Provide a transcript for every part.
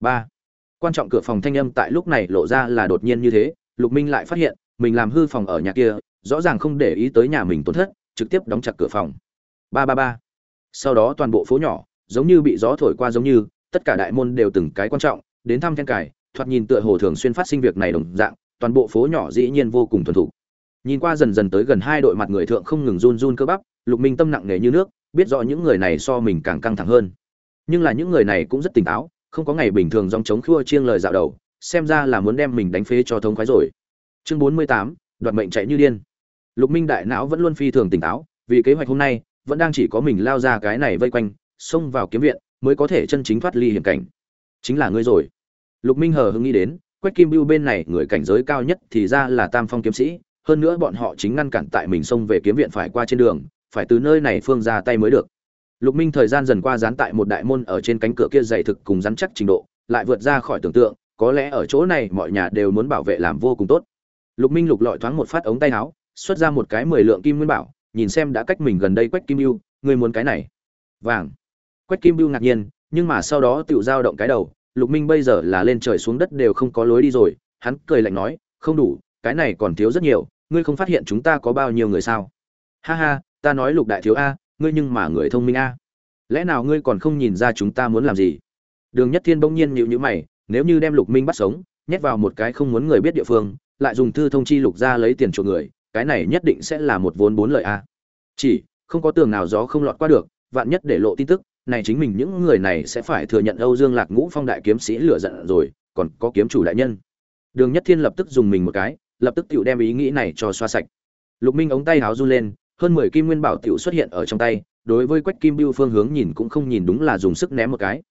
ba. Quan trọng cửa phòng thanh âm tại lúc này lộ ra là đột nhiên như thế, lục minh lại phát hiện, mình làm hư phòng ở nhà kia, rõ ràng không để ý tới nhà mình tổn thất, trực tiếp đóng chặt cửa phòng. Ba ba ba. Sau đó toàn bộ phố nhỏ, giống như bị gió thổi qua giống như, tất cả đại môn đều từng cái quan trọng, đến thăm then cài, thoạt nhìn tựa hồ thường xuyên phát sinh việc này đồng dạng, toàn bộ phố nhỏ dĩ nhiên vô cùng thuần thủ nhìn qua dần dần tới gần hai đội mặt người thượng không ngừng run run cơ bắp, lục minh tâm nặng nề như nước, biết rõ những người này so mình càng căng thẳng hơn. Nhưng là những người này cũng rất tỉnh táo không có ngày bình thường dòng chống khua chiêng lời dạo đầu, xem ra là muốn đem mình đánh phế cho thống khoái rồi. Chương bốn mươi tám, đoạt mệnh chạy như điên. Lục minh đại não vẫn luôn phi thường tỉnh táo, vì kế hoạch hôm nay, vẫn đang chỉ có mình lao ra cái này vây quanh, xông vào kiếm viện, mới có thể chân chính thoát ly hiểm cảnh. Chính là ngươi rồi. Lục minh hờ hững nghĩ đến, quách kim bưu bên này người cảnh giới cao nhất thì ra là tam phong kiếm sĩ, hơn nữa bọn họ chính ngăn cản tại mình xông về kiếm viện phải qua trên đường, phải từ nơi này phương ra tay mới được lục minh thời gian dần qua dán tại một đại môn ở trên cánh cửa kia dày thực cùng rắn chắc trình độ, lại vượt ra khỏi tưởng tượng, có lẽ ở chỗ này mọi nhà đều muốn bảo vệ làm vô cùng tốt. Lục minh lục lọi thoáng một phát ống tay áo, xuất ra một cái mười lượng kim nguyên bảo, nhìn xem đã cách mình gần đây quách kim bưu, ngươi muốn cái này? Vàng. Quách kim bưu ngạc nhiên, nhưng mà sau đó tự giao động cái đầu, lục minh bây giờ là lên trời xuống đất đều không có lối đi rồi, hắn cười lạnh nói, không đủ, cái này còn thiếu rất nhiều, ngươi không phát hiện chúng ta có bao nhiêu người sao? Ha ha, ta nói lục đại thiếu a ngươi nhưng mà người thông minh a. Lẽ nào ngươi còn không nhìn ra chúng ta muốn làm gì? Đường nhất thiên bỗng nhiên nhịu nhữ mày, nếu như đem lục minh bắt sống, nhét vào một cái không muốn người biết địa phương, lại dùng thư thông chi lục ra lấy tiền chuộc người, cái này nhất định sẽ là một vốn bốn lợi a. Chỉ, không có tường nào gió không lọt qua được, vạn nhất để lộ tin tức, này chính mình những người này sẽ phải thừa nhận âu dương lạc ngũ phong đại kiếm sĩ lửa giận rồi, còn có kiếm chủ đại nhân. Đường nhất thiên lập tức dùng mình một cái, lập tức tựu đem ý nghĩ này cho xoa sạch. Lục minh ống tay háo run lên hơn mười kim nguyên bảo tiểu xuất hiện ở trong tay, đối với quách kim bưu phương hướng nhìn cũng không nhìn đúng là dùng sức ném một cái.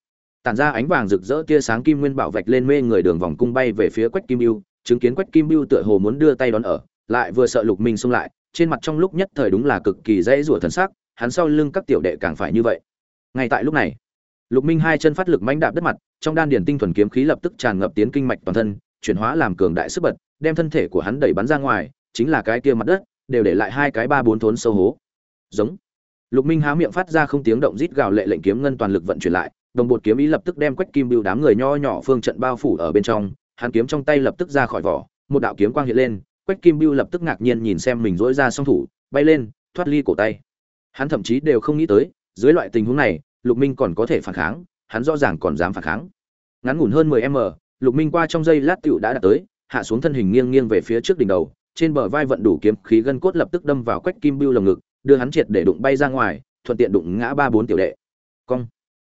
Tản ra ánh vàng rực rỡ tia sáng kim nguyên bảo vạch lên mê người đường vòng cung bay về phía quách kim bưu, chứng kiến quách kim bưu tựa hồ muốn đưa tay đón ở, lại vừa sợ lục minh xung lại, trên mặt trong lúc nhất thời đúng là cực kỳ dễ rủa thần sắc, hắn sau lưng các tiểu đệ càng phải như vậy. Ngay tại lúc này, lục minh hai chân phát lực mãnh đạp đất mặt, trong đan điển tinh thuần kiếm khí lập tức tràn ngập tiến kinh mạch toàn thân, chuyển hóa làm cường đại sức bật, đem thân thể của hắn đẩy bắn ra ngoài, chính là cái kia mặt đất đều để lại hai cái ba bốn thốn sâu hố. Giống. Lục minh há miệng phát ra không tiếng động rít gào lệ lệnh kiếm ngân toàn lực vận chuyển lại, đồng bột kiếm ý lập tức đem quách kim bưu đám người nho nhỏ phương trận bao phủ ở bên trong, hắn kiếm trong tay lập tức ra khỏi vỏ, một đạo kiếm quang hiện lên, quách kim bưu lập tức ngạc nhiên nhìn xem mình dỗi ra song thủ, bay lên, thoát ly cổ tay. Hắn thậm chí đều không nghĩ tới, dưới loại tình huống này, lục minh còn có thể phản kháng, hắn rõ ràng còn dám phản kháng. Ngắn ngủn hơn 10 m, lục minh qua trong giây lát tựu đã đạt tới, hạ xuống thân hình nghiêng nghiêng về phía trước đỉnh đầu trên bờ vai vận đủ kiếm khí gân cốt lập tức đâm vào quách kim bưu lồng ngực, đưa hắn triệt để đụng bay ra ngoài, thuận tiện đụng ngã ba bốn tiểu đệ. Cong.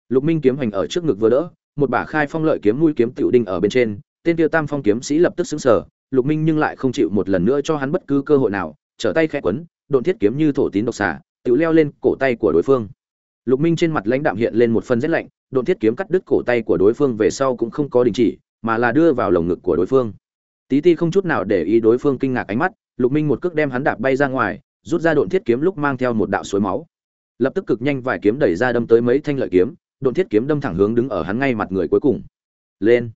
Lục minh kiếm hành ở trước ngực vừa đỡ, một bả khai phong lợi kiếm mũi kiếm tiểu đinh ở bên trên, tên tiêu tam phong kiếm sĩ lập tức xứng sở lục minh nhưng lại không chịu một lần nữa cho hắn bất cứ cơ hội nào, trở tay khẽ quấn, độn thiết kiếm như thổ tín độc xả tiểu leo lên cổ tay của đối phương. Lục minh trên mặt lãnh đạm hiện lên một phần rét lạnh, độn thiết kiếm cắt đứt cổ tay của đối phương về sau cũng không có đình chỉ, mà là đưa vào lồng ngực của đối phương tí ti không chút nào để ý đối phương kinh ngạc ánh mắt, lục minh một cước đem hắn đạp bay ra ngoài, rút ra độn thiết kiếm lúc mang theo một đạo suối máu. Lập tức cực nhanh vài kiếm đẩy ra đâm tới mấy thanh lợi kiếm, độn thiết kiếm đâm thẳng hướng đứng ở hắn ngay mặt người cuối cùng. Lên.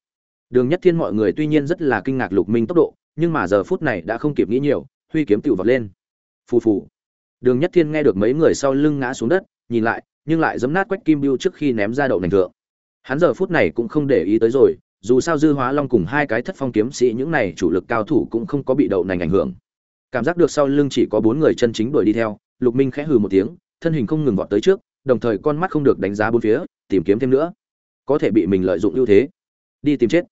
Đường nhất thiên mọi người tuy nhiên rất là kinh ngạc lục minh tốc độ, nhưng mà giờ phút này đã không kịp nghĩ nhiều, huy kiếm tựu vọt lên. Phù phù. Đường nhất thiên nghe được mấy người sau lưng ngã xuống đất, nhìn lại, nhưng lại giấm nát quách kim biêu trước khi ném ra đậu nành thượng. Hắn giờ phút này cũng không để ý tới rồi dù sao dư hóa long cùng hai cái thất phong kiếm sĩ những này chủ lực cao thủ cũng không có bị đậu nành ảnh hưởng. Cảm giác được sau lưng chỉ có bốn người chân chính đuổi đi theo, lục minh khẽ hừ một tiếng, thân hình không ngừng vọt tới trước, đồng thời con mắt không được đánh giá bốn phía, tìm kiếm thêm nữa. Có thể bị mình lợi dụng ưu thế. Đi tìm chết.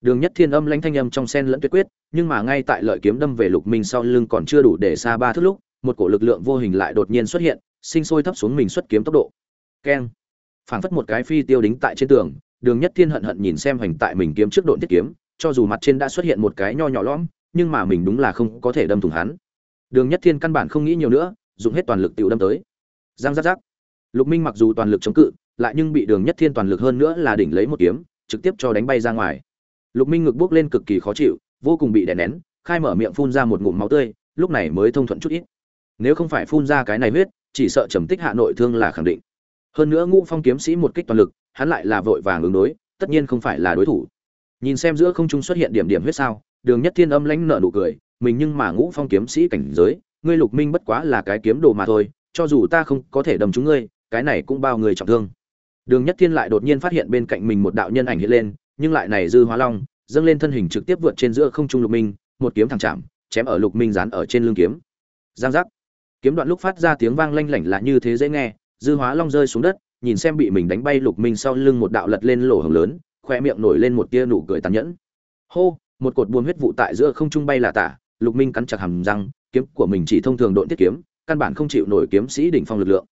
Đường nhất thiên âm lãnh thanh âm trong sen lẫn tuyệt quyết, nhưng mà ngay tại lợi kiếm đâm về lục minh sau lưng còn chưa đủ để xa ba thước lúc, một cổ lực lượng vô hình lại đột nhiên xuất hiện, sinh sôi thấp xuống mình xuất kiếm tốc độ. Keng. Phảng phất một cái phi tiêu đính tại trên tường đường nhất thiên hận hận nhìn xem hoành tại mình kiếm trước độn thiết kiếm, cho dù mặt trên đã xuất hiện một cái nho nhỏ lõm, nhưng mà mình đúng là không có thể đâm thủng hắn. Đường nhất thiên căn bản không nghĩ nhiều nữa, dùng hết toàn lực tự đâm tới. Giang giác giác. Lục minh mặc dù toàn lực chống cự, lại nhưng bị đường nhất thiên toàn lực hơn nữa là đỉnh lấy một kiếm, trực tiếp cho đánh bay ra ngoài. Lục minh ngực bước lên cực kỳ khó chịu, vô cùng bị đè nén, khai mở miệng phun ra một ngụm máu tươi, lúc này mới thông thuận chút ít. Nếu không phải phun ra cái này huyết, chỉ sợ trầm tích hạ nội thương là khẳng định. Hơn nữa ngũ phong kiếm sĩ một kích toàn lực hắn lại là vội vàng ứng đối, tất nhiên không phải là đối thủ. Nhìn xem giữa không trung xuất hiện điểm điểm huyết sao, đường nhất thiên âm lãnh nở nụ cười, mình nhưng mà ngũ phong kiếm sĩ cảnh giới, ngươi lục minh bất quá là cái kiếm đồ mà thôi, cho dù ta không có thể đâm trúng ngươi, cái này cũng bao người trọng thương. Đường nhất thiên lại đột nhiên phát hiện bên cạnh mình một đạo nhân ảnh hiện lên, nhưng lại này dư hóa long, dâng lên thân hình trực tiếp vượt trên giữa không trung lục minh, một kiếm thẳng chạm, chém ở lục minh dán ở trên lưng kiếm. Giang giác. Kiếm đoạn lúc phát ra tiếng vang lanh lảnh là như thế dễ nghe, dư hóa long rơi xuống đất nhìn xem bị mình đánh bay lục minh sau lưng một đạo lật lên lỗ hồng lớn khoe miệng nổi lên một tia nụ cười tàn nhẫn. Hô, một cột buôn huyết vụ tại giữa không trung bay là tả, lục minh cắn chặt hàm răng, kiếm của mình chỉ thông thường độn tiết kiếm, căn bản không chịu nổi kiếm sĩ đỉnh phong lực lượng.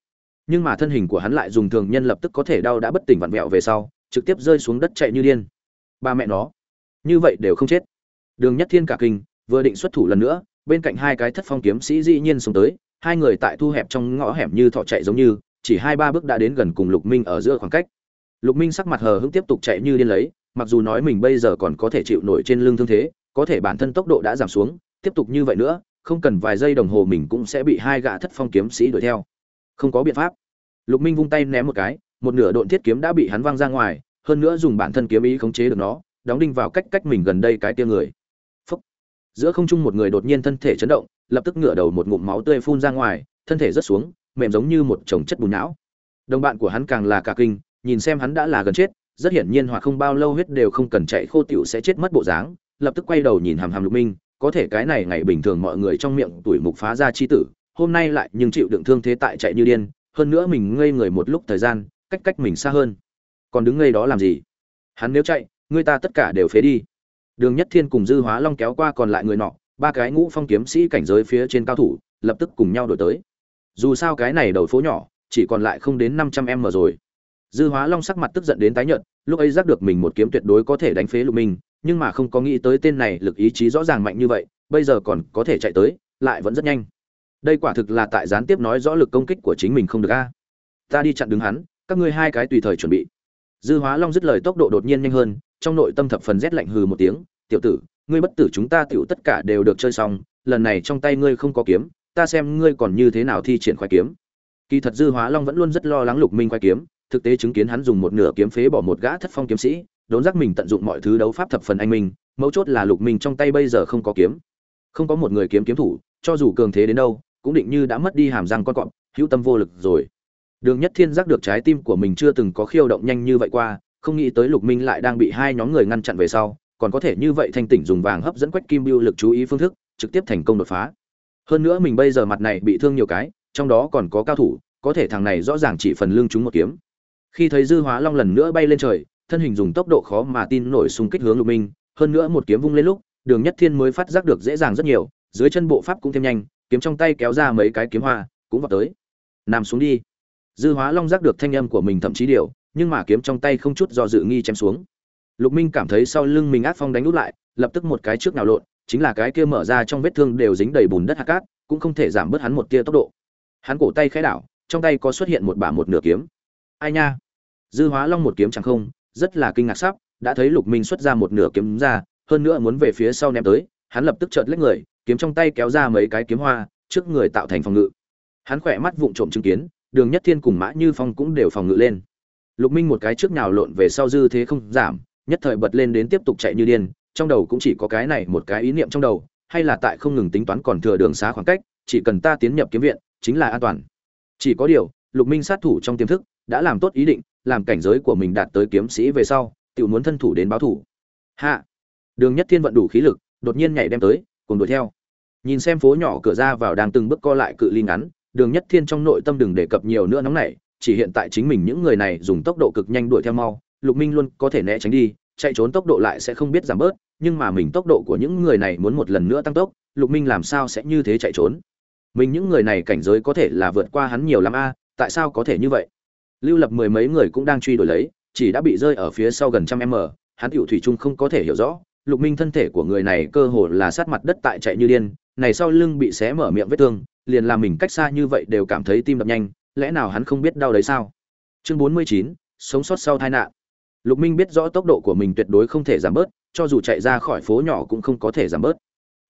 Nhưng mà thân hình của hắn lại dùng thường nhân lập tức có thể đau đã bất tỉnh vặn vẹo về sau, trực tiếp rơi xuống đất chạy như điên. Ba mẹ nó, như vậy đều không chết. Đường nhất thiên cả kinh, vừa định xuất thủ lần nữa, bên cạnh hai cái thất phong kiếm sĩ dĩ nhiên xuống tới, hai người tại thu hẹp trong ngõ hẻm như thọ chạy giống như chỉ hai ba bước đã đến gần cùng lục minh ở giữa khoảng cách. Lục minh sắc mặt hờ hững tiếp tục chạy như điên lấy, mặc dù nói mình bây giờ còn có thể chịu nổi trên lưng thương thế, có thể bản thân tốc độ đã giảm xuống, tiếp tục như vậy nữa, không cần vài giây đồng hồ mình cũng sẽ bị hai gã thất phong kiếm sĩ đuổi theo. Không có biện pháp. Lục minh vung tay ném một cái, một nửa độn thiết kiếm đã bị hắn văng ra ngoài, hơn nữa dùng bản thân kiếm ý khống chế được nó, đóng đinh vào cách cách mình gần đây cái tia người. Phúc. giữa không trung một người đột nhiên thân thể chấn động, lập tức ngửa đầu một ngụm máu tươi phun ra ngoài, thân thể rớt xuống mềm giống như một chồng chất bùn não đồng bạn của hắn càng là cả kinh, nhìn xem hắn đã là gần chết, rất hiển nhiên hoặc không bao lâu huyết đều không cần chạy, khô tiểu sẽ chết mất bộ dáng, lập tức quay đầu nhìn hàm hàm lục minh, có thể cái này ngày bình thường mọi người trong miệng tuổi mục phá ra chi tử, hôm nay lại nhưng chịu đựng thương thế tại chạy như điên, hơn nữa mình ngây người một lúc thời gian, cách cách mình xa hơn. Còn đứng ngây đó làm gì? Hắn nếu chạy, người ta tất cả đều phế đi. Đường nhất thiên cùng dư hóa long kéo qua còn lại người nọ, ba cái ngũ phong kiếm sĩ cảnh giới phía trên cao thủ, lập tức cùng nhau đổi tới dù sao cái này đầu phố nhỏ, chỉ còn lại không đến năm trăm m rồi. Dư hóa long sắc mặt tức giận đến tái nhợt, lúc ấy giác được mình một kiếm tuyệt đối có thể đánh phế lục minh, nhưng mà không có nghĩ tới tên này lực ý chí rõ ràng mạnh như vậy, bây giờ còn có thể chạy tới, lại vẫn rất nhanh. Đây quả thực là tại gián tiếp nói rõ lực công kích của chính mình không được a. Ta đi chặn đứng hắn, các ngươi hai cái tùy thời chuẩn bị. Dư hóa long dứt lời tốc độ đột nhiên nhanh hơn, trong nội tâm thập phần rét lạnh hừ một tiếng, tiểu tử, ngươi bất tử chúng ta tiểu tất cả đều được chơi xong, lần này trong tay ngươi không có kiếm ta xem ngươi còn như thế nào thi triển khoái kiếm. Kỳ thật dư hóa long vẫn luôn rất lo lắng lục minh khoái kiếm, thực tế chứng kiến hắn dùng một nửa kiếm phế bỏ một gã thất phong kiếm sĩ, đốn giác mình tận dụng mọi thứ đấu pháp thập phần anh minh, mấu chốt là lục minh trong tay bây giờ không có kiếm. Không có một người kiếm kiếm thủ, cho dù cường thế đến đâu, cũng định như đã mất đi hàm răng con cọp, hữu tâm vô lực rồi. Đường nhất thiên giác được trái tim của mình chưa từng có khiêu động nhanh như vậy qua, không nghĩ tới lục minh lại đang bị hai nhóm người ngăn chặn về sau, còn có thể như vậy thanh tỉnh dùng vàng hấp dẫn quách kim biêu lực chú ý phương thức, trực tiếp thành công đột phá hơn nữa mình bây giờ mặt này bị thương nhiều cái, trong đó còn có cao thủ, có thể thằng này rõ ràng chỉ phần lương chúng một kiếm. Khi thấy dư hóa long lần nữa bay lên trời, thân hình dùng tốc độ khó mà tin nổi xung kích hướng lục minh, hơn nữa một kiếm vung lên lúc, đường nhất thiên mới phát giác được dễ dàng rất nhiều, dưới chân bộ pháp cũng thêm nhanh, kiếm trong tay kéo ra mấy cái kiếm hoa, cũng vào tới. Nằm xuống đi. Dư hóa long giác được thanh âm của mình thậm chí điều, nhưng mà kiếm trong tay không chút do dự nghi chém xuống. Lục minh cảm thấy sau lưng mình át phong đánh út lại, lập tức một cái trước nào lộn chính là cái kia mở ra trong vết thương đều dính đầy bùn đất hạt cát, cũng không thể giảm bớt hắn một tia tốc độ. Hắn cổ tay khẽ đảo, trong tay có xuất hiện một bả một nửa kiếm. Ai nha? Dư hóa long một kiếm chẳng không, rất là kinh ngạc sắp, đã thấy lục minh xuất ra một nửa kiếm ra, hơn nữa muốn về phía sau ném tới, hắn lập tức chợt lách người, kiếm trong tay kéo ra mấy cái kiếm hoa, trước người tạo thành phòng ngự. Hắn khỏe mắt vụng trộm chứng kiến, đường nhất thiên cùng mã như phong cũng đều phòng ngự lên. Lục minh một cái trước nhào lộn về sau dư thế không giảm, nhất thời bật lên đến tiếp tục chạy như điên trong đầu cũng chỉ có cái này một cái ý niệm trong đầu, hay là tại không ngừng tính toán còn thừa đường xá khoảng cách, chỉ cần ta tiến nhập kiếm viện, chính là an toàn. Chỉ có điều, lục minh sát thủ trong tiềm thức, đã làm tốt ý định, làm cảnh giới của mình đạt tới kiếm sĩ về sau tự muốn thân thủ đến báo thủ. Hạ. Đường nhất thiên vận đủ khí lực, đột nhiên nhảy đem tới, cùng đuổi theo. Nhìn xem phố nhỏ cửa ra vào đang từng bước co lại cự ly ngắn, đường nhất thiên trong nội tâm đừng đề cập nhiều nữa nóng nảy, chỉ hiện tại chính mình những người này dùng tốc độ cực nhanh đuổi theo mau, lục minh luôn có thể né tránh đi chạy trốn tốc độ lại sẽ không biết giảm bớt, nhưng mà mình tốc độ của những người này muốn một lần nữa tăng tốc, lục minh làm sao sẽ như thế chạy trốn? Mình những người này cảnh giới có thể là vượt qua hắn nhiều lắm a, tại sao có thể như vậy? Lưu lập mười mấy người cũng đang truy đuổi lấy, chỉ đã bị rơi ở phía sau gần trăm m hắn hữu thủy trung không có thể hiểu rõ, lục minh thân thể của người này cơ hồ là sát mặt đất tại chạy như điên, này sau lưng bị xé mở miệng vết thương, liền làm mình cách xa như vậy đều cảm thấy tim đập nhanh, lẽ nào hắn không biết đau đấy sao? Chương bốn mươi chín, sống sót sau tai nạn lục minh biết rõ tốc độ của mình tuyệt đối không thể giảm bớt, cho dù chạy ra khỏi phố nhỏ cũng không có thể giảm bớt.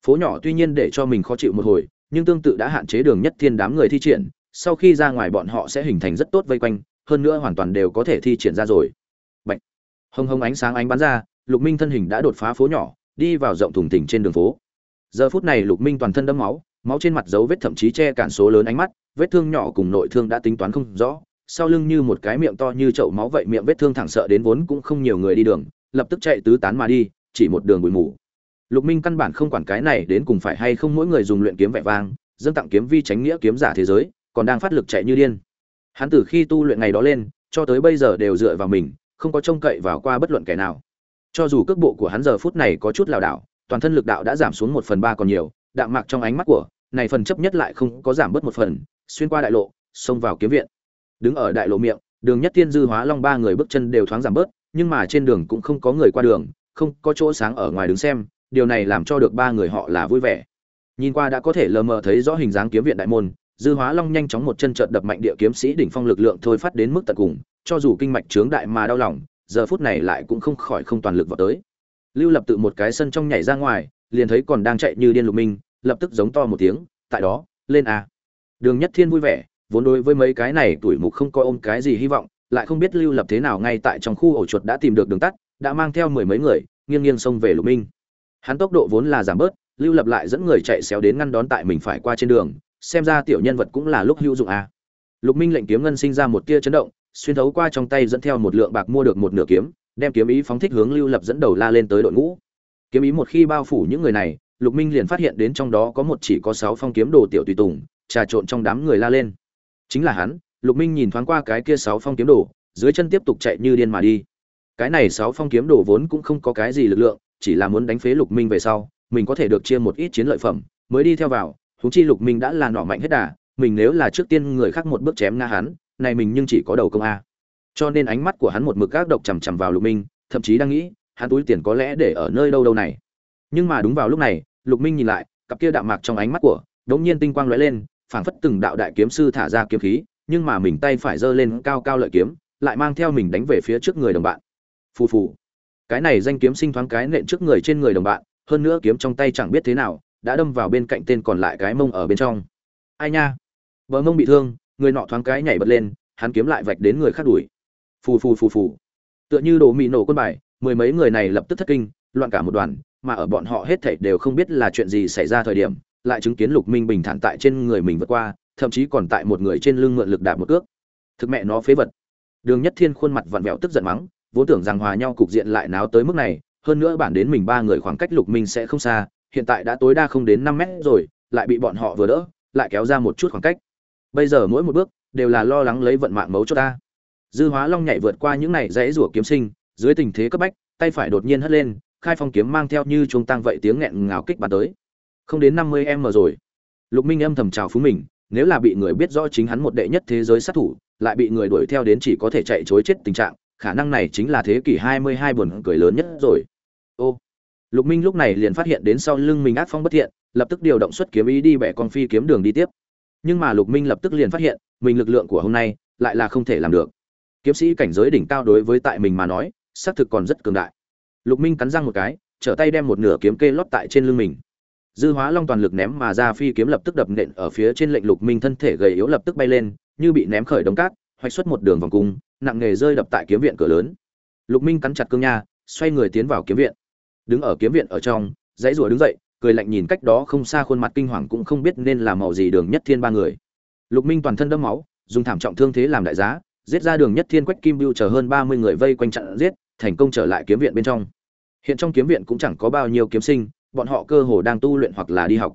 Phố nhỏ tuy nhiên để cho mình khó chịu một hồi, nhưng tương tự đã hạn chế đường nhất thiên đám người thi triển, sau khi ra ngoài bọn họ sẽ hình thành rất tốt vây quanh, hơn nữa hoàn toàn đều có thể thi triển ra rồi. Bạch. hông hông ánh sáng ánh bắn ra, lục minh thân hình đã đột phá phố nhỏ, đi vào rộng thùng thình trên đường phố. Giờ phút này lục minh toàn thân đẫm máu máu trên mặt dấu vết thậm chí che cản số lớn ánh mắt, vết thương nhỏ cùng nội thương đã tính toán không rõ sau lưng như một cái miệng to như chậu máu vậy miệng vết thương thẳng sợ đến vốn cũng không nhiều người đi đường, lập tức chạy tứ tán mà đi, chỉ một đường bụi mù. Lục minh căn bản không quản cái này đến cùng phải hay không mỗi người dùng luyện kiếm vẻ vang, dâng tặng kiếm vi tránh nghĩa kiếm giả thế giới, còn đang phát lực chạy như điên. Hắn từ khi tu luyện ngày đó lên, cho tới bây giờ đều dựa vào mình, không có trông cậy vào qua bất luận kẻ nào. Cho dù cước bộ của hắn giờ phút này có chút lảo đảo, toàn thân lực đạo đã giảm xuống một phần ba còn nhiều, đạm mạc trong ánh mắt của, này phần chấp nhất lại không có giảm bớt một phần, xuyên qua đại lộ, xông vào kiếm viện đứng ở đại lộ miệng, đường nhất thiên dư hóa long ba người bước chân đều thoáng giảm bớt, nhưng mà trên đường cũng không có người qua đường, không có chỗ sáng ở ngoài đứng xem, điều này làm cho được ba người họ là vui vẻ. Nhìn qua đã có thể lờ mờ thấy rõ hình dáng kiếm viện đại môn, dư hóa long nhanh chóng một chân trợt đập mạnh địa kiếm sĩ đỉnh phong lực lượng thôi phát đến mức tận cùng, cho dù kinh mạch trướng đại mà đau lòng, giờ phút này lại cũng không khỏi không toàn lực vào tới. Lưu lập tự một cái sân trong nhảy ra ngoài, liền thấy còn đang chạy như điên lục minh, lập tức giống to một tiếng, tại đó, lên a đường nhất thiên vui vẻ vốn đối với mấy cái này tuổi mục không coi ôm cái gì hy vọng, lại không biết lưu lập thế nào ngay tại trong khu ổ chuột đã tìm được đường tắt, đã mang theo mười mấy người, nghiêng nghiêng xông về lục minh. Hắn tốc độ vốn là giảm bớt, lưu lập lại dẫn người chạy xéo đến ngăn đón tại mình phải qua trên đường, xem ra tiểu nhân vật cũng là lúc hữu dụng à. Lục minh lệnh kiếm ngân sinh ra một tia chấn động, xuyên thấu qua trong tay dẫn theo một lượng bạc mua được một nửa kiếm, đem kiếm ý phóng thích hướng lưu lập dẫn đầu la lên tới đội ngũ. Kiếm ý một khi bao phủ những người này, lục minh liền phát hiện đến trong đó có một chỉ có sáu phong kiếm đồ tiểu tùy tùng, trà trộn trong đám người la lên chính là hắn, lục minh nhìn thoáng qua cái kia sáu phong kiếm đồ, dưới chân tiếp tục chạy như điên mà đi. Cái này sáu phong kiếm đồ vốn cũng không có cái gì lực lượng, chỉ là muốn đánh phế lục minh về sau, mình có thể được chia một ít chiến lợi phẩm, mới đi theo vào. Huống chi lục minh đã là nọ mạnh hết đà, mình nếu là trước tiên người khác một bước chém nga hắn, này mình nhưng chỉ có đầu công a. Cho nên ánh mắt của hắn một mực gác độc chằm chằm vào lục minh, thậm chí đang nghĩ, hắn túi tiền có lẽ để ở nơi đâu đâu này. Nhưng mà đúng vào lúc này, lục minh nhìn lại, cặp kia đạm mạc trong ánh mắt của, đống nhiên tinh quang lóe lên phảng phất từng đạo đại kiếm sư thả ra kiếm khí, nhưng mà mình tay phải giơ lên cao cao lợi kiếm, lại mang theo mình đánh về phía trước người đồng bạn. Phù phù. Cái này danh kiếm sinh thoáng cái nện trước người trên người đồng bạn, hơn nữa kiếm trong tay chẳng biết thế nào, đã đâm vào bên cạnh tên còn lại cái mông ở bên trong. Ai nha? Bờ mông bị thương, người nọ thoáng cái nhảy bật lên, hắn kiếm lại vạch đến người khác đuổi. Phù phù phù phù. Tựa như đồ mị nổ quân bài, mười mấy người này lập tức thất kinh, loạn cả một đoàn, mà ở bọn họ hết thảy đều không biết là chuyện gì xảy ra thời điểm lại chứng kiến lục minh bình thản tại trên người mình vượt qua, thậm chí còn tại một người trên lưng mượn lực đạp một cước. Thực mẹ nó phế vật. Đường nhất thiên khuôn mặt vặn vẹo tức giận mắng, vốn tưởng rằng hòa nhau cục diện lại náo tới mức này, hơn nữa bản đến mình ba người khoảng cách lục minh sẽ không xa, hiện tại đã tối đa không đến năm mét rồi, lại bị bọn họ vừa đỡ, lại kéo ra một chút khoảng cách. Bây giờ mỗi một bước đều là lo lắng lấy vận mạng mấu cho ta. Dư hóa long nhảy vượt qua những này dãy rủa kiếm sinh, dưới tình thế cấp bách, tay phải đột nhiên hất lên, khai phong kiếm mang theo như chuông tăng vậy tiếng nghẹn ngào kích bạt tới không đến năm mươi m rồi. Lục minh âm thầm chào phúng mình, nếu là bị người biết rõ chính hắn một đệ nhất thế giới sát thủ, lại bị người đuổi theo đến chỉ có thể chạy chối chết tình trạng, khả năng này chính là thế kỷ hai mươi hai buồn cười lớn nhất rồi. Ô, lục minh lúc này liền phát hiện đến sau lưng mình ác phong bất thiện, lập tức điều động xuất kiếm ý đi bẻ con phi kiếm đường đi tiếp. Nhưng mà lục minh lập tức liền phát hiện, mình lực lượng của hôm nay lại là không thể làm được. Kiếm sĩ cảnh giới đỉnh cao đối với tại mình mà nói, xác thực còn rất cường đại. Lục minh cắn răng một cái, trở tay đem một nửa kiếm kê lót tại trên lưng mình dư hóa long toàn lực ném mà ra phi kiếm lập tức đập nện ở phía trên lệnh lục minh thân thể gầy yếu lập tức bay lên, như bị ném khởi đống cát, hoạch xuất một đường vòng cung, nặng nghề rơi đập tại kiếm viện cửa lớn. Lục minh cắn chặt cương nha, xoay người tiến vào kiếm viện. Đứng ở kiếm viện ở trong, dãy rùa đứng dậy, cười lạnh nhìn cách đó không xa khuôn mặt kinh hoàng cũng không biết nên làm màu gì đường nhất thiên ba người. Lục minh toàn thân đẫm máu, dùng thảm trọng thương thế làm đại giá, giết ra đường nhất thiên quách kim bưu chờ hơn ba mươi người vây quanh chặn giết, thành công trở lại kiếm viện bên trong. Hiện trong kiếm viện cũng chẳng có bao nhiêu kiếm sinh bọn họ cơ hồ đang tu luyện hoặc là đi học.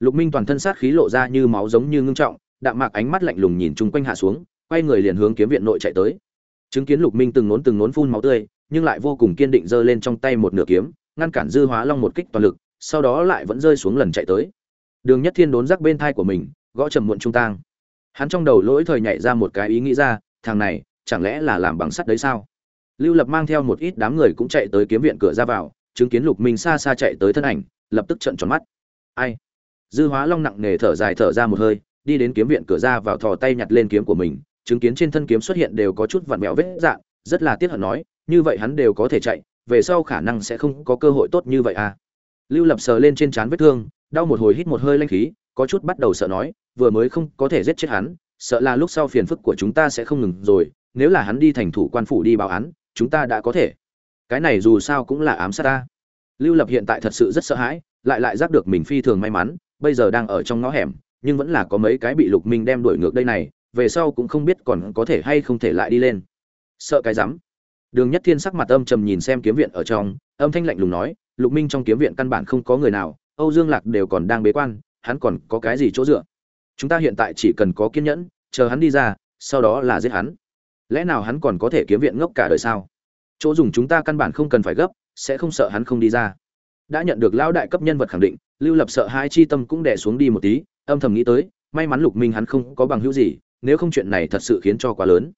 Lục minh toàn thân sát khí lộ ra như máu giống như ngưng trọng, đạm mạc ánh mắt lạnh lùng nhìn chung quanh hạ xuống, quay người liền hướng kiếm viện nội chạy tới. Chứng kiến lục minh từng nốn từng nốn phun máu tươi, nhưng lại vô cùng kiên định giơ lên trong tay một nửa kiếm, ngăn cản dư hóa long một kích toàn lực, sau đó lại vẫn rơi xuống lần chạy tới. Đường nhất thiên đốn rắc bên thai của mình, gõ trầm muộn trung tang. Hắn trong đầu lỗi thời nhảy ra một cái ý nghĩ ra, thằng này, chẳng lẽ là làm bằng sắt đấy sao? Lưu lập mang theo một ít đám người cũng chạy tới kiếm viện cửa ra vào chứng kiến lục minh xa xa chạy tới thân ảnh, lập tức trợn tròn mắt. Ai? Dư hóa long nặng nề thở dài thở ra một hơi, đi đến kiếm viện cửa ra vào thò tay nhặt lên kiếm của mình, chứng kiến trên thân kiếm xuất hiện đều có chút vặn vẹo vết dạng, rất là tiếc hận nói, như vậy hắn đều có thể chạy, về sau khả năng sẽ không có cơ hội tốt như vậy à. Lưu lập sờ lên trên trán vết thương, đau một hồi hít một hơi lanh khí, có chút bắt đầu sợ nói, vừa mới không có thể giết chết hắn, sợ là lúc sau phiền phức của chúng ta sẽ không ngừng rồi, nếu là hắn đi thành thủ quan phủ đi báo án, chúng ta đã có thể cái này dù sao cũng là ám sát ta. Lưu lập hiện tại thật sự rất sợ hãi, lại lại giác được mình phi thường may mắn, bây giờ đang ở trong ngõ hẻm, nhưng vẫn là có mấy cái bị lục minh đem đuổi ngược đây này, về sau cũng không biết còn có thể hay không thể lại đi lên. Sợ cái rắm. Đường nhất thiên sắc mặt âm trầm nhìn xem kiếm viện ở trong, âm thanh lạnh lùng nói, lục minh trong kiếm viện căn bản không có người nào, âu dương lạc đều còn đang bế quan, hắn còn có cái gì chỗ dựa? Chúng ta hiện tại chỉ cần có kiên nhẫn, chờ hắn đi ra, sau đó là giết hắn. Lẽ nào hắn còn có thể kiếm viện ngốc cả đời sao? Chỗ dùng chúng ta căn bản không cần phải gấp, sẽ không sợ hắn không đi ra. Đã nhận được lão đại cấp nhân vật khẳng định, lưu lập sợ hai chi tâm cũng đè xuống đi một tí, âm thầm nghĩ tới, may mắn lục minh hắn không có bằng hữu gì, nếu không chuyện này thật sự khiến cho quá lớn.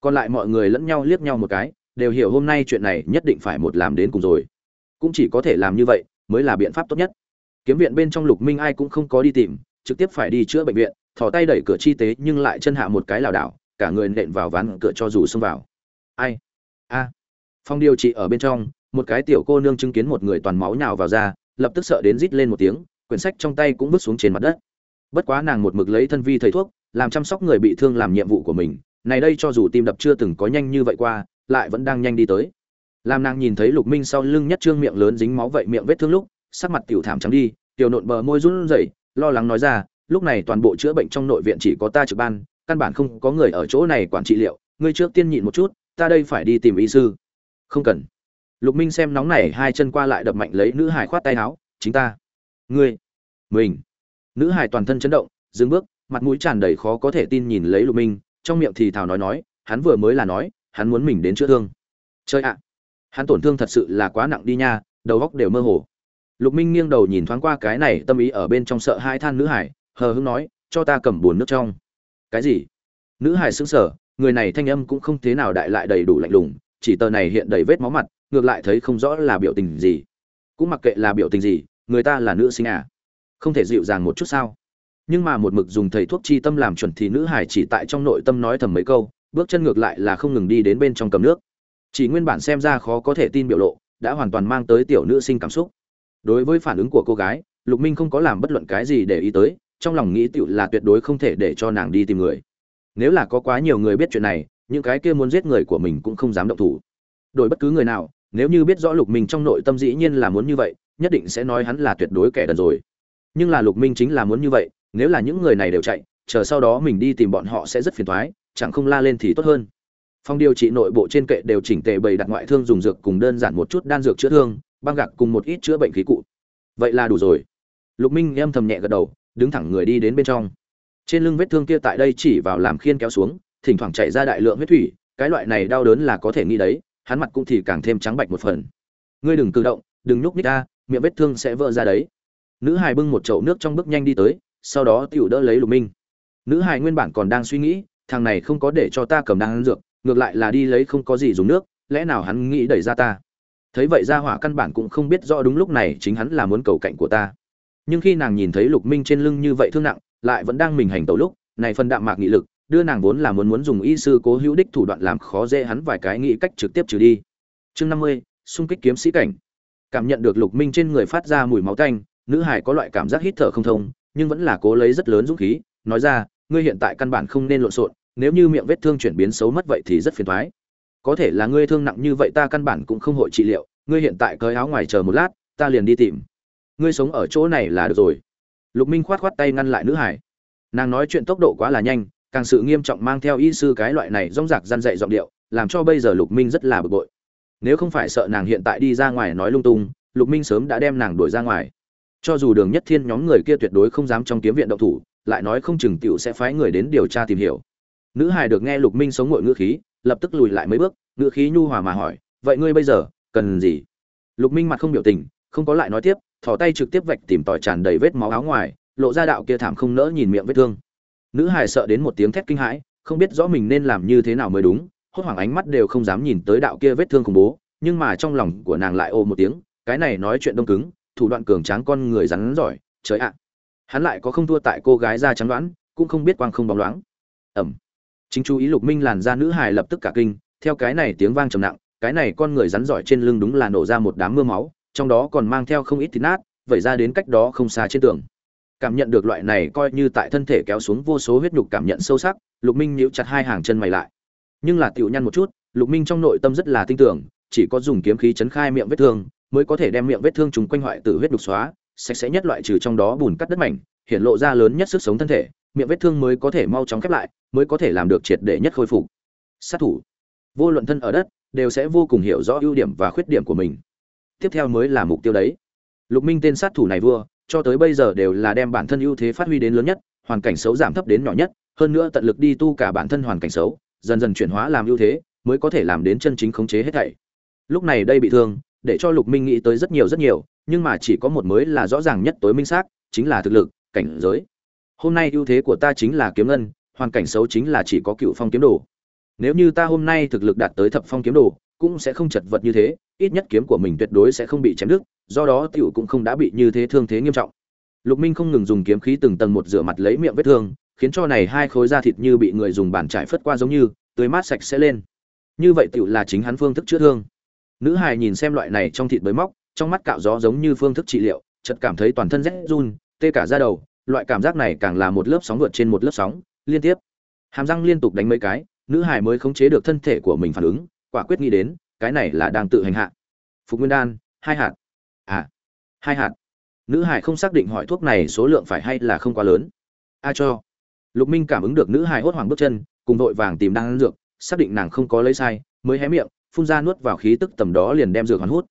Còn lại mọi người lẫn nhau liếc nhau một cái, đều hiểu hôm nay chuyện này nhất định phải một làm đến cùng rồi. Cũng chỉ có thể làm như vậy, mới là biện pháp tốt nhất. Kiếm viện bên trong lục minh ai cũng không có đi tìm, trực tiếp phải đi chữa bệnh viện, thò tay đẩy cửa chi tế nhưng lại chân hạ một cái lảo đảo, cả người nện vào ván cửa cho dù xông vào. Ai? A phong điều trị ở bên trong, một cái tiểu cô nương chứng kiến một người toàn máu nhào vào ra lập tức sợ đến rít lên một tiếng, quyển sách trong tay cũng vứt xuống trên mặt đất. Bất quá nàng một mực lấy thân vi thầy thuốc, làm chăm sóc người bị thương làm nhiệm vụ của mình, này đây cho dù tim đập chưa từng có nhanh như vậy qua, lại vẫn đang nhanh đi tới. Làm nàng nhìn thấy lục minh sau lưng nhất trương miệng lớn dính máu vậy miệng vết thương lúc, sắc mặt tiểu thảm trắng đi, tiểu nộn bờ môi run rẩy, lo lắng nói ra, lúc này toàn bộ chữa bệnh trong nội viện chỉ có ta trực ban, căn bản không có người ở chỗ này quản trị liệu, ngươi trước tiên nhịn một chút, ta đây phải đi tìm y sư không cần. Lục minh xem nóng này, hai chân qua lại đập mạnh lấy nữ hải khoát tay áo, chính ta. Ngươi. Mình. Nữ hải toàn thân chấn động, dừng bước, mặt mũi tràn đầy khó có thể tin nhìn lấy lục minh, trong miệng thì thào nói nói, hắn vừa mới là nói, hắn muốn mình đến chữa thương. Chơi ạ. Hắn tổn thương thật sự là quá nặng đi nha, đầu góc đều mơ hồ. Lục minh nghiêng đầu nhìn thoáng qua cái này, tâm ý ở bên trong sợ hai than nữ hải, hờ hững nói, cho ta cầm bồn nước trong. Cái gì? Nữ hải sững sờ, người này thanh âm cũng không thế nào đại lại đầy đủ lạnh lùng chỉ tờ này hiện đầy vết máu mặt, ngược lại thấy không rõ là biểu tình gì. Cũng mặc kệ là biểu tình gì, người ta là nữ sinh à? Không thể dịu dàng một chút sao? Nhưng mà một mực dùng thầy thuốc chi tâm làm chuẩn thì nữ hải chỉ tại trong nội tâm nói thầm mấy câu, bước chân ngược lại là không ngừng đi đến bên trong cầm nước. Chỉ nguyên bản xem ra khó có thể tin biểu lộ, đã hoàn toàn mang tới tiểu nữ sinh cảm xúc. Đối với phản ứng của cô gái, lục minh không có làm bất luận cái gì để ý tới, trong lòng nghĩ tiểu là tuyệt đối không thể để cho nàng đi tìm người. Nếu là có quá nhiều người biết chuyện này những cái kia muốn giết người của mình cũng không dám động thủ. Đổi bất cứ người nào, nếu như biết rõ lục minh trong nội tâm dĩ nhiên là muốn như vậy, nhất định sẽ nói hắn là tuyệt đối kẻ đần rồi. Nhưng là lục minh chính là muốn như vậy, nếu là những người này đều chạy, chờ sau đó mình đi tìm bọn họ sẽ rất phiền toái, chẳng không la lên thì tốt hơn. Phòng điều trị nội bộ trên kệ đều chỉnh tề bày đặt ngoại thương dùng dược cùng đơn giản một chút đan dược chữa thương, băng gạc cùng một ít chữa bệnh khí cụ. Vậy là đủ rồi. Lục minh em thầm nhẹ gật đầu, đứng thẳng người đi đến bên trong. Trên lưng vết thương kia tại đây chỉ vào làm khiên kéo xuống thỉnh thoảng chảy ra đại lượng huyết thủy, cái loại này đau đớn là có thể nghĩ đấy, hắn mặt cũng thì càng thêm trắng bạch một phần. Ngươi đừng cử động, đừng nhúc nhích ra miệng vết thương sẽ vỡ ra đấy. Nữ hài bưng một chậu nước trong bước nhanh đi tới, sau đó tiểu đỡ lấy lục minh. Nữ hài nguyên bản còn đang suy nghĩ, thằng này không có để cho ta cầm đang ăn dược, ngược lại là đi lấy không có gì dùng nước, lẽ nào hắn nghĩ đẩy ra ta? Thấy vậy ra hỏa căn bản cũng không biết rõ đúng lúc này chính hắn là muốn cầu cạnh của ta. Nhưng khi nàng nhìn thấy lục minh trên lưng như vậy thương nặng, lại vẫn đang mình hành tẩu lúc, này phần đạm mạc nghị lực đưa nàng vốn là muốn muốn dùng y sư cố hữu đích thủ đoạn làm khó dễ hắn vài cái nghĩ cách trực tiếp trừ đi. Chương năm mươi, xung kích kiếm sĩ cảnh. Cảm nhận được lục minh trên người phát ra mùi máu tanh, nữ hải có loại cảm giác hít thở không thông, nhưng vẫn là cố lấy rất lớn dũng khí, nói ra, ngươi hiện tại căn bản không nên lộn xộn, nếu như miệng vết thương chuyển biến xấu mất vậy thì rất phiền toái. Có thể là ngươi thương nặng như vậy ta căn bản cũng không hội trị liệu, ngươi hiện tại cởi áo ngoài chờ một lát, ta liền đi tìm. Ngươi sống ở chỗ này là được rồi. Lục minh khoát khoát tay ngăn lại nữ hải. Nàng nói chuyện tốc độ quá là nhanh càng sự nghiêm trọng mang theo y sư cái loại này rong rạc răn dạy giọng điệu, làm cho bây giờ lục minh rất là bực bội. Nếu không phải sợ nàng hiện tại đi ra ngoài nói lung tung, lục minh sớm đã đem nàng đuổi ra ngoài. Cho dù đường nhất thiên nhóm người kia tuyệt đối không dám trong kiếm viện động thủ, lại nói không chừng tiểu sẽ phái người đến điều tra tìm hiểu. Nữ hài được nghe lục minh sống ngội ngữ khí, lập tức lùi lại mấy bước, ngữ khí nhu hòa mà hỏi, vậy ngươi bây giờ, cần gì? Lục minh mặt không biểu tình, không có lại nói tiếp, thò tay trực tiếp vạch tìm tòi tràn đầy vết máu áo ngoài, lộ ra đạo kia thảm không nỡ nhìn miệng vết thương nữ hài sợ đến một tiếng thét kinh hãi, không biết rõ mình nên làm như thế nào mới đúng, hốt hoảng ánh mắt đều không dám nhìn tới đạo kia vết thương khủng bố, nhưng mà trong lòng của nàng lại ô một tiếng, cái này nói chuyện đông cứng, thủ đoạn cường tráng con người rắn giỏi, trời ạ. Hắn lại có không thua tại cô gái da trắng đoán, cũng không biết quang không bóng loáng. Ẩm. Chính chú ý lục minh làn da nữ hài lập tức cả kinh, theo cái này tiếng vang trầm nặng, cái này con người rắn giỏi trên lưng đúng là nổ ra một đám mưa máu, trong đó còn mang theo không ít thịt nát, vẩy ra đến cách đó không xa trên tường cảm nhận được loại này coi như tại thân thể kéo xuống vô số huyết nhục cảm nhận sâu sắc, lục minh nhíu chặt hai hàng chân mày lại. Nhưng là tiểu nhăn một chút, lục minh trong nội tâm rất là tin tưởng, chỉ có dùng kiếm khí chấn khai miệng vết thương, mới có thể đem miệng vết thương trùng quanh hoại tử huyết đục xóa, sạch sẽ nhất loại trừ trong đó bùn cắt đất mảnh, hiện lộ ra lớn nhất sức sống thân thể, miệng vết thương mới có thể mau chóng khép lại, mới có thể làm được triệt để nhất khôi phục. Sát thủ. Vô luận thân ở đất, đều sẽ vô cùng hiểu rõ ưu điểm và khuyết điểm của mình. Tiếp theo mới là mục tiêu đấy. Lục minh tên sát thủ này vua cho tới bây giờ đều là đem bản thân ưu thế phát huy đến lớn nhất, hoàn cảnh xấu giảm thấp đến nhỏ nhất, hơn nữa tận lực đi tu cả bản thân hoàn cảnh xấu, dần dần chuyển hóa làm ưu thế, mới có thể làm đến chân chính khống chế hết thảy. Lúc này đây bị thương, để cho lục minh nghĩ tới rất nhiều rất nhiều, nhưng mà chỉ có một mới là rõ ràng nhất tối minh xác, chính là thực lực, cảnh giới. Hôm nay ưu thế của ta chính là kiếm ngân, hoàn cảnh xấu chính là chỉ có cựu phong kiếm đồ. Nếu như ta hôm nay thực lực đạt tới thập phong kiếm đồ, cũng sẽ không chật vật như thế ít nhất kiếm của mình tuyệt đối sẽ không bị chém đứt, do đó tiểu cũng không đã bị như thế thương thế nghiêm trọng. Lục minh không ngừng dùng kiếm khí từng tầng một rửa mặt lấy miệng vết thương, khiến cho này hai khối da thịt như bị người dùng bàn trải phất qua giống như, tươi mát sạch sẽ lên. Như vậy tiểu là chính hắn phương thức chữa thương. Nữ hài nhìn xem loại này trong thịt bới móc, trong mắt cạo gió giống như phương thức trị liệu, chợt cảm thấy toàn thân rét run, tê cả da đầu, loại cảm giác này càng là một lớp sóng vượt trên một lớp sóng, liên tiếp. Hàm răng liên tục đánh mấy cái, nữ hải mới khống chế được thân thể của mình phản ứng, quả quyết nghĩ đến cái này là đang tự hành hạ. Phục nguyên đan, hai hạt. À hai hạt. Nữ hải không xác định hỏi thuốc này số lượng phải hay là không quá lớn. A cho. Lục minh cảm ứng được nữ hải hốt hoảng bước chân, cùng vội vàng tìm đan dược, xác định nàng không có lấy sai, mới hé miệng, phun ra nuốt vào khí tức tầm đó liền đem dược hoàn hút.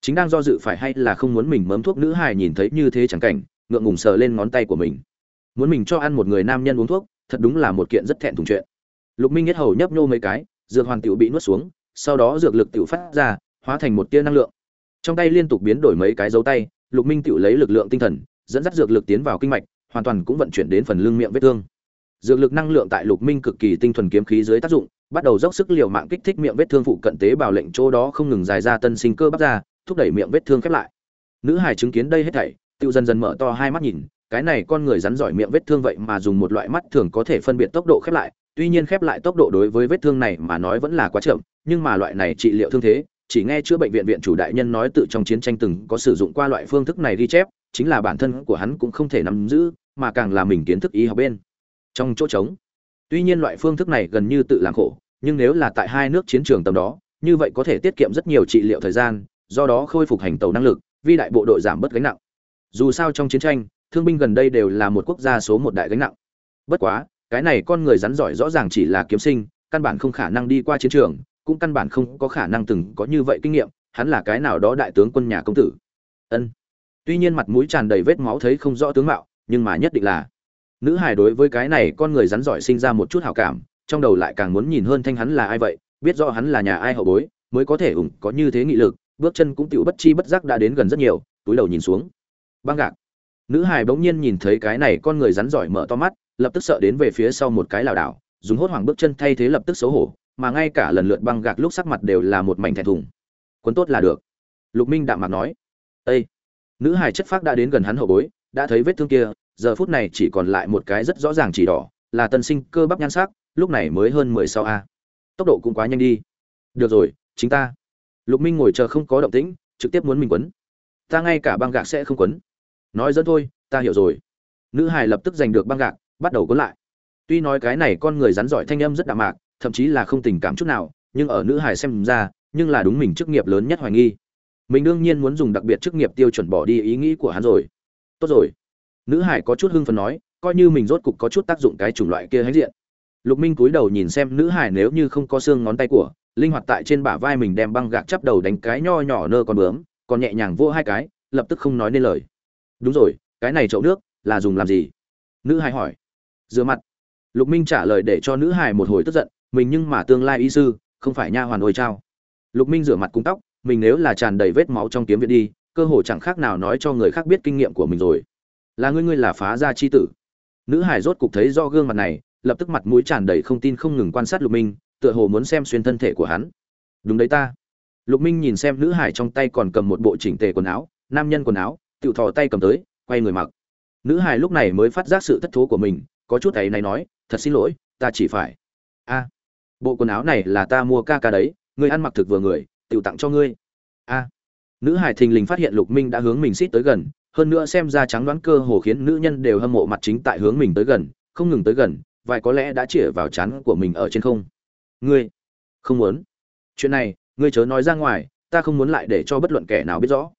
Chính đang do dự phải hay là không muốn mình mớm thuốc nữ hải nhìn thấy như thế chẳng cảnh, ngượng ngùng sờ lên ngón tay của mình. Muốn mình cho ăn một người nam nhân uống thuốc, thật đúng là một kiện rất thẹn thùng chuyện. Lục minh nhất hầu nhấp nhô mấy cái, dược hoàn tiểu bị nuốt xuống sau đó dược lực tiểu phát ra, hóa thành một tia năng lượng. Trong tay liên tục biến đổi mấy cái dấu tay, lục minh tiểu lấy lực lượng tinh thần, dẫn dắt dược lực tiến vào kinh mạch, hoàn toàn cũng vận chuyển đến phần lưng miệng vết thương. Dược lực năng lượng tại lục minh cực kỳ tinh thuần kiếm khí dưới tác dụng, bắt đầu dốc sức liều mạng kích thích miệng vết thương phụ cận tế bào lệnh chỗ đó không ngừng dài ra tân sinh cơ bắp ra, thúc đẩy miệng vết thương khép lại. Nữ hải chứng kiến đây hết thảy, tiêu dần dần mở to hai mắt nhìn, cái này con người rắn giỏi miệng vết thương vậy mà dùng một loại mắt thường có thể phân biệt tốc độ khép lại tuy nhiên khép lại tốc độ đối với vết thương này mà nói vẫn là quá chậm, nhưng mà loại này trị liệu thương thế, chỉ nghe chữa bệnh viện viện chủ đại nhân nói tự trong chiến tranh từng có sử dụng qua loại phương thức này ghi chép, chính là bản thân của hắn cũng không thể nắm giữ, mà càng là mình kiến thức y học bên trong chỗ trống. Tuy nhiên loại phương thức này gần như tự làm khổ, nhưng nếu là tại hai nước chiến trường tầm đó, như vậy có thể tiết kiệm rất nhiều trị liệu thời gian, do đó khôi phục hành tàu năng lực, vi đại bộ đội giảm bớt gánh nặng. Dù sao trong chiến tranh, thương binh gần đây đều là một quốc gia số một đại gánh nặng. Bất quá cái này con người rắn giỏi rõ ràng chỉ là kiếm sinh, căn bản không khả năng đi qua chiến trường, cũng căn bản không có khả năng từng có như vậy kinh nghiệm, hắn là cái nào đó đại tướng quân nhà công tử. Ân. Tuy nhiên mặt mũi tràn đầy vết máu thấy không rõ tướng mạo, nhưng mà nhất định là nữ hài đối với cái này con người rắn giỏi sinh ra một chút hào cảm, trong đầu lại càng muốn nhìn hơn thanh hắn là ai vậy, biết rõ hắn là nhà ai hậu bối, mới có thể ủng có như thế nghị lực, bước chân cũng tựu bất chi bất giác đã đến gần rất nhiều, túi đầu nhìn xuống. Băng gạc. Nữ hài bỗng nhiên nhìn thấy cái này con người rắn giỏi mở to mắt lập tức sợ đến về phía sau một cái lảo đảo, dùng hốt hoảng bước chân thay thế lập tức xấu hổ, mà ngay cả lần lượt băng gạc lúc sắc mặt đều là một mảnh thẹn thùng. Quấn tốt là được. Lục minh đạm mặt nói. Ây nữ hài chất phác đã đến gần hắn hậu bối, đã thấy vết thương kia, giờ phút này chỉ còn lại một cái rất rõ ràng chỉ đỏ, là tân sinh cơ bắp nhan sắc, lúc này mới hơn mười sau a. Tốc độ cũng quá nhanh đi. Được rồi, chính ta. Lục minh ngồi chờ không có động tĩnh, trực tiếp muốn mình quấn. Ta ngay cả băng gạc sẽ không quấn. Nói dẫn thôi, ta hiểu rồi. Nữ hài lập tức giành được băng gạc bắt đầu quấn lại. Tuy nói cái này con người rắn giỏi thanh âm rất đạm mạc, thậm chí là không tình cảm chút nào, nhưng ở nữ hài xem ra, nhưng là đúng mình chức nghiệp lớn nhất hoài nghi. Mình đương nhiên muốn dùng đặc biệt chức nghiệp tiêu chuẩn bỏ đi ý nghĩ của hắn rồi. Tốt rồi. Nữ hải có chút hưng phấn nói, coi như mình rốt cục có chút tác dụng cái chủng loại kia hãnh diện. Lục minh cúi đầu nhìn xem nữ hải nếu như không có xương ngón tay của, linh hoạt tại trên bả vai mình đem băng gạc chắp đầu đánh cái nho nhỏ nơ con bướm, còn nhẹ nhàng vô hai cái, lập tức không nói nên lời. Đúng rồi, cái này chậu nước, là dùng làm gì? Nữ hải hỏi rửa mặt. Lục minh trả lời để cho nữ hải một hồi tức giận, mình nhưng mà tương lai y sư, không phải nha hoàn ôi trao lục minh rửa mặt cung tóc, mình nếu là tràn đầy vết máu trong kiếm viện đi, cơ hồ chẳng khác nào nói cho người khác biết kinh nghiệm của mình rồi. Là ngươi ngươi là phá gia chi tử. Nữ hải rốt cục thấy do gương mặt này, lập tức mặt mũi tràn đầy không tin không ngừng quan sát lục minh, tựa hồ muốn xem xuyên thân thể của hắn. Đúng đấy ta. Lục minh nhìn xem nữ hải trong tay còn cầm một bộ chỉnh tề quần áo, nam nhân quần áo tự thò tay cầm tới, quay người mặc. Nữ hải lúc này mới phát giác sự thất thố của mình có chút ấy này nói, thật xin lỗi, ta chỉ phải. A, bộ quần áo này là ta mua ca ca đấy, ngươi ăn mặc thực vừa người tự tặng cho ngươi. A. Nữ hải thình lình phát hiện lục minh đã hướng mình xít tới gần, hơn nữa xem ra trắng đoán cơ hồ khiến nữ nhân đều hâm mộ mặt chính tại hướng mình tới gần, không ngừng tới gần, vài có lẽ đã chĩa vào chán của mình ở trên không. Ngươi, không muốn. Chuyện này, ngươi chớ nói ra ngoài, ta không muốn lại để cho bất luận kẻ nào biết rõ.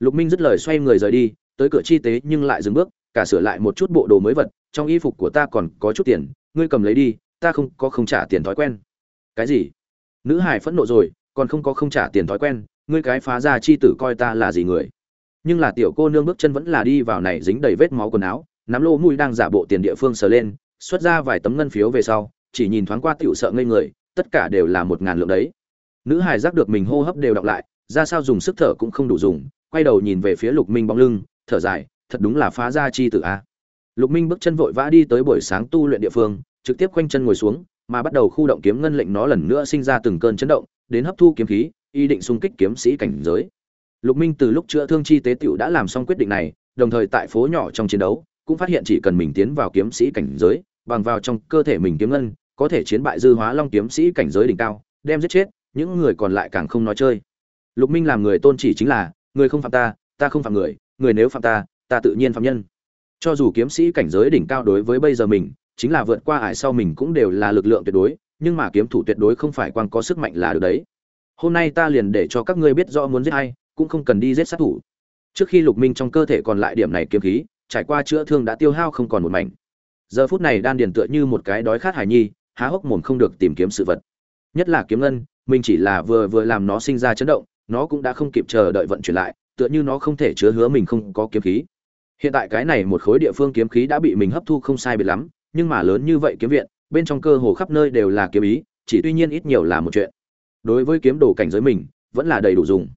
Lục minh dứt lời xoay người rời đi, tới cửa chi tế nhưng lại dừng bước cả sửa lại một chút bộ đồ mới vật, trong y phục của ta còn có chút tiền, ngươi cầm lấy đi, ta không, có không trả tiền thói quen. Cái gì? Nữ hải phẫn nộ rồi, còn không có không trả tiền thói quen, ngươi cái phá ra chi tử coi ta là gì người? Nhưng là tiểu cô nương bước chân vẫn là đi vào này dính đầy vết máu quần áo, nắm lô mũi đang giả bộ tiền địa phương sờ lên, xuất ra vài tấm ngân phiếu về sau, chỉ nhìn thoáng qua tiểu sợ ngây người, tất cả đều là một ngàn lượng đấy. Nữ hải giác được mình hô hấp đều đọc lại, ra sao dùng sức thở cũng không đủ dùng, quay đầu nhìn về phía lục minh bóng lưng, thở dài thật đúng là phá ra chi tử a. Lục minh bước chân vội vã đi tới buổi sáng tu luyện địa phương, trực tiếp quanh chân ngồi xuống, mà bắt đầu khu động kiếm ngân lệnh nó lần nữa sinh ra từng cơn chấn động, đến hấp thu kiếm khí ý định xung kích kiếm sĩ cảnh giới. Lục minh từ lúc chữa thương chi tế tiểu đã làm xong quyết định này, đồng thời tại phố nhỏ trong chiến đấu, cũng phát hiện chỉ cần mình tiến vào kiếm sĩ cảnh giới, bằng vào trong cơ thể mình kiếm ngân, có thể chiến bại dư hóa long kiếm sĩ cảnh giới đỉnh cao, đem giết chết, những người còn lại càng không nói chơi. Lục minh làm người tôn chỉ chính là, người không phạm ta ta không phạm người người nếu phạm ta ta tự nhiên phạm nhân. Cho dù kiếm sĩ cảnh giới đỉnh cao đối với bây giờ mình, chính là vượt qua ải sau mình cũng đều là lực lượng tuyệt đối, nhưng mà kiếm thủ tuyệt đối không phải quang có sức mạnh là được đấy. Hôm nay ta liền để cho các ngươi biết rõ muốn giết ai, cũng không cần đi giết sát thủ. Trước khi lục minh trong cơ thể còn lại điểm này kiếm khí, trải qua chữa thương đã tiêu hao không còn một mảnh. Giờ phút này đan điền tựa như một cái đói khát hải nhi, há hốc mồm không được tìm kiếm sự vật. Nhất là kiếm ngân, mình chỉ là vừa vừa làm nó sinh ra chấn động, nó cũng đã không kịp chờ đợi vận chuyển lại, tựa như nó không thể chứa hứa mình không có kiếm khí hiện tại cái này một khối địa phương kiếm khí đã bị mình hấp thu không sai biệt lắm, nhưng mà lớn như vậy kiếm viện, bên trong cơ hồ khắp nơi đều là kiếm ý, chỉ tuy nhiên ít nhiều là một chuyện. Đối với kiếm đồ cảnh giới mình, vẫn là đầy đủ dùng.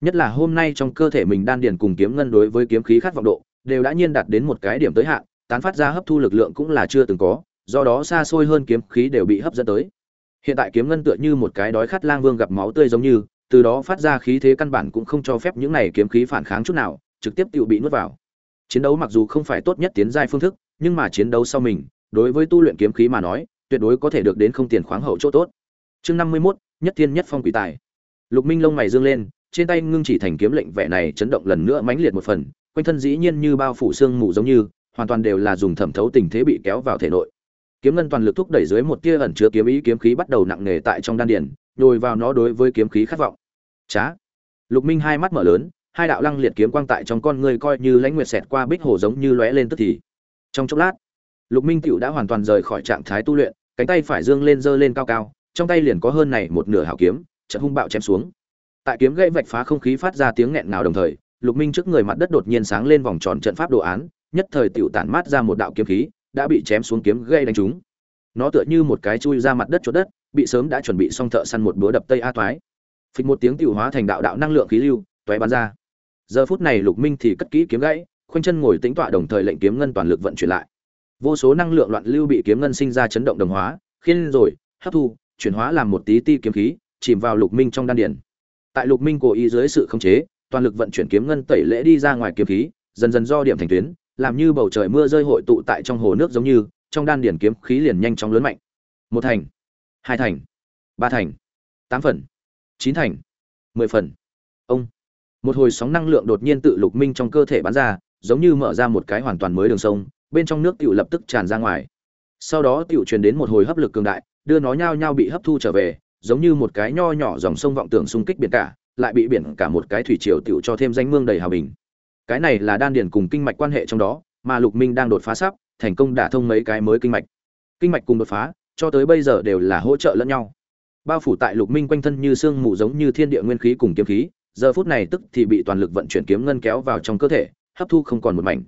Nhất là hôm nay trong cơ thể mình đan điền cùng kiếm ngân đối với kiếm khí khát vọng độ, đều đã nhiên đạt đến một cái điểm tới hạn, tán phát ra hấp thu lực lượng cũng là chưa từng có, do đó xa xôi hơn kiếm khí đều bị hấp dẫn tới. Hiện tại kiếm ngân tựa như một cái đói khát lang vương gặp máu tươi giống như, từ đó phát ra khí thế căn bản cũng không cho phép những này kiếm khí phản kháng chút nào, trực tiếp tự bị nuốt vào chiến đấu mặc dù không phải tốt nhất tiến giai phương thức nhưng mà chiến đấu sau mình đối với tu luyện kiếm khí mà nói tuyệt đối có thể được đến không tiền khoáng hậu chỗ tốt. Chương năm mươi 51, nhất thiên nhất phong quỷ tài. Lục minh lông mày dương lên trên tay ngưng chỉ thành kiếm lệnh vẻ này chấn động lần nữa mãnh liệt một phần quanh thân dĩ nhiên như bao phủ xương mù giống như hoàn toàn đều là dùng thẩm thấu tình thế bị kéo vào thể nội. Kiếm ngân toàn lực thúc đẩy dưới một tia ẩn chứa kiếm ý kiếm khí bắt đầu nặng nề tại trong đan điền nhồi vào nó đối với kiếm khí khát vọng. Chá. Lục minh hai mắt mở lớn hai đạo lăng liệt kiếm quang tại trong con người coi như lãnh nguyệt xẹt qua bích hồ giống như lóe lên tức thì. Trong chốc lát, lục minh tựu đã hoàn toàn rời khỏi trạng thái tu luyện, cánh tay phải dương lên giơ lên cao cao, trong tay liền có hơn này một nửa hảo kiếm, chợt hung bạo chém xuống. Tại kiếm gãy vạch phá không khí phát ra tiếng nghẹn ngào đồng thời, lục minh trước người mặt đất đột nhiên sáng lên vòng tròn trận pháp đồ án, nhất thời tiểu tản mát ra một đạo kiếm khí, đã bị chém xuống kiếm gây đánh trúng. Nó tựa như một cái chui ra mặt đất chỗ đất, bị sớm đã chuẩn bị xong thợ săn một búa đập tây a toái. Phịch một tiếng tiểu hóa thành đạo đạo năng lượng khí lưu toé bắn ra giờ phút này lục minh thì cất kỹ kiếm gãy, khoanh chân ngồi tĩnh tọa đồng thời lệnh kiếm ngân toàn lực vận chuyển lại. Vô số năng lượng loạn lưu bị kiếm ngân sinh ra chấn động đồng hóa khiến rồi, hấp thu, chuyển hóa làm một tí ti kiếm khí, chìm vào lục minh trong đan điển tại lục minh cố ý dưới sự khống chế, toàn lực vận chuyển kiếm ngân tẩy lễ đi ra ngoài kiếm khí, dần dần do điểm thành tuyến, làm như bầu trời mưa rơi hội tụ tại trong hồ nước giống như, trong đan điển kiếm khí liền nhanh chóng lớn mạnh. Một thành, hai thành, ba thành, tám phần, chín thành, mười phần. Ông một hồi sóng năng lượng đột nhiên tự lục minh trong cơ thể bắn ra, giống như mở ra một cái hoàn toàn mới đường sông, bên trong nước tựu lập tức tràn ra ngoài. Sau đó tựu truyền đến một hồi hấp lực cường đại, đưa nó nhao nhao bị hấp thu trở về, giống như một cái nho nhỏ dòng sông vọng tưởng xung kích biển cả, lại bị biển cả một cái thủy triều tựu cho thêm danh mương đầy hào bình. Cái này là đan điền cùng kinh mạch quan hệ trong đó, mà lục minh đang đột phá sắp, thành công đả thông mấy cái mới kinh mạch. Kinh mạch cùng đột phá, cho tới bây giờ đều là hỗ trợ lẫn nhau. Bao phủ tại lục minh quanh thân như xương mù giống như thiên địa nguyên khí cùng kiếm khí giờ phút này tức thì bị toàn lực vận chuyển kiếm ngân kéo vào trong cơ thể, hấp thu không còn một mảnh.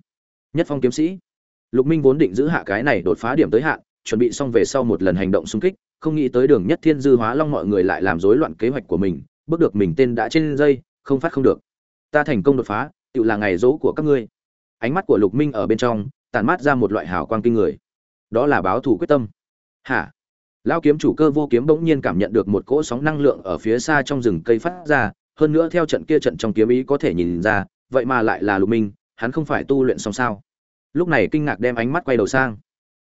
Nhất phong kiếm sĩ. Lục minh vốn định giữ hạ cái này đột phá điểm tới hạn, chuẩn bị xong về sau một lần hành động xung kích, không nghĩ tới đường nhất thiên dư hóa long mọi người lại làm rối loạn kế hoạch của mình, bước được mình tên đã trên dây, không phát không được. Ta thành công đột phá, tự là ngày dỗ của các ngươi. Ánh mắt của lục minh ở bên trong tàn mát ra một loại hào quang kinh người. Đó là báo thủ quyết tâm. Hả? Lão kiếm chủ cơ vô kiếm bỗng nhiên cảm nhận được một cỗ sóng năng lượng ở phía xa trong rừng cây phát ra hơn nữa theo trận kia trận trong kiếm ý có thể nhìn ra, vậy mà lại là lục minh, hắn không phải tu luyện xong sao? Lúc này kinh ngạc đem ánh mắt quay đầu sang.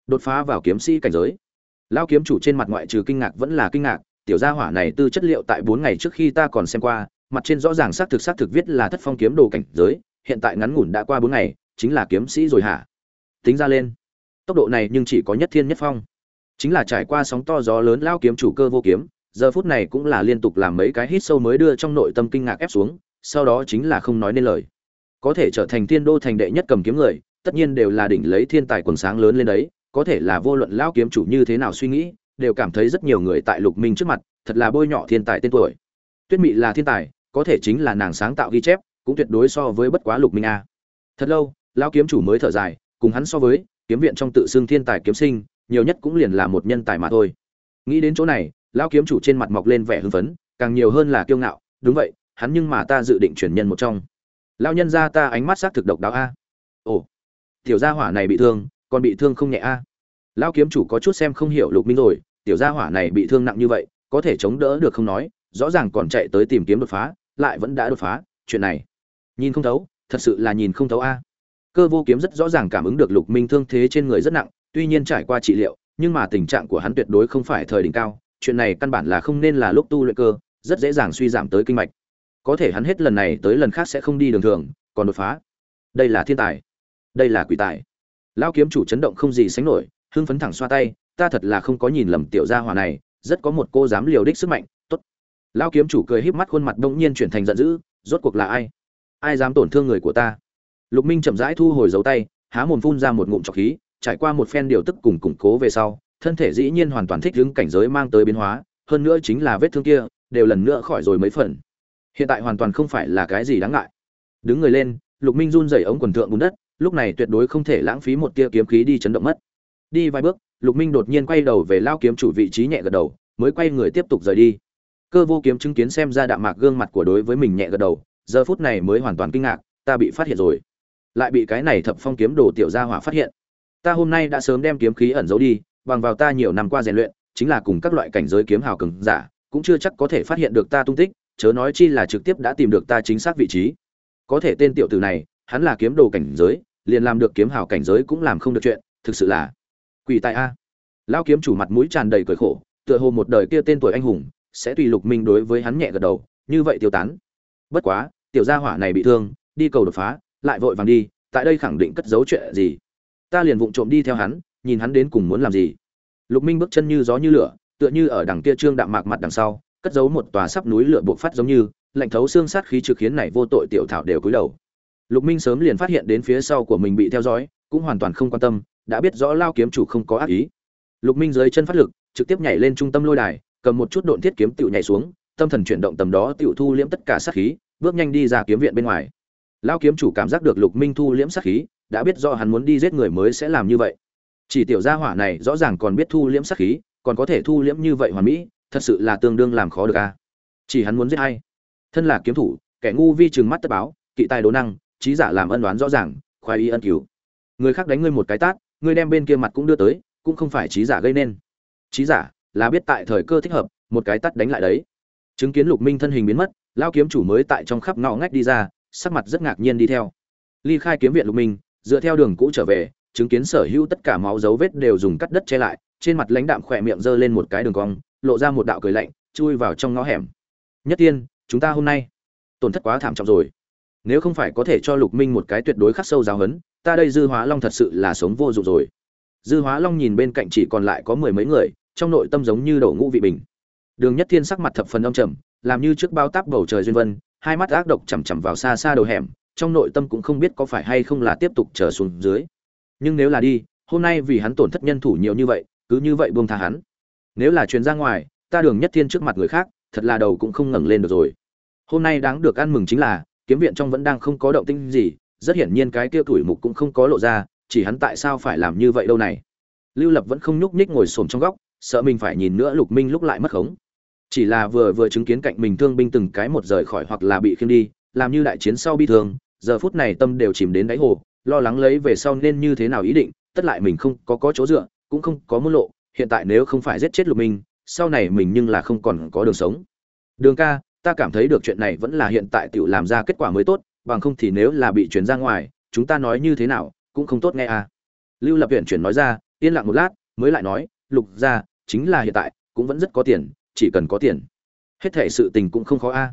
Đột phá vào kiếm sĩ cảnh giới. Lão kiếm chủ trên mặt ngoại trừ kinh ngạc vẫn là kinh ngạc, tiểu gia hỏa này tư chất liệu tại bốn ngày trước khi ta còn xem qua, mặt trên rõ ràng xác thực xác thực viết là thất phong kiếm đồ cảnh giới, hiện tại ngắn ngủn đã qua bốn ngày, chính là kiếm sĩ rồi hả? Tính ra lên. Tốc độ này nhưng chỉ có nhất thiên nhất phong. Chính là trải qua sóng to gió lớn lao kiếm chủ cơ vô kiếm giờ phút này cũng là liên tục làm mấy cái hít sâu mới đưa trong nội tâm kinh ngạc ép xuống, sau đó chính là không nói nên lời. Có thể trở thành thiên đô thành đệ nhất cầm kiếm người, tất nhiên đều là đỉnh lấy thiên tài quần sáng lớn lên đấy, có thể là vô luận lao kiếm chủ như thế nào suy nghĩ, đều cảm thấy rất nhiều người tại lục minh trước mặt, thật là bôi nhọ thiên tài tên tuổi. Tuyết mị là thiên tài, có thể chính là nàng sáng tạo ghi chép, cũng tuyệt đối so với bất quá lục minh a. Thật lâu lao kiếm chủ mới thở dài, cùng hắn so với, kiếm viện trong tự xưng thiên tài kiếm sinh, nhiều nhất cũng liền là một nhân tài mà thôi. Nghĩ đến chỗ này Lão kiếm chủ trên mặt mọc lên vẻ hưng phấn, càng nhiều hơn là kiêu ngạo, đúng vậy, hắn nhưng mà ta dự định chuyển nhân một trong. Lão nhân ra ta ánh mắt sắc thực độc đáo a. Ồ, tiểu gia hỏa này bị thương, còn bị thương không nhẹ a? Lão kiếm chủ có chút xem không hiểu lục minh rồi, tiểu gia hỏa này bị thương nặng như vậy, có thể chống đỡ được không nói, rõ ràng còn chạy tới tìm kiếm đột phá, lại vẫn đã đột phá, chuyện này nhìn không thấu, thật sự là nhìn không thấu a. Cơ vô kiếm rất rõ ràng cảm ứng được lục minh thương thế trên người rất nặng, tuy nhiên trải qua trị liệu, nhưng mà tình trạng của hắn tuyệt đối không phải thời đỉnh cao chuyện này căn bản là không nên là lúc tu luyện cơ, rất dễ dàng suy giảm tới kinh mạch. Có thể hắn hết lần này tới lần khác sẽ không đi đường thường, còn đột phá. Đây là thiên tài. Đây là quỷ tài. Lao kiếm chủ chấn động không gì sánh nổi, hưng phấn thẳng xoa tay, ta thật là không có nhìn lầm tiểu gia hỏa này, rất có một cô dám liều đích sức mạnh, tốt. Lao kiếm chủ cười híp mắt khuôn mặt đông nhiên chuyển thành giận dữ, rốt cuộc là ai? Ai dám tổn thương người của ta? Lục minh chậm rãi thu hồi dấu tay, há mồm phun ra một ngụm trọc khí, trải qua một phen điều tức cùng củng cố về sau thân thể dĩ nhiên hoàn toàn thích ứng cảnh giới mang tới biến hóa, hơn nữa chính là vết thương kia, đều lần nữa khỏi rồi mấy phần. Hiện tại hoàn toàn không phải là cái gì đáng ngại. Đứng người lên, lục minh run rẩy ống quần thượng bùn đất, lúc này tuyệt đối không thể lãng phí một tia kiếm khí đi chấn động mất. Đi vài bước, lục minh đột nhiên quay đầu về lao kiếm chủ vị trí nhẹ gật đầu, mới quay người tiếp tục rời đi. Cơ vô kiếm chứng kiến xem ra đạm mạc gương mặt của đối với mình nhẹ gật đầu, giờ phút này mới hoàn toàn kinh ngạc, ta bị phát hiện rồi. Lại bị cái này thập phong kiếm đồ tiểu gia hỏa phát hiện. Ta hôm nay đã sớm đem kiếm khí ẩn giấu đi bằng vào ta nhiều năm qua rèn luyện, chính là cùng các loại cảnh giới kiếm hào cường giả, cũng chưa chắc có thể phát hiện được ta tung tích, chớ nói chi là trực tiếp đã tìm được ta chính xác vị trí. Có thể tên tiểu tử này, hắn là kiếm đồ cảnh giới, liền làm được kiếm hào cảnh giới cũng làm không được chuyện, thực sự là quỷ tai a. Lão kiếm chủ mặt mũi tràn đầy cười khổ, tựa hồ một đời kia tên tuổi anh hùng, sẽ tùy lục minh đối với hắn nhẹ gật đầu, như vậy tiêu tán. Bất quá, tiểu gia hỏa này bị thương, đi cầu đột phá, lại vội vàng đi, tại đây khẳng định cất giấu chuyện gì. Ta liền vụng trộm đi theo hắn nhìn hắn đến cùng muốn làm gì. Lục minh bước chân như gió như lửa, tựa như ở đằng kia trương đạm mạc mặt đằng sau, cất giấu một tòa sắp núi lửa buộc phát giống như, lạnh thấu xương sát khí trực khiến này vô tội tiểu thảo đều cúi đầu. Lục minh sớm liền phát hiện đến phía sau của mình bị theo dõi, cũng hoàn toàn không quan tâm, đã biết rõ lao kiếm chủ không có ác ý. Lục minh dưới chân phát lực, trực tiếp nhảy lên trung tâm lôi đài, cầm một chút độn thiết kiếm tựu nhảy xuống, tâm thần chuyển động tầm đó tựu thu liễm tất cả sát khí, bước nhanh đi ra kiếm viện bên ngoài. Lao kiếm chủ cảm giác được lục minh thu liễm sát khí, đã biết rõ hắn muốn đi giết người mới sẽ làm như vậy chỉ tiểu gia hỏa này rõ ràng còn biết thu liễm sát khí, còn có thể thu liễm như vậy hoàn mỹ, thật sự là tương đương làm khó được a. Chỉ hắn muốn giết hay thân là kiếm thủ, kẻ ngu vi trừng mắt tất báo, kỵ tài đố năng, trí giả làm ân đoán rõ ràng, khoái y ân cứu. Người khác đánh ngươi một cái tát, ngươi đem bên kia mặt cũng đưa tới, cũng không phải trí giả gây nên. Trí giả là biết tại thời cơ thích hợp, một cái tát đánh lại đấy. Chứng kiến lục minh thân hình biến mất lao kiếm chủ mới tại trong khắp ngõ ngách đi ra, sắc mặt rất ngạc nhiên đi theo. Ly khai kiếm viện lục minh, dựa theo đường cũ trở về chứng kiến sở hữu tất cả máu dấu vết đều dùng cắt đất che lại, trên mặt lãnh đạm khỏe miệng giơ lên một cái đường cong, lộ ra một đạo cười lạnh, chui vào trong ngõ hẻm. Nhất tiên, chúng ta hôm nay tổn thất quá thảm trọng rồi. Nếu không phải có thể cho lục minh một cái tuyệt đối khắc sâu giáo hấn ta đây dư hóa long thật sự là sống vô dụng rồi. Dư hóa long nhìn bên cạnh chỉ còn lại có mười mấy người, trong nội tâm giống như đổ ngũ vị bình. Đường nhất thiên sắc mặt thập phần âm trầm, làm như trước bao táp bầu trời duyên vân, hai mắt ác độc chằm chằm vào xa xa đầu hẻm, trong nội tâm cũng không biết có phải hay không là tiếp tục trở xuống dưới nhưng nếu là đi, hôm nay vì hắn tổn thất nhân thủ nhiều như vậy, cứ như vậy buông tha hắn. Nếu là truyền ra ngoài, ta đường nhất thiên trước mặt người khác, thật là đầu cũng không ngẩng lên được rồi. Hôm nay đáng được ăn mừng chính là, kiếm viện trong vẫn đang không có động tĩnh gì, rất hiển nhiên cái kia tuổi mục cũng không có lộ ra, chỉ hắn tại sao phải làm như vậy đâu này. Lưu lập vẫn không nhúc nhích ngồi xổm trong góc, sợ mình phải nhìn nữa lục minh lúc lại mất khống. Chỉ là vừa vừa chứng kiến cạnh mình thương binh từng cái một rời khỏi hoặc là bị khiêng đi, làm như đại chiến sau bi thương, giờ phút này tâm đều chìm đến đáy hồ lo lắng lấy về sau nên như thế nào ý định, tất lại mình không có có chỗ dựa, cũng không có môn lộ, hiện tại nếu không phải giết chết lục minh, sau này mình nhưng là không còn có đường sống. Đường ca, ta cảm thấy được chuyện này vẫn là hiện tại tiểu làm ra kết quả mới tốt, bằng không thì nếu là bị chuyển ra ngoài, chúng ta nói như thế nào, cũng không tốt nghe à. Lưu lập huyện chuyển nói ra, yên lặng một lát, mới lại nói, lục ra chính là hiện tại, cũng vẫn rất có tiền, chỉ cần có tiền. Hết thể sự tình cũng không khó a.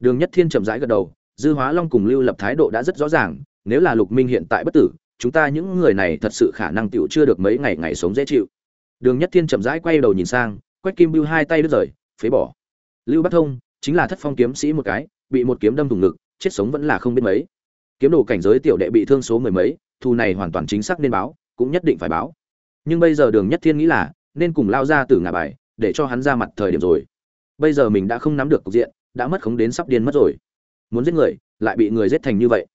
Đường nhất thiên chậm rãi gật đầu, dư hóa long cùng lưu lập thái độ đã rất rõ ràng nếu là lục minh hiện tại bất tử, chúng ta những người này thật sự khả năng tiểu chưa được mấy ngày ngày sống dễ chịu. Đường nhất thiên chậm rãi quay đầu nhìn sang quách kim bưu hai tay đứt rời, phế bỏ. Lưu bắc thông chính là thất phong kiếm sĩ một cái, bị một kiếm đâm thủng ngực, chết sống vẫn là không biết mấy. Kiếm đồ cảnh giới tiểu đệ bị thương số mười mấy, thù này hoàn toàn chính xác nên báo, cũng nhất định phải báo. Nhưng bây giờ đường nhất thiên nghĩ là, nên cùng lao ra từ ngả bài, để cho hắn ra mặt thời điểm rồi. Bây giờ mình đã không nắm được cục diện, đã mất khống đến sắp điên mất rồi. Muốn giết người, lại bị người giết thành như vậy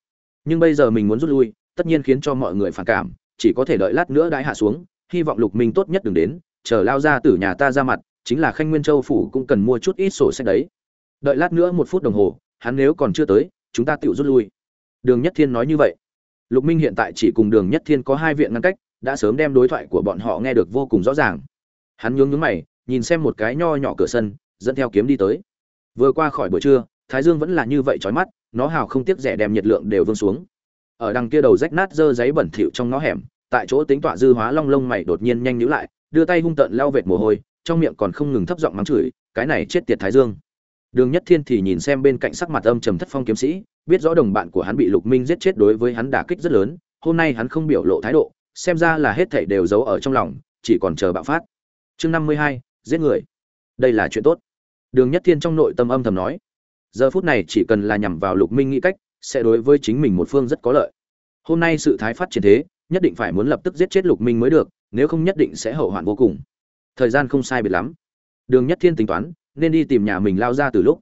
nhưng bây giờ mình muốn rút lui, tất nhiên khiến cho mọi người phản cảm, chỉ có thể đợi lát nữa đãi hạ xuống, hy vọng lục minh tốt nhất đừng đến, chờ lao ra từ nhà ta ra mặt, chính là khanh nguyên châu phủ cũng cần mua chút ít sổ sách đấy. Đợi lát nữa một phút đồng hồ, hắn nếu còn chưa tới, chúng ta tự rút lui. Đường nhất thiên nói như vậy. Lục minh hiện tại chỉ cùng đường nhất thiên có hai viện ngăn cách, đã sớm đem đối thoại của bọn họ nghe được vô cùng rõ ràng. Hắn nhướng nhướng mày, nhìn xem một cái nho nhỏ cửa sân, dẫn theo kiếm đi tới. Vừa qua khỏi buổi trưa, thái dương vẫn là như vậy chói mắt nó hào không tiếc rẻ đem nhiệt lượng đều vương xuống. Ở đằng kia đầu rách nát dơ giấy bẩn thỉu trong nó hẻm, tại chỗ tính tọa dư hóa long lông mày đột nhiên nhanh nhíu lại, đưa tay hung tợn lao vệt mồ hôi, trong miệng còn không ngừng thấp giọng mắng chửi, cái này chết tiệt thái dương. Đường nhất thiên thì nhìn xem bên cạnh sắc mặt âm trầm thất phong kiếm sĩ, biết rõ đồng bạn của hắn bị lục minh giết chết đối với hắn đả kích rất lớn, hôm nay hắn không biểu lộ thái độ, xem ra là hết thảy đều giấu ở trong lòng, chỉ còn chờ bạo phát. Chương năm mươi hai, giết người. Đây là chuyện tốt. Đường nhất thiên trong nội tâm âm thầm nói giờ phút này chỉ cần là nhằm vào lục minh nghĩ cách, sẽ đối với chính mình một phương rất có lợi. Hôm nay sự thái phát triển thế, nhất định phải muốn lập tức giết chết lục minh mới được, nếu không nhất định sẽ hậu hoạn vô cùng. Thời gian không sai biệt lắm. Đường nhất thiên tính toán, nên đi tìm nhà mình lao ra từ lúc.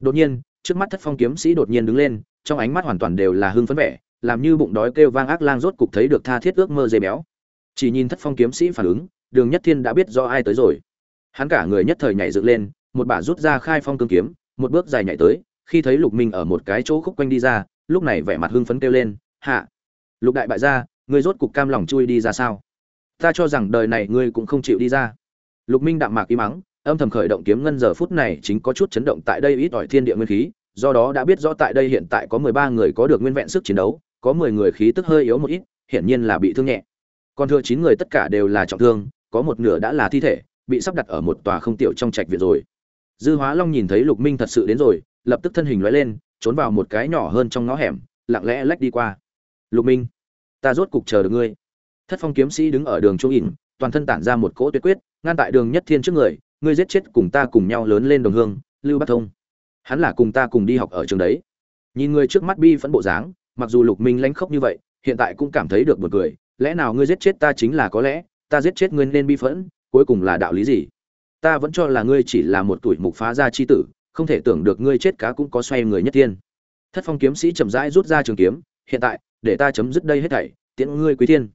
Đột nhiên, trước mắt thất phong kiếm sĩ đột nhiên đứng lên, trong ánh mắt hoàn toàn đều là hưng phấn vẻ, làm như bụng đói kêu vang ác lang rốt cục thấy được tha thiết ước mơ dây béo. Chỉ nhìn thất phong kiếm sĩ phản ứng, đường nhất thiên đã biết do ai tới rồi. Hắn cả người nhất thời nhảy dựng lên, một bả rút ra khai phong cương kiếm một bước dài nhảy tới, khi thấy lục minh ở một cái chỗ khúc quanh đi ra, lúc này vẻ mặt hưng phấn kêu lên, hạ, lục đại bại gia ngươi rốt cục cam lòng chui đi ra sao? Ta cho rằng đời này ngươi cũng không chịu đi ra. Lục minh đạm mạc im mắng, âm thầm khởi động kiếm ngân giờ phút này chính có chút chấn động tại đây ít ỏi thiên địa nguyên khí, do đó đã biết rõ tại đây hiện tại có mười ba người có được nguyên vẹn sức chiến đấu, có mười người khí tức hơi yếu một ít, hiển nhiên là bị thương nhẹ. Còn thừa chín người tất cả đều là trọng thương, có một nửa đã là thi thể, bị sắp đặt ở một tòa không tiểu trong trạch viện rồi dư hóa long nhìn thấy lục minh thật sự đến rồi, lập tức thân hình lóe lên, trốn vào một cái nhỏ hơn trong ngõ hẻm, lặng lẽ lách đi qua. Lục minh, ta rốt cục chờ được ngươi. Thất phong kiếm sĩ đứng ở đường trung ỉn, toàn thân tản ra một cỗ tuyệt quyết, ngăn tại đường nhất thiên trước người, ngươi giết chết cùng ta cùng nhau lớn lên đồng hương, lưu bắc thông. Hắn là cùng ta cùng đi học ở trường đấy. Nhìn ngươi trước mắt bi phẫn bộ dáng, mặc dù lục minh lanh khốc như vậy, hiện tại cũng cảm thấy được một cười, lẽ nào ngươi giết chết ta chính là có lẽ, ta giết chết ngươi nên bi phẫn, cuối cùng là đạo lý gì? Ta vẫn cho là ngươi chỉ là một tuổi mục phá gia chi tử, không thể tưởng được ngươi chết cá cũng có xoay người nhất tiên thất phong kiếm sĩ chậm rãi rút ra trường kiếm, hiện tại, để ta chấm dứt đây hết thảy, tiễn ngươi quý thiên.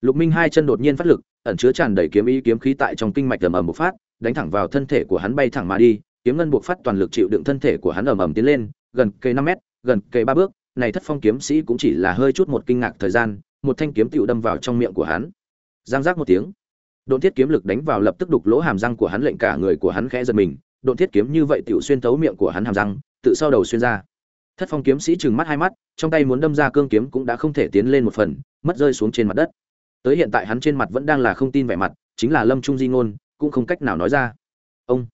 Lục minh hai chân đột nhiên phát lực, ẩn chứa tràn đầy kiếm ý kiếm khí tại trong kinh mạch ầm ầm bộc phát, đánh thẳng vào thân thể của hắn bay thẳng mà đi, kiếm ngân buộc phát toàn lực chịu đựng thân thể của hắn ầm ầm tiến lên, gần cây năm mét, gần cây ba bước, này thất phong kiếm sĩ cũng chỉ là hơi chút một kinh ngạc thời gian, một thanh kiếm tựu đâm vào trong miệng của hắn. Giang giác một tiếng độn thiết kiếm lực đánh vào lập tức đục lỗ hàm răng của hắn lệnh cả người của hắn khẽ giật mình. Độn thiết kiếm như vậy tiểu xuyên thấu miệng của hắn hàm răng, tự sau đầu xuyên ra. Thất phong kiếm sĩ trừng mắt hai mắt, trong tay muốn đâm ra cương kiếm cũng đã không thể tiến lên một phần, mất rơi xuống trên mặt đất. Tới hiện tại hắn trên mặt vẫn đang là không tin vẻ mặt, chính là lâm trung di ngôn, cũng không cách nào nói ra. Ông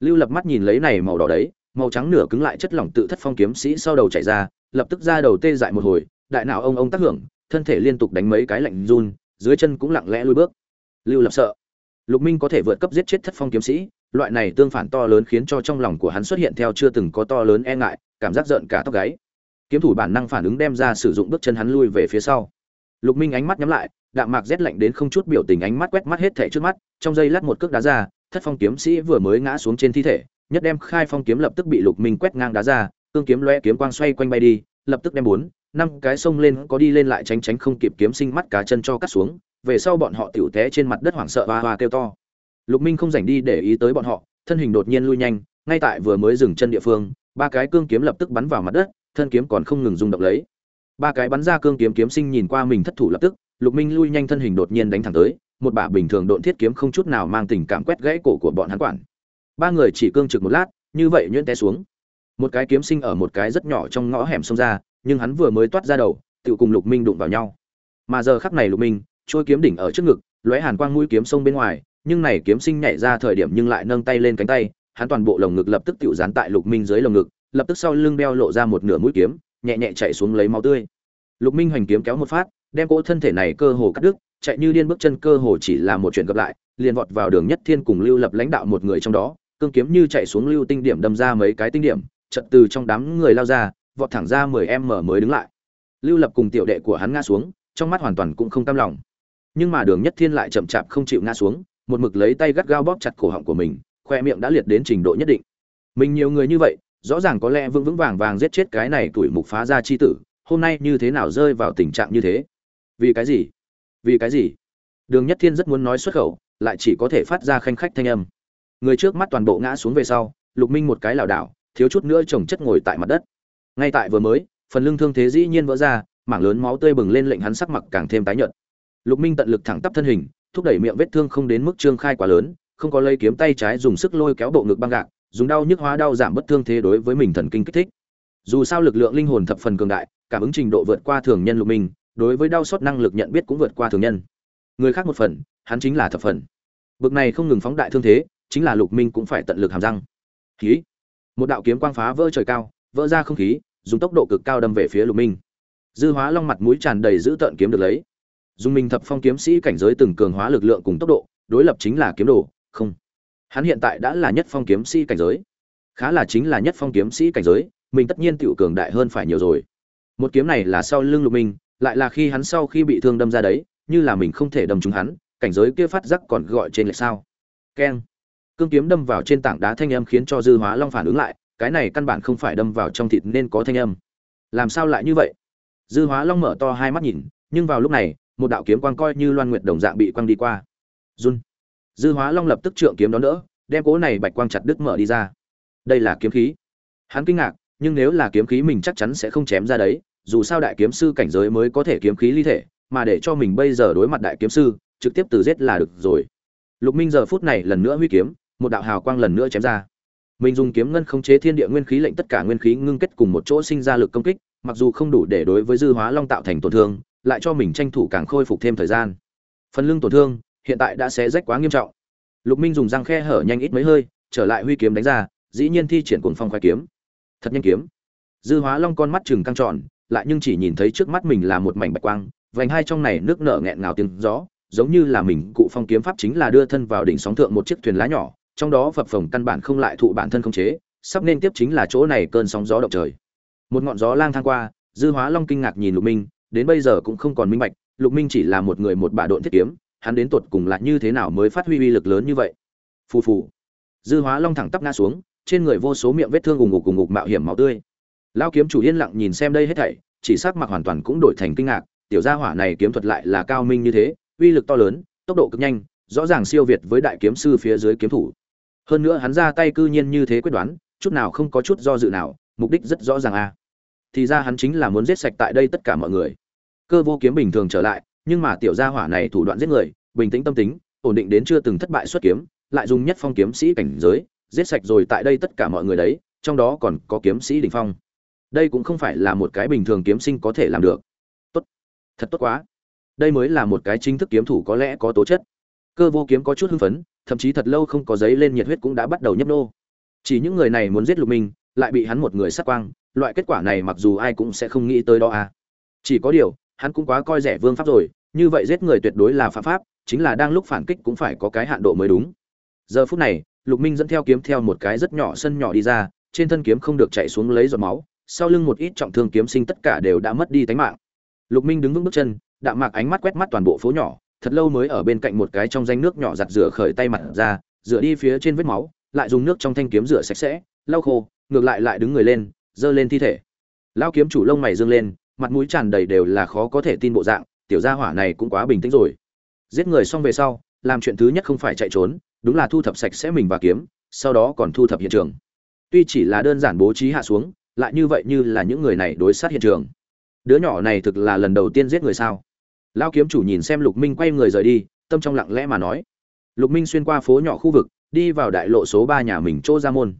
lưu lập mắt nhìn lấy này màu đỏ đấy, màu trắng nửa cứng lại chất lỏng tự thất phong kiếm sĩ sau đầu chảy ra, lập tức ra đầu tê dại một hồi, đại não ông ông tác hưởng, thân thể liên tục đánh mấy cái lạnh run, dưới chân cũng lặng lẽ lui bước lưu lập sợ. Lục minh có thể vượt cấp giết chết thất phong kiếm sĩ, loại này tương phản to lớn khiến cho trong lòng của hắn xuất hiện theo chưa từng có to lớn e ngại, cảm giác giận cả tóc gáy. Kiếm thủ bản năng phản ứng đem ra sử dụng bước chân hắn lui về phía sau. Lục minh ánh mắt nhắm lại, đạm mạc rét lạnh đến không chút biểu tình ánh mắt quét mắt hết thẻ trước mắt, trong giây lát một cước đá ra, thất phong kiếm sĩ vừa mới ngã xuống trên thi thể, nhất đem khai phong kiếm lập tức bị lục minh quét ngang đá ra, cương kiếm loe kiếm quang xoay quanh bay đi, lập tức đem bốn, năm cái sông lên, có đi lên lại tránh tránh không kịp kiếm sinh mắt cá chân cho cắt xuống về sau bọn họ tiểu té trên mặt đất hoảng sợ hoa hoa kêu to. Lục minh không rảnh đi để ý tới bọn họ, thân hình đột nhiên lui nhanh, ngay tại vừa mới dừng chân địa phương, ba cái cương kiếm lập tức bắn vào mặt đất, thân kiếm còn không ngừng rung động lấy. Ba cái bắn ra cương kiếm kiếm sinh nhìn qua mình thất thủ lập tức, lục minh lui nhanh thân hình đột nhiên đánh thẳng tới, một bả bình thường độn thiết kiếm không chút nào mang tình cảm quét gãy cổ của bọn hắn quản. Ba người chỉ cương trực một lát, như vậy nhuyễn té xuống. Một cái kiếm sinh ở một cái rất nhỏ trong ngõ hẻm xông ra, nhưng hắn vừa mới toát ra đầu tự cùng lục minh đụng vào nhau. Mà giờ khắc này lục minh trôi kiếm đỉnh ở trước ngực, lóe hàn quang mũi kiếm sông bên ngoài, nhưng này kiếm sinh nhảy ra thời điểm nhưng lại nâng tay lên cánh tay, hắn toàn bộ lồng ngực lập tức tự dán tại lục minh dưới lồng ngực, lập tức sau lưng beo lộ ra một nửa mũi kiếm, nhẹ nhẹ chạy xuống lấy máu tươi. Lục minh hoành kiếm kéo một phát, đem cỗ thân thể này cơ hồ cắt đứt, chạy như điên bước chân cơ hồ chỉ là một chuyện gặp lại, liền vọt vào đường nhất thiên cùng lưu lập lãnh đạo một người trong đó, cương kiếm như chạy xuống lưu tinh điểm đâm ra mấy cái tinh điểm chợt từ trong đám người lao ra, vọt thẳng ra mười em mở mới đứng lại. Lưu lập cùng tiểu đệ của hắn ngã xuống, trong mắt hoàn toàn cũng không cam lòng nhưng mà đường nhất thiên lại chậm chạp không chịu ngã xuống, một mực lấy tay gắt gao bóp chặt cổ họng của mình, khoe miệng đã liệt đến trình độ nhất định. Mình nhiều người như vậy, rõ ràng có lẽ vững vững vàng vàng giết chết cái này tuổi mục phá ra chi tử, hôm nay như thế nào rơi vào tình trạng như thế? Vì cái gì? Vì cái gì? Đường nhất thiên rất muốn nói xuất khẩu, lại chỉ có thể phát ra khanh khách thanh âm. Người trước mắt toàn bộ ngã xuống về sau, lục minh một cái lảo đảo, thiếu chút nữa chồng chất ngồi tại mặt đất. Ngay tại vừa mới, phần lưng thương thế dĩ nhiên vỡ ra, mảng lớn máu tươi bừng lên lệnh hắn sắc mặt càng thêm tái nhợt lục minh tận lực thẳng tắp thân hình, thúc đẩy miệng vết thương không đến mức trương khai quá lớn, không có lấy kiếm tay trái dùng sức lôi kéo bộ ngực băng gạc, dùng đau nhức hóa đau giảm bất thương thế đối với mình thần kinh kích thích. Dù sao lực lượng linh hồn thập phần cường đại, cảm ứng trình độ vượt qua thường nhân lục minh, đối với đau sót năng lực nhận biết cũng vượt qua thường nhân. Người khác một phần, hắn chính là thập phần. Bực này không ngừng phóng đại thương thế, chính là lục minh cũng phải tận lực hàm răng. Khí. Một đạo kiếm quang phá vỡ trời cao, vỡ ra không khí, dùng tốc độ cực cao đâm về phía lục minh. Dư hóa long mặt mũi tràn đầy dữ tợn kiếm được lấy dùng minh thập phong kiếm sĩ cảnh giới từng cường hóa lực lượng cùng tốc độ, đối lập chính là kiếm đồ, không. Hắn hiện tại đã là nhất phong kiếm sĩ cảnh giới. Khá là chính là nhất phong kiếm sĩ cảnh giới, mình tất nhiên tiểu cường đại hơn phải nhiều rồi. Một kiếm này là sau lưng lục minh, lại là khi hắn sau khi bị thương đâm ra đấy, như là mình không thể đâm trúng hắn, cảnh giới kia phát giác còn gọi trên lệch sao. Keng. Cương kiếm đâm vào trên tảng đá thanh âm khiến cho dư hóa long phản ứng lại, cái này căn bản không phải đâm vào trong thịt nên có thanh âm. Làm sao lại như vậy? Dư hóa long mở to hai mắt nhìn, nhưng vào lúc này một đạo kiếm quang coi như loan nguyệt đồng dạng bị quang đi qua. Run. Dư hóa long lập tức trượng kiếm đón đỡ, đem cố này bạch quang chặt đứt mở đi ra. Đây là kiếm khí. Hắn kinh ngạc, nhưng nếu là kiếm khí mình chắc chắn sẽ không chém ra đấy, dù sao đại kiếm sư cảnh giới mới có thể kiếm khí ly thể, mà để cho mình bây giờ đối mặt đại kiếm sư, trực tiếp từ giết là được rồi. Lục minh giờ phút này lần nữa huy kiếm, một đạo hào quang lần nữa chém ra. Mình dùng kiếm ngân khống chế thiên địa nguyên khí lệnh tất cả nguyên khí ngưng kết cùng một chỗ sinh ra lực công kích, mặc dù không đủ để đối với dư hóa long tạo thành tổn thương lại cho mình tranh thủ càng khôi phục thêm thời gian. Phần lưng tổn thương, hiện tại đã xé rách quá nghiêm trọng. Lục minh dùng răng khe hở nhanh ít mấy hơi, trở lại huy kiếm đánh ra, dĩ nhiên thi triển cuồng phong khoái kiếm. Thật nhanh kiếm. Dư hóa long con mắt chừng căng tròn, lại nhưng chỉ nhìn thấy trước mắt mình là một mảnh bạch quang, vành hai trong này nước nở nghẹn ngào tiếng gió, giống như là mình cụ phong kiếm pháp chính là đưa thân vào đỉnh sóng thượng một chiếc thuyền lá nhỏ, trong đó phập phồng căn bản không lại thụ bản thân không chế, sắp nên tiếp chính là chỗ này cơn sóng gió động trời. Một ngọn gió lang thang qua, dư hóa long kinh ngạc nhìn lục minh đến bây giờ cũng không còn minh bạch, lục minh chỉ là một người một bả độn thiết kiếm, hắn đến tuột cùng là như thế nào mới phát huy uy lực lớn như vậy? Phù phù. Dư hóa long thẳng tắp ngã xuống, trên người vô số miệng vết thương ùng ục ùng ục mạo hiểm máu tươi. Lão kiếm chủ yên lặng nhìn xem đây hết thảy, chỉ sắc mặt hoàn toàn cũng đổi thành kinh ngạc, tiểu gia hỏa này kiếm thuật lại là cao minh như thế, uy lực to lớn, tốc độ cực nhanh, rõ ràng siêu việt với đại kiếm sư phía dưới kiếm thủ. Hơn nữa hắn ra tay cư nhiên như thế quyết đoán, chút nào không có chút do dự nào, mục đích rất rõ ràng a thì ra hắn chính là muốn giết sạch tại đây tất cả mọi người. Cơ vô kiếm bình thường trở lại, nhưng mà tiểu gia hỏa này thủ đoạn giết người, bình tĩnh tâm tính, ổn định đến chưa từng thất bại xuất kiếm, lại dùng nhất phong kiếm sĩ cảnh giới, giết sạch rồi tại đây tất cả mọi người đấy, trong đó còn có kiếm sĩ đỉnh phong. Đây cũng không phải là một cái bình thường kiếm sinh có thể làm được. Tốt. Thật tốt quá. Đây mới là một cái chính thức kiếm thủ có lẽ có tố chất. Cơ vô kiếm có chút hưng phấn, thậm chí thật lâu không có giấy lên nhiệt huyết cũng đã bắt đầu nhấp nô. Chỉ những người này muốn giết lục minh, lại bị hắn một người sát quang loại kết quả này mặc dù ai cũng sẽ không nghĩ tới đó à. Chỉ có điều, hắn cũng quá coi rẻ vương pháp rồi, như vậy giết người tuyệt đối là phạm pháp, chính là đang lúc phản kích cũng phải có cái hạn độ mới đúng. Giờ phút này, lục minh dẫn theo kiếm theo một cái rất nhỏ sân nhỏ đi ra, trên thân kiếm không được chạy xuống lấy giọt máu, sau lưng một ít trọng thương kiếm sinh tất cả đều đã mất đi tánh mạng. Lục minh đứng vững bước chân, đạm mạc ánh mắt quét mắt toàn bộ phố nhỏ, thật lâu mới ở bên cạnh một cái trong danh nước nhỏ giặt rửa khởi tay mặt ra, rửa đi phía trên vết máu, lại dùng nước trong thanh kiếm rửa sạch sẽ, lau khô, ngược lại lại đứng người lên giơ lên thi thể. Lao kiếm chủ lông mày dương lên, mặt mũi tràn đầy đều là khó có thể tin bộ dạng, tiểu gia hỏa này cũng quá bình tĩnh rồi. Giết người xong về sau, làm chuyện thứ nhất không phải chạy trốn, đúng là thu thập sạch sẽ mình và kiếm, sau đó còn thu thập hiện trường. Tuy chỉ là đơn giản bố trí hạ xuống, lại như vậy như là những người này đối sát hiện trường. Đứa nhỏ này thực là lần đầu tiên giết người sao? Lao kiếm chủ nhìn xem lục minh quay người rời đi, tâm trong lặng lẽ mà nói. Lục minh xuyên qua phố nhỏ khu vực, đi vào đại lộ số ba nhà mình chỗ ra môn.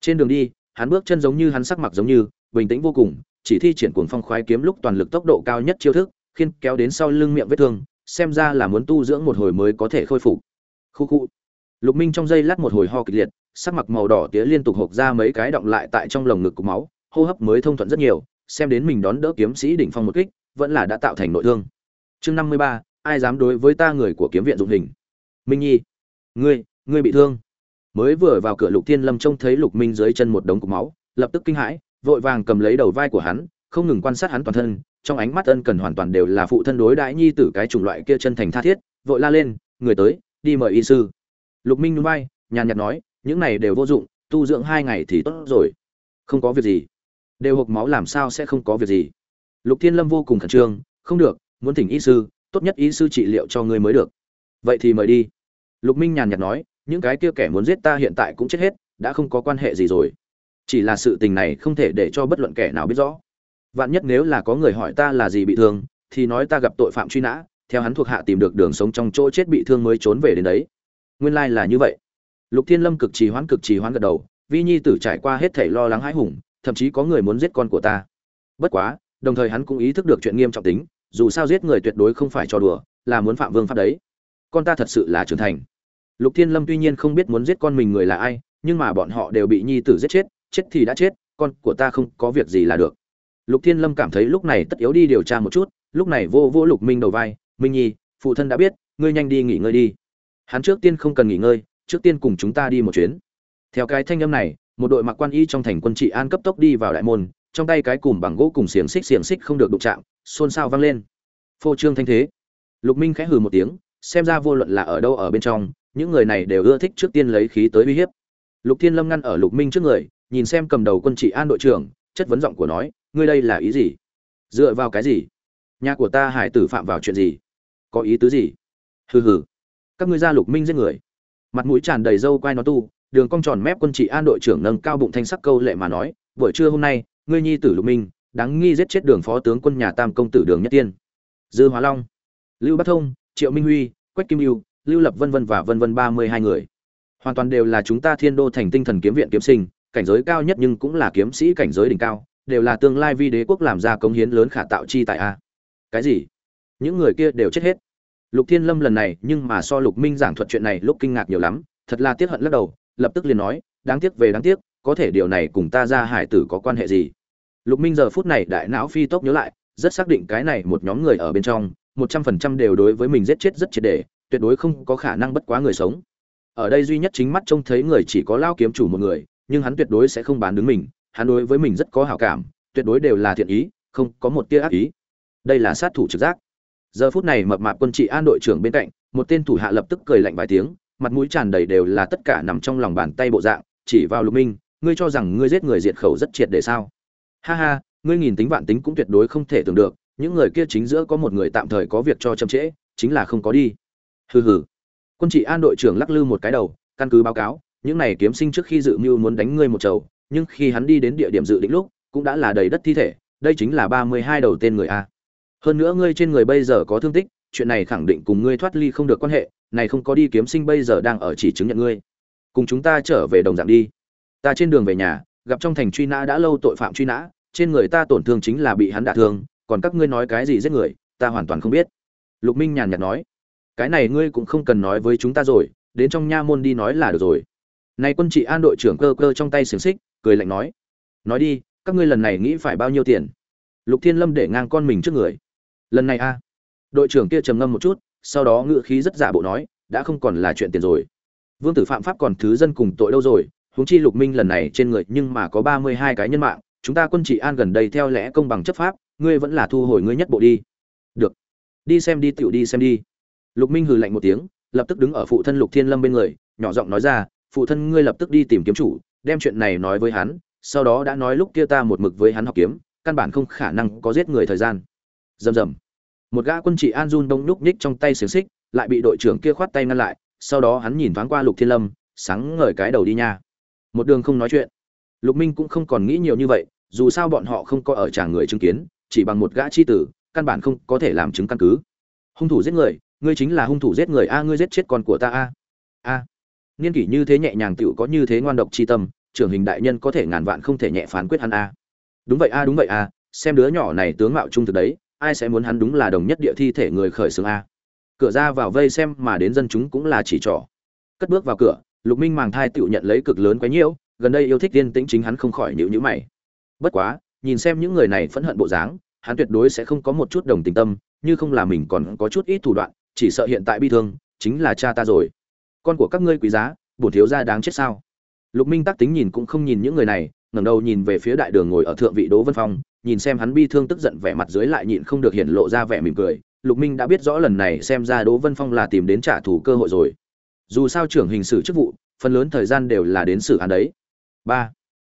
Trên đường đi hắn bước chân giống như hắn sắc mặt giống như, bình tĩnh vô cùng, chỉ thi triển cuồng phong khoái kiếm lúc toàn lực tốc độ cao nhất chiêu thức, khiên kéo đến sau lưng miệng vết thương, xem ra là muốn tu dưỡng một hồi mới có thể khôi phục. Khu khu. Lục minh trong giây lát một hồi ho kịch liệt, sắc mặt màu đỏ tía liên tục hộc ra mấy cái động lại tại trong lồng ngực của máu, hô hấp mới thông thuận rất nhiều, xem đến mình đón đỡ kiếm sĩ đỉnh phong một kích, vẫn là đã tạo thành nội thương. Chương năm mươi ba, ai dám đối với ta người của kiếm viện dụng hình? Minh nhi. Ngươi ngươi bị thương mới vừa vào cửa lục thiên lâm trông thấy lục minh dưới chân một đống cục máu, lập tức kinh hãi, vội vàng cầm lấy đầu vai của hắn, không ngừng quan sát hắn toàn thân, trong ánh mắt ân cần hoàn toàn đều là phụ thân đối đãi nhi tử cái chủng loại kia chân thành tha thiết, vội la lên, người tới, đi mời y sư. Lục minh núi vai, nhàn nhạt nói, những này đều vô dụng, tu dưỡng hai ngày thì tốt rồi. Không có việc gì. Đều hộp máu làm sao sẽ không có việc gì? Lục thiên lâm vô cùng khẩn trương, không được, muốn thỉnh y sư, tốt nhất y sư trị liệu cho ngươi mới được. Vậy thì mời đi. Lục minh nhàn nhạt nói những cái kia kẻ muốn giết ta hiện tại cũng chết hết, đã không có quan hệ gì rồi. Chỉ là sự tình này không thể để cho bất luận kẻ nào biết rõ. Vạn nhất nếu là có người hỏi ta là gì bị thương, thì nói ta gặp tội phạm truy nã, theo hắn thuộc hạ tìm được đường sống trong chỗ chết bị thương mới trốn về đến đấy. Nguyên lai là như vậy. Lục thiên lâm cực trì hoãn cực trì hoãn gật đầu, vi nhi tử trải qua hết thảy lo lắng hãi hùng, thậm chí có người muốn giết con của ta. Bất quá, đồng thời hắn cũng ý thức được chuyện nghiêm trọng tính, dù sao giết người tuyệt đối không phải trò đùa, là muốn phạm vương pháp đấy. Con ta thật sự là trưởng thành lục thiên lâm tuy nhiên không biết muốn giết con mình người là ai, nhưng mà bọn họ đều bị nhi tử giết chết chết thì đã chết, con của ta không có việc gì là được. Lục thiên lâm cảm thấy lúc này tất yếu đi điều tra một chút, lúc này vô vô lục minh đầu vai, minh nhi, phụ thân đã biết, ngươi nhanh đi nghỉ ngơi đi. Hắn trước tiên không cần nghỉ ngơi, trước tiên cùng chúng ta đi một chuyến. Theo cái thanh âm này, một đội mặc quan y trong thành quân trị an cấp tốc đi vào đại môn, trong tay cái cùm bằng gỗ cùng xiềng xích xiềng xích không được đụng chạm, xôn xao vang lên. Phô trương thanh thế. Lục minh khẽ hừ một tiếng, xem ra vô luận là ở đâu ở bên trong những người này đều ưa thích trước tiên lấy khí tới uy hiếp. Lục thiên lâm ngăn ở lục minh trước người, nhìn xem cầm đầu quân trị an đội trưởng, chất vấn giọng của nói, ngươi đây là ý gì? Dựa vào cái gì? Nhà của ta hải tử phạm vào chuyện gì? Có ý tứ gì? Hừ hừ, các ngươi ra lục minh giết người. Mặt mũi tràn đầy râu quai nó tu, đường cong tròn mép quân trị an đội trưởng nâng cao bụng thanh sắc câu lệ mà nói, buổi trưa hôm nay, ngươi nhi tử lục minh, đáng nghi giết chết đường phó tướng quân nhà tam công tử đường nhất tiên. Dư hóa long, lưu bắc thông, triệu minh huy, quách kim lưu lưu lập vân vân và vân vân ba mươi hai người. Hoàn toàn đều là chúng ta thiên đô thành tinh thần kiếm viện kiếm sinh, cảnh giới cao nhất nhưng cũng là kiếm sĩ cảnh giới đỉnh cao, đều là tương lai vi đế quốc làm ra công hiến lớn khả tạo chi tại a. Cái gì? Những người kia đều chết hết. Lục thiên lâm lần này, nhưng mà so lục minh giảng thuật chuyện này lúc kinh ngạc nhiều lắm, thật là tiếc hận lắc đầu, lập tức liền nói, đáng tiếc về đáng tiếc, có thể điều này cùng ta ra hải tử có quan hệ gì? Lục minh giờ phút này đại não phi tốc nhớ lại, rất xác định cái này một nhóm người ở bên trong, một trăm phần trăm đều đối với mình giết chết rất triệt để tuyệt đối không có khả năng bất quá người sống. Ở đây duy nhất chính mắt trông thấy người chỉ có lao kiếm chủ một người, nhưng hắn tuyệt đối sẽ không bán đứng mình, hắn đối với mình rất có hảo cảm, tuyệt đối đều là thiện ý, không có một tia ác ý. Đây là sát thủ trực giác. Giờ phút này mập mạp quân trị an đội trưởng bên cạnh, một tên thủ hạ lập tức cười lạnh vài tiếng, mặt mũi tràn đầy đều là tất cả nằm trong lòng bàn tay bộ dạng, chỉ vào lục minh, ngươi cho rằng ngươi giết người diệt khẩu rất triệt để sao? Ha ha, ngươi nhìn tính vạn tính cũng tuyệt đối không thể tưởng được, những người kia chính giữa có một người tạm thời có việc cho chậm trễ, chính là không có đi hừ hừ. Quân trị an đội trưởng lắc lư một cái đầu, căn cứ báo cáo, những này kiếm sinh trước khi dự mưu muốn đánh ngươi một chầu, nhưng khi hắn đi đến địa điểm dự định lúc, cũng đã là đầy đất thi thể, đây chính là ba mươi hai đầu tên người a. Hơn nữa ngươi trên người bây giờ có thương tích, chuyện này khẳng định cùng ngươi thoát ly không được quan hệ, này không có đi kiếm sinh bây giờ đang ở chỉ chứng nhận ngươi. Cùng chúng ta trở về đồng dạng đi. Ta trên đường về nhà, gặp trong thành truy nã đã lâu tội phạm truy nã, trên người ta tổn thương chính là bị hắn đả thương, còn các ngươi nói cái gì giết người, ta hoàn toàn không biết. Lục minh nhàn nhạt nói cái này ngươi cũng không cần nói với chúng ta rồi, đến trong nha môn đi nói là được rồi. Này quân trị an đội trưởng cơ cơ trong tay xiềng xích, cười lạnh nói. Nói đi, các ngươi lần này nghĩ phải bao nhiêu tiền? Lục thiên lâm để ngang con mình trước người. Lần này a. Đội trưởng kia trầm ngâm một chút, sau đó ngựa khí rất giả bộ nói, đã không còn là chuyện tiền rồi. Vương tử phạm pháp còn thứ dân cùng tội đâu rồi, huống chi lục minh lần này trên người nhưng mà có ba mươi hai cái nhân mạng, chúng ta quân trị an gần đây theo lẽ công bằng chấp pháp, ngươi vẫn là thu hồi ngươi nhất bộ đi. Được. Đi xem đi tựu đi xem đi lục minh hừ lạnh một tiếng, lập tức đứng ở phụ thân lục thiên lâm bên người, nhỏ giọng nói ra, phụ thân ngươi lập tức đi tìm kiếm chủ, đem chuyện này nói với hắn, sau đó đã nói lúc kia ta một mực với hắn học kiếm, căn bản không khả năng có giết người thời gian. Rầm rầm. Một gã quân trị an run đông nhúc nhích trong tay xiềng xích, lại bị đội trưởng kia khoát tay ngăn lại, sau đó hắn nhìn thoáng qua lục thiên lâm, sáng ngời cái đầu đi nha. Một đường không nói chuyện. Lục minh cũng không còn nghĩ nhiều như vậy, dù sao bọn họ không có ở trả người chứng kiến, chỉ bằng một gã chi tử, căn bản không có thể làm chứng căn cứ. Hung thủ giết người ngươi chính là hung thủ giết người a, ngươi giết chết con của ta a. A. Niên kỷ như thế nhẹ nhàng tựu có như thế ngoan độc chi tâm, trưởng hình đại nhân có thể ngàn vạn không thể nhẹ phán quyết hắn a. Đúng vậy a, đúng vậy a, xem đứa nhỏ này tướng mạo trung thực đấy, ai sẽ muốn hắn đúng là đồng nhất địa thi thể người khởi xướng a. Cửa ra vào vây xem mà đến dân chúng cũng là chỉ trỏ. Cất bước vào cửa, lục minh màng thai tựu nhận lấy cực lớn quá nhiễu, gần đây yêu thích tiên tĩnh chính hắn không khỏi nhịu nhữ mày. Bất quá, nhìn xem những người này phẫn hận bộ dáng, hắn tuyệt đối sẽ không có một chút đồng tình tâm, như không là mình còn có chút ít thủ đoạn chỉ sợ hiện tại bi thương, chính là cha ta rồi. Con của các ngươi quý giá, bổn thiếu gia đáng chết sao? Lục minh tắc tính nhìn cũng không nhìn những người này, ngẩng đầu nhìn về phía đại đường ngồi ở thượng vị đỗ vân phong, nhìn xem hắn bi thương tức giận vẻ mặt dưới lại nhịn không được hiện lộ ra vẻ mỉm cười. Lục minh đã biết rõ lần này xem ra đỗ vân phong là tìm đến trả thù cơ hội rồi. Dù sao trưởng hình sự chức vụ, phần lớn thời gian đều là đến xử án đấy. Ba.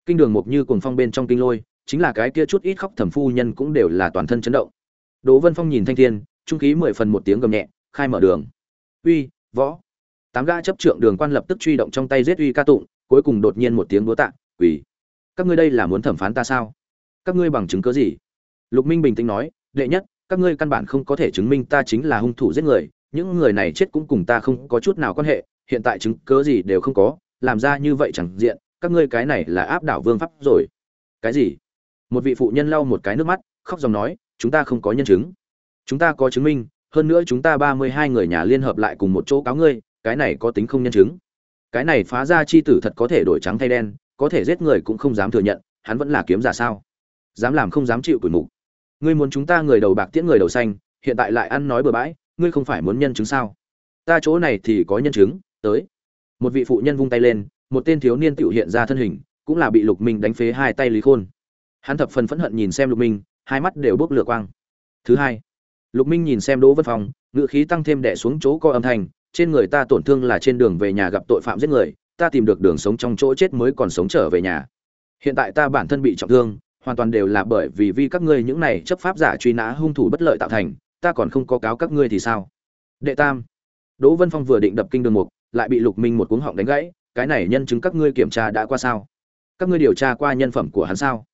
Kinh đường mục như cuồng phong bên trong kinh lôi, chính là cái kia chút ít khóc thẩm phu nhân cũng đều là toàn thân chấn động. Đỗ vân phong nhìn thanh thiên, trung khí mười phần một tiếng gầm nhẹ khai mở đường. Uy, võ. Tám gã chấp trượng đường quan lập tức truy động trong tay giết uy ca tụng, cuối cùng đột nhiên một tiếng búa tạ, quỳ. Các ngươi đây là muốn thẩm phán ta sao? Các ngươi bằng chứng cớ gì? Lục minh bình tĩnh nói, đệ nhất, các ngươi căn bản không có thể chứng minh ta chính là hung thủ giết người, những người này chết cũng cùng ta không có chút nào quan hệ, hiện tại chứng cớ gì đều không có, làm ra như vậy chẳng diện, các ngươi cái này là áp đảo vương pháp rồi. Cái gì? Một vị phụ nhân lau một cái nước mắt, khóc dòng nói, chúng ta không có nhân chứng. Chúng ta có chứng minh hơn nữa chúng ta ba mươi hai người nhà liên hợp lại cùng một chỗ cáo ngươi, cái này có tính không nhân chứng. Cái này phá ra chi tử thật có thể đổi trắng thay đen, có thể giết người cũng không dám thừa nhận, hắn vẫn là kiếm giả sao? Dám làm không dám chịu củi mục. Ngươi muốn chúng ta người đầu bạc tiễn người đầu xanh, hiện tại lại ăn nói bừa bãi, ngươi không phải muốn nhân chứng sao? Ta chỗ này thì có nhân chứng, tới. Một vị phụ nhân vung tay lên, một tên thiếu niên tự hiện ra thân hình, cũng là bị lục minh đánh phế hai tay lý khôn. Hắn thập phần phẫn hận nhìn xem lục minh, hai mắt đều bốc lửa quang. Thứ hai lục minh nhìn xem đỗ vân phong ngự khí tăng thêm đẻ xuống chỗ co âm thanh, trên người ta tổn thương là trên đường về nhà gặp tội phạm giết người, ta tìm được đường sống trong chỗ chết mới còn sống trở về nhà. Hiện tại ta bản thân bị trọng thương, hoàn toàn đều là bởi vì vì các ngươi những này chấp pháp giả truy nã hung thủ bất lợi tạo thành, ta còn không có cáo các ngươi thì sao? Đệ tam. Đỗ vân phong vừa định đập kinh đường mục, lại bị lục minh một cuống họng đánh gãy, cái này nhân chứng các ngươi kiểm tra đã qua sao? Các ngươi điều tra qua nhân phẩm của hắn sao?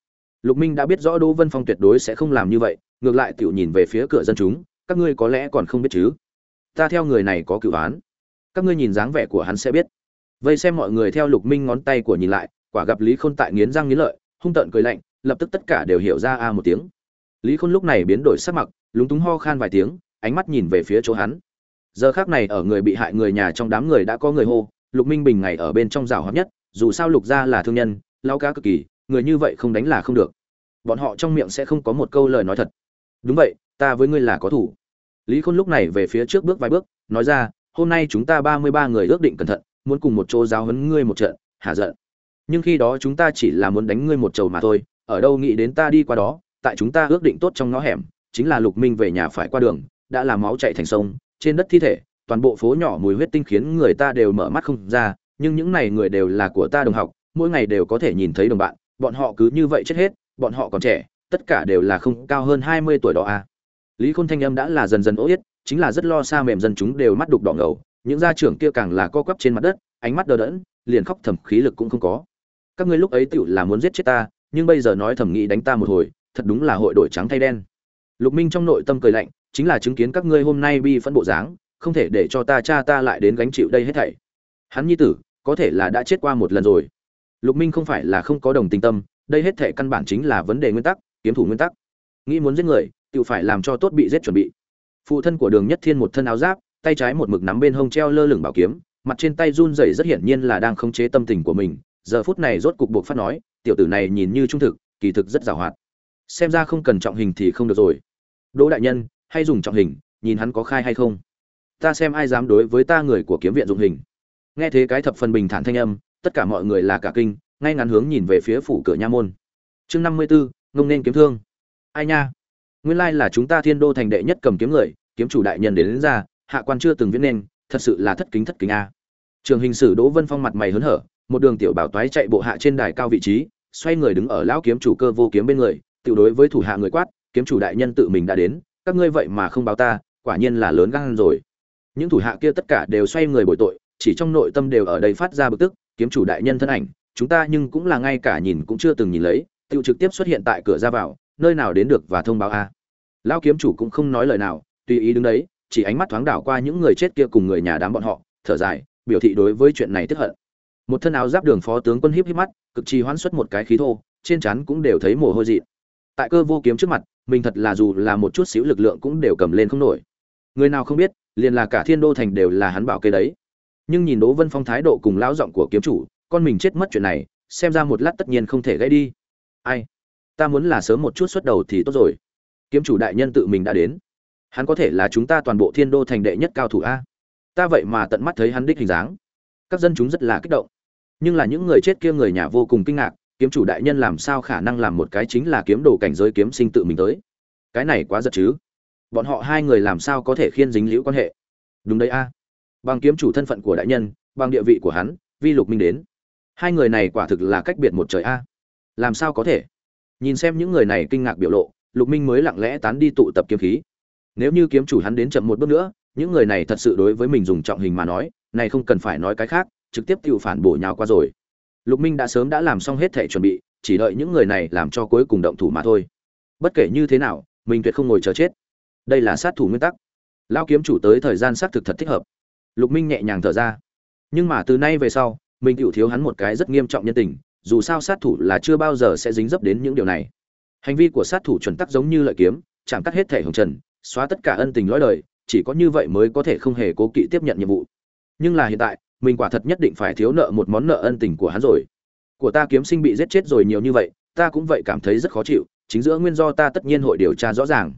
Lục minh đã biết rõ đỗ vân phong tuyệt đối sẽ không làm như vậy ngược lại tiểu nhìn về phía cửa dân chúng, các ngươi có lẽ còn không biết chứ? Ta theo người này có cựu án. Các ngươi nhìn dáng vẻ của hắn sẽ biết. Vây xem mọi người theo lục minh ngón tay của nhìn lại, quả gặp lý khôn tại nghiến răng nghiến lợi, hung tợn cười lạnh, lập tức tất cả đều hiểu ra a một tiếng. Lý khôn lúc này biến đổi sắc mặt, lúng túng ho khan vài tiếng, ánh mắt nhìn về phía chỗ hắn. Giờ khác này ở người bị hại người nhà trong đám người đã có người hô, lục minh bình ngày ở bên trong rào hợp nhất, dù sao lục gia là thương nhân, lao cá cực kỳ, người như vậy không đánh là không được. Bọn họ trong miệng sẽ không có một câu lời nói thật đúng vậy, ta với ngươi là có thủ. Lý khôn lúc này về phía trước bước vài bước, nói ra, hôm nay chúng ta ba mươi ba người ước định cẩn thận, muốn cùng một chỗ giáo huấn ngươi một trận, hả giận. Nhưng khi đó chúng ta chỉ là muốn đánh ngươi một trầu mà thôi, ở đâu nghĩ đến ta đi qua đó, tại chúng ta ước định tốt trong ngõ hẻm, chính là lục minh về nhà phải qua đường, đã làm máu chạy thành sông, trên đất thi thể, toàn bộ phố nhỏ mùi huyết tinh khiến người ta đều mở mắt không ra, nhưng những này người đều là của ta đồng học, mỗi ngày đều có thể nhìn thấy đồng bạn, bọn họ cứ như vậy chết hết, bọn họ còn trẻ tất cả đều là không cao hơn hai mươi tuổi đó à. lý khôn thanh âm đã là dần dần ố yết, chính là rất lo xa mềm dân chúng đều mắt đục đỏ ngầu, những gia trưởng kia càng là co quắp trên mặt đất, ánh mắt đờ đẫn, liền khóc thầm khí lực cũng không có. Các ngươi lúc ấy tựu là muốn giết chết ta, nhưng bây giờ nói thầm nghĩ đánh ta một hồi, thật đúng là hội đổi trắng thay đen. Lục minh trong nội tâm cười lạnh, chính là chứng kiến các ngươi hôm nay bi phẫn bộ dáng, không thể để cho ta cha ta lại đến gánh chịu đây hết thảy. Hắn nhi tử, có thể là đã chết qua một lần rồi. Lục minh không phải là không có đồng tình tâm, đây hết thảy căn bản chính là vấn đề nguyên tắc kiếm thủ nguyên tắc. Nghĩ muốn giết người tự phải làm cho tốt bị giết chuẩn bị. Phụ thân của đường nhất thiên một thân áo giáp tay trái một mực nắm bên hông treo lơ lửng bảo kiếm mặt trên tay run rẩy rất hiển nhiên là đang khống chế tâm tình của mình. Giờ phút này rốt cục buộc phát nói tiểu tử này nhìn như trung thực kỳ thực rất giàu hoạt. Xem ra không cần trọng hình thì không được rồi. Đỗ đại nhân hay dùng trọng hình nhìn hắn có khai hay không? Ta xem ai dám đối với ta người của kiếm viện dụng hình. Nghe thế cái thập phần bình thản thanh âm tất cả mọi người là cả kinh ngay ngắn hướng nhìn về phía phủ cửa nha môn. Chương năm mươi 54, ngông nên kiếm thương. Ai nha? Nguyên lai là chúng ta thiên đô thành đệ nhất cầm kiếm người kiếm chủ đại nhân đến, đến ra hạ quan chưa từng viết nên thật sự là thất kính thất kính a. Trường hình sử đỗ vân phong mặt mày hớn hở một đường tiểu bảo toái chạy bộ hạ trên đài cao vị trí xoay người đứng ở lão kiếm chủ cơ vô kiếm bên người tự đối với thủ hạ người quát kiếm chủ đại nhân tự mình đã đến các ngươi vậy mà không báo ta quả nhiên là lớn gan rồi. Những thủ hạ kia tất cả đều xoay người bồi tội chỉ trong nội tâm đều ở đây phát ra bực tức kiếm chủ đại nhân thân ảnh chúng ta nhưng cũng là ngay cả nhìn cũng chưa từng nhìn lấy tự trực tiếp xuất hiện tại cửa ra vào, nơi nào đến được và thông báo a? Lão kiếm chủ cũng không nói lời nào, tùy ý đứng đấy, chỉ ánh mắt thoáng đảo qua những người chết kia cùng người nhà đám bọn họ, thở dài, biểu thị đối với chuyện này tức hận. Một thân áo giáp đường phó tướng quân híp híp mắt, cực trì hoãn xuất một cái khí thô, trên trán cũng đều thấy mồ hôi dị tại cơ vô kiếm trước mặt, mình thật là dù là một chút xíu lực lượng cũng đều cầm lên không nổi. Người nào không biết, liền là cả thiên đô thành đều là hắn bảo kê đấy. Nhưng nhìn đỗ vân phong thái độ cùng lão giọng của kiếm chủ, con mình chết mất chuyện này, xem ra một lát tất nhiên không thể gãy đi ai? Ta muốn là sớm một chút xuất đầu thì tốt rồi. Kiếm chủ đại nhân tự mình đã đến. Hắn có thể là chúng ta toàn bộ thiên đô thành đệ nhất cao thủ a. Ta vậy mà tận mắt thấy hắn đích hình dáng. Các dân chúng rất là kích động. Nhưng là những người chết kia người nhà vô cùng kinh ngạc, kiếm chủ đại nhân làm sao khả năng làm một cái chính là kiếm đồ cảnh giới kiếm sinh tự mình tới? Cái này quá giật chứ. Bọn họ hai người làm sao có thể khiên dính liễu quan hệ? Đúng đấy a. Bằng kiếm chủ thân phận của đại nhân, bằng địa vị của hắn, vi lục minh đến. Hai người này quả thực là cách biệt một trời a làm sao có thể? Nhìn xem những người này kinh ngạc biểu lộ, lục minh mới lặng lẽ tán đi tụ tập kiếm khí. Nếu như kiếm chủ hắn đến chậm một bước nữa, những người này thật sự đối với mình dùng trọng hình mà nói, này không cần phải nói cái khác, trực tiếp tự phản bổ nhào qua rồi. Lục minh đã sớm đã làm xong hết thể chuẩn bị, chỉ đợi những người này làm cho cuối cùng động thủ mà thôi. Bất kể như thế nào, mình tuyệt không ngồi chờ chết. Đây là sát thủ nguyên tắc. Lao kiếm chủ tới thời gian xác thực thật thích hợp. Lục minh nhẹ nhàng thở ra. Nhưng mà từ nay về sau, mình tự thiếu hắn một cái rất nghiêm trọng nhân tình dù sao sát thủ là chưa bao giờ sẽ dính dấp đến những điều này. Hành vi của sát thủ chuẩn tắc giống như lợi kiếm, chạm cắt hết thể hồng trần, xóa tất cả ân tình lõi đời, chỉ có như vậy mới có thể không hề cố kỵ tiếp nhận nhiệm vụ. Nhưng là hiện tại, mình quả thật nhất định phải thiếu nợ một món nợ ân tình của hắn rồi. Của ta kiếm sinh bị giết chết rồi nhiều như vậy, ta cũng vậy cảm thấy rất khó chịu, chính giữa nguyên do ta tất nhiên hội điều tra rõ ràng.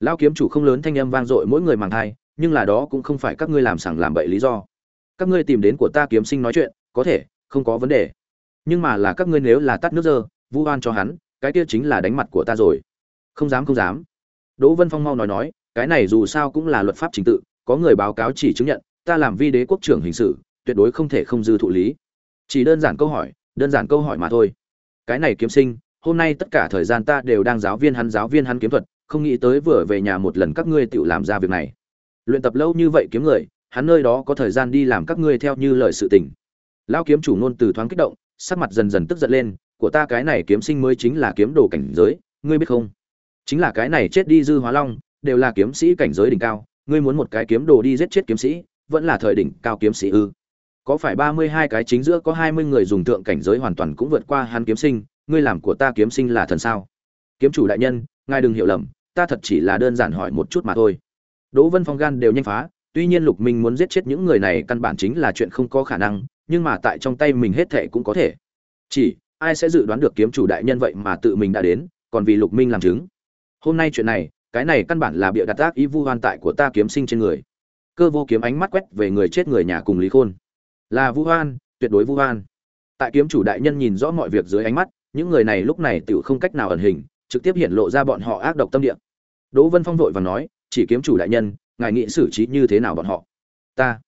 Lao kiếm chủ không lớn thanh âm vang dội mỗi người màng thai, nhưng là đó cũng không phải các ngươi làm sảng làm bậy lý do. Các ngươi tìm đến của ta kiếm sinh nói chuyện, có thể, không có vấn đề nhưng mà là các ngươi nếu là tắt nước dơ, vu oan cho hắn, cái kia chính là đánh mặt của ta rồi. Không dám không dám. Đỗ vân phong mau nói nói, cái này dù sao cũng là luật pháp trình tự, có người báo cáo chỉ chứng nhận, ta làm vi đế quốc trưởng hình sự, tuyệt đối không thể không dư thụ lý. Chỉ đơn giản câu hỏi, đơn giản câu hỏi mà thôi. Cái này kiếm sinh, hôm nay tất cả thời gian ta đều đang giáo viên hắn, giáo viên hắn kiếm thuật, không nghĩ tới vừa về nhà một lần các ngươi tự làm ra việc này. Luyện tập lâu như vậy kiếm người, hắn nơi đó có thời gian đi làm các ngươi theo như lời sự tình. Lao kiếm chủ nôn từ thoáng kích động sắc mặt dần dần tức giận lên, của ta cái này kiếm sinh mới chính là kiếm đồ cảnh giới, ngươi biết không? Chính là cái này chết đi dư hóa long, đều là kiếm sĩ cảnh giới đỉnh cao, ngươi muốn một cái kiếm đồ đi giết chết kiếm sĩ, vẫn là thời đỉnh cao kiếm sĩ ư? Có phải ba mươi hai cái chính giữa có hai mươi người dùng thượng cảnh giới hoàn toàn cũng vượt qua hắn kiếm sinh, ngươi làm của ta kiếm sinh là thần sao? Kiếm chủ đại nhân, ngài đừng hiểu lầm, ta thật chỉ là đơn giản hỏi một chút mà thôi. Đỗ vân phong gan đều nhanh phá, tuy nhiên lục minh muốn giết chết những người này căn bản chính là chuyện không có khả năng nhưng mà tại trong tay mình hết thệ cũng có thể. Chỉ, ai sẽ dự đoán được kiếm chủ đại nhân vậy mà tự mình đã đến, còn vì lục minh làm chứng? Hôm nay chuyện này, cái này căn bản là bịa đặt tác ý vu hoan tại của ta kiếm sinh trên người. Cơ vô kiếm ánh mắt quét về người chết người nhà cùng lý khôn. Là vu hoan tuyệt đối vu hoan tại kiếm chủ đại nhân nhìn rõ mọi việc dưới ánh mắt, những người này lúc này tự không cách nào ẩn hình, trực tiếp hiện lộ ra bọn họ ác độc tâm địa. Đỗ vân phong vội và nói, chỉ kiếm chủ đại nhân, ngài nghĩ xử trí như thế nào bọn họ? Ta.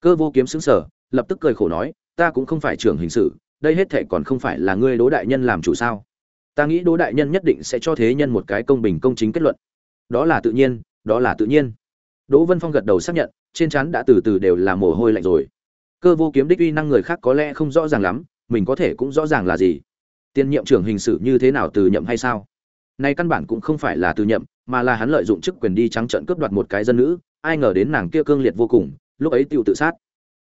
Cơ vô kiếm sững sở lập tức cười khổ nói, ta cũng không phải trưởng hình sự, đây hết thệ còn không phải là ngươi đỗ đại nhân làm chủ sao? Ta nghĩ đỗ đại nhân nhất định sẽ cho thế nhân một cái công bình công chính kết luận. Đó là tự nhiên, đó là tự nhiên. Đỗ vân phong gật đầu xác nhận, trên trán đã từ từ đều là mồ hôi lạnh rồi. Cơ vô kiếm đích uy năng người khác có lẽ không rõ ràng lắm, mình có thể cũng rõ ràng là gì? Tiên nhiệm trưởng hình sự như thế nào từ nhậm hay sao? Nay căn bản cũng không phải là từ nhậm, mà là hắn lợi dụng chức quyền đi trắng trợn cướp đoạt một cái dân nữ, ai ngờ đến nàng kia cương liệt vô cùng, lúc ấy tiêu tự sát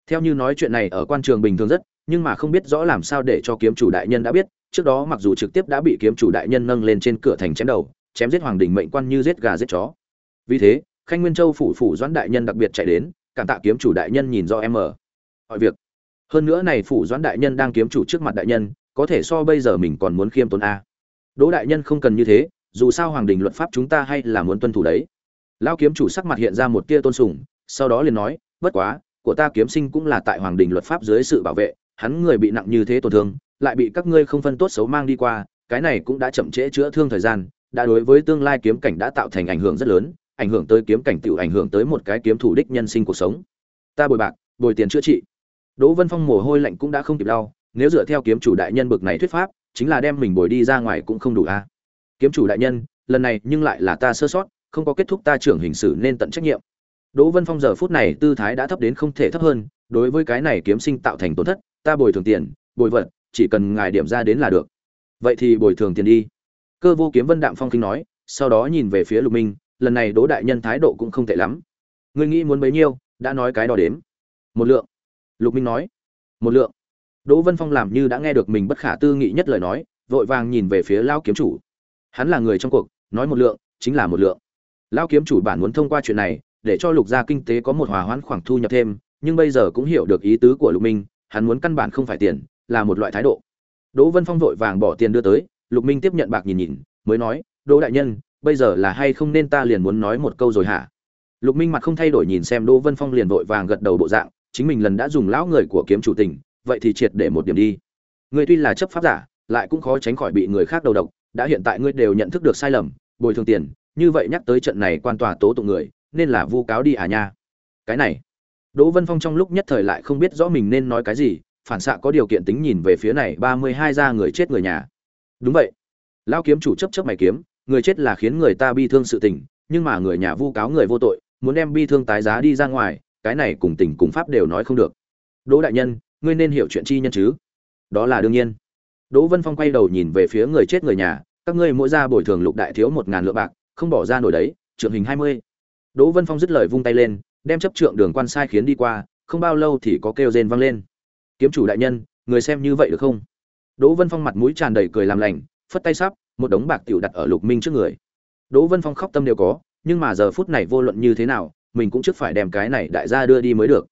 theo như nói chuyện này ở quan trường bình thường rất, nhưng mà không biết rõ làm sao để cho kiếm chủ đại nhân đã biết, trước đó mặc dù trực tiếp đã bị kiếm chủ đại nhân nâng lên trên cửa thành chém đầu, chém giết hoàng đình mệnh quan như giết gà giết chó. Vì thế, khanh nguyên châu phủ phủ doãn đại nhân đặc biệt chạy đến, cảm tạ kiếm chủ đại nhân nhìn do em ở. Mọi việc. Hơn nữa này phủ doãn đại nhân đang kiếm chủ trước mặt đại nhân, có thể so bây giờ mình còn muốn khiêm tốn a. Đỗ đại nhân không cần như thế, dù sao hoàng đình luật pháp chúng ta hay là muốn tuân thủ đấy. Lao kiếm chủ sắc mặt hiện ra một tia tôn sùng, sau đó liền nói, bất quá của ta kiếm sinh cũng là tại hoàng đình luật pháp dưới sự bảo vệ, hắn người bị nặng như thế tổn thương, lại bị các ngươi không phân tốt xấu mang đi qua, cái này cũng đã chậm trễ chữa thương thời gian, đã đối với tương lai kiếm cảnh đã tạo thành ảnh hưởng rất lớn, ảnh hưởng tới kiếm cảnh tiểu ảnh hưởng tới một cái kiếm thủ đích nhân sinh cuộc sống. Ta bồi bạc, bồi tiền chữa trị. Đỗ vân phong mồ hôi lạnh cũng đã không kịp đau, nếu dựa theo kiếm chủ đại nhân bực này thuyết pháp, chính là đem mình bồi đi ra ngoài cũng không đủ a. Kiếm chủ đại nhân, lần này nhưng lại là ta sơ sót, không có kết thúc ta trưởng hình xử nên tận trách nhiệm đỗ vân phong giờ phút này tư thái đã thấp đến không thể thấp hơn, đối với cái này kiếm sinh tạo thành tổn thất, ta bồi thường tiền, bồi vật, chỉ cần ngài điểm ra đến là được. Vậy thì bồi thường tiền đi. Cơ vô kiếm vân đạm phong kinh nói, sau đó nhìn về phía lục minh, lần này đỗ đại nhân thái độ cũng không tệ lắm. Ngươi nghĩ muốn bấy nhiêu, đã nói cái đó đếm. Một lượng. Lục minh nói. Một lượng. Đỗ vân phong làm như đã nghe được mình bất khả tư nghị nhất lời nói, vội vàng nhìn về phía Lão kiếm chủ. Hắn là người trong cuộc, nói một lượng, chính là một lượng. Lão kiếm chủ bản muốn thông qua chuyện này để cho lục gia kinh tế có một hòa hoãn khoảng thu nhập thêm, nhưng bây giờ cũng hiểu được ý tứ của lục minh, hắn muốn căn bản không phải tiền, là một loại thái độ. Đỗ vân phong vội vàng bỏ tiền đưa tới, lục minh tiếp nhận bạc nhìn nhìn, mới nói, đỗ đại nhân, bây giờ là hay không nên ta liền muốn nói một câu rồi hả? Lục minh mặt không thay đổi nhìn xem đỗ vân phong liền vội vàng gật đầu bộ dạng, chính mình lần đã dùng lão người của kiếm chủ tình, vậy thì triệt để một điểm đi. Ngươi tuy là chấp pháp giả, lại cũng khó tránh khỏi bị người khác đầu độc, đã hiện tại ngươi đều nhận thức được sai lầm, bồi thường tiền, như vậy nhắc tới trận này quan tòa tố tụng người nên là vu cáo đi à nha. Cái này, đỗ vân phong trong lúc nhất thời lại không biết rõ mình nên nói cái gì, phản xạ có điều kiện tính nhìn về phía này, ba mươi hai ra người chết người nhà. Đúng vậy. Lao kiếm chủ chấp chấp mày kiếm, người chết là khiến người ta bi thương sự tình, nhưng mà người nhà vu cáo người vô tội, muốn đem bi thương tái giá đi ra ngoài, cái này cùng tình cùng pháp đều nói không được. Đỗ đại nhân, ngươi nên hiểu chuyện chi nhân chứ? Đó là đương nhiên. Đỗ vân phong quay đầu nhìn về phía người chết người nhà, các ngươi mỗi ra bồi thường lục đại thiếu một ngàn lượng bạc, không bỏ ra nổi đấy trưởng hình hai mươi đỗ vân phong dứt lời vung tay lên, đem chấp trượng đường quan sai khiến đi qua, không bao lâu thì có kêu rên vang lên. Kiếm chủ đại nhân, người xem như vậy được không? Đỗ vân phong mặt mũi tràn đầy cười làm lành, phất tay sắp, một đống bạc tiểu đặt ở lục minh trước người. Đỗ vân phong khóc tâm đều có, nhưng mà giờ phút này vô luận như thế nào, mình cũng trước phải đem cái này đại gia đưa đi mới được.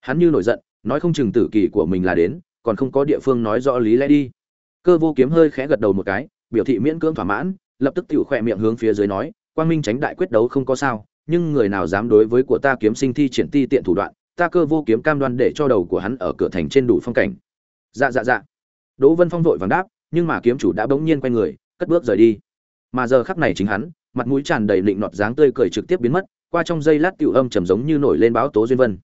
Hắn như nổi giận, nói không chừng tử kỳ của mình là đến, còn không có địa phương nói rõ lý lẽ đi. Cơ vô kiếm hơi khẽ gật đầu một cái, biểu thị miễn cưỡng thỏa mãn, lập tức tiểu khỏe miệng hướng phía dưới nói, quang minh tránh đại quyết đấu không có sao nhưng người nào dám đối với của ta kiếm sinh thi triển ti tiện thủ đoạn, ta cơ vô kiếm cam đoan để cho đầu của hắn ở cửa thành trên đủ phong cảnh. Dạ dạ dạ. Đỗ vân phong vội vàng đáp, nhưng mà kiếm chủ đã bỗng nhiên quay người, cất bước rời đi. Mà giờ khắc này chính hắn, mặt mũi tràn đầy lịnh nọt dáng tươi cười trực tiếp biến mất, qua trong giây lát tiểu âm trầm giống như nổi lên báo tố duyên vân.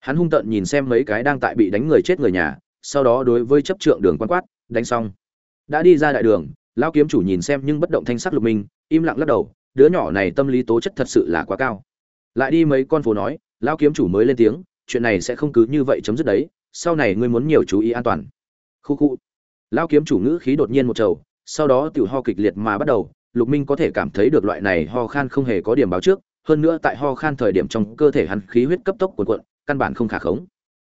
Hắn hung tợn nhìn xem mấy cái đang tại bị đánh người chết người nhà, sau đó đối với chấp trượng đường quan quát, đánh xong. Đã đi ra đại đường lao kiếm chủ nhìn xem nhưng bất động thanh sắc lục minh, im lặng lắc đầu đứa nhỏ này tâm lý tố chất thật sự là quá cao. Lại đi mấy con phố nói lao kiếm chủ mới lên tiếng, chuyện này sẽ không cứ như vậy chấm dứt đấy, sau này ngươi muốn nhiều chú ý an toàn. Khu khu. Lao kiếm chủ ngữ khí đột nhiên một trầu, sau đó tiểu ho kịch liệt mà bắt đầu, lục minh có thể cảm thấy được loại này ho khan không hề có điểm báo trước, hơn nữa tại ho khan thời điểm trong cơ thể hắn khí huyết cấp tốc cuộn cuộn, căn bản không khả khống.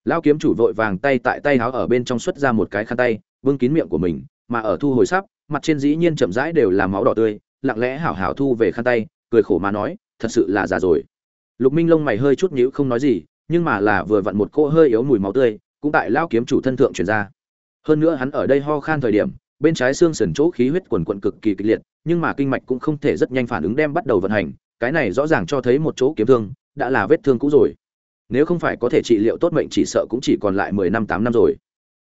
Lao kiếm chủ vội vàng tay tại tay háo ở bên trong xuất ra một cái khăn tay vương kín miệng của mình, mà ở thu hồi sắp mặt trên dĩ nhiên chậm rãi đều là máu đỏ tươi lặng lẽ hảo hảo thu về khăn tay, cười khổ mà nói, thật sự là già rồi. Lục minh lông mày hơi chút nhíu không nói gì, nhưng mà là vừa vặn một cỗ hơi yếu mùi máu tươi, cũng tại lao kiếm chủ thân thượng truyền ra. Hơn nữa hắn ở đây ho khan thời điểm, bên trái xương sườn chỗ khí huyết quần quận cực kỳ kịch liệt, nhưng mà kinh mạch cũng không thể rất nhanh phản ứng đem bắt đầu vận hành, cái này rõ ràng cho thấy một chỗ kiếm thương, đã là vết thương cũ rồi. Nếu không phải có thể trị liệu tốt mệnh chỉ sợ cũng chỉ còn lại mười năm tám năm rồi.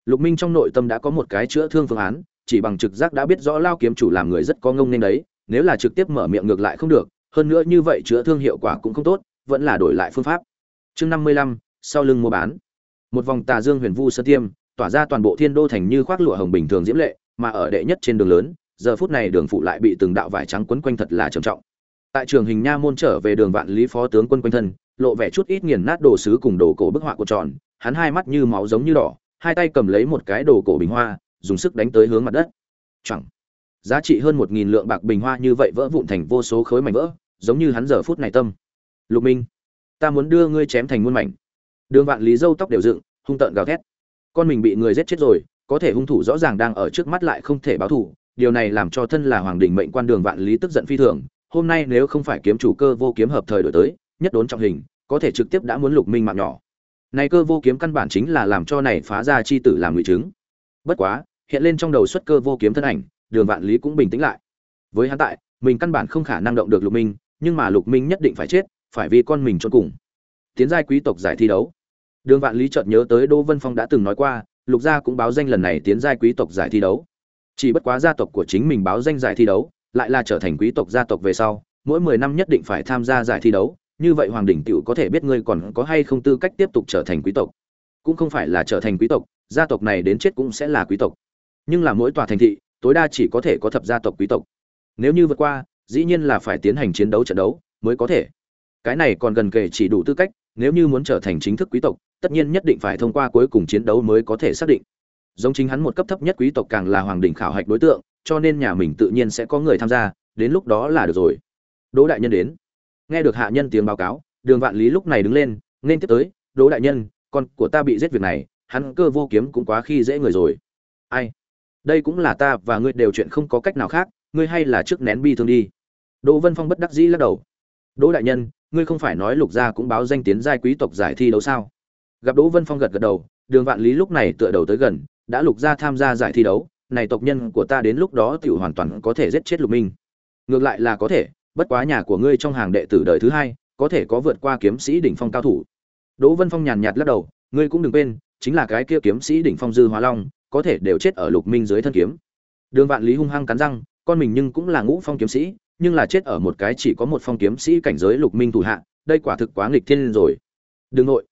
Lục minh trong nội tâm đã có một cái chữa thương phương án, chỉ bằng trực giác đã biết rõ lao kiếm chủ làm người rất có ngông nên đấy nếu là trực tiếp mở miệng ngược lại không được, hơn nữa như vậy chữa thương hiệu quả cũng không tốt, vẫn là đổi lại phương pháp. Chương năm mươi lăm, sau lưng mua bán. Một vòng tà dương huyền vu sơ tiêm, tỏa ra toàn bộ thiên đô thành như khoác lụa hồng bình thường diễm lệ, mà ở đệ nhất trên đường lớn, giờ phút này đường phụ lại bị từng đạo vải trắng quấn quanh thật là trầm trọng. Tại trường hình nha môn trở về đường vạn lý phó tướng quân quanh thân, lộ vẻ chút ít nghiền nát đồ sứ cùng đồ cổ bức họa của tròn, hắn hai mắt như máu giống như đỏ, hai tay cầm lấy một cái đồ cổ bình hoa, dùng sức đánh tới hướng mặt đất. Chẳng giá trị hơn một nghìn lượng bạc bình hoa như vậy vỡ vụn thành vô số khối mảnh vỡ, giống như hắn giờ phút này tâm. Lục minh, ta muốn đưa ngươi chém thành muôn mảnh. Đường vạn lý dâu tóc đều dựng, hung tợn gào thét. Con mình bị người giết chết rồi, có thể hung thủ rõ ràng đang ở trước mắt lại không thể báo thù. Điều này làm cho thân là hoàng đình mệnh quan đường vạn lý tức giận phi thường. Hôm nay nếu không phải kiếm chủ cơ vô kiếm hợp thời đổi tới, nhất đốn trọng hình, có thể trực tiếp đã muốn lục minh mạng nhỏ. Này cơ vô kiếm căn bản chính là làm cho này phá ra chi tử làm ngụy chứng. Bất quá, hiện lên trong đầu xuất cơ vô kiếm thân ảnh đường vạn lý cũng bình tĩnh lại. Với hắn tại, mình căn bản không khả năng động được lục minh, nhưng mà lục minh nhất định phải chết, phải vì con mình cho cùng. Tiến giai quý tộc giải thi đấu. Đường vạn lý chợt nhớ tới đỗ vân phong đã từng nói qua, lục gia cũng báo danh lần này tiến giai quý tộc giải thi đấu. Chỉ bất quá gia tộc của chính mình báo danh giải thi đấu, lại là trở thành quý tộc gia tộc về sau, mỗi mười năm nhất định phải tham gia giải thi đấu, như vậy hoàng đỉnh tiểu có thể biết ngươi còn có hay không tư cách tiếp tục trở thành quý tộc. Cũng không phải là trở thành quý tộc, gia tộc này đến chết cũng sẽ là quý tộc. Nhưng là mỗi tòa thành thị tối đa chỉ có thể có thập gia tộc quý tộc. Nếu như vượt qua, dĩ nhiên là phải tiến hành chiến đấu trận đấu mới có thể. Cái này còn gần kể chỉ đủ tư cách, nếu như muốn trở thành chính thức quý tộc, tất nhiên nhất định phải thông qua cuối cùng chiến đấu mới có thể xác định. Giống chính hắn một cấp thấp nhất quý tộc càng là hoàng đỉnh khảo hạch đối tượng, cho nên nhà mình tự nhiên sẽ có người tham gia, đến lúc đó là được rồi. Đỗ đại nhân đến. Nghe được hạ nhân tiếng báo cáo, đường vạn lý lúc này đứng lên, nên tiếp tới, đỗ đại nhân, con của ta bị giết việc này, hắn cơ vô kiếm cũng quá khi dễ người rồi. Ai? Đây cũng là ta và ngươi đều chuyện không có cách nào khác, ngươi hay là trước nén bi thương đi. Đỗ vân phong bất đắc dĩ lắc đầu. Đỗ đại nhân, ngươi không phải nói lục gia cũng báo danh tiến giai quý tộc giải thi đấu sao? Gặp đỗ vân phong gật gật đầu, đường vạn lý lúc này tựa đầu tới gần, đã lục gia tham gia giải thi đấu, này tộc nhân của ta đến lúc đó tiểu hoàn toàn có thể giết chết lục minh. Ngược lại là có thể, bất quá nhà của ngươi trong hàng đệ tử đời thứ hai, có thể có vượt qua kiếm sĩ đỉnh phong cao thủ. Đỗ vân phong nhàn nhạt lắc đầu, ngươi cũng đừng quên, chính là cái kia kiếm sĩ đỉnh phong dư hóa long có thể đều chết ở lục minh dưới thân kiếm. Đường vạn lý hung hăng cắn răng, con mình nhưng cũng là ngũ phong kiếm sĩ, nhưng là chết ở một cái chỉ có một phong kiếm sĩ cảnh giới lục minh thủ hạ, đây quả thực quá nghịch thiên rồi. Đừng nội.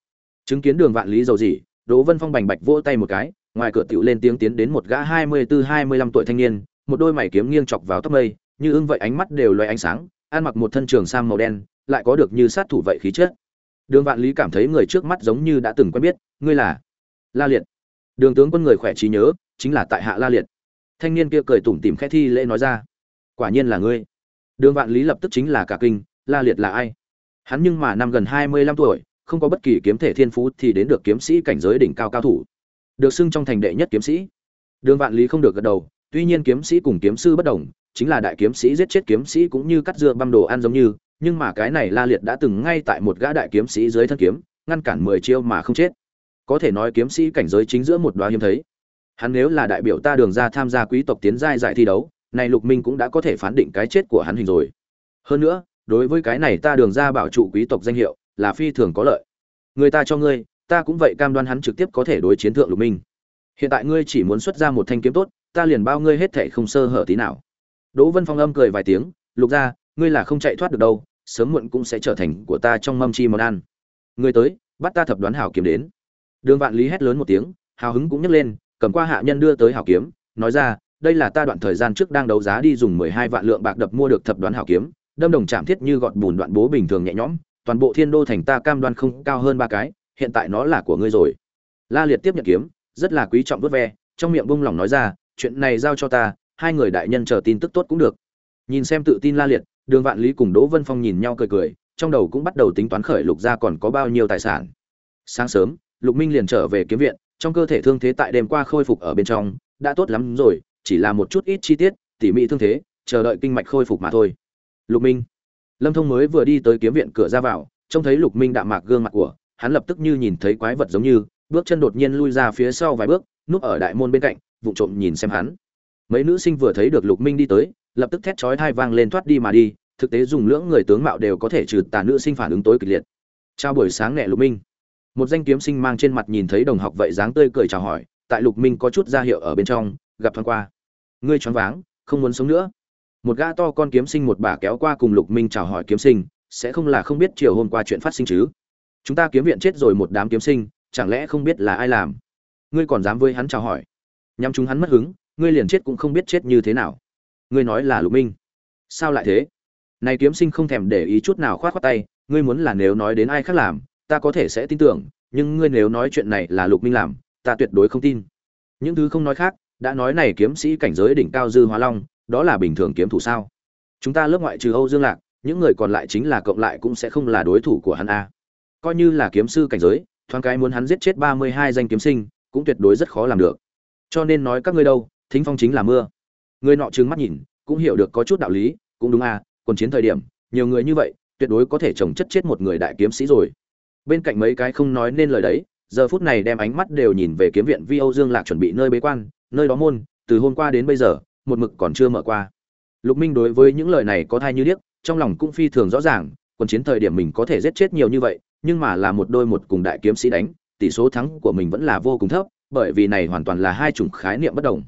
Chứng kiến đường vạn lý dầu gì đỗ vân phong bành bạch vỗ tay một cái, ngoài cửa tiểu lên tiếng tiến đến một gã hai mươi tư hai mươi lăm tuổi thanh niên, một đôi mày kiếm nghiêng chọc vào tóc mây, như ưng vậy ánh mắt đều loay ánh sáng, ăn mặc một thân trường sam màu đen, lại có được như sát thủ vậy khí chất. Đường vạn lý cảm thấy người trước mắt giống như đã từng quen biết, ngươi là? La liệt đường tướng quân người khỏe trí nhớ, chính là tại hạ la liệt. Thanh niên kia cười tủm tỉm khẽ thi lễ nói ra, quả nhiên là ngươi. Đường vạn lý lập tức chính là cả kinh, la liệt là ai? Hắn nhưng mà năm gần hai mươi lăm tuổi, không có bất kỳ kiếm thể thiên phú thì đến được kiếm sĩ cảnh giới đỉnh cao cao thủ. Được xưng trong thành đệ nhất kiếm sĩ. Đường vạn lý không được gật đầu, tuy nhiên kiếm sĩ cùng kiếm sư bất đồng, chính là đại kiếm sĩ giết chết kiếm sĩ cũng như cắt dưa băm đồ ăn giống như, nhưng mà cái này la liệt đã từng ngay tại một gã đại kiếm sĩ dưới thân kiếm, ngăn cản mười chiêu mà không chết có thể nói kiếm sĩ cảnh giới chính giữa một đoá hiếm thấy. Hắn nếu là đại biểu ta đường ra tham gia quý tộc tiến giai giải thi đấu, này lục minh cũng đã có thể phán định cái chết của hắn hình rồi. Hơn nữa, đối với cái này ta đường ra bảo trụ quý tộc danh hiệu là phi thường có lợi. Người ta cho ngươi, ta cũng vậy cam đoan hắn trực tiếp có thể đối chiến thượng lục minh. Hiện tại ngươi chỉ muốn xuất ra một thanh kiếm tốt, ta liền bao ngươi hết thệ không sơ hở tí nào. Đỗ vân phong âm cười vài tiếng, lục ra ngươi là không chạy thoát được đâu, sớm muộn cũng sẽ trở thành của ta trong mâm chi món ăn. Ngươi tới, bắt ta thập đoán hảo kiếm đến đường vạn lý hét lớn một tiếng, hào hứng cũng nhấc lên, cầm qua hạ nhân đưa tới hảo kiếm, nói ra, đây là ta đoạn thời gian trước đang đấu giá đi dùng mười hai vạn lượng bạc đập mua được thập đoán hảo kiếm, đâm đồng chạm thiết như gọt bùn đoạn bố bình thường nhẹ nhõm, toàn bộ thiên đô thành ta cam đoan không cao hơn ba cái, hiện tại nó là của ngươi rồi. La liệt tiếp nhận kiếm, rất là quý trọng vút ve, trong miệng bung lòng nói ra, chuyện này giao cho ta, hai người đại nhân chờ tin tức tốt cũng được. Nhìn xem tự tin la liệt, đường vạn lý cùng đỗ vân phong nhìn nhau cười cười, trong đầu cũng bắt đầu tính toán khởi lục ra còn có bao nhiêu tài sản. Sáng sớm lục minh liền trở về kiếm viện, trong cơ thể thương thế tại đêm qua khôi phục ở bên trong, đã tốt lắm rồi, chỉ là một chút ít chi tiết, tỉ mỉ thương thế, chờ đợi kinh mạch khôi phục mà thôi. Lục minh, lâm thông mới vừa đi tới kiếm viện cửa ra vào, trông thấy lục minh đạm mạc gương mặt của hắn lập tức như nhìn thấy quái vật giống như, bước chân đột nhiên lui ra phía sau vài bước, núp ở đại môn bên cạnh vụ trộm nhìn xem hắn. Mấy nữ sinh vừa thấy được lục minh đi tới, lập tức thét chói thai vang lên thoát đi mà đi, thực tế dùng lưỡng người tướng mạo đều có thể trừ tà nữ sinh phản ứng tối kịch liệt. Chào buổi sáng nghệ lục minh một danh kiếm sinh mang trên mặt nhìn thấy đồng học vậy dáng tươi cười chào hỏi, tại lục minh có chút ra hiệu ở bên trong, gặp thoáng qua. Ngươi choáng váng, không muốn sống nữa. Một gã to con kiếm sinh một bà kéo qua cùng lục minh chào hỏi kiếm sinh, sẽ không là không biết chiều hôm qua chuyện phát sinh chứ? Chúng ta kiếm viện chết rồi một đám kiếm sinh, chẳng lẽ không biết là ai làm? Ngươi còn dám với hắn chào hỏi? Nhằm chúng hắn mất hứng, ngươi liền chết cũng không biết chết như thế nào. Ngươi nói là lục minh. Sao lại thế? Này kiếm sinh không thèm để ý chút nào khoát khoát tay, ngươi muốn là nếu nói đến ai khác làm ta có thể sẽ tin tưởng, nhưng ngươi nếu nói chuyện này là lục minh làm, ta tuyệt đối không tin. Những thứ không nói khác, đã nói này kiếm sĩ cảnh giới đỉnh cao dư hóa long, đó là bình thường kiếm thủ sao? Chúng ta lớp ngoại trừ âu dương lạc, những người còn lại chính là cộng lại cũng sẽ không là đối thủ của hắn a. Coi như là kiếm sư cảnh giới, thoáng cái muốn hắn giết chết ba mươi hai danh kiếm sinh, cũng tuyệt đối rất khó làm được. Cho nên nói các ngươi đâu, thính phong chính là mưa. Người nọ trừng mắt nhìn, cũng hiểu được có chút đạo lý, cũng đúng à còn chiến thời điểm, nhiều người như vậy, tuyệt đối có thể trồng chất chết một người đại kiếm sĩ rồi bên cạnh mấy cái không nói nên lời đấy, giờ phút này đem ánh mắt đều nhìn về kiếm viện vi âu dương lạc chuẩn bị nơi bế quan, nơi đó môn, từ hôm qua đến bây giờ, một mực còn chưa mở qua. Lục minh đối với những lời này có thai như điếc, trong lòng cũng phi thường rõ ràng còn chiến thời điểm mình có thể giết chết nhiều như vậy, nhưng mà là một đôi một cùng đại kiếm sĩ đánh, tỷ số thắng của mình vẫn là vô cùng thấp, bởi vì này hoàn toàn là hai chủng khái niệm bất đồng.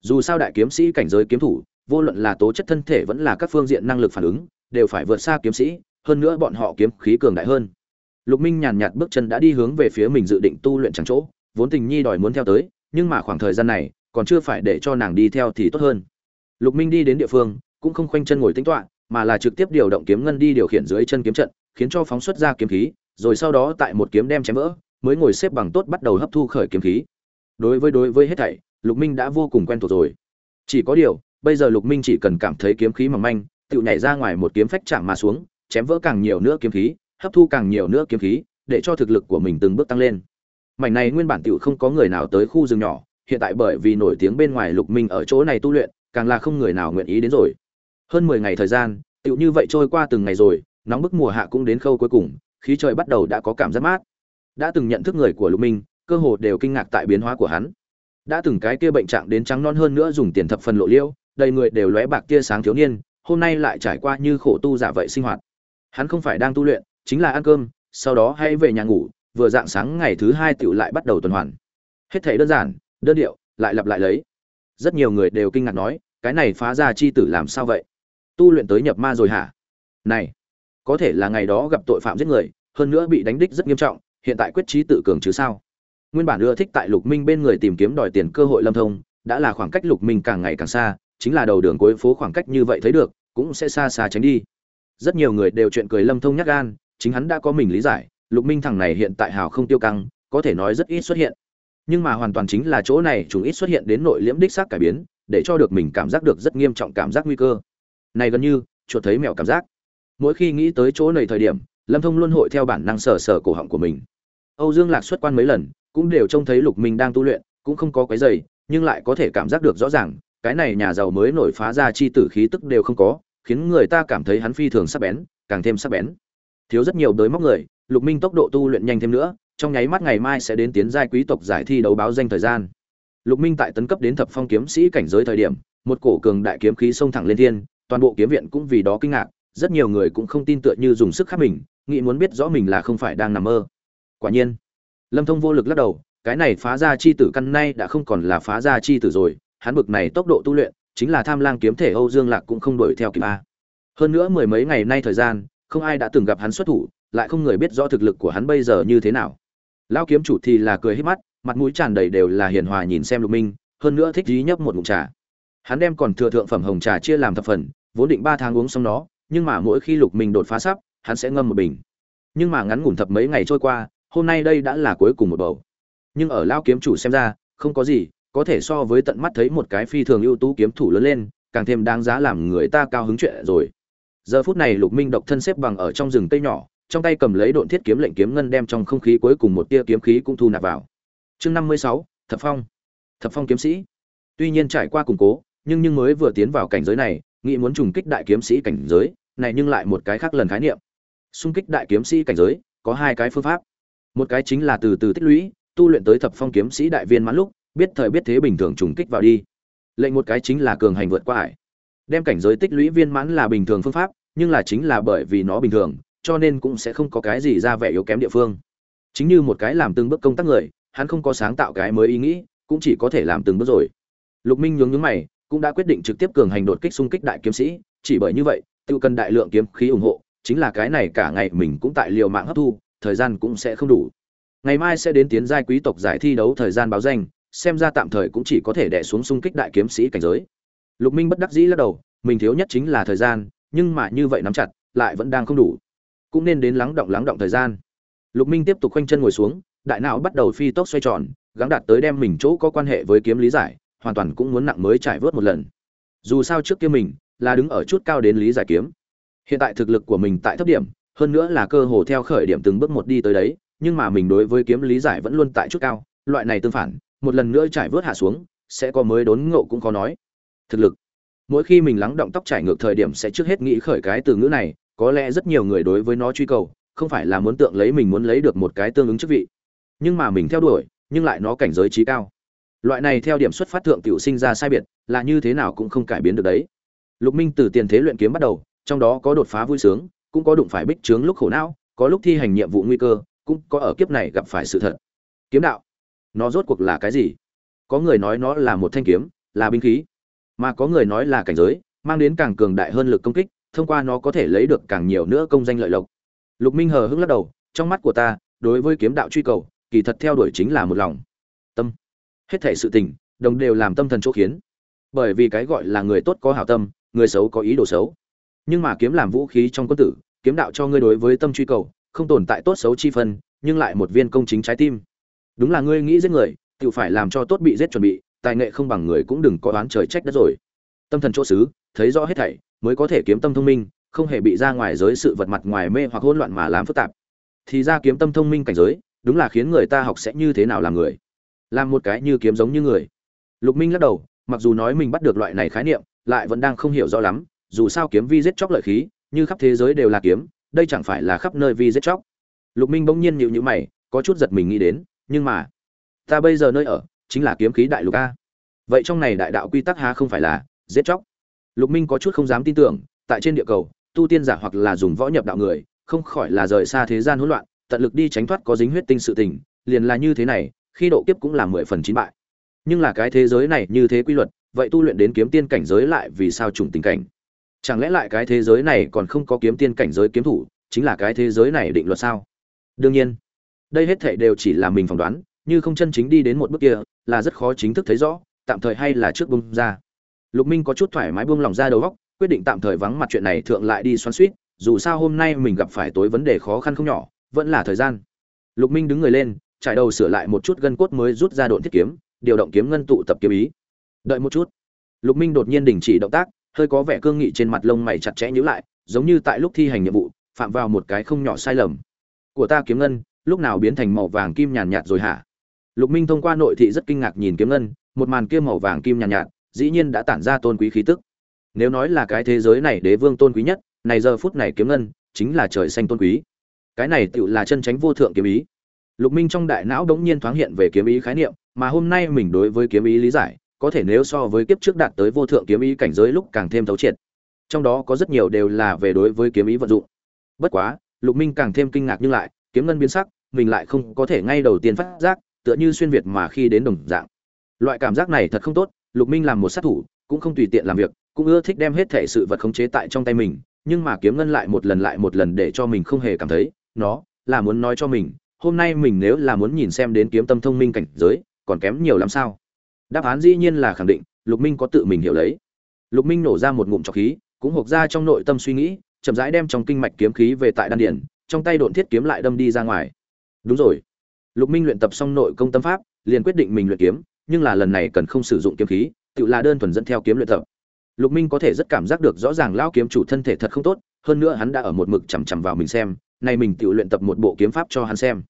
Dù sao đại kiếm sĩ cảnh giới kiếm thủ, vô luận là tố chất thân thể vẫn là các phương diện năng lực phản ứng, đều phải vượt xa kiếm sĩ, hơn nữa bọn họ kiếm khí cường đại hơn lục minh nhàn nhạt bước chân đã đi hướng về phía mình dự định tu luyện chẳng chỗ, vốn tình nhi đòi muốn theo tới, nhưng mà khoảng thời gian này, còn chưa phải để cho nàng đi theo thì tốt hơn. Lục minh đi đến địa phương, cũng không khoanh chân ngồi tính toán mà là trực tiếp điều động kiếm ngân đi điều khiển dưới chân kiếm trận, khiến cho phóng xuất ra kiếm khí, rồi sau đó tại một kiếm đem chém vỡ, mới ngồi xếp bằng tốt bắt đầu hấp thu khởi kiếm khí. Đối với đối với hết thảy, lục minh đã vô cùng quen thuộc rồi. Chỉ có điều, bây giờ lục minh chỉ cần cảm thấy kiếm khí mỏng manh, tự nhảy ra ngoài một kiếm phách chạm mà xuống, chém vỡ càng nhiều nữa kiếm khí hấp thu càng nhiều nữa kiếm khí, để cho thực lực của mình từng bước tăng lên. Mảnh này nguyên bản tiểu không có người nào tới khu rừng nhỏ, hiện tại bởi vì nổi tiếng bên ngoài lục minh ở chỗ này tu luyện, càng là không người nào nguyện ý đến rồi. Hơn mười ngày thời gian, tiểu như vậy trôi qua từng ngày rồi, nóng bức mùa hạ cũng đến khâu cuối cùng, khí trời bắt đầu đã có cảm giác mát. Đã từng nhận thức người của lục minh, cơ hồ đều kinh ngạc tại biến hóa của hắn. Đã từng cái kia bệnh trạng đến trắng non hơn nữa dùng tiền thập phần lộ liêu đầy người đều lóe bạc tia sáng thiếu niên, hôm nay lại trải qua như khổ tu giả vậy sinh hoạt. Hắn không phải đang tu luyện chính là ăn cơm, sau đó hay về nhà ngủ, vừa dạng sáng ngày thứ hai tựu lại bắt đầu tuần hoàn. Hết thể đơn giản, đơn điệu, lại lặp lại lấy. Rất nhiều người đều kinh ngạc nói, cái này phá ra chi tử làm sao vậy? Tu luyện tới nhập ma rồi hả? Này, có thể là ngày đó gặp tội phạm giết người, hơn nữa bị đánh đích rất nghiêm trọng, hiện tại quyết trí tự cường chứ sao? Nguyên bản ưa thích tại lục minh bên người tìm kiếm đòi tiền cơ hội lâm thông, đã là khoảng cách lục minh càng ngày càng xa, chính là đầu đường cuối phố khoảng cách như vậy thấy được, cũng sẽ xa xa tránh đi. Rất nhiều người đều chuyện cười lâm thông nhắc gan chính hắn đã có mình lý giải, lục minh thằng này hiện tại hào không tiêu căng, có thể nói rất ít xuất hiện. Nhưng mà hoàn toàn chính là chỗ này chúng ít xuất hiện đến nội liễm đích xác cải biến, để cho được mình cảm giác được rất nghiêm trọng cảm giác nguy cơ. Này gần như, chuột thấy mèo cảm giác. Mỗi khi nghĩ tới chỗ này thời điểm, lâm thông luôn hội theo bản năng sờ sờ cổ họng của mình. Âu dương lạc xuất quan mấy lần, cũng đều trông thấy lục minh đang tu luyện, cũng không có cái giày nhưng lại có thể cảm giác được rõ ràng, cái này nhà giàu mới nổi phá ra chi tử khí tức đều không có, khiến người ta cảm thấy hắn phi thường sắc bén, càng thêm sắc bén thiếu rất nhiều đới móc người, lục minh tốc độ tu luyện nhanh thêm nữa, trong nháy mắt ngày mai sẽ đến tiến giai quý tộc giải thi đấu báo danh thời gian. Lục minh tại tấn cấp đến thập phong kiếm sĩ cảnh giới thời điểm, một cổ cường đại kiếm khí xông thẳng lên thiên, toàn bộ kiếm viện cũng vì đó kinh ngạc, rất nhiều người cũng không tin tựa như dùng sức khắc mình, nghĩ muốn biết rõ mình là không phải đang nằm mơ. Quả nhiên, lâm thông vô lực lắc đầu, cái này phá ra chi tử căn nay đã không còn là phá ra chi tử rồi, hắn bực này tốc độ tu luyện, chính là tham lang kiếm thể âu dương lạc cũng không đuổi theo kịp a. Hơn nữa mười mấy ngày nay thời gian không ai đã từng gặp hắn xuất thủ, lại không người biết rõ thực lực của hắn bây giờ như thế nào. Lão kiếm chủ thì là cười hết mắt, mặt mũi tràn đầy đều là hiền hòa nhìn xem lục minh, hơn nữa thích dí nhấp một ngụm trà. Hắn đem còn thừa thượng phẩm hồng trà chia làm thập phần, vốn định ba tháng uống xong nó, nhưng mà mỗi khi lục minh đột phá sắp, hắn sẽ ngâm một bình. Nhưng mà ngắn ngủn thập mấy ngày trôi qua, hôm nay đây đã là cuối cùng một bầu. Nhưng ở lao kiếm chủ xem ra, không có gì, có thể so với tận mắt thấy một cái phi thường ưu tú kiếm thủ lớn lên, càng thêm đáng giá làm người ta cao hứng chuyện rồi giờ phút này lục minh độc thân xếp bằng ở trong rừng cây nhỏ, trong tay cầm lấy độn thiết kiếm lệnh kiếm ngân đem trong không khí cuối cùng một tia kiếm khí cũng thu nạp vào. Chương năm mươi sáu, thập phong. Thập phong kiếm sĩ. Tuy nhiên trải qua củng cố, nhưng nhưng mới vừa tiến vào cảnh giới này, nghĩ muốn trùng kích đại kiếm sĩ cảnh giới, này nhưng lại một cái khác lần khái niệm. Xung kích đại kiếm sĩ cảnh giới, có hai cái phương pháp. Một cái chính là từ từ tích lũy, tu luyện tới thập phong kiếm sĩ đại viên mãn lúc, biết thời biết thế bình thường trùng kích vào đi. Lệnh một cái chính là cường hành vượt qua ải đem cảnh giới tích lũy viên mãn là bình thường phương pháp, nhưng là chính là bởi vì nó bình thường, cho nên cũng sẽ không có cái gì ra vẻ yếu kém địa phương. Chính như một cái làm từng bước công tác người, hắn không có sáng tạo cái mới ý nghĩ, cũng chỉ có thể làm từng bước rồi. Lục minh nhướng nhướng mày, cũng đã quyết định trực tiếp cường hành đột kích xung kích đại kiếm sĩ, chỉ bởi như vậy, tự cần đại lượng kiếm khí ủng hộ, chính là cái này cả ngày mình cũng tại liều mạng hấp thu, thời gian cũng sẽ không đủ. Ngày mai sẽ đến tiến giai quý tộc giải thi đấu thời gian báo danh, xem ra tạm thời cũng chỉ có thể đè xuống xung kích đại kiếm sĩ cảnh giới lục minh bất đắc dĩ lắc đầu, mình thiếu nhất chính là thời gian, nhưng mà như vậy nắm chặt, lại vẫn đang không đủ. Cũng nên đến lắng động lắng động thời gian. Lục minh tiếp tục khoanh chân ngồi xuống, đại não bắt đầu phi tốc xoay tròn, gắng đạt tới đem mình chỗ có quan hệ với kiếm lý giải, hoàn toàn cũng muốn nặng mới trải vớt một lần. Dù sao trước kia mình là đứng ở chút cao đến lý giải kiếm. Hiện tại thực lực của mình tại thấp điểm, hơn nữa là cơ hồ theo khởi điểm từng bước một đi tới đấy, nhưng mà mình đối với kiếm lý giải vẫn luôn tại chút cao, loại này tương phản, một lần nữa trải vớt hạ xuống, sẽ có mới đốn ngộ cũng có nói thực lực. Mỗi khi mình lắng động tóc trải ngược thời điểm sẽ trước hết nghĩ khởi cái từ ngữ này, có lẽ rất nhiều người đối với nó truy cầu, không phải là muốn tượng lấy mình muốn lấy được một cái tương ứng chức vị. Nhưng mà mình theo đuổi, nhưng lại nó cảnh giới trí cao. Loại này theo điểm xuất phát thượng tiểu sinh ra sai biệt, là như thế nào cũng không cải biến được đấy. Lục minh từ tiền thế luyện kiếm bắt đầu, trong đó có đột phá vui sướng, cũng có đụng phải bích trướng lúc khổ não, có lúc thi hành nhiệm vụ nguy cơ, cũng có ở kiếp này gặp phải sự thật. Kiếm đạo, nó rốt cuộc là cái gì? Có người nói nó là một thanh kiếm, là binh khí mà có người nói là cảnh giới, mang đến càng cường đại hơn lực công kích, thông qua nó có thể lấy được càng nhiều nữa công danh lợi lộc. Lục minh hờ hững lắc đầu, trong mắt của ta, đối với kiếm đạo truy cầu, kỳ thật theo đuổi chính là một lòng. Tâm. Hết thể sự tình, đồng đều làm tâm thần chỗ khiến. Bởi vì cái gọi là người tốt có hảo tâm, người xấu có ý đồ xấu. Nhưng mà kiếm làm vũ khí trong quân tử, kiếm đạo cho ngươi đối với tâm truy cầu, không tồn tại tốt xấu chi phân, nhưng lại một viên công chính trái tim. Đúng là ngươi nghĩ giết người, tự phải làm cho tốt bị giết chuẩn bị tài nghệ không bằng người cũng đừng có đoán trời trách đất rồi. Tâm thần chỗ xứ, thấy rõ hết thảy, mới có thể kiếm tâm thông minh, không hề bị ra ngoài giới sự vật mặt ngoài mê hoặc hỗn loạn mà làm phức tạp. Thì ra kiếm tâm thông minh cảnh giới, đúng là khiến người ta học sẽ như thế nào làm người? Làm một cái như kiếm giống như người. Lục minh lắc đầu, mặc dù nói mình bắt được loại này khái niệm, lại vẫn đang không hiểu rõ lắm, dù sao kiếm vi giết chóc lợi khí, như khắp thế giới đều là kiếm, đây chẳng phải là khắp nơi vi giết chóc. Lục minh bỗng nhiên nhịu nhữ mày, có chút giật mình nghĩ đến, nhưng mà, ta bây giờ nơi ở chính là kiếm khí đại lục a. Vậy trong này đại đạo quy tắc ha không phải là giết chóc? Lục minh có chút không dám tin tưởng, tại trên địa cầu, tu tiên giả hoặc là dùng võ nhập đạo người, không khỏi là rời xa thế gian hỗn loạn, tận lực đi tránh thoát có dính huyết tinh sự tình, liền là như thế này, khi độ kiếp cũng là mười phần chín bại. Nhưng là cái thế giới này như thế quy luật, vậy tu luyện đến kiếm tiên cảnh giới lại vì sao trùng tình cảnh? Chẳng lẽ lại cái thế giới này còn không có kiếm tiên cảnh giới kiếm thủ, chính là cái thế giới này định luật sao? Đương nhiên, đây hết thảy đều chỉ là mình phỏng đoán, như không chân chính đi đến một bước kia là rất khó chính thức thấy rõ, tạm thời hay là trước bung ra. Lục minh có chút thoải mái buông lòng ra đầu góc quyết định tạm thời vắng mặt chuyện này thượng lại đi xoắn suýt, dù sao hôm nay mình gặp phải tối vấn đề khó khăn không nhỏ, vẫn là thời gian. Lục minh đứng người lên, trải đầu sửa lại một chút gân cốt mới rút ra độn thiết kiếm, điều động kiếm ngân tụ tập kiếm ý. Đợi một chút. Lục minh đột nhiên đình chỉ động tác, hơi có vẻ cương nghị trên mặt lông mày chặt chẽ nhíu lại, giống như tại lúc thi hành nhiệm vụ, phạm vào một cái không nhỏ sai lầm. Của ta kiếm ngân, lúc nào biến thành màu vàng kim nhàn nhạt rồi hả? Lục minh thông qua nội thị rất kinh ngạc nhìn kiếm ngân một màn kia màu vàng kim nhàn nhạt, nhạt dĩ nhiên đã tản ra tôn quý khí tức. Nếu nói là cái thế giới này đế vương tôn quý nhất này giờ phút này kiếm ngân chính là trời xanh tôn quý. Cái này tựu là chân tránh vô thượng kiếm ý. Lục minh trong đại não đống nhiên thoáng hiện về kiếm ý khái niệm mà hôm nay mình đối với kiếm ý lý giải có thể nếu so với kiếp trước đạt tới vô thượng kiếm ý cảnh giới lúc càng thêm thấu triệt. Trong đó có rất nhiều đều là về đối với kiếm ý vận dụng. Bất quá lục minh càng thêm kinh ngạc nhưng lại kiếm ngân biến sắc mình lại không có thể ngay đầu tiên phát giác tựa như xuyên việt mà khi đến đồng dạng. Loại cảm giác này thật không tốt, lục minh làm một sát thủ, cũng không tùy tiện làm việc, cũng ưa thích đem hết thể sự vật khống chế tại trong tay mình, nhưng mà kiếm ngân lại một lần lại một lần để cho mình không hề cảm thấy, nó là muốn nói cho mình, hôm nay mình nếu là muốn nhìn xem đến kiếm tâm thông minh cảnh giới, còn kém nhiều lắm sao? Đáp án dĩ nhiên là khẳng định, lục minh có tự mình hiểu lấy. Lục minh nổ ra một ngụm trọc khí, cũng hộp ra trong nội tâm suy nghĩ, chậm rãi đem trong kinh mạch kiếm khí về tại đan điển trong tay độn thiết kiếm lại đâm đi ra ngoài. Đúng rồi lục minh luyện tập xong nội công tâm pháp, liền quyết định mình luyện kiếm, nhưng là lần này cần không sử dụng kiếm khí, tự là đơn thuần dẫn theo kiếm luyện tập. Lục minh có thể rất cảm giác được rõ ràng lão kiếm chủ thân thể thật không tốt, hơn nữa hắn đã ở một mực chằm chằm vào mình xem, nay mình tự luyện tập một bộ kiếm pháp cho hắn xem.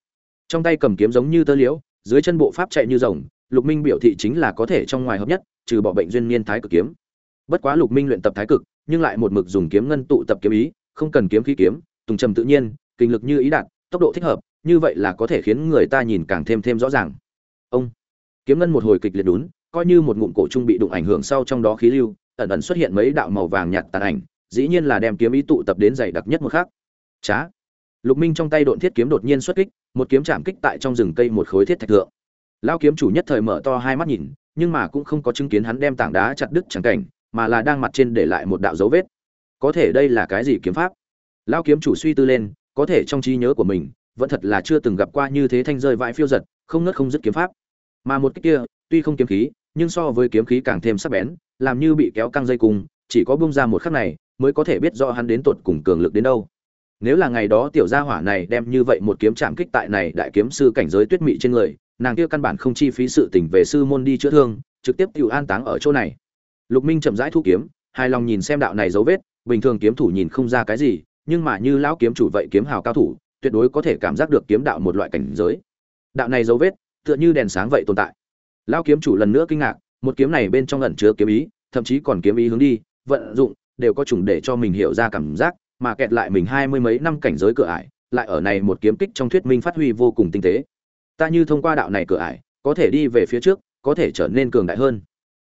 Trong tay cầm kiếm giống như tơ liễu, dưới chân bộ pháp chạy như rồng, lục minh biểu thị chính là có thể trong ngoài hợp nhất, trừ bỏ bệnh duyên niên thái cực kiếm. Bất quá lục minh luyện tập thái cực, nhưng lại một mực dùng kiếm ngân tụ tập kiếm ý, không cần kiếm khí kiếm, tùng trầm tự nhiên, kinh lực như ý đạt, tốc độ thích hợp như vậy là có thể khiến người ta nhìn càng thêm thêm rõ ràng. Ông kiếm ngân một hồi kịch liệt đún, coi như một ngụm cổ trung bị đụng ảnh hưởng sau trong đó khí lưu, ẩn ẩn xuất hiện mấy đạo màu vàng nhạt tàn ảnh, dĩ nhiên là đem kiếm ý tụ tập đến dày đặc nhất một khác chá! Lục minh trong tay độn thiết kiếm đột nhiên xuất kích, một kiếm chạm kích tại trong rừng cây một khối thiết thạch thượng. Lao kiếm chủ nhất thời mở to hai mắt nhìn, nhưng mà cũng không có chứng kiến hắn đem tảng đá chặt đứt chẳng cảnh, mà là đang mặt trên để lại một đạo dấu vết. Có thể đây là cái gì kiếm pháp? Lao kiếm chủ suy tư lên, có thể trong trí nhớ của mình vẫn thật là chưa từng gặp qua như thế thanh rơi vãi phiêu giật, không ngớt không dứt kiếm pháp. Mà một cái kia, tuy không kiếm khí, nhưng so với kiếm khí càng thêm sắc bén, làm như bị kéo căng dây cung chỉ có bung ra một khắc này mới có thể biết rõ hắn đến tột cùng cường lực đến đâu. Nếu là ngày đó tiểu gia hỏa này đem như vậy một kiếm chạm kích tại này đại kiếm sư cảnh giới tuyết mị trên người, nàng kia căn bản không chi phí sự tình về sư môn đi chữa thương, trực tiếp tiểu an táng ở chỗ này. Lục minh chậm rãi thu kiếm, hài lòng nhìn xem đạo này dấu vết, bình thường kiếm thủ nhìn không ra cái gì, nhưng mà như lão kiếm chủ vậy kiếm hào cao thủ tuyệt đối có thể cảm giác được kiếm đạo một loại cảnh giới. Đạo này dấu vết, tựa như đèn sáng vậy tồn tại. Lão kiếm chủ lần nữa kinh ngạc, một kiếm này bên trong ẩn chứa kiếm ý, thậm chí còn kiếm ý hướng đi, vận dụng, đều có chủng để cho mình hiểu ra cảm giác, mà kẹt lại mình hai mươi mấy năm cảnh giới cửa ải, lại ở này một kiếm kích trong thuyết minh phát huy vô cùng tinh tế. Ta như thông qua đạo này cửa ải, có thể đi về phía trước, có thể trở nên cường đại hơn.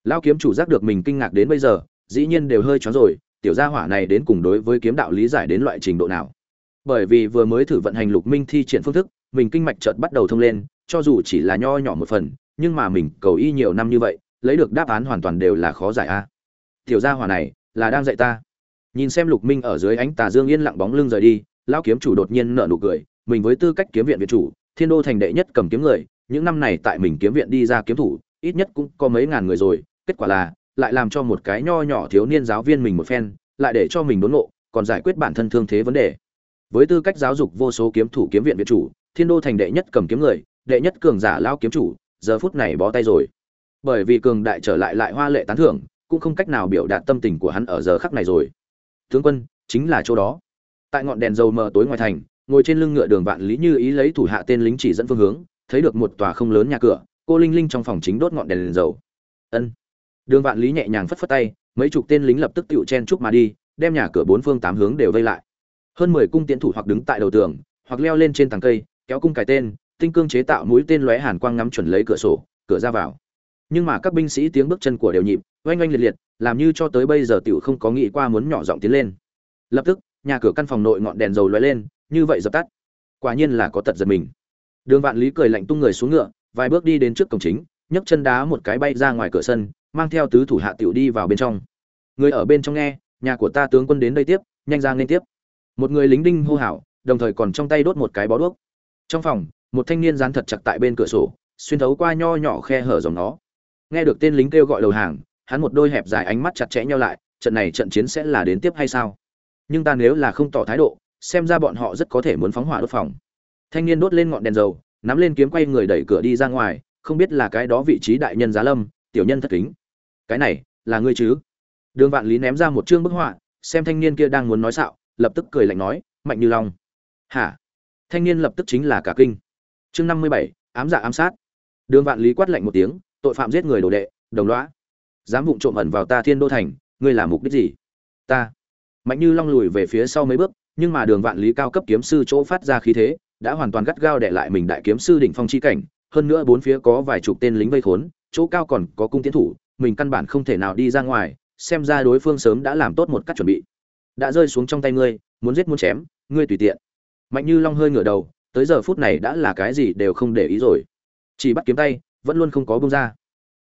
Lao kiếm chủ giác được mình kinh ngạc đến bây giờ, dĩ nhiên đều hơi chóng rồi, tiểu gia hỏa này đến cùng đối với kiếm đạo lý giải đến loại trình độ nào? Bởi vì vừa mới thử vận hành lục minh thi triển phương thức, mình kinh mạch chợt bắt đầu thông lên, cho dù chỉ là nho nhỏ một phần, nhưng mà mình cầu y nhiều năm như vậy, lấy được đáp án hoàn toàn đều là khó giải a. Tiểu gia hỏa này, là đang dạy ta. Nhìn xem lục minh ở dưới ánh tà dương yên lặng bóng lưng rời đi, lão kiếm chủ đột nhiên nở nụ cười, mình với tư cách kiếm viện viện chủ, thiên đô thành đệ nhất cầm kiếm người, những năm này tại mình kiếm viện đi ra kiếm thủ, ít nhất cũng có mấy ngàn người rồi, kết quả là, lại làm cho một cái nho nhỏ thiếu niên giáo viên mình một phen, lại để cho mình đốn ngộ, còn giải quyết bản thân thương thế vấn đề với tư cách giáo dục vô số kiếm thủ kiếm viện viện chủ thiên đô thành đệ nhất cầm kiếm người đệ nhất cường giả lao kiếm chủ giờ phút này bó tay rồi. Bởi vì cường đại trở lại lại hoa lệ tán thưởng cũng không cách nào biểu đạt tâm tình của hắn ở giờ khắc này rồi. Tướng quân chính là chỗ đó. Tại ngọn đèn dầu mờ tối ngoài thành ngồi trên lưng ngựa đường vạn lý như ý lấy thủ hạ tên lính chỉ dẫn phương hướng thấy được một tòa không lớn nhà cửa cô linh linh trong phòng chính đốt ngọn đèn, đèn dầu. Ân. Đường vạn lý nhẹ nhàng phất phất tay mấy chục tên lính lập tức tựu chen chúc mà đi đem nhà cửa bốn phương tám hướng đều vây lại hơn mười cung tiến thủ hoặc đứng tại đầu tường, hoặc leo lên trên tầng cây, kéo cung cài tên, tinh cương chế tạo mũi tên lóe hàn quang ngắm chuẩn lấy cửa sổ, cửa ra vào. Nhưng mà các binh sĩ tiếng bước chân của đều nhịp, oanh oanh liệt liệt, làm như cho tới bây giờ tiểu không có nghĩ qua muốn nhỏ giọng tiến lên. Lập tức, nhà cửa căn phòng nội ngọn đèn dầu lóe lên, như vậy dập tắt. Quả nhiên là có tật giật mình. Đường vạn lý cười lạnh tung người xuống ngựa, vài bước đi đến trước cổng chính, nhấc chân đá một cái bay ra ngoài cửa sân, mang theo tứ thủ hạ tiểu đi vào bên trong. Người ở bên trong nghe, nhà của ta tướng quân đến đây tiếp, nhanh ra nên tiếp một người lính đinh hô hào, đồng thời còn trong tay đốt một cái bó đuốc. Trong phòng, một thanh niên dán thật chặt tại bên cửa sổ, xuyên thấu qua nho nhỏ khe hở dòng nó. Nghe được tên lính kêu gọi đầu hàng, hắn một đôi hẹp dài ánh mắt chặt chẽ nhau lại, trận này trận chiến sẽ là đến tiếp hay sao? Nhưng ta nếu là không tỏ thái độ, xem ra bọn họ rất có thể muốn phóng hỏa đốt phòng. Thanh niên đốt lên ngọn đèn dầu, nắm lên kiếm quay người đẩy cửa đi ra ngoài, không biết là cái đó vị trí đại nhân giá lâm, tiểu nhân thất kính. Cái này, là ngươi chứ? Đường vạn lý ném ra một chương bức họa, xem thanh niên kia đang muốn nói xạo lập tức cười lạnh nói, mạnh như long. Hả? Thanh niên lập tức chính là cả kinh. Chương năm mươi bảy, ám dạ ám sát. Đường vạn lý quát lạnh một tiếng, tội phạm giết người đồ đệ, đồng loã dám vụng trộm ẩn vào ta thiên đô thành, ngươi làm mục đích gì? Ta. Mạnh như long lùi về phía sau mấy bước, nhưng mà đường vạn lý cao cấp kiếm sư chỗ phát ra khí thế, đã hoàn toàn gắt gao để lại mình đại kiếm sư đỉnh phong chi cảnh, hơn nữa bốn phía có vài chục tên lính vây khốn, chỗ cao còn có cung tiến thủ, mình căn bản không thể nào đi ra ngoài, xem ra đối phương sớm đã làm tốt một cách chuẩn bị đã rơi xuống trong tay ngươi, muốn giết muốn chém, ngươi tùy tiện. Mạnh như long hơi ngửa đầu, tới giờ phút này đã là cái gì đều không để ý rồi. Chỉ bắt kiếm tay, vẫn luôn không có bông ra.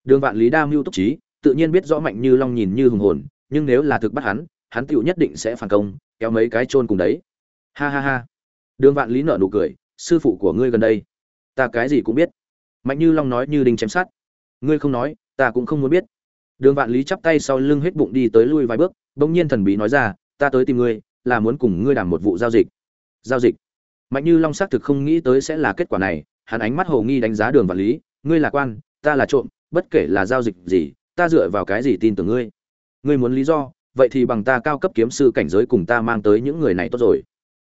Đường vạn lý đa mưu túc trí, tự nhiên biết rõ mạnh như long nhìn như hùng hồn, nhưng nếu là thực bắt hắn hắn tựu nhất định sẽ phản công, kéo mấy cái chôn cùng đấy. Ha ha ha. Đường vạn lý nở nụ cười, sư phụ của ngươi gần đây. Ta cái gì cũng biết. Mạnh như long nói như đinh chém sát ngươi không nói, ta cũng không muốn biết. Đường vạn lý chắp tay sau lưng hết bụng đi tới lui vài bước, bỗng nhiên thần bí nói ra ta tới tìm ngươi, là muốn cùng ngươi làm một vụ giao dịch. Giao dịch? Mạnh như long xác thực không nghĩ tới sẽ là kết quả này, hắn ánh mắt hồ nghi đánh giá đường vạn lý, ngươi là quan, ta là trộm, bất kể là giao dịch gì, ta dựa vào cái gì tin tưởng ngươi? Ngươi muốn lý do, vậy thì bằng ta cao cấp kiếm sư cảnh giới cùng ta mang tới những người này tốt rồi.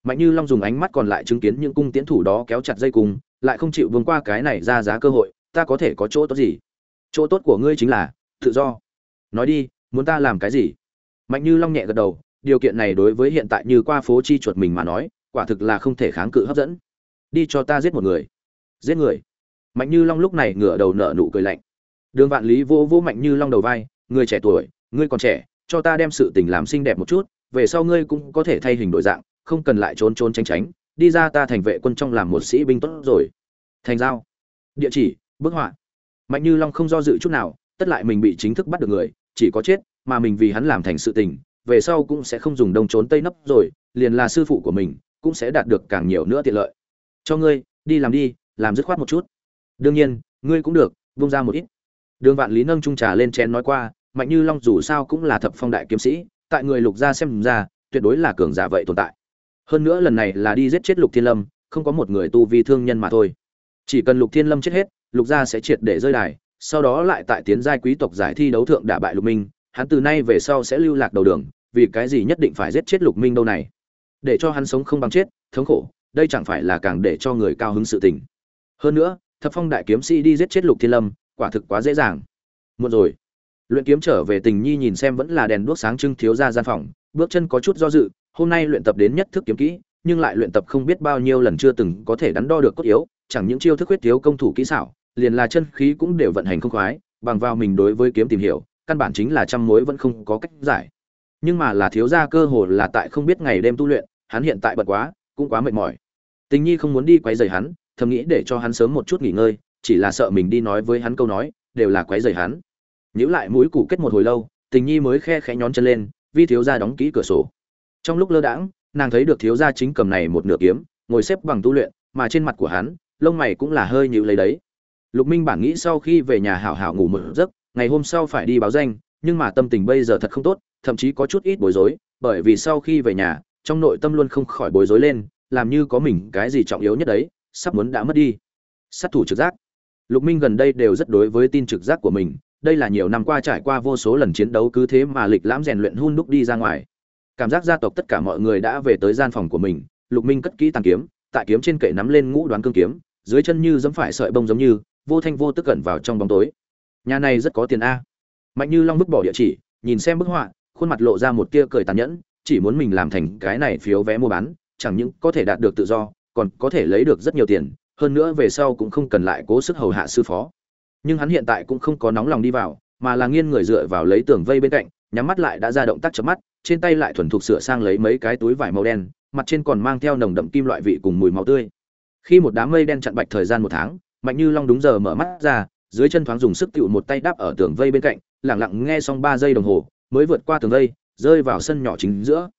Mạnh như long dùng ánh mắt còn lại chứng kiến những cung tiến thủ đó kéo chặt dây cung, lại không chịu vương qua cái này ra giá cơ hội, ta có thể có chỗ tốt gì? Chỗ tốt của ngươi chính là tự do. Nói đi, muốn ta làm cái gì? Mạnh như long nhẹ gật đầu điều kiện này đối với hiện tại như qua phố chi chuột mình mà nói, quả thực là không thể kháng cự hấp dẫn. Đi cho ta giết một người. Giết người. Mạnh như long lúc này ngửa đầu nở nụ cười lạnh. Đường vạn lý vô vô mạnh như long đầu vai, người trẻ tuổi, ngươi còn trẻ, cho ta đem sự tình làm xinh đẹp một chút, về sau ngươi cũng có thể thay hình đổi dạng, không cần lại trốn trốn tránh tránh, đi ra ta thành vệ quân trong làm một sĩ binh tốt rồi. Thành giao. Địa chỉ, bức họa. Mạnh như long không do dự chút nào, tất lại mình bị chính thức bắt được người, chỉ có chết, mà mình vì hắn làm thành sự tình về sau cũng sẽ không dùng đông trốn tây nấp rồi, liền là sư phụ của mình cũng sẽ đạt được càng nhiều nữa tiện lợi. Cho ngươi, đi làm đi, làm dứt khoát một chút. Đương nhiên, ngươi cũng được, vung ra một ít. Đường vạn lý nâng trung trà lên chén nói qua, mạnh như long dù sao cũng là thập phong đại kiếm sĩ, tại người lục gia xem ra, tuyệt đối là cường giả vậy tồn tại. Hơn nữa lần này là đi giết chết lục thiên lâm, không có một người tu vi thương nhân mà thôi. Chỉ cần lục thiên lâm chết hết, lục gia sẽ triệt để rơi đài, sau đó lại tại tiến giai quý tộc giải thi đấu thượng đả bại lục minh hắn từ nay về sau sẽ lưu lạc đầu đường, vì cái gì nhất định phải giết chết lục minh đâu này? Để cho hắn sống không bằng chết, thống khổ, đây chẳng phải là càng để cho người cao hứng sự tình. Hơn nữa, thập phong đại kiếm sĩ đi giết chết lục thiên lâm, quả thực quá dễ dàng. Muộn rồi. Luyện kiếm trở về tình nhi nhìn xem vẫn là đèn đuốc sáng trưng thiếu ra gian phòng, bước chân có chút do dự, hôm nay luyện tập đến nhất thức kiếm kỹ, nhưng lại luyện tập không biết bao nhiêu lần chưa từng có thể đắn đo được cốt yếu, chẳng những chiêu thức huyết thiếu công thủ kỹ xảo, liền là chân khí cũng đều vận hành không khoái, bằng vào mình đối với kiếm tìm hiểu căn bản chính là trăm mối vẫn không có cách giải. Nhưng mà là thiếu gia cơ hồ là tại không biết ngày đêm tu luyện, hắn hiện tại bận quá, cũng quá mệt mỏi. Tình nhi không muốn đi quấy rầy hắn, thầm nghĩ để cho hắn sớm một chút nghỉ ngơi, chỉ là sợ mình đi nói với hắn câu nói, đều là quấy rầy hắn. Nhíu lại mũi củ kết một hồi lâu, tình nhi mới khe khẽ nhón chân lên, vi thiếu gia đóng kỹ cửa sổ. Trong lúc lơ đãng, nàng thấy được thiếu gia chính cầm này một nửa kiếm, ngồi xếp bằng tu luyện, mà trên mặt của hắn, lông mày cũng là hơi nhíu lấy đấy. Lục minh bản nghĩ sau khi về nhà hảo hảo ngủ một giấc ngày hôm sau phải đi báo danh, nhưng mà tâm tình bây giờ thật không tốt, thậm chí có chút ít bối rối, bởi vì sau khi về nhà, trong nội tâm luôn không khỏi bối rối lên, làm như có mình cái gì trọng yếu nhất đấy, sắp muốn đã mất đi. Sát thủ trực giác. Lục minh gần đây đều rất đối với tin trực giác của mình, đây là nhiều năm qua trải qua vô số lần chiến đấu cứ thế mà lịch lãm rèn luyện hun đúc đi ra ngoài. Cảm giác gia tộc tất cả mọi người đã về tới gian phòng của mình, lục minh cất kỹ tàn kiếm, tại kiếm trên kệ nắm lên ngũ đoán cương kiếm, dưới chân như giẫm phải sợi bông giống như, vô thanh vô tức cẩn vào trong bóng tối nhà này rất có tiền a. Mạnh như long vứt bỏ địa chỉ, nhìn xem bức họa, khuôn mặt lộ ra một tia cười tàn nhẫn, chỉ muốn mình làm thành cái này phiếu vé mua bán, chẳng những có thể đạt được tự do, còn có thể lấy được rất nhiều tiền, hơn nữa về sau cũng không cần lại cố sức hầu hạ sư phó. Nhưng hắn hiện tại cũng không có nóng lòng đi vào, mà là nghiêng người dựa vào lấy tường vây bên cạnh, nhắm mắt lại đã ra động tác chớp mắt, trên tay lại thuần thục sửa sang lấy mấy cái túi vải màu đen, mặt trên còn mang theo nồng đậm kim loại vị cùng mùi máu tươi. Khi một đám mây đen chặn bạch thời gian một tháng, mạnh như long đúng giờ mở mắt ra dưới chân thoáng dùng sức tựu một tay đáp ở tường vây bên cạnh lẳng lặng nghe xong ba giây đồng hồ, mới vượt qua tường vây, rơi vào sân nhỏ chính giữa.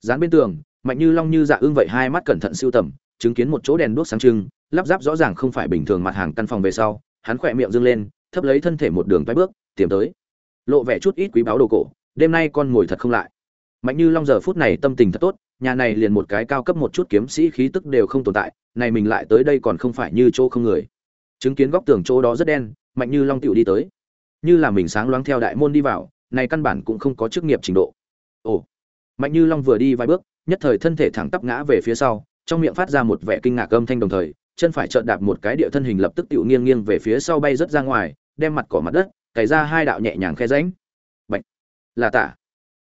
Dán bên tường, mạnh như long như dạ ương vậy hai mắt cẩn thận siêu tầm, chứng kiến một chỗ đèn đuốc sáng trưng, lắp ráp rõ ràng không phải bình thường mặt hàng căn phòng về sau, hắn khỏe miệng dâng lên, thấp lấy thân thể một đường tay bước tiềm tới. Lộ vẻ chút ít quý báu đồ cổ, đêm nay con ngồi thật không lại. Mạnh như long giờ phút này tâm tình thật tốt, nhà này liền một cái cao cấp một chút kiếm sĩ khí tức đều không tồn tại, này mình lại tới đây còn không phải như chỗ không người. Chứng kiến góc tường chỗ đó rất đen mạnh như long tiểu đi tới. Như là mình sáng loáng theo đại môn đi vào, này căn bản cũng không có chức nghiệp trình độ. Ồ, mạnh như long vừa đi vài bước, nhất thời thân thể thẳng tắp ngã về phía sau, trong miệng phát ra một vẻ kinh ngạc âm thanh đồng thời, chân phải trợn đạp một cái địa thân hình lập tức tiểu nghiêng nghiêng về phía sau bay rất ra ngoài, đem mặt cỏ mặt đất, cày ra hai đạo nhẹ nhàng khe ránh bệnh là tả.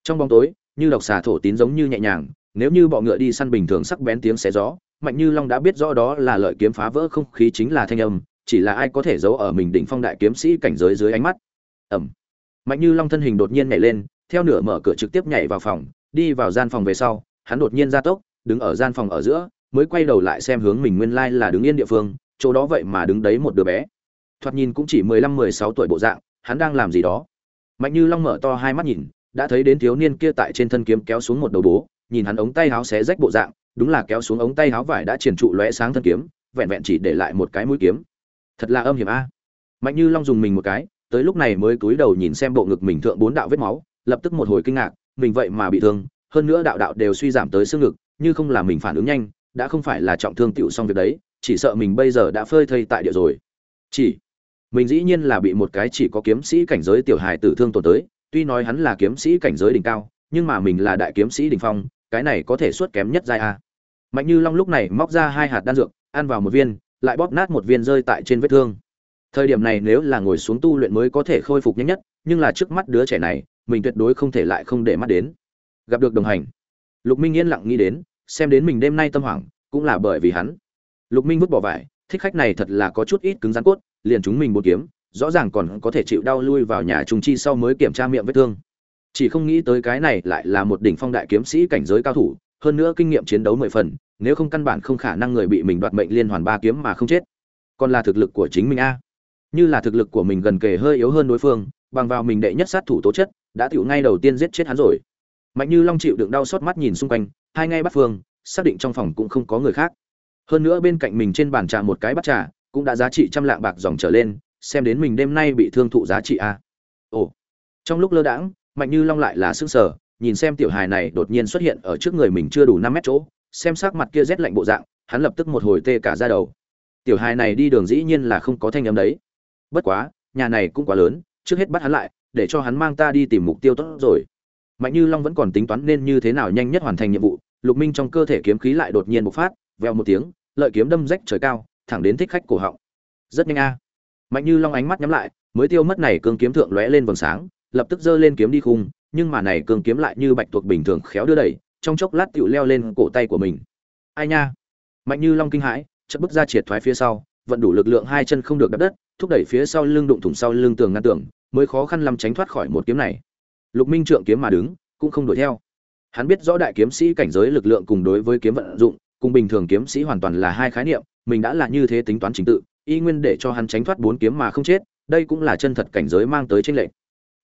Trong bóng tối, như độc xà thổ tín giống như nhẹ nhàng, nếu như bọ ngựa đi săn bình thường sắc bén tiếng xé gió, mạnh như long đã biết rõ đó là lợi kiếm phá vỡ không khí chính là thanh âm chỉ là ai có thể giấu ở mình đỉnh phong đại kiếm sĩ cảnh giới dưới ánh mắt. Ẩm mạnh như long thân hình đột nhiên nhảy lên, theo nửa mở cửa trực tiếp nhảy vào phòng, đi vào gian phòng về sau, hắn đột nhiên ra tốc, đứng ở gian phòng ở giữa, mới quay đầu lại xem hướng mình nguyên lai là đứng yên địa phương, chỗ đó vậy mà đứng đấy một đứa bé. Thoạt nhìn cũng chỉ mười lăm, mười sáu tuổi bộ dạng, hắn đang làm gì đó. Mạnh như long mở to hai mắt nhìn, đã thấy đến thiếu niên kia tại trên thân kiếm kéo xuống một đầu bố, nhìn hắn ống tay áo xé rách bộ dạng, đúng là kéo xuống ống tay áo vải đã triển trụ lóe sáng thân kiếm, vẹn vẹn chỉ để lại một cái mũi kiếm thật là âm hiểm a. Mạnh như long dùng mình một cái, tới lúc này mới cúi đầu nhìn xem bộ ngực mình thượng bốn đạo vết máu, lập tức một hồi kinh ngạc, mình vậy mà bị thương, hơn nữa đạo đạo đều suy giảm tới xương ngực, như không là mình phản ứng nhanh, đã không phải là trọng thương tựu xong việc đấy, chỉ sợ mình bây giờ đã phơi thây tại địa rồi. Chỉ, mình dĩ nhiên là bị một cái chỉ có kiếm sĩ cảnh giới tiểu hài tử thương tổn tới, tuy nói hắn là kiếm sĩ cảnh giới đỉnh cao, nhưng mà mình là đại kiếm sĩ đỉnh phong, cái này có thể suốt kém nhất giai a. Mạnh như long lúc này móc ra hai hạt đan dược, ăn vào một viên lại bóp nát một viên rơi tại trên vết thương. Thời điểm này nếu là ngồi xuống tu luyện mới có thể khôi phục nhanh nhất, nhưng là trước mắt đứa trẻ này, mình tuyệt đối không thể lại không để mắt đến. Gặp được đồng hành. Lục minh yên lặng nghĩ đến, xem đến mình đêm nay tâm hoảng, cũng là bởi vì hắn. Lục minh vứt bỏ vải, thích khách này thật là có chút ít cứng rắn cốt, liền chúng mình một kiếm, rõ ràng còn có thể chịu đau lui vào nhà trung chi sau mới kiểm tra miệng vết thương. Chỉ không nghĩ tới cái này lại là một đỉnh phong đại kiếm sĩ cảnh giới cao thủ, hơn nữa kinh nghiệm chiến đấu mười phần nếu không căn bản không khả năng người bị mình đoạt mệnh liên hoàn ba kiếm mà không chết. Còn là thực lực của chính mình a. Như là thực lực của mình gần kề hơi yếu hơn đối phương, bằng vào mình đệ nhất sát thủ tố chất, đã tựu ngay đầu tiên giết chết hắn rồi. Mạnh như long chịu đựng đau xót mắt nhìn xung quanh, hai ngay bắt phương, xác định trong phòng cũng không có người khác. Hơn nữa bên cạnh mình trên bàn trà một cái bắt trà, cũng đã giá trị trăm lạng bạc dòng trở lên, xem đến mình đêm nay bị thương thụ giá trị a. Ồ. Trong lúc lơ đãng, mạnh như long lại là sức sở nhìn xem tiểu hài này đột nhiên xuất hiện ở trước người mình chưa đủ năm mét chỗ xem sắc mặt kia rét lạnh bộ dạng, hắn lập tức một hồi tê cả da đầu. Tiểu hài này đi đường dĩ nhiên là không có thanh âm đấy. Bất quá, nhà này cũng quá lớn, trước hết bắt hắn lại, để cho hắn mang ta đi tìm mục tiêu tốt rồi. Mạnh như long vẫn còn tính toán nên như thế nào nhanh nhất hoàn thành nhiệm vụ, lục minh trong cơ thể kiếm khí lại đột nhiên bộc phát, vèo một tiếng, lợi kiếm đâm rách trời cao, thẳng đến thích khách cổ họng. Rất nhanh a. Mạnh như long ánh mắt nhắm lại, mới tiêu mất này cương kiếm thượng lóe lên vầng sáng, lập tức giơ lên kiếm đi khung, nhưng mà này cương kiếm lại như bạch tuộc bình thường khéo đưa đẩy trong chốc lát tựu leo lên cổ tay của mình. Ai nha? Mạnh như long kinh hãi chất bước ra triệt thoái phía sau, vận đủ lực lượng hai chân không được đập đất, thúc đẩy phía sau lưng đụng thủng sau lưng tường ngăn tường, mới khó khăn lắm tránh thoát khỏi một kiếm này. Lục minh trượng kiếm mà đứng, cũng không đuổi theo. Hắn biết rõ đại kiếm sĩ cảnh giới lực lượng cùng đối với kiếm vận dụng, cùng bình thường kiếm sĩ hoàn toàn là hai khái niệm, mình đã là như thế tính toán chính tự, y nguyên để cho hắn tránh thoát bốn kiếm mà không chết, đây cũng là chân thật cảnh giới mang tới tranh lệch.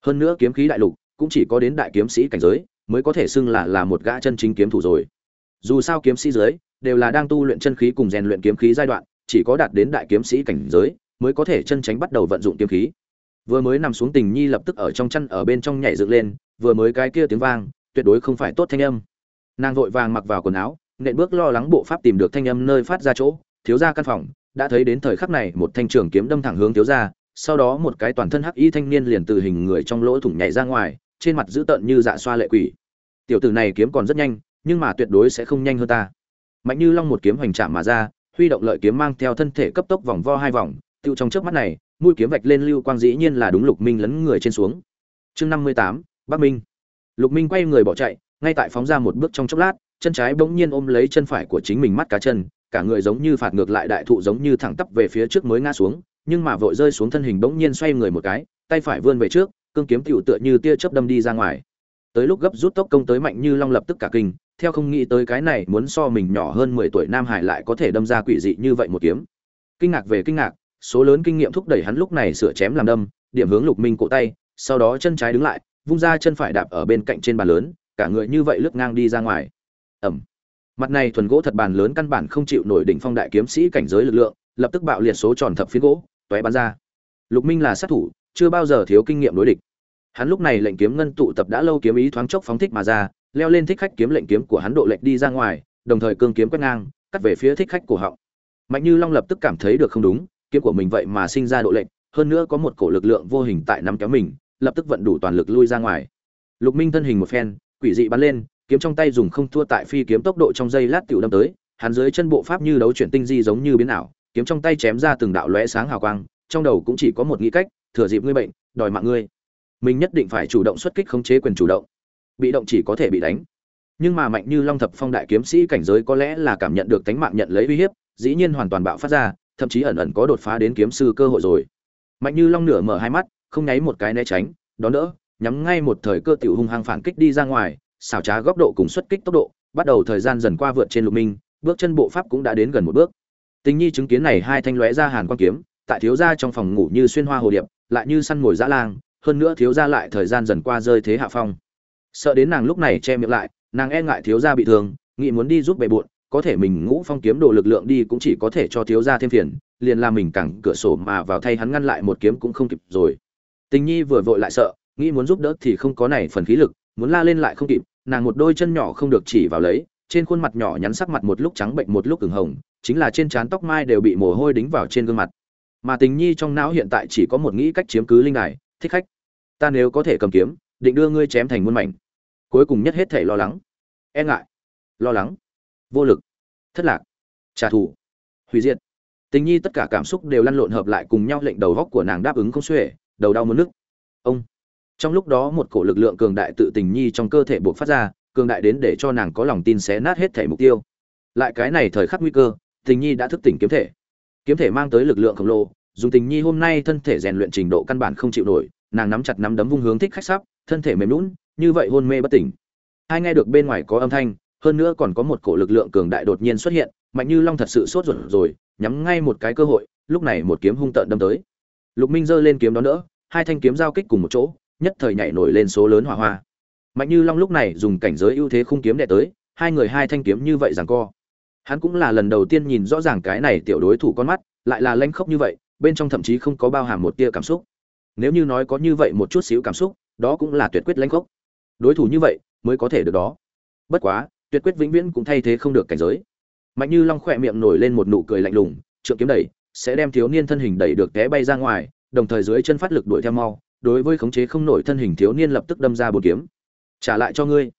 Hơn nữa kiếm khí đại lục cũng chỉ có đến đại kiếm sĩ cảnh giới mới có thể xưng là là một gã chân chính kiếm thủ rồi. Dù sao kiếm sĩ dưới, đều là đang tu luyện chân khí cùng rèn luyện kiếm khí giai đoạn, chỉ có đạt đến đại kiếm sĩ cảnh giới, mới có thể chân tránh bắt đầu vận dụng kiếm khí. Vừa mới nằm xuống tình nhi lập tức ở trong chăn ở bên trong nhảy dựng lên, vừa mới cái kia tiếng vang, tuyệt đối không phải tốt thanh âm. Nàng vội vàng mặc vào quần áo, nện bước lo lắng bộ pháp tìm được thanh âm nơi phát ra chỗ, thiếu ra căn phòng, đã thấy đến thời khắc này một thanh trường kiếm đâm thẳng hướng thiếu ra, sau đó một cái toàn thân hắc y thanh niên liền từ hình người trong lỗ thủng nhảy ra ngoài trên mặt dữ tợn như dạ xoa lệ quỷ. Tiểu tử này kiếm còn rất nhanh, nhưng mà tuyệt đối sẽ không nhanh hơn ta. Mạnh như long một kiếm hoành chạm mà ra, huy động lợi kiếm mang theo thân thể cấp tốc vòng vo hai vòng, tiêu trong trước mắt này, mũi kiếm vạch lên lưu quang dĩ nhiên là đúng lục minh lấn người trên xuống. Chương năm mươi tám, bắc minh. Lục minh quay người bỏ chạy, ngay tại phóng ra một bước trong chốc lát, chân trái bỗng nhiên ôm lấy chân phải của chính mình mắt cá chân, cả người giống như phạt ngược lại đại thụ giống như thẳng tắp về phía trước mới ngã xuống, nhưng mà vội rơi xuống thân hình bỗng nhiên xoay người một cái, tay phải vươn về trước cương kiếm tiểu tựa như tia chớp đâm đi ra ngoài. Tới lúc gấp rút tốc công tới mạnh như long lập tức cả kinh theo không nghĩ tới cái này muốn so mình nhỏ hơn mười tuổi nam hải lại có thể đâm ra quỷ dị như vậy một kiếm. Kinh ngạc về kinh ngạc số lớn kinh nghiệm thúc đẩy hắn lúc này sửa chém làm đâm điểm hướng lục minh cổ tay sau đó chân trái đứng lại vung ra chân phải đạp ở bên cạnh trên bàn lớn cả người như vậy lướt ngang đi ra ngoài. Ầm, mặt này thuần gỗ thật bàn lớn căn bản không chịu nổi đỉnh phong đại kiếm sĩ cảnh giới lực lượng lập tức bạo liệt số tròn thập phiến gỗ tóe bắn ra. Lục minh là sát thủ chưa bao giờ thiếu kinh nghiệm đối địch. Hắn lúc này lệnh kiếm ngân tụ tập đã lâu kiếm ý thoáng chốc phóng thích mà ra, leo lên thích khách kiếm lệnh kiếm của hắn độ lệch đi ra ngoài, đồng thời cương kiếm quét ngang, cắt về phía thích khách cổ họng. Mạnh như long lập tức cảm thấy được không đúng, kiếm của mình vậy mà sinh ra độ lệch, hơn nữa có một cổ lực lượng vô hình tại nắm kéo mình, lập tức vận đủ toàn lực lui ra ngoài. Lục minh thân hình một phen, quỷ dị bắn lên, kiếm trong tay dùng không thua tại phi kiếm tốc độ trong giây lát tiểu đâm tới, hắn dưới chân bộ pháp như đấu chuyển tinh di giống như biến ảo, kiếm trong tay chém ra từng đạo lóe sáng hào quang, trong đầu cũng chỉ có một nghĩ cách thừa dịp ngươi bệnh, đòi mạng ngươi. Mình nhất định phải chủ động xuất kích khống chế quyền chủ động. Bị động chỉ có thể bị đánh. Nhưng mà mạnh như long thập phong đại kiếm sĩ cảnh giới có lẽ là cảm nhận được tánh mạng nhận lấy uy hiếp, dĩ nhiên hoàn toàn bạo phát ra, thậm chí ẩn ẩn có đột phá đến kiếm sư cơ hội rồi. Mạnh như long nửa mở hai mắt, không nháy một cái né tránh, đón đỡ, nhắm ngay một thời cơ tiểu hung hăng phản kích đi ra ngoài, xảo trá góc độ cùng xuất kích tốc độ, bắt đầu thời gian dần qua vượt trên lục minh, bước chân bộ pháp cũng đã đến gần một bước. Tình nhi chứng kiến này hai thanh lóe ra hàn quan kiếm tại thiếu gia trong phòng ngủ như xuyên hoa hồ điệp, lại như săn mồi dã lang, hơn nữa thiếu gia lại thời gian dần qua rơi thế hạ phong. Sợ đến nàng lúc này che miệng lại, nàng e ngại thiếu gia bị thương, nghĩ muốn đi giúp bệ bộn có thể mình ngũ phong kiếm đồ lực lượng đi cũng chỉ có thể cho thiếu gia thêm phiền, liền làm mình cẳng cửa sổ mà vào thay hắn ngăn lại một kiếm cũng không kịp rồi. Tình nhi vừa vội lại sợ, nghĩ muốn giúp đỡ thì không có này phần khí lực, muốn la lên lại không kịp, nàng một đôi chân nhỏ không được chỉ vào lấy, trên khuôn mặt nhỏ nhắn sắc mặt một lúc trắng bệnh một lúc ửng hồng, chính là trên trán tóc mai đều bị mồ hôi đính vào trên gương mặt mà tình nhi trong não hiện tại chỉ có một nghĩ cách chiếm cứ linh đài, thích khách. Ta nếu có thể cầm kiếm, định đưa ngươi chém thành muôn mảnh. Cuối cùng nhất hết thể lo lắng. E ngại. Lo lắng. Vô lực. Thất lạc. Trả thù. Hủy diệt. Tình nhi tất cả cảm xúc đều lăn lộn hợp lại cùng nhau lệnh đầu góc của nàng đáp ứng không xuể, đầu đau muốn nức. Ông. Trong lúc đó một cổ lực lượng cường đại tự tình nhi trong cơ thể buộc phát ra, cường đại đến để cho nàng có lòng tin xé nát hết thể mục tiêu. Lại cái này thời khắc nguy cơ, tình nhi đã thức tỉnh kiếm thể. Kiếm thể mang tới lực lượng khổng lồ dùng tình nhi hôm nay thân thể rèn luyện trình độ căn bản không chịu nổi, nàng nắm chặt nắm đấm vung hướng thích khách sắp, thân thể mềm lún như vậy hôn mê bất tỉnh. Hai nghe được bên ngoài có âm thanh, hơn nữa còn có một cổ lực lượng cường đại đột nhiên xuất hiện, mạnh như long thật sự sốt ruột rồi, nhắm ngay một cái cơ hội, lúc này một kiếm hung tợn đâm tới. Lục minh giơ lên kiếm đó nữa hai thanh kiếm giao kích cùng một chỗ, nhất thời nhảy nổi lên số lớn hỏa hoa. Mạnh như long lúc này dùng cảnh giới ưu thế khung kiếm đẻ tới, hai người hai thanh kiếm như vậy giằng co. Hắn cũng là lần đầu tiên nhìn rõ ràng cái này tiểu đối thủ con mắt, lại là lanh khốc như vậy bên trong thậm chí không có bao hàm một tia cảm xúc. Nếu như nói có như vậy một chút xíu cảm xúc, đó cũng là tuyệt quyết lãnh khốc đối thủ như vậy mới có thể được đó. Bất quá, tuyệt quyết vĩnh viễn cũng thay thế không được cảnh giới. Mạnh như long khỏe miệng nổi lên một nụ cười lạnh lùng, trượng kiếm đẩy, sẽ đem thiếu niên thân hình đẩy được té bay ra ngoài, đồng thời dưới chân phát lực đuổi theo mau, đối với khống chế không nổi thân hình thiếu niên lập tức đâm ra bột kiếm. Trả lại cho ngươi.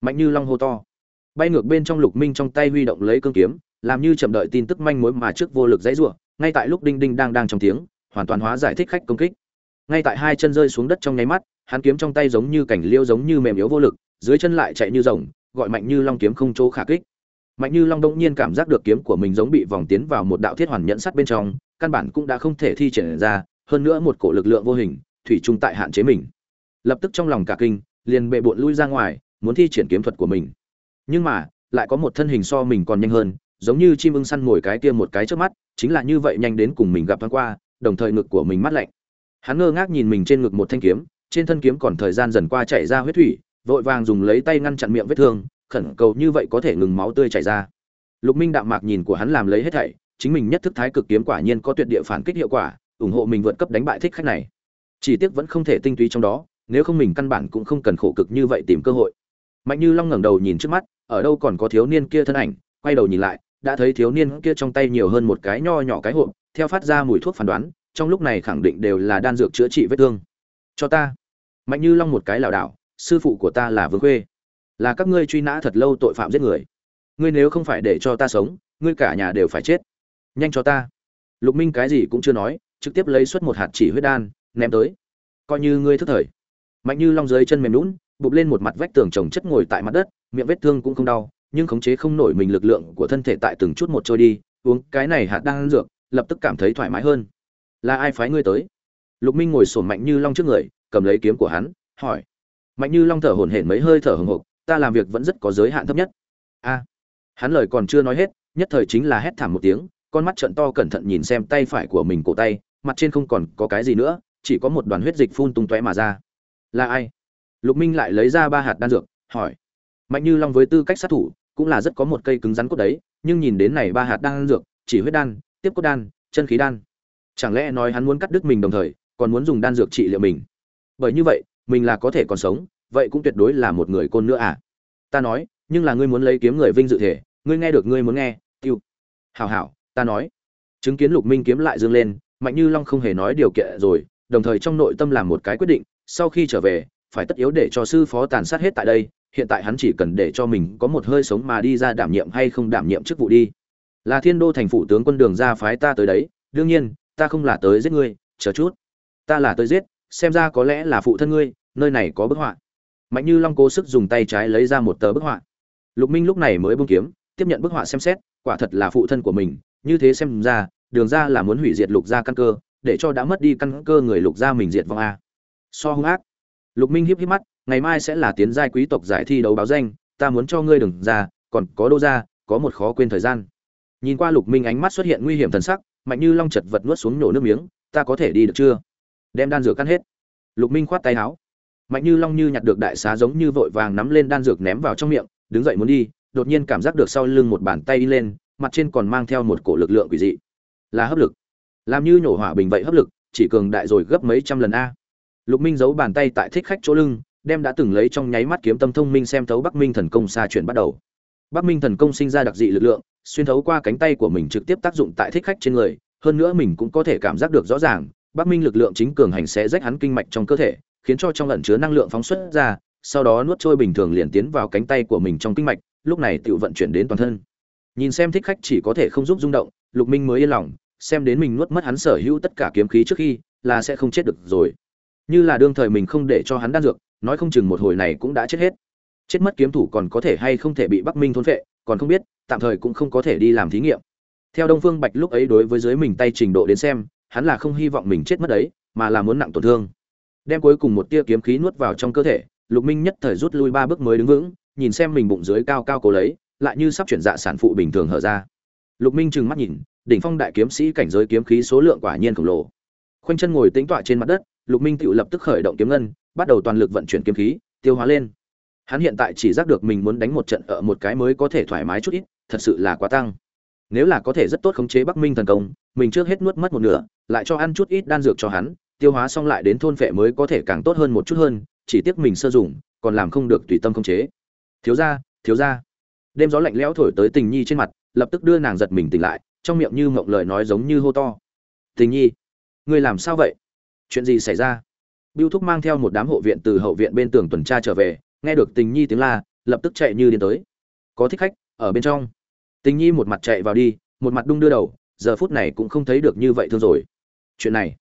Mạnh như long hô to. Bay ngược bên trong lục minh trong tay huy động lấy cương kiếm, làm như chậm đợi tin tức manh mối mà trước vô lực dãy rủa ngay tại lúc đinh đinh đang đang trong tiếng, hoàn toàn hóa giải thích khách công kích. Ngay tại hai chân rơi xuống đất trong nháy mắt, hắn kiếm trong tay giống như cảnh liêu giống như mềm yếu vô lực, dưới chân lại chạy như rồng, gọi mạnh như long kiếm không chỗ khả kích. Mạnh như long đông nhiên cảm giác được kiếm của mình giống bị vòng tiến vào một đạo thiết hoàn nhẫn sắt bên trong, căn bản cũng đã không thể thi triển ra, hơn nữa một cổ lực lượng vô hình, thủy chung tại hạn chế mình. Lập tức trong lòng cả kinh, liền bệ bộn lui ra ngoài, muốn thi triển kiếm thuật của mình. Nhưng mà, lại có một thân hình so mình còn nhanh hơn, giống như chim ưng săn ngồi cái kia một cái trước mắt chính là như vậy nhanh đến cùng mình gặp thoáng qua, đồng thời ngực của mình mắt lạnh. Hắn ngơ ngác nhìn mình trên ngực một thanh kiếm, trên thân kiếm còn thời gian dần qua chảy ra huyết thủy, vội vàng dùng lấy tay ngăn chặn miệng vết thương, khẩn cầu như vậy có thể ngừng máu tươi chảy ra. Lục minh đạm mạc nhìn của hắn làm lấy hết thảy, chính mình nhất thức thái cực kiếm quả nhiên có tuyệt địa phản kích hiệu quả, ủng hộ mình vượt cấp đánh bại thích khách này. Chỉ tiếc vẫn không thể tinh túy trong đó, nếu không mình căn bản cũng không cần khổ cực như vậy tìm cơ hội. Mạnh như long ngẩng đầu nhìn trước mắt, ở đâu còn có thiếu niên kia thân ảnh, quay đầu nhìn lại đã thấy thiếu niên kia trong tay nhiều hơn một cái nho nhỏ cái hộp theo phát ra mùi thuốc phán đoán trong lúc này khẳng định đều là đan dược chữa trị vết thương. Cho ta. Mạnh như long một cái lảo đảo sư phụ của ta là vương khuê là các ngươi truy nã thật lâu tội phạm giết người. Ngươi nếu không phải để cho ta sống ngươi cả nhà đều phải chết. Nhanh cho ta. Lục minh cái gì cũng chưa nói trực tiếp lấy xuất một hạt chỉ huyết đan ném tới. Coi như ngươi thức thời. Mạnh như long dưới chân mềm nhũn, bụp lên một mặt vách tường trồng chất ngồi tại mặt đất miệng vết thương cũng không đau nhưng khống chế không nổi mình lực lượng của thân thể tại từng chút một trôi đi, uống cái này hạt đang dược, lập tức cảm thấy thoải mái hơn. Là ai phái ngươi tới? Lục minh ngồi sổm mạnh như long trước người, cầm lấy kiếm của hắn, hỏi. Mạnh như long thở hổn hển mấy hơi thở hồng hộc ta làm việc vẫn rất có giới hạn thấp nhất. A. Hắn lời còn chưa nói hết, nhất thời chính là hét thảm một tiếng, con mắt trận to cẩn thận nhìn xem tay phải của mình cổ tay, mặt trên không còn có cái gì nữa, chỉ có một đoàn huyết dịch phun tung tóe mà ra. Là ai? Lục minh lại lấy ra ba hạt đan dược, hỏi. Mạnh như long với tư cách sát thủ cũng là rất có một cây cứng rắn cốt đấy, nhưng nhìn đến này ba hạt đan dược, chỉ huyết đan, tiếp cốt đan, chân khí đan. Chẳng lẽ nói hắn muốn cắt đứt mình đồng thời, còn muốn dùng đan dược trị liệu mình? Bởi như vậy, mình là có thể còn sống, vậy cũng tuyệt đối là một người côn nữa à? Ta nói, nhưng là ngươi muốn lấy kiếm người vinh dự thể, ngươi nghe được ngươi muốn nghe, tiêu. Hảo hảo, ta nói. Chứng kiến lục minh kiếm lại dương lên, mạnh như long không hề nói điều kiện rồi, đồng thời trong nội tâm làm một cái quyết định, sau khi trở về phải tất yếu để cho sư phó tàn sát hết tại đây, hiện tại hắn chỉ cần để cho mình có một hơi sống mà đi ra đảm nhiệm hay không đảm nhiệm chức vụ đi. Là thiên đô thành phủ tướng quân đường ra phái ta tới đấy, đương nhiên, ta không là tới giết ngươi, chờ chút. Ta là tới giết, xem ra có lẽ là phụ thân ngươi, nơi này có bức họa. Mạnh như long cố sức dùng tay trái lấy ra một tờ bức họa. Lục minh lúc này mới bưng kiếm, tiếp nhận bức họa xem xét, quả thật là phụ thân của mình, như thế xem ra, đường ra là muốn hủy diệt lục gia căn cơ, để cho đã mất đi căn cơ người lục gia mình diệt vong a. So hung ác lục minh híp híp mắt, ngày mai sẽ là tiến giai quý tộc giải thi đấu báo danh, ta muốn cho ngươi đừng ra, còn có đô gia, có một khó quên thời gian. Nhìn qua lục minh ánh mắt xuất hiện nguy hiểm thần sắc, mạnh như long chật vật nuốt xuống nổ nước miếng, ta có thể đi được chưa? Đem đan dược cắt hết. Lục minh khoát tay áo. Mạnh như long như nhặt được đại xá giống như vội vàng nắm lên đan dược ném vào trong miệng, đứng dậy muốn đi, đột nhiên cảm giác được sau lưng một bàn tay đi lên, mặt trên còn mang theo một cổ lực lượng quỷ dị. Là hấp lực. Làm như nhổ hỏa bình vậy hấp lực, chỉ cường đại rồi gấp mấy trăm lần a lục minh giấu bàn tay tại thích khách chỗ lưng, đem đã từng lấy trong nháy mắt kiếm tâm thông minh xem thấu bắc minh thần công xa chuyển bắt đầu. Bắc minh thần công sinh ra đặc dị lực lượng, xuyên thấu qua cánh tay của mình trực tiếp tác dụng tại thích khách trên người, hơn nữa mình cũng có thể cảm giác được rõ ràng, bắc minh lực lượng chính cường hành sẽ rách hắn kinh mạch trong cơ thể, khiến cho trong ẩn chứa năng lượng phóng xuất ra, sau đó nuốt trôi bình thường liền tiến vào cánh tay của mình trong kinh mạch, lúc này tự vận chuyển đến toàn thân. Nhìn xem thích khách chỉ có thể không giúp rung động, lục minh mới yên lòng, xem đến mình nuốt mất hắn sở hữu tất cả kiếm khí trước khi, là sẽ không chết được rồi như là đương thời mình không để cho hắn đan dược, nói không chừng một hồi này cũng đã chết hết. Chết mất kiếm thủ còn có thể hay không thể bị bắc minh thôn phệ, còn không biết, tạm thời cũng không có thể đi làm thí nghiệm. Theo đông phương bạch lúc ấy đối với dưới mình tay trình độ đến xem, hắn là không hy vọng mình chết mất đấy, mà là muốn nặng tổn thương. Đem cuối cùng một tia kiếm khí nuốt vào trong cơ thể, lục minh nhất thời rút lui ba bước mới đứng vững, nhìn xem mình bụng dưới cao cao cố lấy, lại như sắp chuyển dạ sản phụ bình thường hở ra. Lục minh trừng mắt nhìn, đỉnh phong đại kiếm sĩ cảnh giới kiếm khí số lượng quả nhiên khổng lồ. Khoanh chân ngồi tĩnh tọa trên mặt đất lục minh tự lập tức khởi động kiếm ngân, bắt đầu toàn lực vận chuyển kiếm khí, tiêu hóa lên. Hắn hiện tại chỉ giác được mình muốn đánh một trận ở một cái mới có thể thoải mái chút ít, thật sự là quá tăng. Nếu là có thể rất tốt khống chế bắc minh thần công, mình trước hết nuốt mất một nửa, lại cho ăn chút ít đan dược cho hắn, tiêu hóa xong lại đến thôn phệ mới có thể càng tốt hơn một chút hơn, chỉ tiếc mình sơ dùng còn làm không được tùy tâm khống chế. Thiếu gia thiếu gia. Đêm gió lạnh lẽo thổi tới tình nhi trên mặt, lập tức đưa nàng giật mình tỉnh lại, trong miệng như mộng lời nói giống như hô to. Tình nhi, ngươi làm sao vậy? Chuyện gì xảy ra Biêu Thúc mang theo một đám hộ viện từ hậu viện bên tường tuần tra trở về, nghe được Tình Nhi tiếng la, lập tức chạy như điên tới. Có thích khách ở bên trong. Tình Nhi một mặt chạy vào đi, một mặt đung đưa đầu, giờ phút này cũng không thấy được như vậy thương rồi. Chuyện này,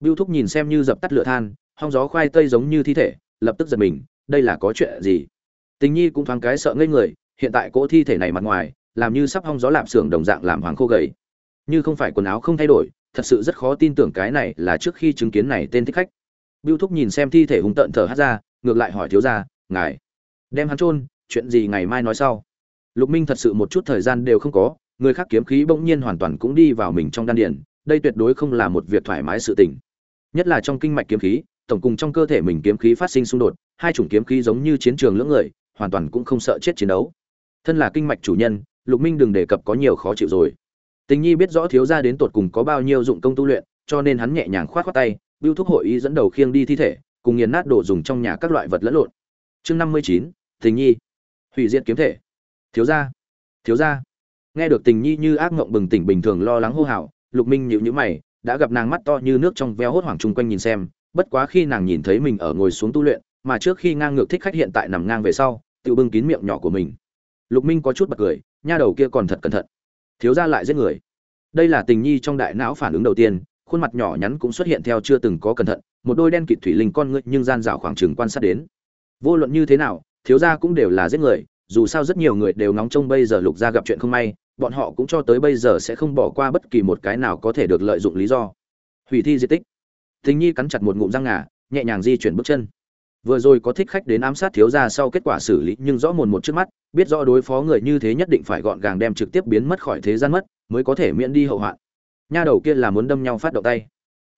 Biêu Thúc nhìn xem như dập tắt lửa than, hong gió khoai tây giống như thi thể, lập tức giật mình, đây là có chuyện gì? Tình Nhi cũng thoáng cái sợ ngây người, hiện tại cỗ thi thể này mặt ngoài, làm như sắp hong gió lạp xưởng đồng dạng làm hoàng khô gầy. Như không phải quần áo không thay đổi, thật sự rất khó tin tưởng cái này là trước khi chứng kiến này tên thích khách. Bưu Thúc nhìn xem thi thể hung tợn thở hắt ra, ngược lại hỏi thiếu gia, "Ngài đem hắn chôn, chuyện gì ngày mai nói sau?" Lục Minh thật sự một chút thời gian đều không có, người khác kiếm khí bỗng nhiên hoàn toàn cũng đi vào mình trong đan điền, đây tuyệt đối không là một việc thoải mái sự tình. Nhất là trong kinh mạch kiếm khí, tổng cùng trong cơ thể mình kiếm khí phát sinh xung đột, hai chủng kiếm khí giống như chiến trường lưỡng người, hoàn toàn cũng không sợ chết chiến đấu. Thân là kinh mạch chủ nhân, Lục Minh đừng đề cập có nhiều khó chịu rồi. Tình Nhi biết rõ thiếu gia đến tột cùng có bao nhiêu dụng công tu luyện, cho nên hắn nhẹ nhàng khoát khoát tay, Bưu thúc hội ý dẫn đầu khiêng đi thi thể, cùng nghiền nát đồ dùng trong nhà các loại vật lẫn lộn. Chương năm mươi chín, Tình Nhi, hủy diệt kiếm thể. Thiếu gia, thiếu gia. Nghe được Tình Nhi như ác mộng bừng tỉnh bình thường lo lắng hô hào, Lục Minh nhíu nhíu mày, đã gặp nàng mắt to như nước trong veo hốt hoảng chung quanh nhìn xem, bất quá khi nàng nhìn thấy mình ở ngồi xuống tu luyện, mà trước khi ngang ngược thích khách hiện tại nằm ngang về sau, tự bưng kín miệng nhỏ của mình. Lục Minh có chút bật cười, nha đầu kia còn thật cẩn thận. Thiếu gia lại giết người. Đây là Tình Nhi trong đại não phản ứng đầu tiên, khuôn mặt nhỏ nhắn cũng xuất hiện theo chưa từng có cẩn thận một đôi đen kịt thủy linh con ngươi nhưng gian dảo khoảng chừng quan sát đến. Vô luận như thế nào thiếu gia cũng đều là giết người dù sao rất nhiều người đều ngóng trông bây giờ lục gia gặp chuyện không may bọn họ cũng cho tới bây giờ sẽ không bỏ qua bất kỳ một cái nào có thể được lợi dụng lý do. Hủy thi di tích. Tình nhi cắn chặt một ngụm răng ngà nhẹ nhàng di chuyển bước chân vừa rồi có thích khách đến ám sát thiếu gia sau kết quả xử lý, nhưng rõ mồn một trước mắt, biết rõ đối phó người như thế nhất định phải gọn gàng đem trực tiếp biến mất khỏi thế gian mất, mới có thể miễn đi hậu hoạn. Nha đầu kia là muốn đâm nhau phát động tay.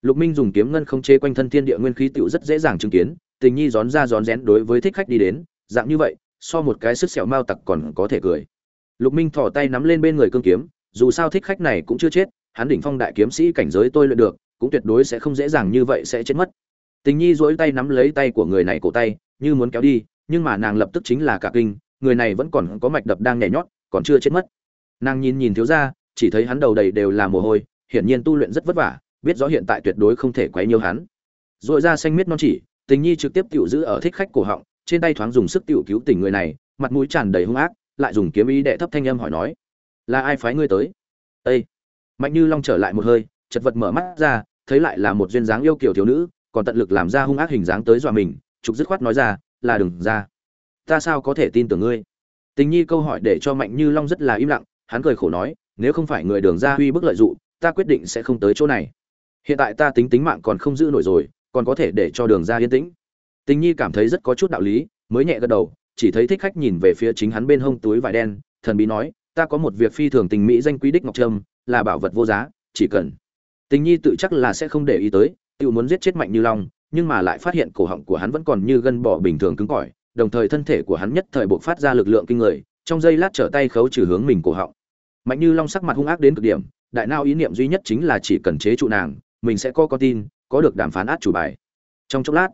Lục minh dùng kiếm ngân không chế quanh thân thiên địa nguyên khí tựu rất dễ dàng chứng kiến, tình nhi gión ra gión rén đối với thích khách đi đến, dạng như vậy, so một cái sức sẹo mao tặc còn có thể cười. Lục minh thò tay nắm lên bên người cương kiếm, dù sao thích khách này cũng chưa chết, hắn đỉnh phong đại kiếm sĩ cảnh giới tôi luyện được, cũng tuyệt đối sẽ không dễ dàng như vậy sẽ chết mất tình nhi dỗi tay nắm lấy tay của người này cổ tay, như muốn kéo đi, nhưng mà nàng lập tức chính là cả kinh, người này vẫn còn có mạch đập đang nhảy nhót, còn chưa chết mất. Nàng nhìn nhìn thiếu ra chỉ thấy hắn đầu đầy đều là mồ hôi, hiển nhiên tu luyện rất vất vả, biết rõ hiện tại tuyệt đối không thể quấy nhiều hắn. Dội ra xanh miết non chỉ, tình nhi trực tiếp tiểu giữ ở thích khách cổ họng, trên tay thoáng dùng sức tiểu cứu tình người này, mặt mũi tràn đầy hung ác, lại dùng kiếm ý đệ thấp thanh âm hỏi nói, là ai phái ngươi tới? Ây mạnh như long trở lại một hơi, chật vật mở mắt ra, thấy lại là một duyên dáng yêu kiểu thiếu nữ còn tận lực làm ra hung ác hình dáng tới dọa mình, trục dứt khoát nói ra, là đừng ra. Ta sao có thể tin tưởng ngươi? Tình nhi câu hỏi để cho mạnh như long rất là im lặng, hắn cười khổ nói, nếu không phải người đường ra huy bức lợi dụng ta quyết định sẽ không tới chỗ này. Hiện tại ta tính tính mạng còn không giữ nổi rồi, còn có thể để cho đường ra yên tĩnh. Tình nhi cảm thấy rất có chút đạo lý, mới nhẹ gật đầu, chỉ thấy thích khách nhìn về phía chính hắn bên hông túi vải đen, thần bí nói, ta có một việc phi thường tình mỹ danh quý đích ngọc trâm, là bảo vật vô giá, chỉ cần. Tình nhi tự chắc là sẽ không để ý tới tự muốn giết chết mạnh như long, nhưng mà lại phát hiện cổ họng của hắn vẫn còn như gân bỏ bình thường cứng cỏi, đồng thời thân thể của hắn nhất thời buộc phát ra lực lượng kinh người, trong giây lát trở tay khấu trừ hướng mình cổ họng. Mạnh như long sắc mặt hung ác đến cực điểm, đại nao ý niệm duy nhất chính là chỉ cần chế trụ nàng, mình sẽ có con tin, có được đàm phán át chủ bài. Trong chốc lát,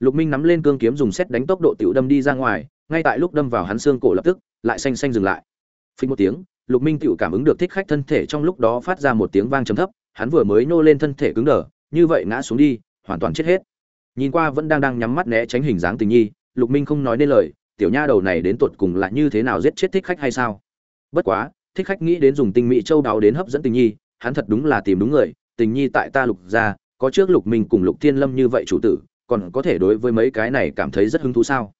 lục minh nắm lên cương kiếm dùng xét đánh tốc độ tiểu đâm đi ra ngoài, ngay tại lúc đâm vào hắn xương cổ lập tức, lại xanh xanh dừng lại. Phình một tiếng, lục minh tiểu cảm ứng được thích khách thân thể trong lúc đó phát ra một tiếng vang trầm thấp, hắn vừa mới nô lên thân thể cứng đờ như vậy ngã xuống đi, hoàn toàn chết hết. Nhìn qua vẫn đang đang nhắm mắt né tránh hình dáng tình nhi, lục minh không nói nên lời, tiểu nha đầu này đến tột cùng là như thế nào giết chết thích khách hay sao? Bất quá, thích khách nghĩ đến dùng tinh mỹ châu đáo đến hấp dẫn tình nhi, hắn thật đúng là tìm đúng người, tình nhi tại ta lục ra có trước lục minh cùng lục thiên lâm như vậy chủ tử, còn có thể đối với mấy cái này cảm thấy rất hứng thú sao?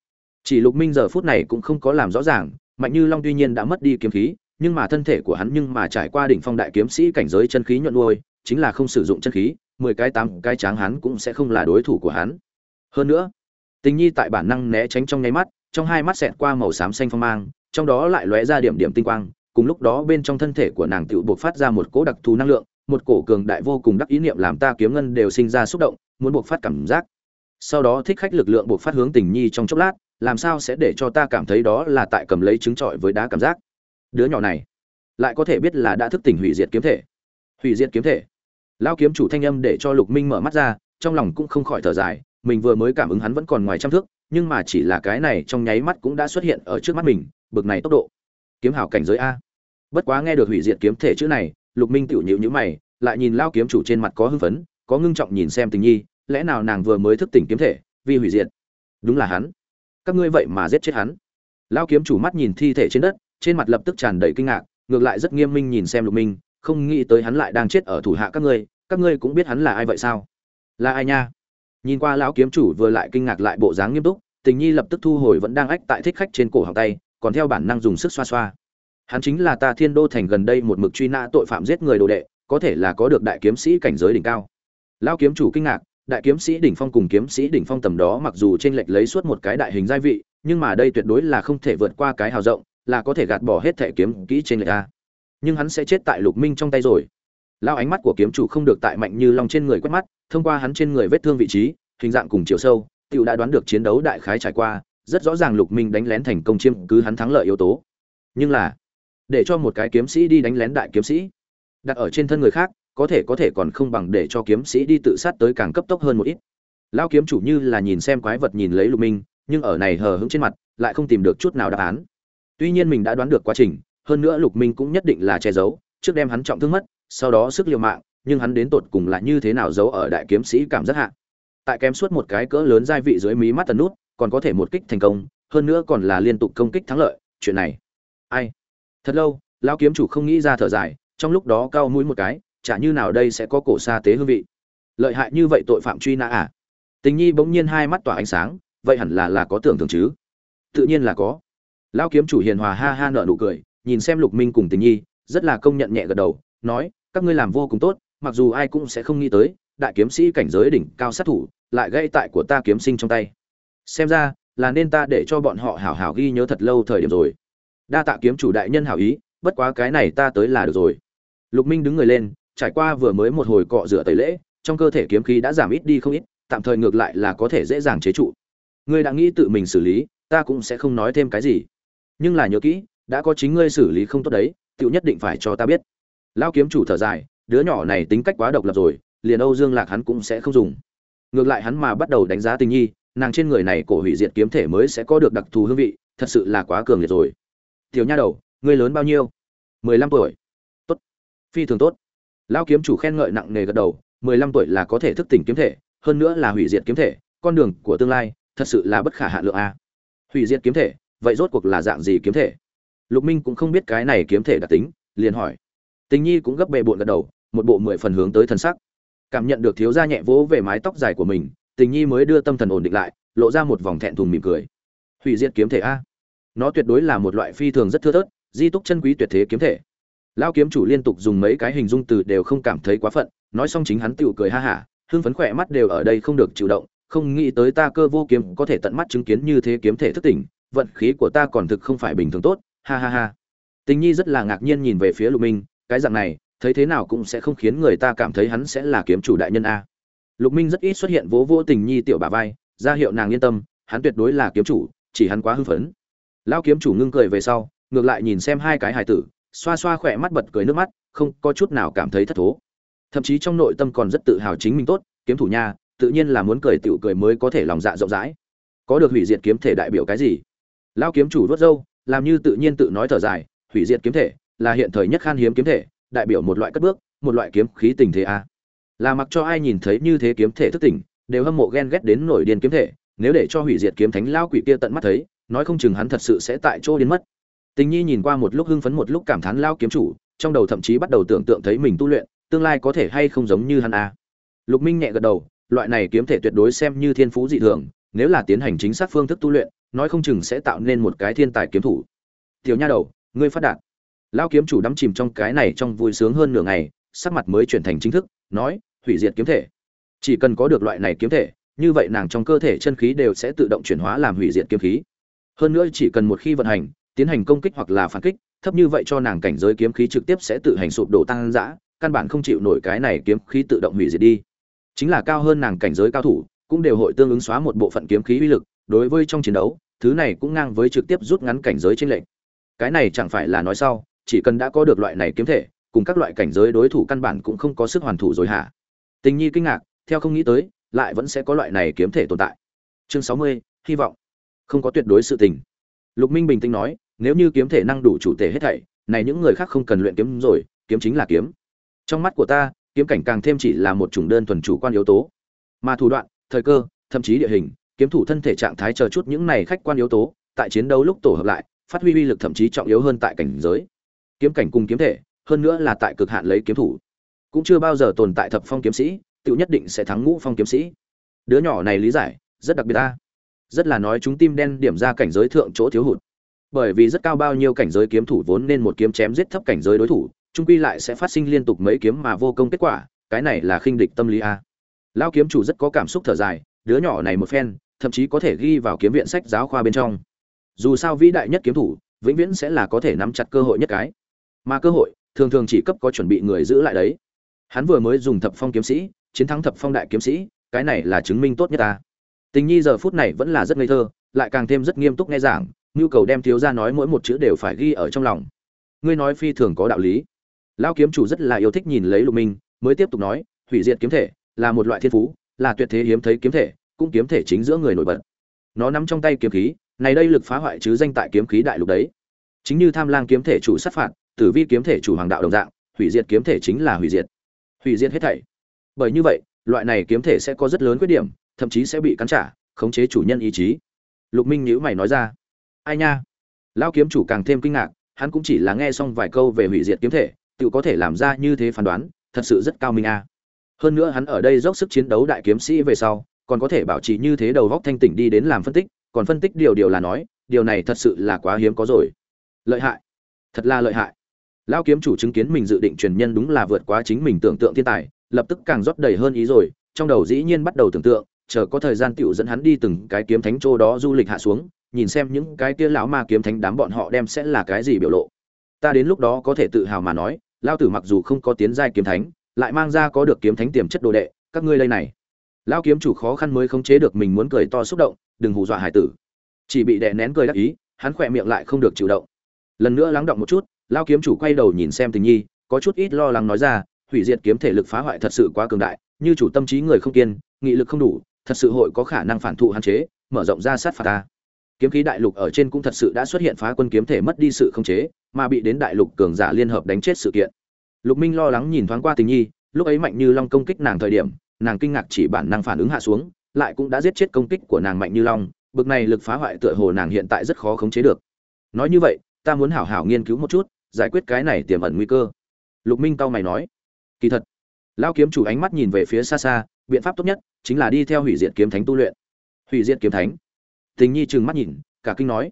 Chỉ lục minh giờ phút này cũng không có làm rõ ràng, mạnh như long tuy nhiên đã mất đi kiếm khí, nhưng mà thân thể của hắn nhưng mà trải qua đỉnh phong đại kiếm sĩ cảnh giới chân khí nhuận nuôi chính là không sử dụng chân khí mười cái tám cái tráng hắn cũng sẽ không là đối thủ của hắn. Hơn nữa, tình nhi tại bản năng né tránh trong nháy mắt, trong hai mắt xẹt qua màu xám xanh phong mang, trong đó lại lóe ra điểm điểm tinh quang, cùng lúc đó bên trong thân thể của nàng tựu buộc phát ra một cỗ đặc thù năng lượng, một cổ cường đại vô cùng đắc ý niệm làm ta kiếm ngân đều sinh ra xúc động, muốn buộc phát cảm giác. Sau đó thích khách lực lượng buộc phát hướng tình nhi trong chốc lát, làm sao sẽ để cho ta cảm thấy đó là tại cầm lấy trứng trọi với đá cảm giác? Đứa nhỏ này, lại có thể biết là đã thức tỉnh hủy diệt kiếm thể. Hủy diệt kiếm thể lao kiếm chủ thanh âm để cho lục minh mở mắt ra, trong lòng cũng không khỏi thở dài, mình vừa mới cảm ứng hắn vẫn còn ngoài trăm thước, nhưng mà chỉ là cái này trong nháy mắt cũng đã xuất hiện ở trước mắt mình, bực này tốc độ. Kiếm hảo cảnh giới a. Bất quá nghe được hủy diệt kiếm thể chữ này, lục minh tựu nhịu nhữ mày, lại nhìn lao kiếm chủ trên mặt có hưng phấn, có ngưng trọng nhìn xem tình nhi, lẽ nào nàng vừa mới thức tỉnh kiếm thể, vì hủy diệt? Đúng là hắn. Các ngươi vậy mà giết chết hắn. Lao kiếm chủ mắt nhìn thi thể trên đất, trên mặt lập tức tràn đầy kinh ngạc, ngược lại rất nghiêm minh nhìn xem lục minh không nghĩ tới hắn lại đang chết ở thủ hạ các ngươi các ngươi cũng biết hắn là ai vậy sao? Là ai nha? Nhìn qua lão kiếm chủ vừa lại kinh ngạc lại bộ dáng nghiêm túc, tình nhi lập tức thu hồi vẫn đang ách tại thích khách trên cổ họng tay, còn theo bản năng dùng sức xoa xoa. Hắn chính là ta thiên đô thành gần đây một mực truy nã tội phạm giết người đồ đệ, có thể là có được đại kiếm sĩ cảnh giới đỉnh cao. Lão kiếm chủ kinh ngạc, đại kiếm sĩ đỉnh phong cùng kiếm sĩ đỉnh phong tầm đó mặc dù trên lệch lấy suốt một cái đại hình giai vị, nhưng mà đây tuyệt đối là không thể vượt qua cái hào rộng, là có thể gạt bỏ hết thể kiếm kỹ trên lệch a nhưng hắn sẽ chết tại lục minh trong tay rồi. Lao ánh mắt của kiếm chủ không được tại mạnh như long trên người quét mắt, thông qua hắn trên người vết thương vị trí, hình dạng cùng chiều sâu, tiểu đã đoán được chiến đấu đại khái trải qua, rất rõ ràng lục minh đánh lén thành công chiêm cứ hắn thắng lợi yếu tố. Nhưng là, để cho một cái kiếm sĩ đi đánh lén đại kiếm sĩ, đặt ở trên thân người khác, có thể có thể còn không bằng để cho kiếm sĩ đi tự sát tới càng cấp tốc hơn một ít. Lao kiếm chủ như là nhìn xem quái vật nhìn lấy lục minh, nhưng ở này hờ hững trên mặt, lại không tìm được chút nào đáp án. Tuy nhiên mình đã đoán được quá trình hơn nữa lục minh cũng nhất định là che giấu, trước đem hắn trọng thương mất, sau đó sức liều mạng, nhưng hắn đến tột cùng là như thế nào giấu ở đại kiếm sĩ cảm giác hạ. Tại kém suốt một cái cỡ lớn giai vị dưới mí mắt tần nút, còn có thể một kích thành công, hơn nữa còn là liên tục công kích thắng lợi, chuyện này. Ai? Thật lâu, lão kiếm chủ không nghĩ ra thở dài, trong lúc đó cao mũi một cái, chả như nào đây sẽ có cổ xa tế hương vị. Lợi hại như vậy tội phạm truy nã à? Tình nhi bỗng nhiên hai mắt tỏa ánh sáng, vậy hẳn là là có tưởng tượng chứ? Tự nhiên là có. Lão kiếm chủ hiền hòa ha ha nở nụ cười nhìn xem lục minh cùng tình nhi, rất là công nhận nhẹ gật đầu, nói, các ngươi làm vô cùng tốt, mặc dù ai cũng sẽ không nghĩ tới, đại kiếm sĩ cảnh giới đỉnh cao sát thủ, lại gây tại của ta kiếm sinh trong tay. Xem ra, là nên ta để cho bọn họ hảo hảo ghi nhớ thật lâu thời điểm rồi. Đa tạ kiếm chủ đại nhân hảo ý, bất quá cái này ta tới là được rồi. Lục minh đứng người lên, trải qua vừa mới một hồi cọ rửa tẩy lễ, trong cơ thể kiếm khí đã giảm ít đi không ít, tạm thời ngược lại là có thể dễ dàng chế trụ. Ngươi đã nghĩ tự mình xử lý, ta cũng sẽ không nói thêm cái gì. Nhưng là nhớ kỹ đã có chính ngươi xử lý không tốt đấy tựu nhất định phải cho ta biết. Lao kiếm chủ thở dài, đứa nhỏ này tính cách quá độc lập rồi, liền âu dương lạc hắn cũng sẽ không dùng. Ngược lại hắn mà bắt đầu đánh giá tình nhi, nàng trên người này cổ hủy diệt kiếm thể mới sẽ có được đặc thù hương vị, thật sự là quá cường liệt rồi. Tiểu nha đầu, ngươi lớn bao nhiêu? mười lăm tuổi. Tốt. Phi thường tốt. Lao kiếm chủ khen ngợi nặng nề gật đầu, mười lăm tuổi là có thể thức tỉnh kiếm thể, hơn nữa là hủy diệt kiếm thể, con đường của tương lai, thật sự là bất khả hạ lượng a. Hủy diệt kiếm thể, vậy rốt cuộc là dạng gì kiếm thể? Lục minh cũng không biết cái này kiếm thể đặc tính, liền hỏi. Tình nhi cũng gấp bề bộn gật đầu, một bộ mười phần hướng tới thân sắc. Cảm nhận được thiếu gia nhẹ vỗ về mái tóc dài của mình, tình nhi mới đưa tâm thần ổn định lại, lộ ra một vòng thẹn thùng mỉm cười. Hủy diệt kiếm thể a. Nó tuyệt đối là một loại phi thường rất thưa thớt, di túc chân quý tuyệt thế kiếm thể. Lao kiếm chủ liên tục dùng mấy cái hình dung từ đều không cảm thấy quá phận, nói xong chính hắn tựu cười ha hả, hưng phấn khỏe mắt đều ở đây không được chịu động, không nghĩ tới ta cơ vô kiếm có thể tận mắt chứng kiến như thế kiếm thể thức tỉnh vận khí của ta còn thực không phải bình thường tốt ha ha ha. Tình nhi rất là ngạc nhiên nhìn về phía lục minh, cái dạng này, thấy thế nào cũng sẽ không khiến người ta cảm thấy hắn sẽ là kiếm chủ đại nhân a. Lục minh rất ít xuất hiện vỗ vỗ tình nhi tiểu bà vai, ra hiệu nàng yên tâm, hắn tuyệt đối là kiếm chủ, chỉ hắn quá hưng phấn. Lao kiếm chủ ngưng cười về sau, ngược lại nhìn xem hai cái hài tử, xoa xoa khỏe mắt bật cười nước mắt, không có chút nào cảm thấy thất thố. Thậm chí trong nội tâm còn rất tự hào chính mình tốt, kiếm thủ nha, tự nhiên là muốn cười tiểu cười mới có thể lòng dạ rộng rãi. Có được hủy diệt kiếm thể đại biểu cái gì? Lao kiếm chủ vớt râu làm như tự nhiên tự nói thở dài, hủy diệt kiếm thể, là hiện thời nhất khan hiếm kiếm thể, đại biểu một loại cất bước, một loại kiếm khí tình thế a. Là mặc cho ai nhìn thấy như thế kiếm thể thức tỉnh, đều hâm mộ ghen ghét đến nổi điên kiếm thể, nếu để cho hủy diệt kiếm thánh lao quỷ kia tận mắt thấy, nói không chừng hắn thật sự sẽ tại chỗ đến mất. Tình nhi nhìn qua một lúc hưng phấn một lúc cảm thán lao kiếm chủ, trong đầu thậm chí bắt đầu tưởng tượng thấy mình tu luyện, tương lai có thể hay không giống như hắn a. Lục minh nhẹ gật đầu, loại này kiếm thể tuyệt đối xem như thiên phú dị thường, nếu là tiến hành chính xác phương thức tu luyện nói không chừng sẽ tạo nên một cái thiên tài kiếm thủ. Tiểu nha đầu, ngươi phát đạt. Lao kiếm chủ đắm chìm trong cái này trong vui sướng hơn nửa ngày, sắc mặt mới chuyển thành chính thức, nói, hủy diệt kiếm thể. Chỉ cần có được loại này kiếm thể, như vậy nàng trong cơ thể chân khí đều sẽ tự động chuyển hóa làm hủy diệt kiếm khí. Hơn nữa chỉ cần một khi vận hành, tiến hành công kích hoặc là phản kích, thấp như vậy cho nàng cảnh giới kiếm khí trực tiếp sẽ tự hành sụp đổ tăng dã, căn bản không chịu nổi cái này kiếm khí tự động hủy diệt đi. Chính là cao hơn nàng cảnh giới cao thủ, cũng đều hội tương ứng xóa một bộ phận kiếm khí uy lực đối với trong chiến đấu, thứ này cũng ngang với trực tiếp rút ngắn cảnh giới trên lệnh cái này chẳng phải là nói sau, chỉ cần đã có được loại này kiếm thể, cùng các loại cảnh giới đối thủ căn bản cũng không có sức hoàn thủ rồi hả? Tình nhi kinh ngạc, theo không nghĩ tới, lại vẫn sẽ có loại này kiếm thể tồn tại. Chương sáu mươi, hy vọng. Không có tuyệt đối sự tình. Lục minh bình tĩnh nói, nếu như kiếm thể năng đủ chủ thể hết thảy, này những người khác không cần luyện kiếm rồi, kiếm chính là kiếm. Trong mắt của ta, kiếm cảnh càng thêm chỉ là một chủng đơn thuần chủ quan yếu tố. Mà thủ đoạn, thời cơ, thậm chí địa hình kiếm thủ thân thể trạng thái chờ chút những này khách quan yếu tố, tại chiến đấu lúc tổ hợp lại, phát huy uy lực thậm chí trọng yếu hơn tại cảnh giới. Kiếm cảnh cùng kiếm thể, hơn nữa là tại cực hạn lấy kiếm thủ. Cũng chưa bao giờ tồn tại thập phong kiếm sĩ tự nhất định sẽ thắng ngũ phong kiếm sĩ. Đứa nhỏ này lý giải, rất đặc biệt ta. Rất là nói chúng tim đen điểm ra cảnh giới thượng chỗ thiếu hụt. Bởi vì rất cao bao nhiêu cảnh giới kiếm thủ vốn nên một kiếm chém giết thấp cảnh giới đối thủ trung quy lại sẽ phát sinh liên tục mấy kiếm mà vô công kết quả, cái này là khinh địch tâm lý a. Lao kiếm chủ rất có cảm xúc thở dài, đứa nhỏ này một phen thậm chí có thể ghi vào kiếm viện sách giáo khoa bên trong. Dù sao vĩ đại nhất kiếm thủ, vĩnh viễn sẽ là có thể nắm chặt cơ hội nhất cái. Mà cơ hội, thường thường chỉ cấp có chuẩn bị người giữ lại đấy. Hắn vừa mới dùng thập phong kiếm sĩ, chiến thắng thập phong đại kiếm sĩ, cái này là chứng minh tốt nhất ta. Tình nhi giờ phút này vẫn là rất ngây thơ, lại càng thêm rất nghiêm túc nghe giảng, nhu cầu đem thiếu ra nói mỗi một chữ đều phải ghi ở trong lòng. Ngươi nói phi thường có đạo lý. Lao kiếm chủ rất là yêu thích nhìn lấy lục minh, mới tiếp tục nói, hủy diệt kiếm thể, là một loại thiên phú, là tuyệt thế hiếm thấy kiếm thể cũng kiếm thể chính giữa người nổi bật. Nó nắm trong tay kiếm khí, này đây lực phá hoại chứ danh tại kiếm khí đại lục đấy. Chính như tham lang kiếm thể chủ sát phạt, tử vi kiếm thể chủ hoàng đạo đồng dạng, hủy diệt kiếm thể chính là hủy diệt. Hủy diệt hết thảy. Bởi như vậy, loại này kiếm thể sẽ có rất lớn khuyết điểm, thậm chí sẽ bị cắn trả, khống chế chủ nhân ý chí. Lục minh nhữ mày nói ra. Ai nha? Lao kiếm chủ càng thêm kinh ngạc, hắn cũng chỉ là nghe xong vài câu về hủy diệt kiếm thể, tự có thể làm ra như thế phán đoán, thật sự rất cao minh a. Hơn nữa hắn ở đây dốc sức chiến đấu đại kiếm sĩ về sau còn có thể bảo trì như thế đầu góc thanh tỉnh đi đến làm phân tích, còn phân tích điều điều là nói, điều này thật sự là quá hiếm có rồi. Lợi hại. Thật là lợi hại. Lão kiếm chủ chứng kiến mình dự định truyền nhân đúng là vượt quá chính mình tưởng tượng thiên tài, lập tức càng rót đầy hơn ý rồi, trong đầu dĩ nhiên bắt đầu tưởng tượng, chờ có thời gian tiểu dẫn hắn đi từng cái kiếm thánh châu đó du lịch hạ xuống, nhìn xem những cái kia lão ma kiếm thánh đám bọn họ đem sẽ là cái gì biểu lộ. Ta đến lúc đó có thể tự hào mà nói lao tử mặc dù không có tiến giai kiếm thánh, lại mang ra có được kiếm thánh tiềm chất đồ đệ, các ngươi đây này lao kiếm chủ khó khăn mới khống chế được mình muốn cười to xúc động, đừng hù dọa hải tử. Chỉ bị đè nén cười đắc ý, hắn khỏe miệng lại không được chịu động. Lần nữa lắng động một chút lao kiếm chủ quay đầu nhìn xem tình nhi, có chút ít lo lắng nói ra, hủy diệt kiếm thể lực phá hoại thật sự quá cường đại, như chủ tâm trí người không kiên, nghị lực không đủ, thật sự hội có khả năng phản thụ hạn chế, mở rộng ra sát phạt ta. Kiếm khí đại lục ở trên cũng thật sự đã xuất hiện phá quân kiếm thể mất đi sự khống chế, mà bị đến đại lục cường giả liên hợp đánh chết sự kiện. Lục minh lo lắng nhìn thoáng qua tình nhi, lúc ấy mạnh như long công kích nàng thời điểm nàng kinh ngạc chỉ bản năng phản ứng hạ xuống, lại cũng đã giết chết công kích của nàng mạnh như long, bực này lực phá hoại tựa hồ nàng hiện tại rất khó khống chế được. Nói như vậy, ta muốn hảo hảo nghiên cứu một chút, giải quyết cái này tiềm ẩn nguy cơ. Lục minh cao mày nói, kỳ thật, lão kiếm chủ ánh mắt nhìn về phía xa xa, biện pháp tốt nhất chính là đi theo hủy diệt kiếm thánh tu luyện. Hủy diệt kiếm thánh? Tình nhi trừng mắt nhìn, cả kinh nói,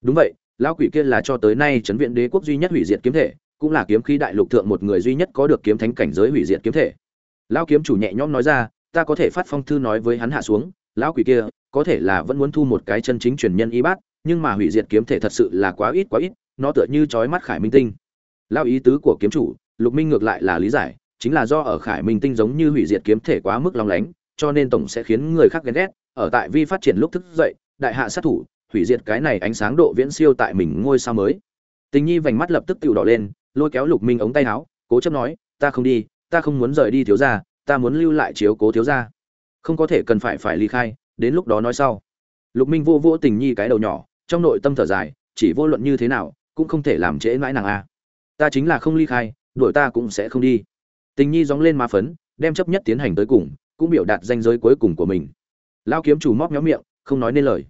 đúng vậy, lão quỷ kia là cho tới nay chấn viện đế quốc duy nhất hủy diệt kiếm thể, cũng là kiếm khí đại lục thượng một người duy nhất có được kiếm thánh cảnh giới hủy diệt kiếm thể lão kiếm chủ nhẹ nhõm nói ra, ta có thể phát phong thư nói với hắn hạ xuống, lão quỷ kia, có thể là vẫn muốn thu một cái chân chính truyền nhân y bát, nhưng mà hủy diệt kiếm thể thật sự là quá ít quá ít, nó tựa như chói mắt khải minh tinh. Lão ý tứ của kiếm chủ, lục minh ngược lại là lý giải, chính là do ở khải minh tinh giống như hủy diệt kiếm thể quá mức long lánh, cho nên tổng sẽ khiến người khác ghen ghét, ở tại vi phát triển lúc thức dậy, đại hạ sát thủ, hủy diệt cái này ánh sáng độ viễn siêu tại mình ngôi sao mới. Tình nhi vành mắt lập tức tiểu đỏ lên, lôi kéo lục minh ống tay áo, cố chấp nói, ta không đi ta không muốn rời đi thiếu gia, ta muốn lưu lại chiếu cố thiếu gia. Không có thể cần phải phải ly khai, đến lúc đó nói sau. Lục minh vô vô tình nhi cái đầu nhỏ, trong nội tâm thở dài, chỉ vô luận như thế nào, cũng không thể làm trễ mãi nàng a. Ta chính là không ly khai, đuổi ta cũng sẽ không đi. Tình nhi gióng lên má phấn, đem chấp nhất tiến hành tới cùng, cũng biểu đạt danh giới cuối cùng của mình. Lao kiếm chủ móc méo miệng, không nói nên lời.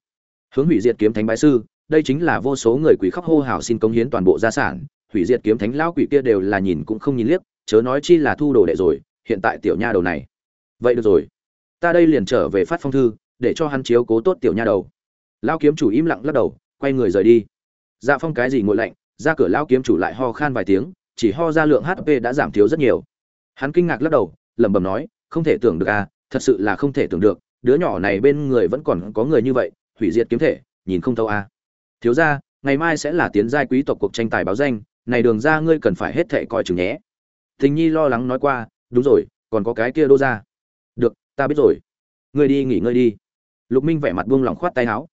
Hướng hủy diệt kiếm thánh bái sư, đây chính là vô số người quỷ khóc hô hào xin công hiến toàn bộ gia sản. Hủy diệt kiếm thánh lão quỷ kia đều là nhìn cũng không nhìn liếc chớ nói chi là thu đồ đệ rồi, hiện tại tiểu nha đầu này. Vậy được rồi. Ta đây liền trở về phát phong thư, để cho hắn chiếu cố tốt tiểu nha đầu. Lao kiếm chủ im lặng lắc đầu, quay người rời đi. Dạ phong cái gì ngồi lạnh, ra cửa lao kiếm chủ lại ho khan vài tiếng, chỉ ho ra lượng hp đã giảm thiếu rất nhiều. Hắn kinh ngạc lắc đầu, lẩm bẩm nói, không thể tưởng được à thật sự là không thể tưởng được, đứa nhỏ này bên người vẫn còn có người như vậy, hủy diệt kiếm thể, nhìn không thâu à. Thiếu ra ngày mai sẽ là tiến giai quý tộc cuộc tranh tài báo danh, này đường ra ngươi cần phải hết thệ coi chừng nhé. Thình nhi lo lắng nói qua, đúng rồi, còn có cái kia đô ra được, ta biết rồi. Ngươi đi nghỉ ngơi đi. Lục minh vẻ mặt buông lỏng khoát tay áo.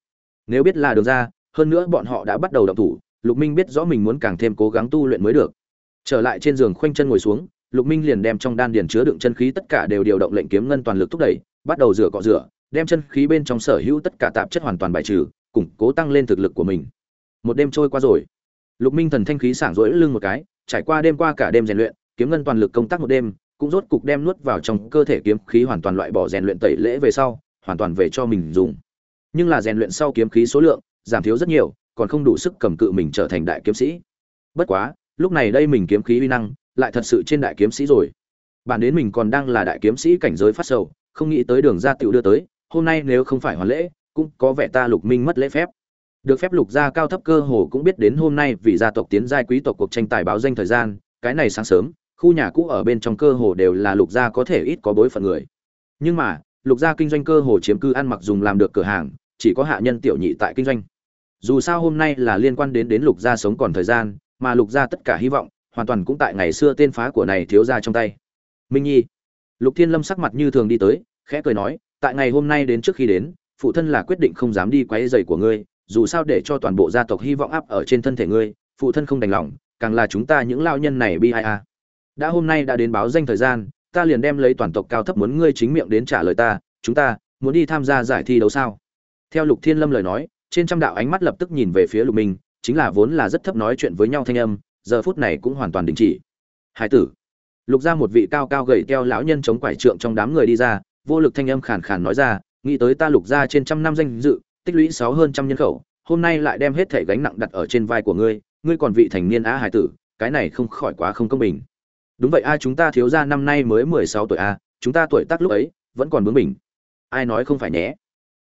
Nếu biết là đường ra hơn nữa bọn họ đã bắt đầu động thủ, lục minh biết rõ mình muốn càng thêm cố gắng tu luyện mới được. Trở lại trên giường khoanh chân ngồi xuống, lục minh liền đem trong đan điền chứa đựng chân khí tất cả đều điều động lệnh kiếm ngân toàn lực thúc đẩy, bắt đầu rửa cọ rửa, đem chân khí bên trong sở hữu tất cả tạp chất hoàn toàn bài trừ, củng cố tăng lên thực lực của mình. Một đêm trôi qua rồi. Lục minh thần thanh khí sảng rỗi lưng một cái, trải qua đêm qua cả đêm rèn luyện kiếm ngân toàn lực công tác một đêm, cũng rốt cục đem nuốt vào trong cơ thể kiếm khí hoàn toàn loại bỏ rèn luyện tẩy lễ về sau, hoàn toàn về cho mình dùng. Nhưng là rèn luyện sau kiếm khí số lượng, giảm thiếu rất nhiều, còn không đủ sức cầm cự mình trở thành đại kiếm sĩ. Bất quá, lúc này đây mình kiếm khí uy năng, lại thật sự trên đại kiếm sĩ rồi. Bản đến mình còn đang là đại kiếm sĩ cảnh giới phát sầu, không nghĩ tới đường ra tiểu đưa tới, hôm nay nếu không phải hoàn lễ, cũng có vẻ ta lục minh mất lễ phép. Được phép lục gia cao thấp cơ hồ cũng biết đến hôm nay vì gia tộc tiến giai quý tộc cuộc tranh tài báo danh thời gian, cái này sáng sớm khu nhà cũ ở bên trong cơ hồ đều là lục gia có thể ít có bối phận người. Nhưng mà, lục gia kinh doanh cơ hồ chiếm cư ăn mặc dùng làm được cửa hàng, chỉ có hạ nhân tiểu nhị tại kinh doanh. Dù sao hôm nay là liên quan đến đến lục gia sống còn thời gian, mà lục gia tất cả hy vọng, hoàn toàn cũng tại ngày xưa tên phá của này thiếu gia trong tay. Minh nhi, lục thiên lâm sắc mặt như thường đi tới, khẽ cười nói, tại ngày hôm nay đến trước khi đến, phụ thân là quyết định không dám đi quấy rầy của ngươi, dù sao để cho toàn bộ gia tộc hy vọng áp ở trên thân thể ngươi, phụ thân không đành lòng, càng là chúng ta những lao nhân này bi ai a đã hôm nay đã đến báo danh thời gian, ta liền đem lấy toàn tộc cao thấp muốn ngươi chính miệng đến trả lời ta, chúng ta muốn đi tham gia giải thi đấu sao? Theo lục thiên lâm lời nói, trên trăm đạo ánh mắt lập tức nhìn về phía lục minh, chính là vốn là rất thấp nói chuyện với nhau thanh âm, giờ phút này cũng hoàn toàn đình chỉ. Hải tử. Lục ra một vị cao cao gầy teo lão nhân chống quải trượng trong đám người đi ra, vô lực thanh âm khàn khàn nói ra, nghĩ tới ta lục ra trên trăm năm danh dự, tích lũy sáu hơn trăm nhân khẩu, hôm nay lại đem hết thể gánh nặng đặt ở trên vai của ngươi ngươi còn vị thành niên á hải tử, cái này không khỏi quá không công bình đúng vậy a, chúng ta thiếu ra năm nay mới mười sáu tuổi a, chúng ta tuổi tác lúc ấy vẫn còn bướng bỉnh. Ai nói không phải nhé?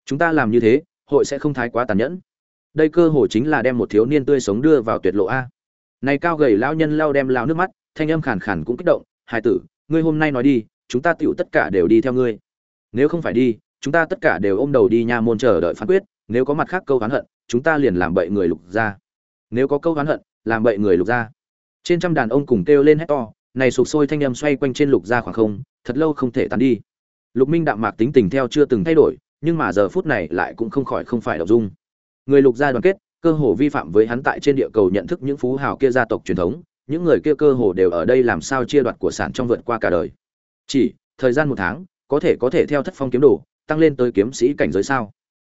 Chúng ta làm như thế, hội sẽ không thái quá tàn nhẫn. Đây cơ hồ chính là đem một thiếu niên tươi sống đưa vào tuyệt lộ a. Này cao gầy lão nhân lao đem lao nước mắt, thanh âm khàn khàn cũng kích động hai tử, ngươi hôm nay nói đi, chúng ta tựu tất cả đều đi theo ngươi. Nếu không phải đi, chúng ta tất cả đều ôm đầu đi nha môn chờ đợi phán quyết, nếu có mặt khác câu oán hận, chúng ta liền làm bậy người lục ra. Nếu có câu oán hận, làm bậy người lục ra. Trên trăm đàn ông cùng kêu lên hét to này sụp sôi thanh âm xoay quanh trên lục gia khoảng không, thật lâu không thể tán đi. Lục minh đạm mạc tính tình theo chưa từng thay đổi, nhưng mà giờ phút này lại cũng không khỏi không phải đọc dung. Người lục gia đoàn kết, cơ hồ vi phạm với hắn tại trên địa cầu nhận thức những phú hào kia gia tộc truyền thống, những người kia cơ hồ đều ở đây làm sao chia đoạt của sản trong vượt qua cả đời. Chỉ, thời gian một tháng, có thể có thể theo thất phong kiếm đồ, tăng lên tới kiếm sĩ cảnh giới sao?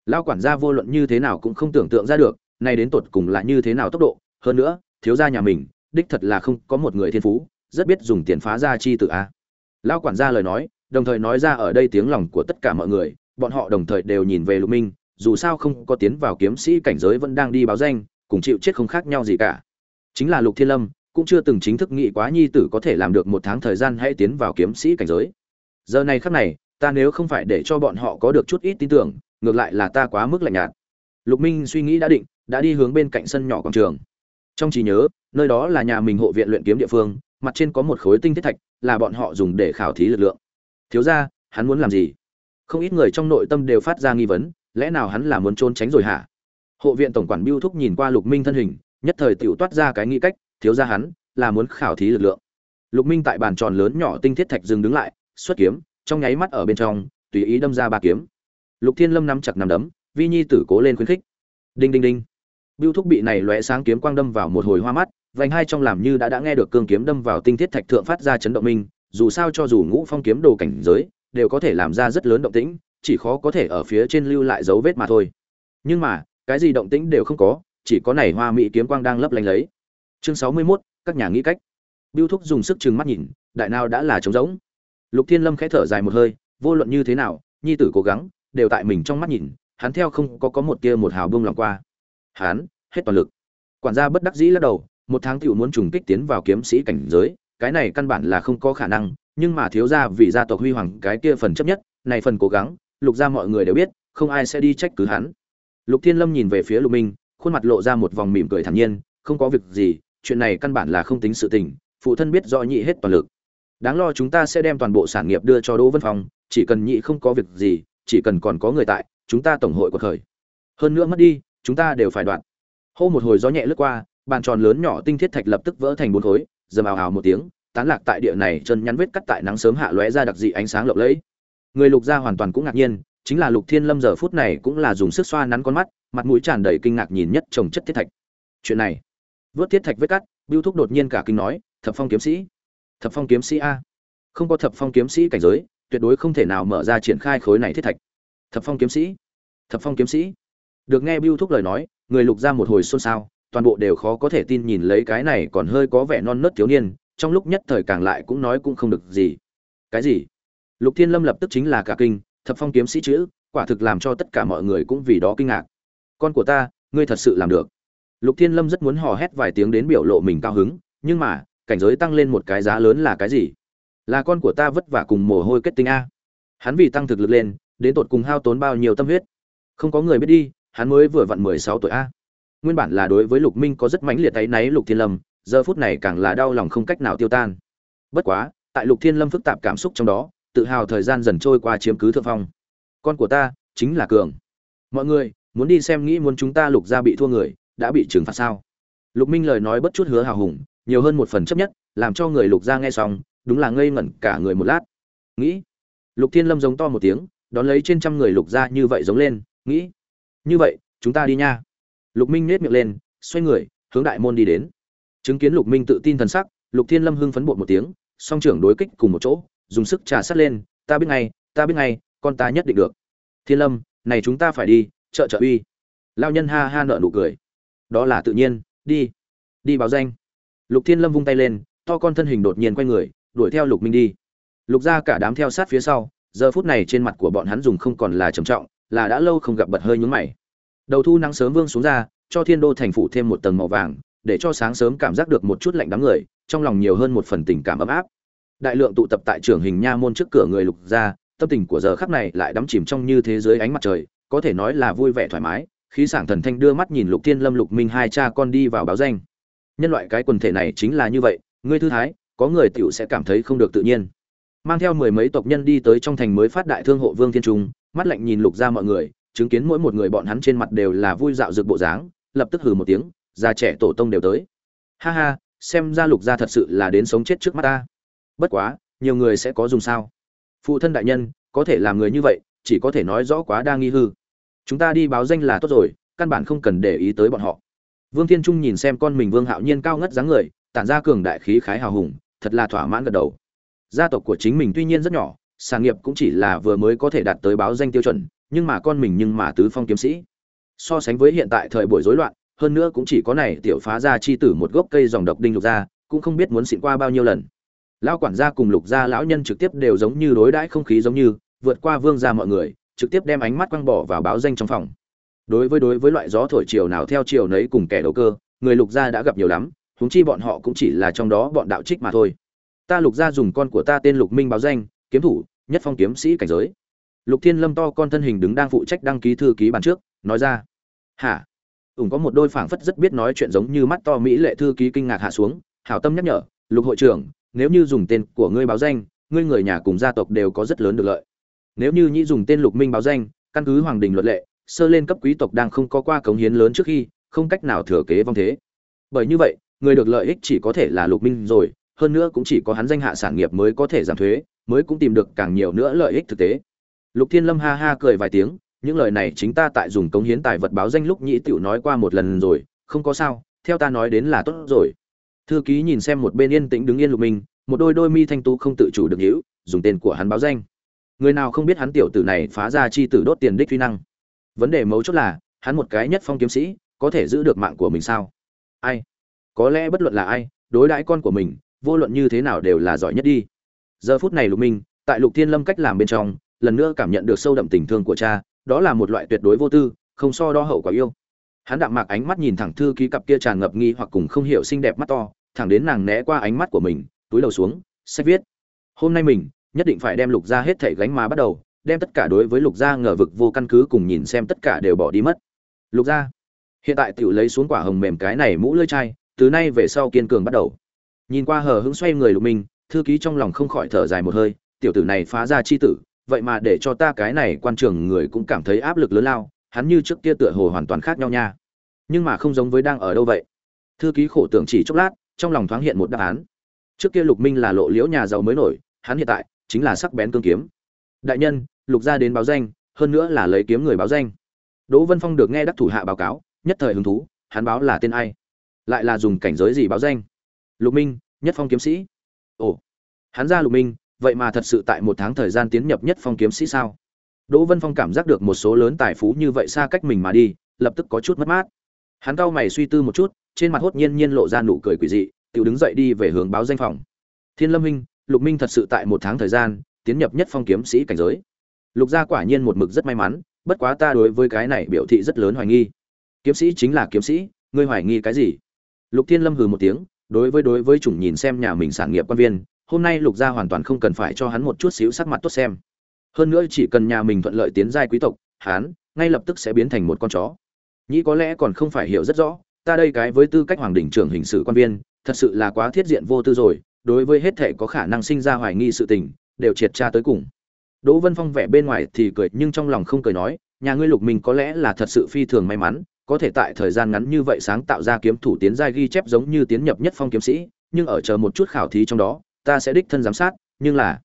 Lao quản gia vô luận như thế nào cũng không tưởng tượng ra được, nay đến tột cùng là như thế nào tốc độ. Hơn nữa, thiếu gia nhà mình, đích thật là không có một người thiên phú rất biết dùng tiền phá ra chi tự a. Lao quản gia lời nói, đồng thời nói ra ở đây tiếng lòng của tất cả mọi người, bọn họ đồng thời đều nhìn về lục minh, dù sao không có tiến vào kiếm sĩ cảnh giới vẫn đang đi báo danh, cùng chịu chết không khác nhau gì cả. Chính là lục thiên lâm, cũng chưa từng chính thức nghĩ quá nhi tử có thể làm được một tháng thời gian hãy tiến vào kiếm sĩ cảnh giới. Giờ này khắc này, ta nếu không phải để cho bọn họ có được chút ít tin tưởng, ngược lại là ta quá mức lạnh nhạt. Lục minh suy nghĩ đã định, đã đi hướng bên cạnh sân nhỏ quảng trường. Trong trí nhớ, nơi đó là nhà mình hộ viện luyện kiếm địa phương mặt trên có một khối tinh thiết thạch, là bọn họ dùng để khảo thí lực lượng. Thiếu ra hắn muốn làm gì? Không ít người trong nội tâm đều phát ra nghi vấn, lẽ nào hắn là muốn trốn tránh rồi hả? Hộ viện tổng quản biêu thúc nhìn qua lục minh thân hình, nhất thời tiểu toát ra cái nghĩ cách, thiếu ra hắn là muốn khảo thí lực lượng. Lục minh tại bàn tròn lớn nhỏ tinh thiết thạch dừng đứng lại, xuất kiếm, trong nháy mắt ở bên trong, tùy ý đâm ra ba kiếm. Lục thiên lâm nắm chặt nằm đấm, vi nhi tử cố lên khuyến khích. Đinh đinh đinh. Biêu thúc bị này lóe sáng kiếm quang đâm vào một hồi hoa mắt vành hai trong làm như đã đã nghe được cương kiếm đâm vào tinh thiết thạch thượng phát ra chấn động minh dù sao cho dù ngũ phong kiếm đồ cảnh giới đều có thể làm ra rất lớn động tĩnh chỉ khó có thể ở phía trên lưu lại dấu vết mà thôi. Nhưng mà cái gì động tĩnh đều không có chỉ có này hoa mỹ kiếm quang đang lấp lánh lấy. Chương sáu mươi 61, các nhà nghĩ cách. Biêu thúc dùng sức chừng mắt nhìn đại nào đã là trống rỗng. Lục thiên lâm khẽ thở dài một hơi vô luận như thế nào nhi tử cố gắng đều tại mình trong mắt nhìn hắn theo không có có một tia một hào buông lòng qua. Hắn hết toàn lực. Quản gia bất đắc dĩ lắc đầu một tháng tiểu muốn trùng kích tiến vào kiếm sĩ cảnh giới, cái này căn bản là không có khả năng, nhưng mà thiếu gia vì gia tộc huy hoàng cái kia phần chấp nhất, này phần cố gắng, lục gia mọi người đều biết, không ai sẽ đi trách cứ hắn. Lục thiên lâm nhìn về phía lục minh, khuôn mặt lộ ra một vòng mỉm cười thản nhiên, không có việc gì, chuyện này căn bản là không tính sự tình, phụ thân biết rõ nhị hết toàn lực. Đáng lo chúng ta sẽ đem toàn bộ sản nghiệp đưa cho đỗ vân phong, chỉ cần nhị không có việc gì, chỉ cần còn có người tại, chúng ta tổng hội của khởi. Hơn nữa mất đi, chúng ta đều phải đoạn. Hô một hồi gió nhẹ lướt qua bàn tròn lớn nhỏ tinh thiết thạch lập tức vỡ thành bốn khối, dầm ào ào một tiếng, tán lạc tại địa này, chân nhắn vết cắt tại nắng sớm hạ lóe ra đặc dị ánh sáng lộng lẫy. Người lục gia hoàn toàn cũng ngạc nhiên, chính là lục thiên lâm giờ phút này cũng là dùng sức xoa nắn con mắt, mặt mũi tràn đầy kinh ngạc nhìn nhất trồng chất thiết thạch. Chuyện này, vớt thiết thạch vết cắt biêu thúc đột nhiên cả kinh nói, thập phong kiếm sĩ, thập phong kiếm sĩ a. Không có thập phong kiếm sĩ cảnh giới, tuyệt đối không thể nào mở ra triển khai khối này thiết thạch. Thập phong kiếm sĩ, thập phong kiếm sĩ. Được nghe biêu thúc lời nói, người lục ra một hồi xôn xao toàn bộ đều khó có thể tin nhìn lấy cái này còn hơi có vẻ non nớt thiếu niên, trong lúc nhất thời càng lại cũng nói cũng không được gì. Cái gì? Lục thiên lâm lập tức chính là cả kinh, thập phong kiếm sĩ chữ, quả thực làm cho tất cả mọi người cũng vì đó kinh ngạc. Con của ta, ngươi thật sự làm được. Lục thiên lâm rất muốn hò hét vài tiếng đến biểu lộ mình cao hứng, nhưng mà, cảnh giới tăng lên một cái giá lớn là cái gì? Là con của ta vất vả cùng mồ hôi kết tinh a. Hắn vì tăng thực lực lên, đến tột cùng hao tốn bao nhiêu tâm huyết? Không có người biết đi, hắn mới vừa vặn mười sáu tuổi a nguyên bản là đối với lục minh có rất mãnh liệt áy náy lục thiên lâm, giờ phút này càng là đau lòng không cách nào tiêu tan. Bất quá, tại lục thiên lâm phức tạp cảm xúc trong đó, tự hào thời gian dần trôi qua chiếm cứ thượng phong. Con của ta, chính là cường. Mọi người, muốn đi xem nghĩ muốn chúng ta lục gia bị thua người, đã bị trừng phạt sao? Lục minh lời nói bất chút hứa hào hùng, nhiều hơn một phần chấp nhất, làm cho người lục gia nghe xong, đúng là ngây ngẩn cả người một lát. Nghĩ. Lục thiên lâm giống to một tiếng, đón lấy trên trăm người lục gia như vậy giống lên, nghĩ. Như vậy, chúng ta đi nha lục minh nết miệng lên, xoay người, hướng đại môn đi đến. Chứng kiến lục minh tự tin thần sắc, lục thiên lâm hưng phấn bột một tiếng, song trưởng đối kích cùng một chỗ, dùng sức trà sát lên, ta biết ngay, ta biết ngay, con ta nhất định được. Thiên lâm, này chúng ta phải đi chợ chợ uy. Lao nhân ha ha nợ nụ cười. Đó là tự nhiên, đi đi báo danh. Lục thiên lâm vung tay lên, to con thân hình đột nhiên quay người, đuổi theo lục minh đi. Lục ra cả đám theo sát phía sau, giờ phút này trên mặt của bọn hắn dùng không còn là trầm trọng, là đã lâu không gặp bật hơi nhún mày đầu thu nắng sớm vương xuống ra, cho thiên đô thành phủ thêm một tầng màu vàng, để cho sáng sớm cảm giác được một chút lạnh đám người, trong lòng nhiều hơn một phần tình cảm ấm áp. Đại lượng tụ tập tại trường hình nha môn trước cửa người lục ra, tâm tình của giờ khắc này lại đắm chìm trong như thế giới ánh mặt trời, có thể nói là vui vẻ thoải mái, khí sảng thần thanh đưa mắt nhìn lục thiên lâm lục minh hai cha con đi vào báo danh. Nhân loại cái quần thể này chính là như vậy, ngươi thư thái, có người tiểu sẽ cảm thấy không được tự nhiên. Mang theo mười mấy tộc nhân đi tới trong thành mới phát đại thương hộ vương thiên trung, mắt lạnh nhìn lục ra mọi người chứng kiến mỗi một người bọn hắn trên mặt đều là vui dạo rực bộ dáng, lập tức hừ một tiếng, già trẻ tổ tông đều tới. Ha ha, xem ra lục gia thật sự là đến sống chết trước mắt ta. Bất quá, nhiều người sẽ có dùng sao? Phụ thân đại nhân, có thể làm người như vậy, chỉ có thể nói rõ quá đa nghi hư. Chúng ta đi báo danh là tốt rồi, căn bản không cần để ý tới bọn họ. Vương thiên trung nhìn xem con mình vương hạo nhiên cao ngất dáng người, tản ra cường đại khí khái hào hùng, thật là thỏa mãn gật đầu. Gia tộc của chính mình tuy nhiên rất nhỏ, sản nghiệp cũng chỉ là vừa mới có thể đạt tới báo danh tiêu chuẩn nhưng mà con mình nhưng mà tứ phong kiếm sĩ. So sánh với hiện tại thời buổi rối loạn, hơn nữa cũng chỉ có này tiểu phá ra chi tử một gốc cây dòng độc đinh lục ra cũng không biết muốn xịn qua bao nhiêu lần. Lão quản gia cùng lục gia lão nhân trực tiếp đều giống như đối đãi không khí giống như, vượt qua vương gia mọi người, trực tiếp đem ánh mắt quăng bỏ vào báo danh trong phòng. Đối với đối với loại gió thổi chiều nào theo chiều nấy cùng kẻ đầu cơ, người lục gia đã gặp nhiều lắm, huống chi bọn họ cũng chỉ là trong đó bọn đạo trích mà thôi. Ta lục gia dùng con của ta tên lục minh báo danh, kiếm thủ, nhất phong kiếm sĩ cảnh giới lục thiên lâm to con thân hình đứng đang phụ trách đăng ký thư ký bàn trước, nói ra, hả? Ủng có một đôi phảng phất rất biết nói chuyện giống như mắt to mỹ lệ thư ký kinh ngạc hạ xuống, hảo tâm nhắc nhở, lục hội trưởng, nếu như dùng tên của ngươi báo danh, ngươi người nhà cùng gia tộc đều có rất lớn được lợi. Nếu như nhĩ dùng tên lục minh báo danh, căn cứ hoàng đình luật lệ, sơ lên cấp quý tộc đang không có qua cống hiến lớn trước khi, không cách nào thừa kế vong thế. Bởi như vậy, người được lợi ích chỉ có thể là lục minh rồi, hơn nữa cũng chỉ có hắn danh hạ sản nghiệp mới có thể giảm thuế, mới cũng tìm được càng nhiều nữa lợi ích thực tế lục thiên lâm ha ha cười vài tiếng, những lời này chính ta tại dùng cống hiến tài vật báo danh lúc nhĩ tiểu nói qua một lần rồi, không có sao, theo ta nói đến là tốt rồi. Thư ký nhìn xem một bên yên tĩnh đứng yên lục minh, một đôi đôi mi thanh tú không tự chủ được hữu dùng tên của hắn báo danh. Người nào không biết hắn tiểu tử này phá ra chi tử đốt tiền đích truy năng. Vấn đề mấu chốt là, hắn một cái nhất phong kiếm sĩ, có thể giữ được mạng của mình sao? Ai? Có lẽ bất luận là ai, đối đãi con của mình, vô luận như thế nào đều là giỏi nhất đi. Giờ phút này lục minh, tại lục thiên lâm cách làm bên trong lần nữa cảm nhận được sâu đậm tình thương của cha, đó là một loại tuyệt đối vô tư, không so đo hậu quả yêu. Hắn đạm mạc ánh mắt nhìn thẳng thư ký cặp kia tràn ngập nghi hoặc cùng không hiểu xinh đẹp mắt to, thẳng đến nàng né qua ánh mắt của mình, túi đầu xuống, sách viết. Hôm nay mình, nhất định phải đem lục gia hết thảy gánh mà bắt đầu, đem tất cả đối với lục gia ngờ vực vô căn cứ cùng nhìn xem tất cả đều bỏ đi mất. Lục gia, hiện tại tiểu lấy xuống quả hồng mềm cái này mũ lưỡi chai, từ nay về sau kiên cường bắt đầu. Nhìn qua hờ hững xoay người lục minh, thư ký trong lòng không khỏi thở dài một hơi, tiểu tử này phá ra chi tử vậy mà để cho ta cái này quan trường người cũng cảm thấy áp lực lớn lao, hắn như trước kia tựa hồ hoàn toàn khác nhau nha. Nhưng mà không giống với đang ở đâu vậy. Thư ký khổ tưởng chỉ chốc lát, trong lòng thoáng hiện một đáp án. Trước kia lục minh là lộ liễu nhà giàu mới nổi, hắn hiện tại chính là sắc bén cương kiếm. Đại nhân, lục gia đến báo danh, hơn nữa là lấy kiếm người báo danh. Đỗ vân phong được nghe đắc thủ hạ báo cáo, nhất thời hứng thú, hắn báo là tên ai? Lại là dùng cảnh giới gì báo danh? Lục minh, nhất phong kiếm sĩ. Ồ, hắn ra lục minh vậy mà thật sự tại một tháng thời gian tiến nhập nhất phong kiếm sĩ sao? Đỗ vân phong cảm giác được một số lớn tài phú như vậy xa cách mình mà đi, lập tức có chút mất mát. Hắn cau mày suy tư một chút, trên mặt hốt nhiên nhiên lộ ra nụ cười quỷ dị tự đứng dậy đi về hướng báo danh phòng. Thiên lâm minh, lục minh thật sự tại một tháng thời gian, tiến nhập nhất phong kiếm sĩ cảnh giới. Lục gia quả nhiên một mực rất may mắn, bất quá ta đối với cái này biểu thị rất lớn hoài nghi. Kiếm sĩ chính là kiếm sĩ, ngươi hoài nghi cái gì? Lục thiên lâm hừ một tiếng, đối với đối với chủng nhìn xem nhà mình sản nghiệp quan viên hôm nay lục gia hoàn toàn không cần phải cho hắn một chút xíu sắc mặt tốt xem. Hơn nữa chỉ cần nhà mình thuận lợi tiến giai quý tộc, hắn ngay lập tức sẽ biến thành một con chó. Nhĩ có lẽ còn không phải hiểu rất rõ, ta đây cái với tư cách hoàng đỉnh trưởng hình sự quan viên, thật sự là quá thiết diện vô tư rồi, đối với hết thể có khả năng sinh ra hoài nghi sự tình, đều triệt tra tới cùng. Đỗ vân phong vẻ bên ngoài thì cười nhưng trong lòng không cười nói, nhà ngươi lục mình có lẽ là thật sự phi thường may mắn, có thể tại thời gian ngắn như vậy sáng tạo ra kiếm thủ tiến giai ghi chép giống như tiến nhập nhất phong kiếm sĩ, nhưng ở chờ một chút khảo thí trong đó ta sẽ đích thân giám sát, nhưng là,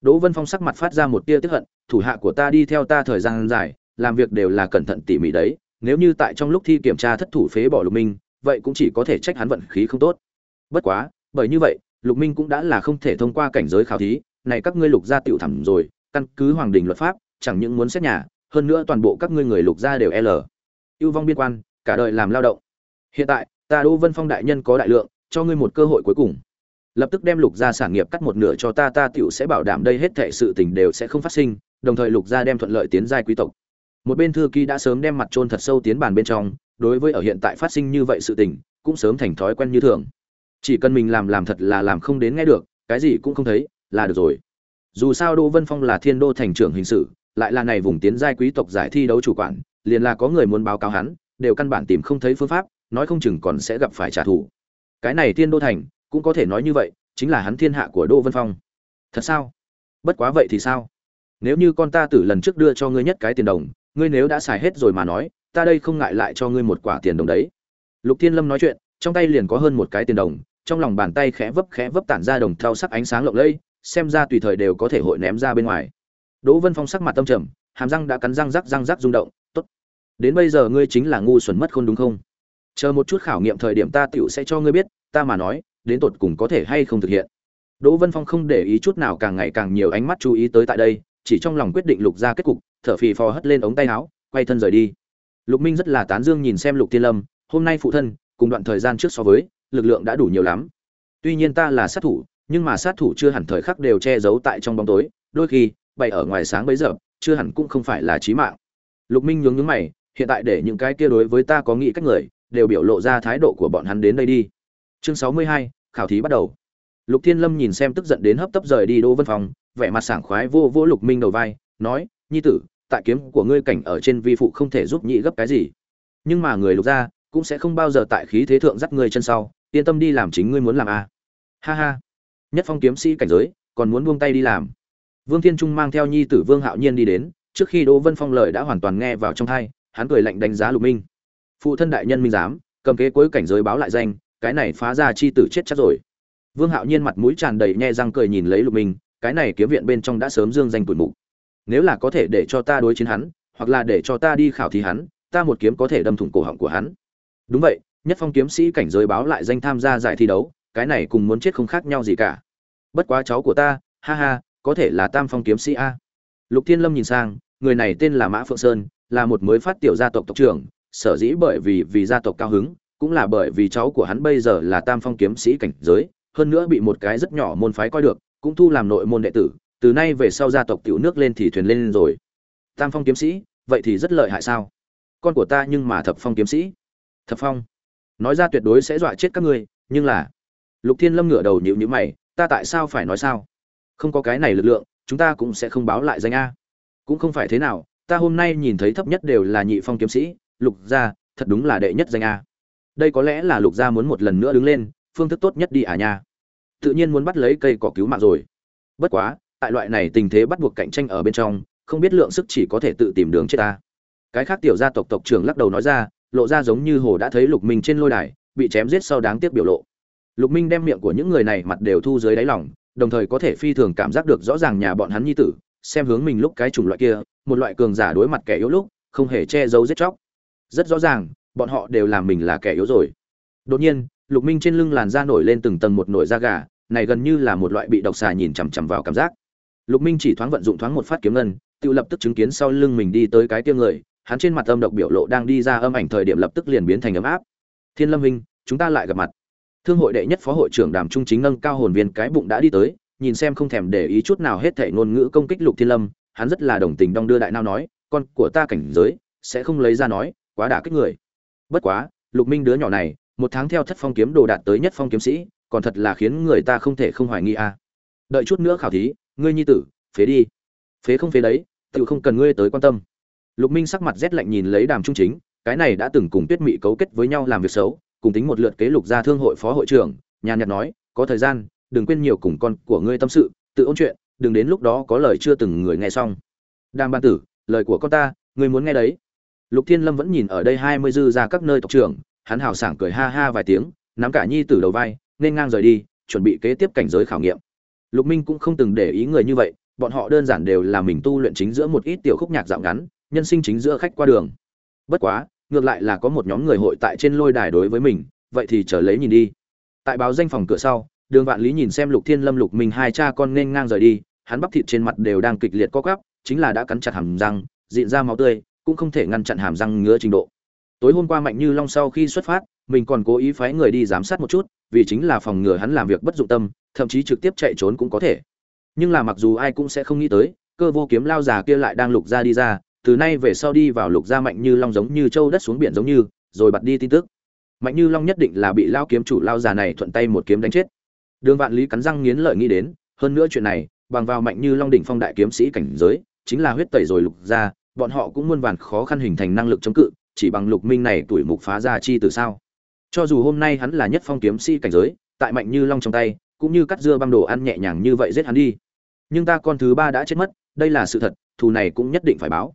đỗ vân phong sắc mặt phát ra một tia tức hận, thủ hạ của ta đi theo ta thời gian dài, làm việc đều là cẩn thận tỉ mỉ đấy, nếu như tại trong lúc thi kiểm tra thất thủ phế bỏ lục minh, vậy cũng chỉ có thể trách hắn vận khí không tốt. Bất quá, bởi như vậy, lục minh cũng đã là không thể thông qua cảnh giới khảo thí, này các ngươi lục gia tiểu thẩm rồi, căn cứ hoàng đình luật pháp, chẳng những muốn xét nhà, hơn nữa toàn bộ các ngươi người lục gia đều l. Ưu vong biên quan, cả đời làm lao động. Hiện tại, ta đỗ vân phong đại nhân có đại lượng, cho ngươi một cơ hội cuối cùng lập tức đem lục gia sản nghiệp cắt một nửa cho ta ta tiểu sẽ bảo đảm đây hết thệ sự tình đều sẽ không phát sinh, đồng thời lục gia đem thuận lợi tiến giai quý tộc. Một bên thư ký đã sớm đem mặt trôn thật sâu tiến bàn bên trong, đối với ở hiện tại phát sinh như vậy sự tình, cũng sớm thành thói quen như thường. Chỉ cần mình làm làm thật là làm không đến nghe được, cái gì cũng không thấy, là được rồi. Dù sao đỗ vân phong là thiên đô thành trưởng hình sự, lại là này vùng tiến giai quý tộc giải thi đấu chủ quản, liền là có người muốn báo cáo hắn, đều căn bản tìm không thấy phương pháp, nói không chừng còn sẽ gặp phải trả thù. Cái này thiên đô thành cũng có thể nói như vậy, chính là hắn thiên hạ của đỗ vân phong. Thật sao? Bất quá vậy thì sao? Nếu như con ta tử lần trước đưa cho ngươi nhất cái tiền đồng, ngươi nếu đã xài hết rồi mà nói, ta đây không ngại lại cho ngươi một quả tiền đồng đấy. Lục thiên lâm nói chuyện, trong tay liền có hơn một cái tiền đồng, trong lòng bàn tay khẽ vấp khẽ vấp tản ra đồng thau sắc ánh sáng lộng lẫy, xem ra tùy thời đều có thể hội ném ra bên ngoài. Đỗ vân phong sắc mặt tâm trầm, hàm răng đã cắn răng rắc răng rắc rung động, tốt, đến bây giờ ngươi chính là ngu xuẩn mất khôn đúng không? Chờ một chút khảo nghiệm thời điểm ta tựu sẽ cho ngươi biết, ta mà nói đến tột cùng có thể hay không thực hiện Đỗ Vân Phong không để ý chút nào càng ngày càng nhiều ánh mắt chú ý tới tại đây, chỉ trong lòng quyết định lục ra kết cục, thở phì phò hất lên ống tay áo, quay thân rời đi. Lục Minh rất là tán dương nhìn xem Lục Tiên Lâm, hôm nay phụ thân, cùng đoạn thời gian trước so với, lực lượng đã đủ nhiều lắm. Tuy nhiên ta là sát thủ, nhưng mà sát thủ chưa hẳn thời khắc đều che giấu tại trong bóng tối, đôi khi, bày ở ngoài sáng bấy giờ, chưa hẳn cũng không phải là chí mạng. Lục Minh nhướng nhướng mày, hiện tại để những cái kia đối với ta có nghĩ cách người, đều biểu lộ ra thái độ của bọn hắn đến đây đi. Chương 62, khảo thí bắt đầu. Lục Thiên Lâm nhìn xem tức giận đến hấp tấp rời đi Đỗ Vân Phong, vẻ mặt sảng khoái vô vô Lục Minh đầu vai, nói: "Nhi tử, tại kiếm của ngươi cảnh ở trên vi phụ không thể giúp nhị gấp cái gì, nhưng mà người Lục gia cũng sẽ không bao giờ tại khí thế thượng dắt ngươi chân sau, yên tâm đi làm chính ngươi muốn làm a." À. Ha ha. Nhất Phong kiếm sĩ cảnh giới, còn muốn buông tay đi làm. Vương Thiên Trung mang theo nhi tử Vương Hạo Nhiên đi đến, trước khi Đỗ Vân Phong lời đã hoàn toàn nghe vào trong thai hắn cười lạnh đánh giá Lục Minh. Phụ thân đại nhân minh giám, cầm kế cuối cảnh giới báo lại danh, cái này phá ra chi tử chết chắc rồi. Vương Hạo Nhiên mặt mũi tràn đầy nhe răng cười nhìn lấy Lục Minh, cái này kiếm viện bên trong đã sớm dương danh tuổi mục. Nếu là có thể để cho ta đối chiến hắn, hoặc là để cho ta đi khảo thí hắn, ta một kiếm có thể đâm thủng cổ họng của hắn. Đúng vậy, nhất phong kiếm sĩ cảnh giới báo lại danh tham gia giải thi đấu, cái này cùng muốn chết không khác nhau gì cả. Bất quá cháu của ta, ha ha, có thể là Tam Phong kiếm sĩ a. Lục Thiên Lâm nhìn sang, người này tên là Mã Phượng Sơn, là một mới phát tiểu gia tộc tộc trưởng, sở dĩ bởi vì vì gia tộc cao hứng, cũng là bởi vì cháu của hắn bây giờ là Tam Phong kiếm sĩ cảnh giới, hơn nữa bị một cái rất nhỏ môn phái coi được, cũng thu làm nội môn đệ tử, từ nay về sau gia tộc tiểu nước lên thì thuyền lên rồi. Tam Phong kiếm sĩ, vậy thì rất lợi hại sao? Con của ta nhưng mà Thập Phong kiếm sĩ. Thập Phong, nói ra tuyệt đối sẽ dọa chết các ngươi, nhưng là Lục Thiên Lâm ngửa đầu nhịu nhữ mày, ta tại sao phải nói sao? Không có cái này lực lượng, chúng ta cũng sẽ không báo lại danh a. Cũng không phải thế nào, ta hôm nay nhìn thấy thấp nhất đều là nhị phong kiếm sĩ, Lục gia, thật đúng là đệ nhất danh a. Đây có lẽ là Lục gia muốn một lần nữa đứng lên, phương thức tốt nhất đi à nha. Tự nhiên muốn bắt lấy cây cỏ cứu mạng rồi. Bất quá tại loại này tình thế bắt buộc cạnh tranh ở bên trong không biết lượng sức chỉ có thể tự tìm đường chết ta. Cái khác tiểu gia tộc tộc trưởng lắc đầu nói ra lộ ra giống như hồ đã thấy lục minh trên lôi đài bị chém giết sau đáng tiếc biểu lộ. Lục minh đem miệng của những người này mặt đều thu dưới đáy lòng đồng thời có thể phi thường cảm giác được rõ ràng nhà bọn hắn nhi tử xem hướng mình lúc cái chủng loại kia một loại cường giả đối mặt kẻ yếu lúc không hề che giấu giết chóc. Rất rõ ràng bọn họ đều làm mình là kẻ yếu rồi. Đột nhiên, lục minh trên lưng làn da nổi lên từng tầng một nổi da gà, này gần như là một loại bị độc xà nhìn chằm chằm vào cảm giác. Lục minh chỉ thoáng vận dụng thoáng một phát kiếm ngân, tự lập tức chứng kiến sau lưng mình đi tới cái tiêu người, hắn trên mặt âm độc biểu lộ đang đi ra âm ảnh thời điểm lập tức liền biến thành ấm áp. Thiên lâm minh, chúng ta lại gặp mặt. Thương hội đệ nhất phó hội trưởng đàm trung chính nâng cao hồn viên cái bụng đã đi tới, nhìn xem không thèm để ý chút nào hết thảy ngôn ngữ công kích lục thiên lâm, hắn rất là đồng tình đong đưa đại nao nói, con của ta cảnh giới sẽ không lấy ra nói, quá đả kích người bất quá, lục minh đứa nhỏ này, một tháng theo thất phong kiếm đồ đạt tới nhất phong kiếm sĩ, còn thật là khiến người ta không thể không hoài nghi a. À. đợi chút nữa khảo thí, ngươi nhi tử, phế đi. Phế không phế đấy tự không cần ngươi tới quan tâm. Lục minh sắc mặt rét lạnh nhìn lấy đàm trung chính, cái này đã từng cùng tuyết mị cấu kết với nhau làm việc xấu, cùng tính một lượt kế lục gia thương hội phó hội trưởng, nhàn nhạt nói, có thời gian, đừng quên nhiều cùng con của ngươi tâm sự, tự ôn chuyện, đừng đến lúc đó có lời chưa từng người nghe xong. Đàm ban tử, lời của con ta, ngươi muốn nghe đấy lục thiên lâm vẫn nhìn ở đây hai mươi dư ra các nơi tộc trưởng, hắn hào sảng cười ha ha vài tiếng, nắm cả nhi tử đầu vai, nên ngang rời đi, chuẩn bị kế tiếp cảnh giới khảo nghiệm. Lục minh cũng không từng để ý người như vậy, bọn họ đơn giản đều là mình tu luyện chính giữa một ít tiểu khúc nhạc dạo ngắn, nhân sinh chính giữa khách qua đường. Bất quá, ngược lại là có một nhóm người hội tại trên lôi đài đối với mình, vậy thì chờ lấy nhìn đi. Tại báo danh phòng cửa sau, đường vạn lý nhìn xem lục thiên lâm, lục minh hai cha con nên ngang rời đi, hắn bắp thịt trên mặt đều đang kịch liệt co quắp, chính là đã cắn chặt hàm răng dịn ra máu tươi cũng không thể ngăn chặn hàm răng ngứa trình độ. Tối hôm qua mạnh như long sau khi xuất phát, mình còn cố ý phái người đi giám sát một chút, vì chính là phòng ngừa hắn làm việc bất dụng tâm, thậm chí trực tiếp chạy trốn cũng có thể. Nhưng là mặc dù ai cũng sẽ không nghĩ tới, cơ vô kiếm lao già kia lại đang lục ra đi ra, từ nay về sau đi vào lục gia mạnh như long giống như châu đất xuống biển giống như, rồi bật đi tin tức. Mạnh như long nhất định là bị lao kiếm chủ lao già này thuận tay một kiếm đánh chết. Đường vạn lý cắn răng nghiến lợi nghĩ đến, hơn nữa chuyện này, bằng vào mạnh như long đỉnh phong đại kiếm sĩ cảnh giới, chính là huyết tẩy rồi lục ra bọn họ cũng muôn vàn khó khăn hình thành năng lực chống cự, chỉ bằng lục minh này tuổi mục phá ra chi từ sao? Cho dù hôm nay hắn là nhất phong kiếm sĩ cảnh giới, tại mạnh như long trong tay, cũng như cắt dưa băm đồ ăn nhẹ nhàng như vậy giết hắn đi. Nhưng ta con thứ ba đã chết mất, đây là sự thật, thù này cũng nhất định phải báo.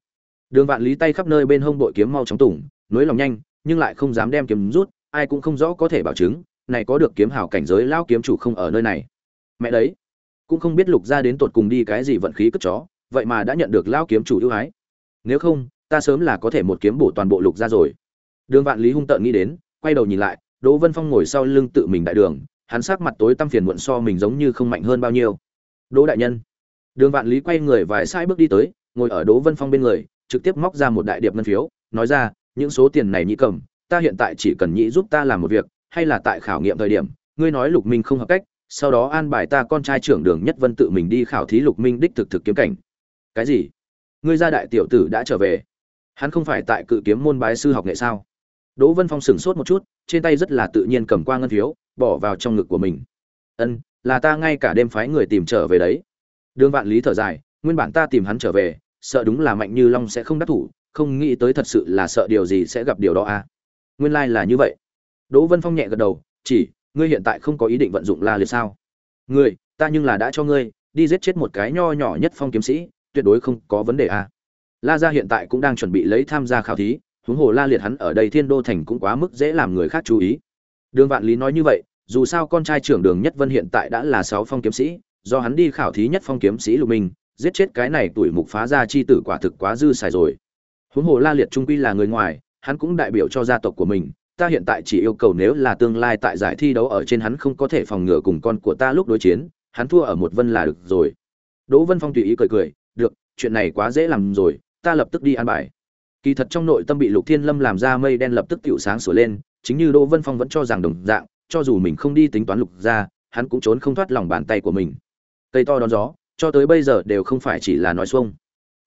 Đường vạn lý tay khắp nơi bên hông bội kiếm mau chóng tủng nối lòng nhanh, nhưng lại không dám đem kiếm rút, ai cũng không rõ có thể bảo chứng, này có được kiếm hảo cảnh giới lao kiếm chủ không ở nơi này. Mẹ đấy, cũng không biết lục ra đến tột cùng đi cái gì vận khí cất chó, vậy mà đã nhận được lao kiếm chủ ưu ái nếu không, ta sớm là có thể một kiếm bổ toàn bộ lục ra rồi. Đường vạn lý hung tợn nghĩ đến, quay đầu nhìn lại, đỗ vân phong ngồi sau lưng tự mình đại đường, hắn sắc mặt tối tăm phiền muộn so mình giống như không mạnh hơn bao nhiêu. Đỗ đại nhân. Đường vạn lý quay người vài sai bước đi tới, ngồi ở đỗ vân phong bên người, trực tiếp móc ra một đại điệp ngân phiếu, nói ra, những số tiền này nhĩ cầm, ta hiện tại chỉ cần nhĩ giúp ta làm một việc, hay là tại khảo nghiệm thời điểm, ngươi nói lục minh không hợp cách, sau đó an bài ta con trai trưởng đường nhất vân tự mình đi khảo thí lục minh đích thực thực kiếm cảnh. Cái gì? Ngươi gia đại tiểu tử đã trở về. Hắn không phải tại cự kiếm môn bái sư học nghệ sao? Đỗ vân phong sửng sốt một chút, trên tay rất là tự nhiên cầm qua ngân phiếu, bỏ vào trong ngực của mình. Ân, là ta ngay cả đêm phái người tìm trở về đấy. Đường vạn lý thở dài, nguyên bản ta tìm hắn trở về, sợ đúng là mạnh như long sẽ không đắc thủ, không nghĩ tới thật sự là sợ điều gì sẽ gặp điều đó à? Nguyên lai là như vậy. Đỗ vân phong nhẹ gật đầu, chỉ, ngươi hiện tại không có ý định vận dụng la liệt sao? Ngươi, ta nhưng là đã cho ngươi, đi giết chết một cái nho nhỏ nhất phong kiếm sĩ tuyệt đối không có vấn đề à. La gia hiện tại cũng đang chuẩn bị lấy tham gia khảo thí, huống hồ la liệt hắn ở đây thiên đô thành cũng quá mức dễ làm người khác chú ý. Đường vạn lý nói như vậy, dù sao con trai trưởng đường nhất vân hiện tại đã là sáu phong kiếm sĩ, do hắn đi khảo thí nhất phong kiếm sĩ lục minh, giết chết cái này tuổi mục phá ra chi tử quả thực quá dư xài rồi. Huống hồ la liệt trung quy là người ngoài, hắn cũng đại biểu cho gia tộc của mình, ta hiện tại chỉ yêu cầu nếu là tương lai tại giải thi đấu ở trên hắn không có thể phòng ngừa cùng con của ta lúc đối chiến, hắn thua ở một vân là được rồi. Đỗ vân phong tùy ý cười cười chuyện này quá dễ làm rồi, ta lập tức đi ăn bài. Kỳ thật trong nội tâm bị lục thiên lâm làm ra mây đen lập tức tựu sáng sửa lên, chính như đỗ vân phong vẫn cho rằng đồng dạng, cho dù mình không đi tính toán lục ra, hắn cũng trốn không thoát lòng bàn tay của mình. Cây to đón gió, cho tới bây giờ đều không phải chỉ là nói xuông.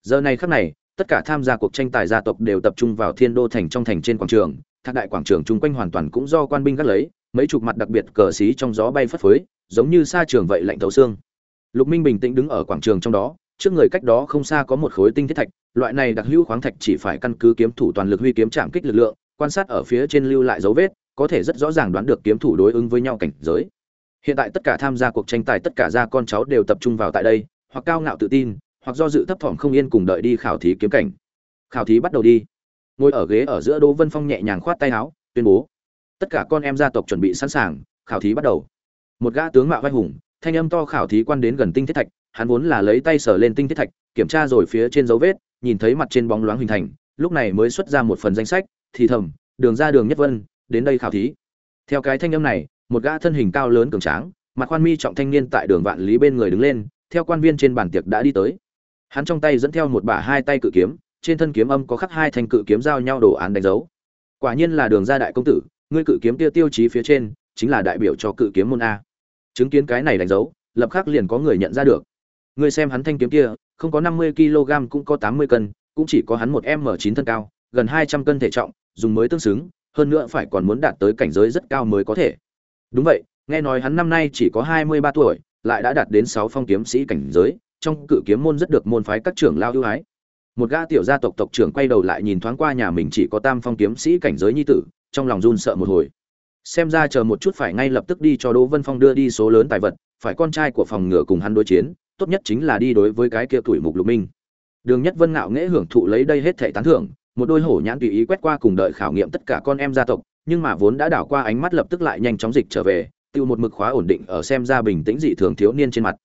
Giờ này khắc này, tất cả tham gia cuộc tranh tài gia tộc đều tập trung vào thiên đô thành trong thành trên quảng trường, thác đại quảng trường chung quanh hoàn toàn cũng do quan binh gắt lấy, mấy chục mặt đặc biệt cờ xí trong gió bay phất phới, giống như sa trường vậy lạnh thấu xương. Lục minh bình tĩnh đứng ở quảng trường trong đó trước người cách đó không xa có một khối tinh thiết thạch, loại này đặc hữu khoáng thạch chỉ phải căn cứ kiếm thủ toàn lực huy kiếm chạm kích lực lượng, quan sát ở phía trên lưu lại dấu vết, có thể rất rõ ràng đoán được kiếm thủ đối ứng với nhau cảnh giới. Hiện tại tất cả tham gia cuộc tranh tài tất cả gia con cháu đều tập trung vào tại đây, hoặc cao ngạo tự tin, hoặc do dự thấp thỏm không yên cùng đợi đi khảo thí kiếm cảnh. Khảo thí bắt đầu đi. Ngồi ở ghế ở giữa đỗ vân phong nhẹ nhàng khoát tay áo, tuyên bố. Tất cả con em gia tộc chuẩn bị sẵn sàng, khảo thí bắt đầu. Một gã tướng mạo vai hùng, thanh âm to khảo thí quan đến gần tinh thiết thạch hắn vốn là lấy tay sờ lên tinh thiết thạch, kiểm tra rồi phía trên dấu vết, nhìn thấy mặt trên bóng loáng hình thành, lúc này mới xuất ra một phần danh sách, thì thầm, đường ra đường nhất vân, đến đây khảo thí. Theo cái thanh âm này, một gã thân hình cao lớn cường tráng, mặt khoan mi trọng thanh niên tại đường vạn lý bên người đứng lên, theo quan viên trên bàn tiệc đã đi tới. Hắn trong tay dẫn theo một bả hai tay cự kiếm, trên thân kiếm âm có khắc hai thanh cự kiếm giao nhau đồ án đánh dấu. Quả nhiên là đường ra đại công tử, ngươi cự kiếm tiêu tiêu chí phía trên, chính là đại biểu cho cự kiếm môn a. Chứng kiến cái này đánh dấu, lập khắc liền có người nhận ra được ngươi xem hắn thanh kiếm kia, không có năm mươi kg cũng có tám mươi cân, cũng chỉ có hắn một m chín thân cao, gần hai trăm cân thể trọng, dùng mới tương xứng, hơn nữa phải còn muốn đạt tới cảnh giới rất cao mới có thể. Đúng vậy, nghe nói hắn năm nay chỉ có hai mươi ba tuổi, lại đã đạt đến sáu phong kiếm sĩ cảnh giới, trong cự kiếm môn rất được môn phái các trưởng lao ưu ái. Một gã tiểu gia tộc tộc trưởng quay đầu lại nhìn thoáng qua nhà mình chỉ có tam phong kiếm sĩ cảnh giới nhi tử, trong lòng run sợ một hồi. Xem ra chờ một chút phải ngay lập tức đi cho đỗ vân phong đưa đi số lớn tài vật, phải con trai của phòng ngựa cùng hắn đối chiến tốt nhất chính là đi đối với cái kia tuổi mục lục minh. Đường nhất vân ngạo nghễ hưởng thụ lấy đây hết thảy tán thưởng, một đôi hổ nhãn tùy ý quét qua cùng đợi khảo nghiệm tất cả con em gia tộc, nhưng mà vốn đã đảo qua ánh mắt lập tức lại nhanh chóng dịch trở về, tiêu một mực khóa ổn định ở xem ra bình tĩnh dị thường thiếu niên trên mặt.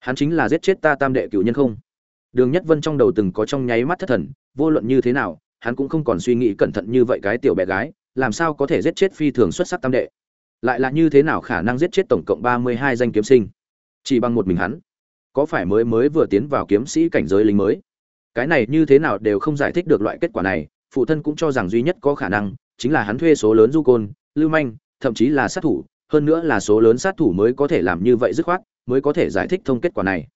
Hắn chính là giết chết ta tam đệ cựu nhân không? Đường nhất vân trong đầu từng có trong nháy mắt thất thần, vô luận như thế nào, hắn cũng không còn suy nghĩ cẩn thận như vậy cái tiểu bé gái, làm sao có thể giết chết phi thường xuất sắc tam đệ? Lại là như thế nào khả năng giết chết tổng cộng ba mươi hai danh kiếm sinh? Chỉ bằng một mình hắn có phải mới mới vừa tiến vào kiếm sĩ cảnh giới lính mới? Cái này như thế nào đều không giải thích được loại kết quả này, phụ thân cũng cho rằng duy nhất có khả năng chính là hắn thuê số lớn du côn, lưu manh, thậm chí là sát thủ, hơn nữa là số lớn sát thủ mới có thể làm như vậy dứt khoát, mới có thể giải thích thông kết quả này.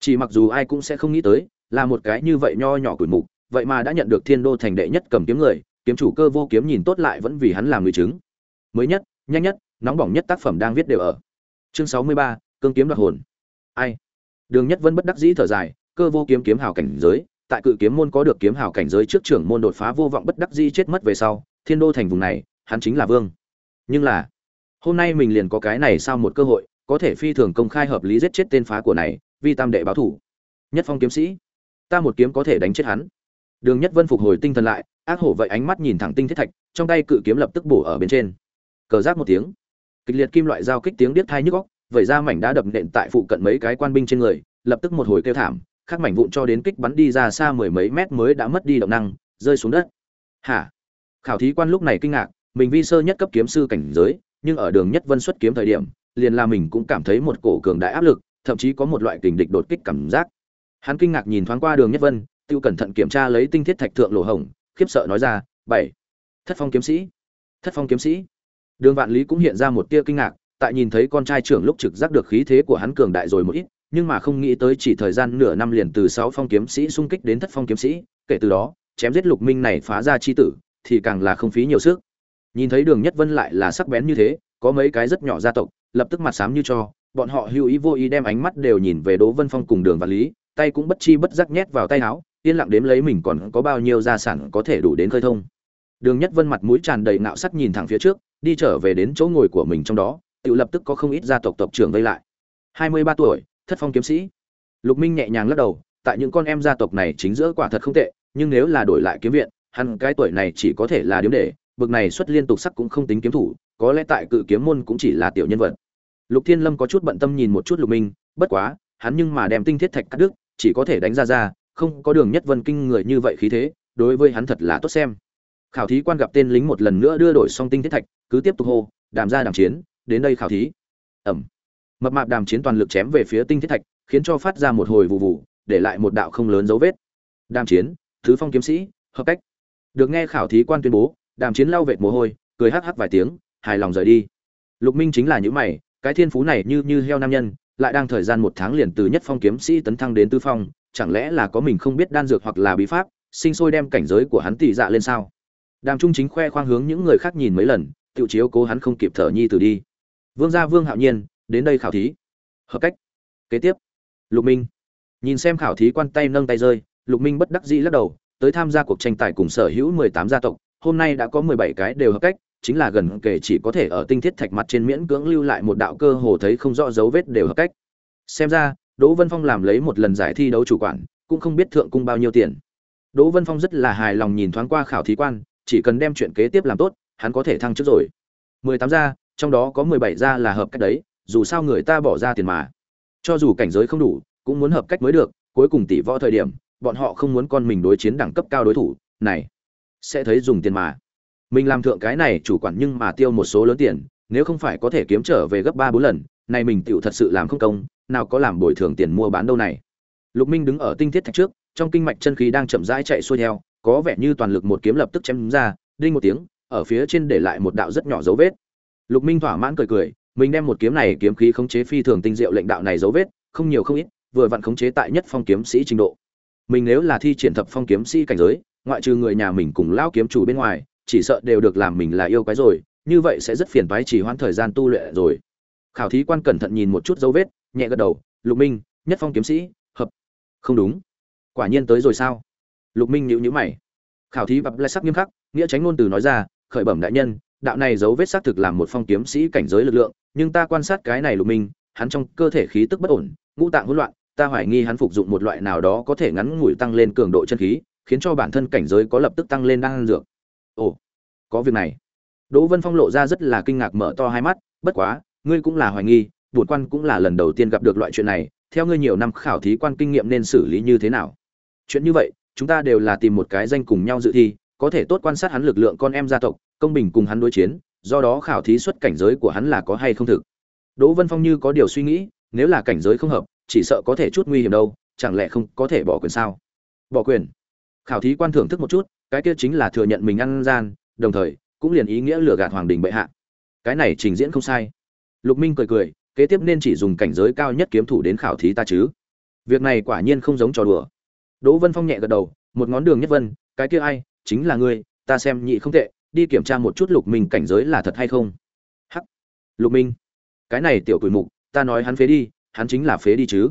Chỉ mặc dù ai cũng sẽ không nghĩ tới, là một cái như vậy nho nhỏ củi mục, vậy mà đã nhận được thiên đô thành đệ nhất cầm kiếm người, kiếm chủ cơ vô kiếm nhìn tốt lại vẫn vì hắn làm người chứng. Mới nhất, nhanh nhất, nóng bỏng nhất tác phẩm đang viết đều ở. Chương sáu mươi ba, cương kiếm đoạt hồn. Ai? Đường nhất Vân bất đắc dĩ thở dài, cơ vô kiếm kiếm hào cảnh giới, tại cự kiếm môn có được kiếm hào cảnh giới trước trưởng môn đột phá vô vọng bất đắc dĩ chết mất về sau, thiên đô thành vùng này, hắn chính là vương. Nhưng là, hôm nay mình liền có cái này sao một cơ hội, có thể phi thường công khai hợp lý giết chết tên phá của này, Vi tam đệ báo thủ. Nhất phong kiếm sĩ, ta một kiếm có thể đánh chết hắn. Đường nhất vân phục hồi tinh thần lại, ác hổ vậy ánh mắt nhìn thẳng tinh thiết thạch, trong tay cự kiếm lập tức bổ ở bên trên. Cờ giác một tiếng. Kịch liệt kim loại giao kích tiếng điếc tai nhức óc vẩy ra mảnh đá đập nện tại phụ cận mấy cái quan binh trên người, lập tức một hồi kêu thảm, khắc mảnh vụn cho đến kích bắn đi ra xa mười mấy mét mới đã mất đi động năng, rơi xuống đất. Hả? Khảo thí quan lúc này kinh ngạc, mình vi sơ nhất cấp kiếm sư cảnh giới, nhưng ở đường nhất vân xuất kiếm thời điểm, liền là mình cũng cảm thấy một cổ cường đại áp lực, thậm chí có một loại kình địch đột kích cảm giác. Hắn kinh ngạc nhìn thoáng qua đường nhất vân, tiêu cẩn thận kiểm tra lấy tinh thiết thạch thượng lỗ hổng, khiếp sợ nói ra, bảy, thất phong kiếm sĩ, thất phong kiếm sĩ. Đường vạn lý cũng hiện ra một tia kinh ngạc tại nhìn thấy con trai trưởng lúc trực giác được khí thế của hắn cường đại rồi một ít, nhưng mà không nghĩ tới chỉ thời gian nửa năm liền từ sáu phong kiếm sĩ xung kích đến thất phong kiếm sĩ, kể từ đó, chém giết lục minh này phá ra chi tử, thì càng là không phí nhiều sức. Nhìn thấy đường nhất vân lại là sắc bén như thế, có mấy cái rất nhỏ gia tộc, lập tức mặt sám như cho, bọn họ hữu ý vô ý đem ánh mắt đều nhìn về đỗ vân phong cùng đường và lý, tay cũng bất chi bất giác nhét vào tay áo, yên lặng đếm lấy mình còn có bao nhiêu gia sản có thể đủ đến khơi thông. Đường nhất vân mặt mũi tràn đầy ngạo sắc nhìn thẳng phía trước, đi trở về đến chỗ ngồi của mình trong đó tự lập tức có không ít gia tộc tộc trưởng vây lại. Hai mươi ba tuổi, thất phong kiếm sĩ. Lục minh nhẹ nhàng lắc đầu, tại những con em gia tộc này chính giữa quả thật không tệ, nhưng nếu là đổi lại kiếm viện, hắn cái tuổi này chỉ có thể là điếm để, bực này xuất liên tục sắc cũng không tính kiếm thủ, có lẽ tại cự kiếm môn cũng chỉ là tiểu nhân vật. Lục thiên lâm có chút bận tâm nhìn một chút lục minh, bất quá, hắn nhưng mà đem tinh thiết thạch cắt đứt, chỉ có thể đánh ra ra, không có đường nhất vân kinh người như vậy khí thế, đối với hắn thật là tốt xem. Khảo thí quan gặp tên lính một lần nữa đưa đổi xong tinh thiết thạch, cứ tiếp tục hô, đàm ra đàm chiến đến đây khảo thí. Ẩm. Mập mạp đàm chiến toàn lực chém về phía tinh thiết thạch, khiến cho phát ra một hồi vụ vụ để lại một đạo không lớn dấu vết. Đàm chiến, thứ phong kiếm sĩ, hợp cách. Được nghe khảo thí quan tuyên bố, đàm chiến lau vệt mồ hôi, cười hắc hắc vài tiếng, hài lòng rời đi. Lục minh chính là những mày, cái thiên phú này như như heo nam nhân, lại đang thời gian một tháng liền từ nhất phong kiếm sĩ tấn thăng đến tư phong, chẳng lẽ là có mình không biết đan dược hoặc là bí pháp, sinh sôi đem cảnh giới của hắn tỷ dạ lên sao? Đàm trung chính khoe khoang hướng những người khác nhìn mấy lần tự chiếu cố hắn không kịp thở nhi từ đi vương gia vương hạo nhiên, đến đây khảo thí. Hợp cách. Kế tiếp. Lục minh. Nhìn xem khảo thí quan tay nâng tay rơi, lục minh bất đắc dĩ lắc đầu, tới tham gia cuộc tranh tài cùng sở hữu mười tám gia tộc, hôm nay đã có mười bảy cái đều hợp cách, chính là gần kể chỉ có thể ở tinh thiết thạch mặt trên miễn cưỡng lưu lại một đạo cơ hồ thấy không rõ dấu vết đều hợp cách. Xem ra, đỗ vân phong làm lấy một lần giải thi đấu chủ quản, cũng không biết thượng cung bao nhiêu tiền. Đỗ vân phong rất là hài lòng nhìn thoáng qua khảo thí quan, chỉ cần đem chuyện kế tiếp làm tốt, hắn có thể thăng chức rồi. mười tám gia trong đó có mười bảy gia là hợp cách đấy, dù sao người ta bỏ ra tiền mà. Cho dù cảnh giới không đủ, cũng muốn hợp cách mới được, cuối cùng tỷ võ thời điểm, bọn họ không muốn con mình đối chiến đẳng cấp cao đối thủ, này, sẽ thấy dùng tiền mà. Mình làm thượng cái này chủ quản nhưng mà tiêu một số lớn tiền, nếu không phải có thể kiếm trở về gấp ba bốn lần, này mình tựu thật sự làm không công, nào có làm bồi thường tiền mua bán đâu này. Lục minh đứng ở tinh thiết thạch trước, trong kinh mạch chân khí đang chậm rãi chạy xuôi theo, có vẻ như toàn lực một kiếm lập tức chém ra, đinh một tiếng, ở phía trên để lại một đạo rất nhỏ dấu vết lục minh thỏa mãn cười cười, mình đem một kiếm này kiếm khí khống chế phi thường tinh diệu lệnh đạo này dấu vết, không nhiều không ít, vừa vặn khống chế tại nhất phong kiếm sĩ trình độ. Mình nếu là thi triển thập phong kiếm sĩ cảnh giới, ngoại trừ người nhà mình cùng lão kiếm chủ bên ngoài, chỉ sợ đều được làm mình là yêu quái rồi, như vậy sẽ rất phiền toái chỉ hoãn thời gian tu luyện rồi. Khảo thí quan cẩn thận nhìn một chút dấu vết, nhẹ gật đầu, lục minh, nhất phong kiếm sĩ, hợp. Không đúng. Quả nhiên tới rồi sao? Lục minh nhíu nhíu mày. Khảo thí bập lại sắc nghiêm khắc, nghĩa tránh ngôn từ nói ra, khởi bẩm đại nhân đạo này dấu vết xác thực làm một phong kiếm sĩ cảnh giới lực lượng, nhưng ta quan sát cái này lục minh, hắn trong cơ thể khí tức bất ổn, ngũ tạng hỗn loạn, ta hoài nghi hắn phục dụng một loại nào đó có thể ngắn ngủi tăng lên cường độ chân khí, khiến cho bản thân cảnh giới có lập tức tăng lên năng dược. Ồ, có việc này. Đỗ vân phong lộ ra rất là kinh ngạc mở to hai mắt, bất quá, ngươi cũng là hoài nghi, bổn quan cũng là lần đầu tiên gặp được loại chuyện này, theo ngươi nhiều năm khảo thí quan kinh nghiệm nên xử lý như thế nào? Chuyện như vậy, chúng ta đều là tìm một cái danh cùng nhau dự thi có thể tốt quan sát hắn lực lượng con em gia tộc, công bình cùng hắn đối chiến, do đó khảo thí xuất cảnh giới của hắn là có hay không thực. Đỗ vân phong như có điều suy nghĩ, nếu là cảnh giới không hợp, chỉ sợ có thể chút nguy hiểm đâu, chẳng lẽ không có thể bỏ quyền sao? Bỏ quyền. Khảo thí quan thưởng thức một chút, cái kia chính là thừa nhận mình ăn gian, đồng thời, cũng liền ý nghĩa lừa gạt hoàng đình bệ hạ. Cái này trình diễn không sai. Lục minh cười cười, kế tiếp nên chỉ dùng cảnh giới cao nhất kiếm thủ đến khảo thí ta chứ. Việc này quả nhiên không giống trò đùa. Đỗ vân phong nhẹ gật đầu, một ngón đường nhất vân, cái kia ai chính là ngươi, ta xem nhị không tệ, đi kiểm tra một chút lục minh cảnh giới là thật hay không. Hắc. Lục minh, cái này tiểu tuổi mục, ta nói hắn phế đi, hắn chính là phế đi chứ.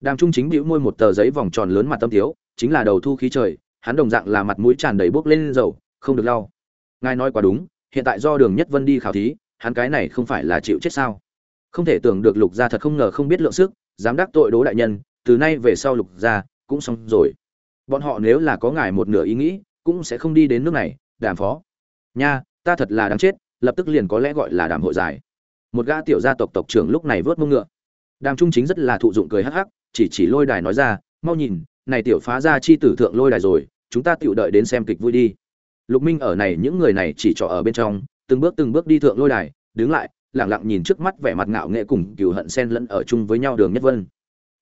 Đàm trung chính bĩu môi một tờ giấy vòng tròn lớn mặt tâm thiếu, chính là đầu thu khí trời, hắn đồng dạng là mặt mũi tràn đầy bốc lên dầu, không được lau. Ngài nói quá đúng, hiện tại do đường nhất vân đi khảo thí, hắn cái này không phải là chịu chết sao? Không thể tưởng được lục gia thật không ngờ không biết lượng sức, dám đắc tội đố đại nhân, từ nay về sau lục gia cũng xong rồi. Bọn họ nếu là có ngài một nửa ý nghĩ cũng sẽ không đi đến nước này, đàm phó. Nha, ta thật là đáng chết, lập tức liền có lẽ gọi là đàm hội dài. một gã tiểu gia tộc tộc trưởng lúc này vớt mông ngựa. Đàm trung chính rất là thụ dụng cười hắc hắc, chỉ chỉ lôi đài nói ra, mau nhìn, này tiểu phá ra chi tử thượng lôi đài rồi, chúng ta tiểu đợi đến xem kịch vui đi. Lục minh ở này, những người này chỉ trò ở bên trong, từng bước từng bước đi thượng lôi đài, đứng lại lẳng lặng nhìn trước mắt vẻ mặt ngạo nghệ cùng cừu hận xen lẫn ở chung với nhau đường nhất vân.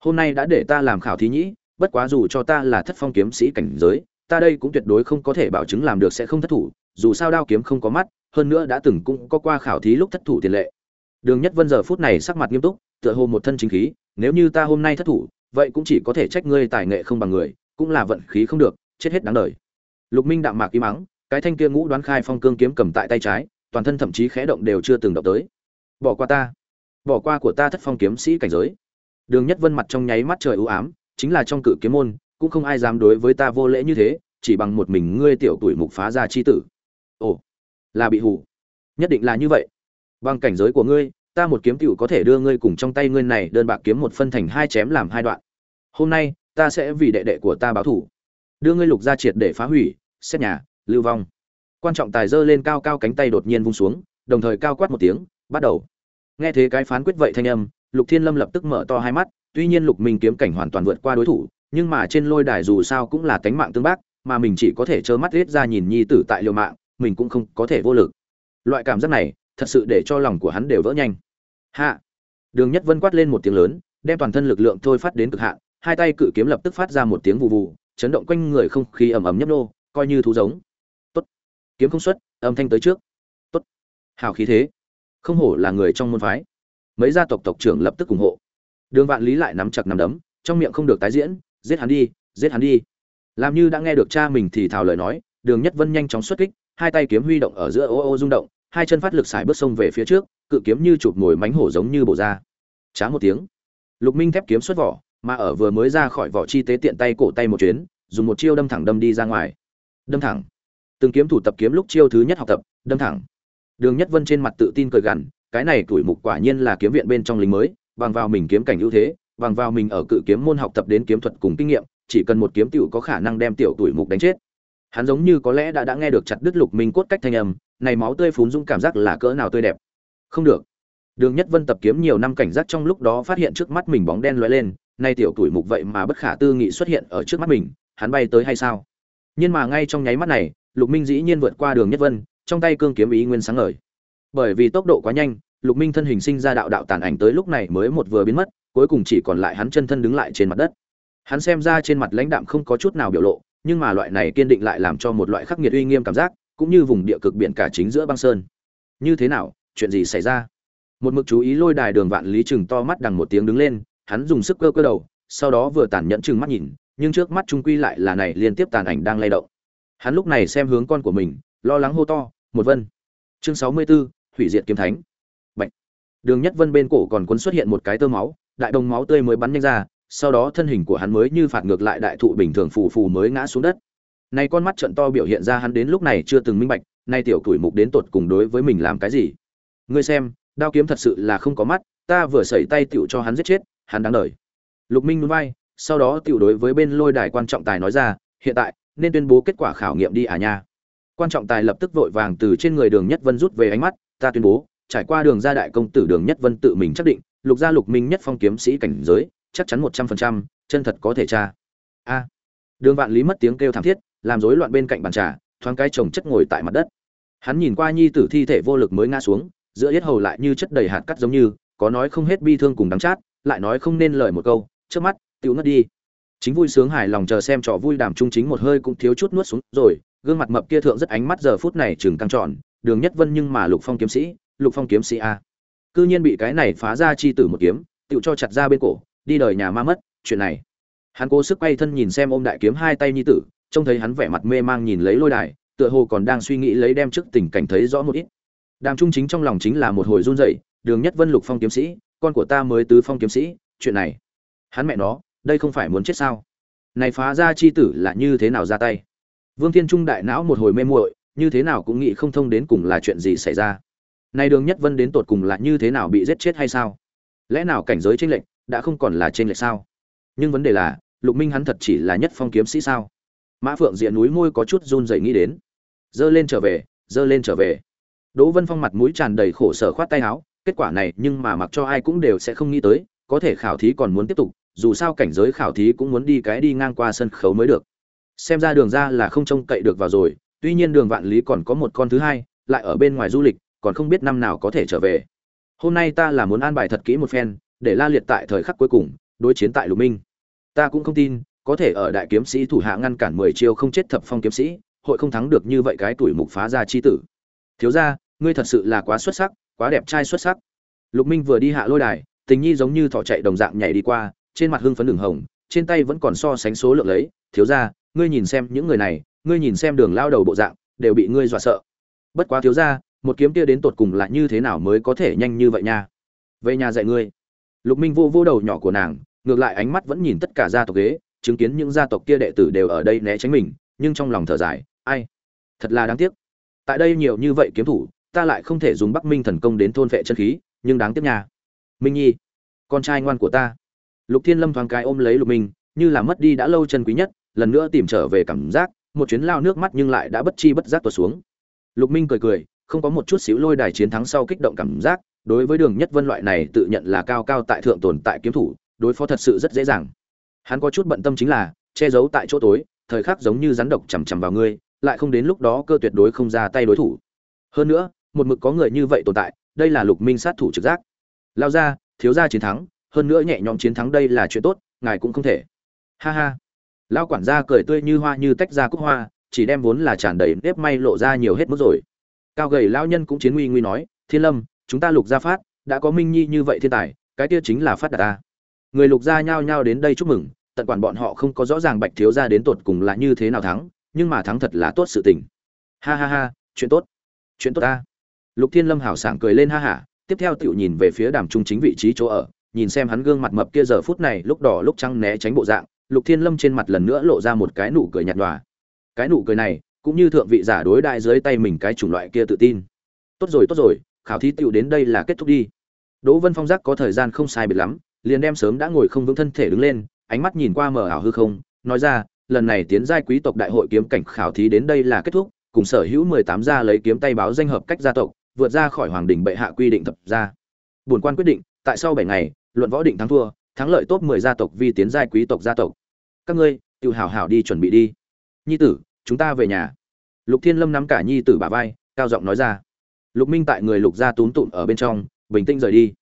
Hôm nay đã để ta làm khảo thí nhĩ, bất quá dù cho ta là thất phong kiếm sĩ cảnh giới ta đây cũng tuyệt đối không có thể bảo chứng làm được sẽ không thất thủ, dù sao đao kiếm không có mắt, hơn nữa đã từng cũng có qua khảo thí lúc thất thủ tiền lệ. Đường nhất vân giờ phút này sắc mặt nghiêm túc, tựa hồ một thân chính khí, nếu như ta hôm nay thất thủ, vậy cũng chỉ có thể trách ngươi tài nghệ không bằng người, cũng là vận khí không được, chết hết đáng đời. Lục minh đạm mạc im mắng, cái thanh kia ngũ đoán khai phong cương kiếm cầm tại tay trái, toàn thân thậm chí khẽ động đều chưa từng động tới. Bỏ qua ta, bỏ qua của ta thất phong kiếm sĩ cảnh giới. Đường nhất vân mặt trong nháy mắt trời ưu ám, chính là trong cự kiếm môn cũng không ai dám đối với ta vô lễ như thế, chỉ bằng một mình ngươi tiểu tuổi mục phá ra chi tử. Ồ, là bị hù. Nhất định là như vậy. Bằng cảnh giới của ngươi, ta một kiếm tiểu có thể đưa ngươi cùng trong tay ngươi này đơn bạc kiếm một phân thành hai chém làm hai đoạn. Hôm nay, ta sẽ vì đệ đệ của ta báo thủ đưa ngươi lục ra triệt để phá hủy, xét nhà, lưu vong. Quan trọng tài giơ lên cao cao cánh tay đột nhiên vung xuống, đồng thời cao quát một tiếng, bắt đầu. Nghe thế cái phán quyết vậy thanh âm, lục thiên lâm lập tức mở to hai mắt, tuy nhiên lục minh kiếm cảnh hoàn toàn vượt qua đối thủ nhưng mà trên lôi đài dù sao cũng là tánh mạng tương bác, mà mình chỉ có thể trơ mắt riết ra nhìn nhi tử tại liều mạng, mình cũng không có thể vô lực. Loại cảm giác này, thật sự để cho lòng của hắn đều vỡ nhanh. Hạ. Đường nhất vân quát lên một tiếng lớn, đem toàn thân lực lượng thôi phát đến cực hạn, hai tay cự kiếm lập tức phát ra một tiếng vụ vụ chấn động quanh người không khí ầm ầm nhấp nô, coi như thú giống. Tốt. Kiếm không xuất, âm thanh tới trước. Tốt. Hào khí thế. Không hổ là người trong môn phái. Mấy gia tộc tộc trưởng lập tức ủng hộ. Đường vạn lý lại nắm chặt nắm đấm, trong miệng không được tái diễn giết hắn đi, giết hắn đi. Làm như đã nghe được cha mình thì thào lời nói, đường nhất vân nhanh chóng xuất kích, hai tay kiếm huy động ở giữa ô ô rung động, hai chân phát lực xài bước sông về phía trước, cự kiếm như chụp mồi mánh hổ giống như bổ ra. Trá một tiếng, lục minh thép kiếm xuất vỏ, mà ở vừa mới ra khỏi vỏ chi tế tiện tay cổ tay một chuyến, dùng một chiêu đâm thẳng đâm đi ra ngoài. Đâm thẳng. Từng kiếm thủ tập kiếm lúc chiêu thứ nhất học tập, đâm thẳng. Đường nhất vân trên mặt tự tin cười gằn, cái này tuổi mục quả nhiên là kiếm viện bên trong lính mới, bằng vào mình kiếm cảnh ưu thế bằng vào mình ở cự kiếm môn học tập đến kiếm thuật cùng kinh nghiệm, chỉ cần một kiếm tiểu có khả năng đem tiểu tuổi mục đánh chết. Hắn giống như có lẽ đã đã nghe được chặt đứt lục minh cốt cách thanh âm, này máu tươi phún dũng cảm giác là cỡ nào tươi đẹp. Không được. Đường nhất vân tập kiếm nhiều năm cảnh giác trong lúc đó phát hiện trước mắt mình bóng đen lóe lên, nay tiểu tuổi mục vậy mà bất khả tư nghị xuất hiện ở trước mắt mình, hắn bay tới hay sao? Nhưng mà ngay trong nháy mắt này, lục minh dĩ nhiên vượt qua đường nhất vân, trong tay cương kiếm ý nguyên sáng ngời. Bởi vì tốc độ quá nhanh, lục minh thân hình sinh ra đạo đạo tàn ảnh tới lúc này mới một vừa biến mất cuối cùng chỉ còn lại hắn chân thân đứng lại trên mặt đất. Hắn xem ra trên mặt lãnh đạm không có chút nào biểu lộ nhưng mà loại này kiên định lại làm cho một loại khắc nghiệt uy nghiêm cảm giác cũng như vùng địa cực biển cả chính giữa băng sơn. Như thế nào chuyện gì xảy ra? Một mực chú ý lôi đài đường vạn lý chừng to mắt đằng một tiếng đứng lên hắn dùng sức cơ cơ đầu sau đó vừa tàn nhẫn chừng mắt nhìn nhưng trước mắt trung quy lại là này liên tiếp tàn ảnh đang lay động. Hắn lúc này xem hướng con của mình lo lắng hô to một vân. Chương sáu mươi 64, hủy diệt kiếm thánh. Bệnh. đường nhất vân bên cổ còn cuốn xuất hiện một cái tơ máu đại đồng máu tươi mới bắn nhanh ra, sau đó thân hình của hắn mới như phạt ngược lại đại thụ bình thường phù phù mới ngã xuống đất. Này con mắt trận to biểu hiện ra hắn đến lúc này chưa từng minh bạch, nay tiểu tuổi mục đến tột cùng đối với mình làm cái gì. Ngươi xem, đao kiếm thật sự là không có mắt, ta vừa sẩy tay tiểu cho hắn giết chết, hắn đáng đời. Lục minh núi vai, sau đó tiểu đối với bên lôi đài quan trọng tài nói ra, hiện tại, nên tuyên bố kết quả khảo nghiệm đi à nha. Quan trọng tài lập tức vội vàng từ trên người đường nhất vân rút về ánh mắt, ta tuyên bố, trải qua đường gia đại công tử đường nhất vân tự mình chắc định lục gia lục minh nhất phong kiếm sĩ cảnh giới, chắc chắn một trăm phần trăm, chân thật có thể tra. A. Đường vạn lý mất tiếng kêu thảm thiết, làm rối loạn bên cạnh bàn trà, thoáng cái chồng chất ngồi tại mặt đất. Hắn nhìn qua nhi tử thi thể vô lực mới ngã xuống, giữa yết hầu lại như chất đầy hạt cắt giống như, có nói không hết bi thương cùng đắng chát, lại nói không nên lời một câu, trước mắt tiêu ngất đi. Chính vui sướng hài lòng chờ xem trò vui đàm trung chính một hơi cũng thiếu chút nuốt xuống rồi, gương mặt mập kia thượng rất ánh mắt giờ phút này chừng căng tròn, đường nhất vân nhưng mà lục phong kiếm sĩ, lục phong kiếm sĩ a cư nhiên bị cái này phá ra chi tử một kiếm, tựu cho chặt ra bên cổ, đi đời nhà ma mất, chuyện này. Hắn cố sức quay thân nhìn xem ôm đại kiếm hai tay nhi tử, trông thấy hắn vẻ mặt mê mang nhìn lấy lôi đài, tựa hồ còn đang suy nghĩ lấy đem trước tình cảnh thấy rõ một ít. Đàm trung chính trong lòng chính là một hồi run rẩy, đường nhất vân lục phong kiếm sĩ, con của ta mới tứ phong kiếm sĩ, chuyện này. Hắn mẹ nó, đây không phải muốn chết sao? Này phá ra chi tử là như thế nào ra tay? Vương thiên trung đại não một hồi mê muội, như thế nào cũng nghĩ không thông đến cùng là chuyện gì xảy ra nay đường nhất vân đến tột cùng là như thế nào bị giết chết hay sao? Lẽ nào cảnh giới trên lệnh đã không còn là trên lệnh sao? Nhưng vấn đề là, lục minh hắn thật chỉ là nhất phong kiếm sĩ sao? Mã phượng diện núi môi có chút run rẩy nghĩ đến. Dơ lên trở về, dơ lên trở về. Đỗ vân phong mặt mũi tràn đầy khổ sở khoát tay áo, kết quả này nhưng mà mặc cho ai cũng đều sẽ không nghĩ tới, có thể khảo thí còn muốn tiếp tục, dù sao cảnh giới khảo thí cũng muốn đi cái đi ngang qua sân khấu mới được. Xem ra đường ra là không trông cậy được vào rồi, tuy nhiên đường vạn lý còn có một con thứ hai, lại ở bên ngoài du lịch còn không biết năm nào có thể trở về. Hôm nay ta là muốn an bài thật kỹ một phen, để la liệt tại thời khắc cuối cùng, đối chiến tại lục minh. Ta cũng không tin, có thể ở đại kiếm sĩ thủ hạ ngăn cản mười chiêu không chết thập phong kiếm sĩ, hội không thắng được như vậy cái tuổi mục phá ra chi tử. Thiếu gia, ngươi thật sự là quá xuất sắc, quá đẹp trai xuất sắc. Lục minh vừa đi hạ lôi đài, tình nhi giống như thỏ chạy đồng dạng nhảy đi qua, trên mặt hưng phấn đường hồng, trên tay vẫn còn so sánh số lượng lấy. Thiếu gia, ngươi nhìn xem những người này, ngươi nhìn xem đường lao đầu bộ dạng, đều bị ngươi dọa sợ. Bất quá thiếu gia một kiếm kia đến tột cùng là như thế nào mới có thể nhanh như vậy nha? Về nhà dạy ngươi. Lục minh vô vô đầu nhỏ của nàng, ngược lại ánh mắt vẫn nhìn tất cả gia tộc ghế, chứng kiến những gia tộc kia đệ tử đều ở đây né tránh mình, nhưng trong lòng thở dài, ai? Thật là đáng tiếc. Tại đây nhiều như vậy kiếm thủ, ta lại không thể dùng bắc minh thần công đến thôn vệ chân khí, nhưng đáng tiếc nha. Minh nhi, con trai ngoan của ta. Lục thiên lâm thoáng cái ôm lấy lục minh, như là mất đi đã lâu chân quý nhất, lần nữa tìm trở về cảm giác, một chuyến lao nước mắt nhưng lại đã bất chi bất giác tuột xuống. Lục minh cười cười không có một chút xíu lôi đài chiến thắng sau kích động cảm giác, đối với đường nhất vân loại này tự nhận là cao cao tại thượng tồn tại kiếm thủ, đối phó thật sự rất dễ dàng. Hắn có chút bận tâm chính là, che giấu tại chỗ tối, thời khắc giống như rắn độc chằm chằm vào ngươi, lại không đến lúc đó cơ tuyệt đối không ra tay đối thủ. Hơn nữa, một mực có người như vậy tồn tại, đây là lục minh sát thủ trực giác. Lao ra, thiếu gia chiến thắng, hơn nữa nhẹ nhõm chiến thắng đây là chuyện tốt, ngài cũng không thể. Ha ha. Lao quản gia cười tươi như hoa như tách ra cúc hoa, chỉ đem vốn là tràn đầy nếp may lộ ra nhiều hết mức rồi cao gầy lao nhân cũng chiến nguy nguy nói, thiên lâm, chúng ta lục gia phát, đã có minh nhi như vậy thiên tài, cái kia chính là phát đạt ta. Người lục gia nhao nhao đến đây chúc mừng, tận quản bọn họ không có rõ ràng bạch thiếu gia đến tột cùng là như thế nào thắng, nhưng mà thắng thật là tốt sự tình. Ha ha ha, chuyện tốt chuyện tốt ta. Lục thiên lâm hảo sảng cười lên ha hả, tiếp theo tiểu nhìn về phía đàm trung chính vị trí chỗ ở, nhìn xem hắn gương mặt mập kia giờ phút này lúc đỏ lúc trắng né tránh bộ dạng, lục thiên lâm trên mặt lần nữa lộ ra một cái nụ cười nhạt nhòa. Cái nụ cười này cũng như thượng vị giả đối đại dưới tay mình cái chủng loại kia tự tin. Tốt rồi tốt rồi, khảo thí tựu đến đây là kết thúc đi. Đỗ vân phong giác có thời gian không sai biệt lắm, liền đem sớm đã ngồi không vững thân thể đứng lên, ánh mắt nhìn qua mở ảo hư không, nói ra, lần này tiến giai quý tộc đại hội kiếm cảnh khảo thí đến đây là kết thúc, cùng sở hữu mười tám gia lấy kiếm tay báo danh hợp cách gia tộc, vượt ra khỏi hoàng đình bệ hạ quy định thập gia. Bổn quan quyết định, tại sau bảy ngày, luận võ định thắng thua, thắng lợi top mười gia tộc vi tiến giai quý tộc gia tộc. Các ngươi tự hào hảo đi chuẩn bị đi. Nhi tử chúng ta về nhà. Lục thiên lâm nắm cả nhi tử bà vai, cao giọng nói ra. Lục minh tại người lục gia túm tụm ở bên trong, bình tĩnh rời đi.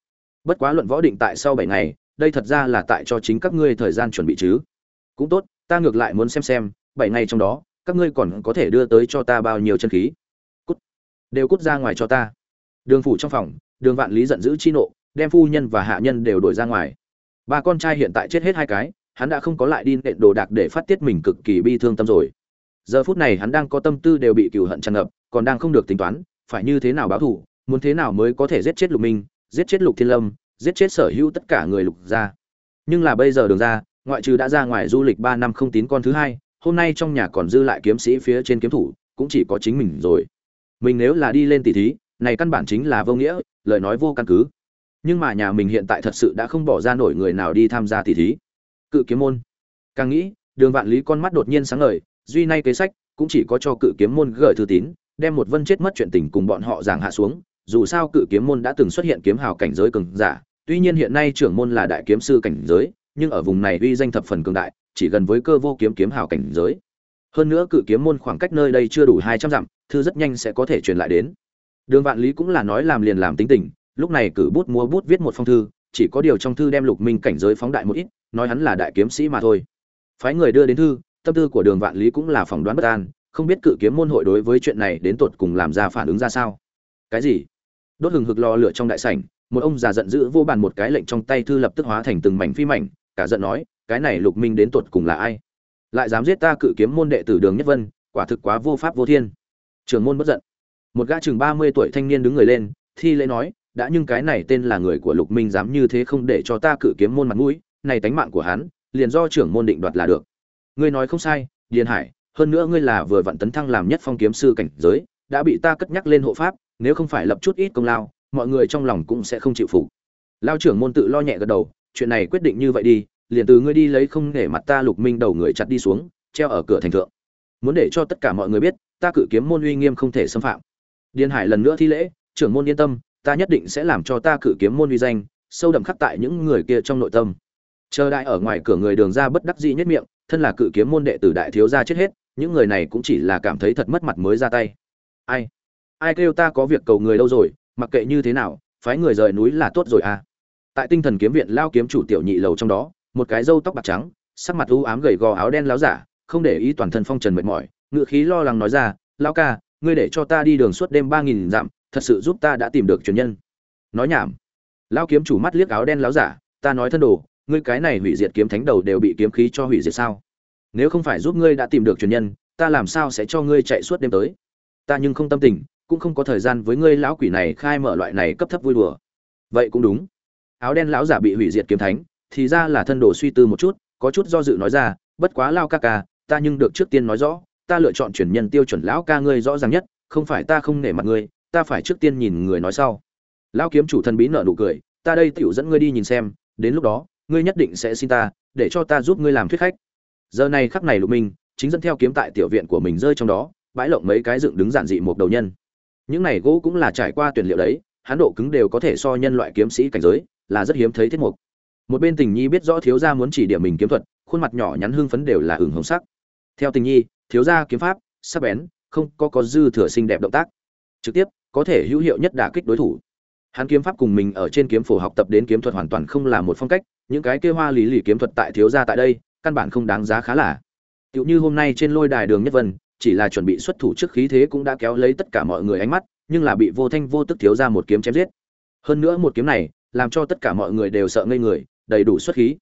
Bất quá luận võ định tại sau bảy ngày, đây thật ra là tại cho chính các ngươi thời gian chuẩn bị chứ. Cũng tốt, ta ngược lại muốn xem xem, bảy ngày trong đó, các ngươi còn có thể đưa tới cho ta bao nhiêu chân khí. Cút. Đều cút ra ngoài cho ta. Đường phủ trong phòng, đường vạn lý giận dữ chi nộ, đem phu nhân và hạ nhân đều đổi ra ngoài. Ba con trai hiện tại chết hết hai cái, hắn đã không có lại đi nện đồ đạc để phát tiết mình cực kỳ bi thương tâm rồi giờ phút này hắn đang có tâm tư đều bị cừu hận tràn ngập, còn đang không được tính toán, phải như thế nào báo thù, muốn thế nào mới có thể giết chết lục minh, giết chết lục thiên lâm, giết chết sở hữu tất cả người lục gia. Nhưng là bây giờ đường ra, ngoại trừ đã ra ngoài du lịch ba năm không tín con thứ hai, hôm nay trong nhà còn dư lại kiếm sĩ phía trên kiếm thủ, cũng chỉ có chính mình rồi. Mình nếu là đi lên tỷ thí, này căn bản chính là vô nghĩa, lời nói vô căn cứ. Nhưng mà nhà mình hiện tại thật sự đã không bỏ ra nổi người nào đi tham gia tỷ thí. Cự kiếm môn. Càng nghĩ, đường vạn lý con mắt đột nhiên sáng ngời duy nay kế sách cũng chỉ có cho cự kiếm môn gửi thư tín, đem một vân chết mất chuyện tình cùng bọn họ giảng hạ xuống, dù sao cự kiếm môn đã từng xuất hiện kiếm hào cảnh giới cường giả, tuy nhiên hiện nay trưởng môn là đại kiếm sư cảnh giới, nhưng ở vùng này uy danh thập phần cường đại, chỉ gần với cơ vô kiếm kiếm hào cảnh giới. Hơn nữa cự kiếm môn khoảng cách nơi đây chưa đủ hai trăm dặm, thư rất nhanh sẽ có thể truyền lại đến. Đường vạn lý cũng là nói làm liền làm tính tình, lúc này cử bút mua bút viết một phong thư, chỉ có điều trong thư đem lục minh cảnh giới phóng đại một ít, nói hắn là đại kiếm sĩ mà thôi. Phái người đưa đến thư tâm tư của đường vạn lý cũng là phỏng đoán bất an, không biết cự kiếm môn hội đối với chuyện này đến tột cùng làm ra phản ứng ra sao. Cái gì? Đốt hừng hực lò lửa trong đại sảnh, một ông già giận dữ vô bàn một cái lệnh trong tay thư lập tức hóa thành từng mảnh phi mảnh, cả giận nói, cái này lục minh đến tột cùng là ai? Lại dám giết ta cự kiếm môn đệ tử đường nhất vân, quả thực quá vô pháp vô thiên. Trường môn bất giận. Một gã chừng ba mươi tuổi thanh niên đứng người lên, thi lễ nói, đã nhưng cái này tên là người của lục minh dám như thế không để cho ta cự kiếm môn mặt mũi, này tánh mạng của hắn, liền do trưởng môn định đoạt là được ngươi nói không sai, điền hải, hơn nữa ngươi là vừa vặn tấn thăng làm nhất phong kiếm sư cảnh giới, đã bị ta cất nhắc lên hộ pháp, nếu không phải lập chút ít công lao, mọi người trong lòng cũng sẽ không chịu phục. Lao trưởng môn tự lo nhẹ gật đầu, chuyện này quyết định như vậy đi, liền từ ngươi đi lấy không để mặt ta lục minh đầu người chặt đi xuống, treo ở cửa thành thượng. Muốn để cho tất cả mọi người biết, ta cự kiếm môn uy nghiêm không thể xâm phạm. Điền hải lần nữa thi lễ, trưởng môn yên tâm, ta nhất định sẽ làm cho ta cự kiếm môn uy danh, sâu đậm khắc tại những người kia trong nội tâm. Chờ đại ở ngoài cửa người đường ra bất đắc dĩ nhất miệng thân là cự kiếm môn đệ tử đại thiếu gia chết hết, những người này cũng chỉ là cảm thấy thật mất mặt mới ra tay. Ai? Ai kêu ta có việc cầu người đâu rồi, mặc kệ như thế nào, phái người rời núi là tốt rồi à. Tại tinh thần kiếm viện lao kiếm chủ tiểu nhị lầu trong đó, một cái râu tóc bạc trắng, sắc mặt u ám gầy gò áo đen láo giả, không để ý toàn thân phong trần mệt mỏi ngự khí lo lắng nói ra, lão ca, ngươi để cho ta đi đường suốt đêm ba nghìn dặm, thật sự giúp ta đã tìm được truyền nhân. Nói nhảm. Lao kiếm chủ mắt liếc áo đen láo giả, ta nói thân đồ ngươi cái này hủy diệt kiếm thánh đầu đều bị kiếm khí cho hủy diệt sao? Nếu không phải giúp ngươi đã tìm được truyền nhân, ta làm sao sẽ cho ngươi chạy suốt đêm tới? Ta nhưng không tâm tình, cũng không có thời gian với ngươi lão quỷ này khai mở loại này cấp thấp vui đùa. Vậy cũng đúng. Áo đen lão giả bị hủy diệt kiếm thánh, thì ra là thân đồ suy tư một chút, có chút do dự nói ra, bất quá lao ca ca, ta nhưng được trước tiên nói rõ, ta lựa chọn truyền nhân tiêu chuẩn lão ca ngươi rõ ràng nhất, không phải ta không nể mặt ngươi, ta phải trước tiên nhìn người nói sau. Lão kiếm chủ thần bí nợ nụ cười, ta đây tiểu dẫn ngươi đi nhìn xem, đến lúc đó ngươi nhất định sẽ xin ta, để cho ta giúp ngươi làm thuyết khách. Giờ này khắc này lục minh chính dẫn theo kiếm tại tiểu viện của mình rơi trong đó, bãi lộng mấy cái dựng đứng giản dị một đầu nhân. Những này gỗ cũng là trải qua tuyển liệu đấy hán độ cứng đều có thể so nhân loại kiếm sĩ cảnh giới là rất hiếm thấy thiết mục. Một bên tình nhi biết rõ thiếu gia muốn chỉ điểm mình kiếm thuật, khuôn mặt nhỏ nhắn hưng phấn đều là hừng hồng sắc. Theo tình nhi, thiếu gia kiếm pháp, sắc bén, không có có dư thừa sinh đẹp động tác. Trực tiếp, có thể hữu hiệu nhất đả kích đối thủ. Hắn kiếm pháp cùng mình ở trên kiếm phổ học tập đến kiếm thuật hoàn toàn không là một phong cách những cái kia hoa lý lì kiếm thuật tại thiếu gia tại đây, căn bản không đáng giá khá là. Tựu như hôm nay trên lôi đài đường nhất vân, chỉ là chuẩn bị xuất thủ trước khí thế cũng đã kéo lấy tất cả mọi người ánh mắt, nhưng là bị vô thanh vô tức thiếu ra một kiếm chém giết. Hơn nữa một kiếm này, làm cho tất cả mọi người đều sợ ngây người, đầy đủ xuất khí.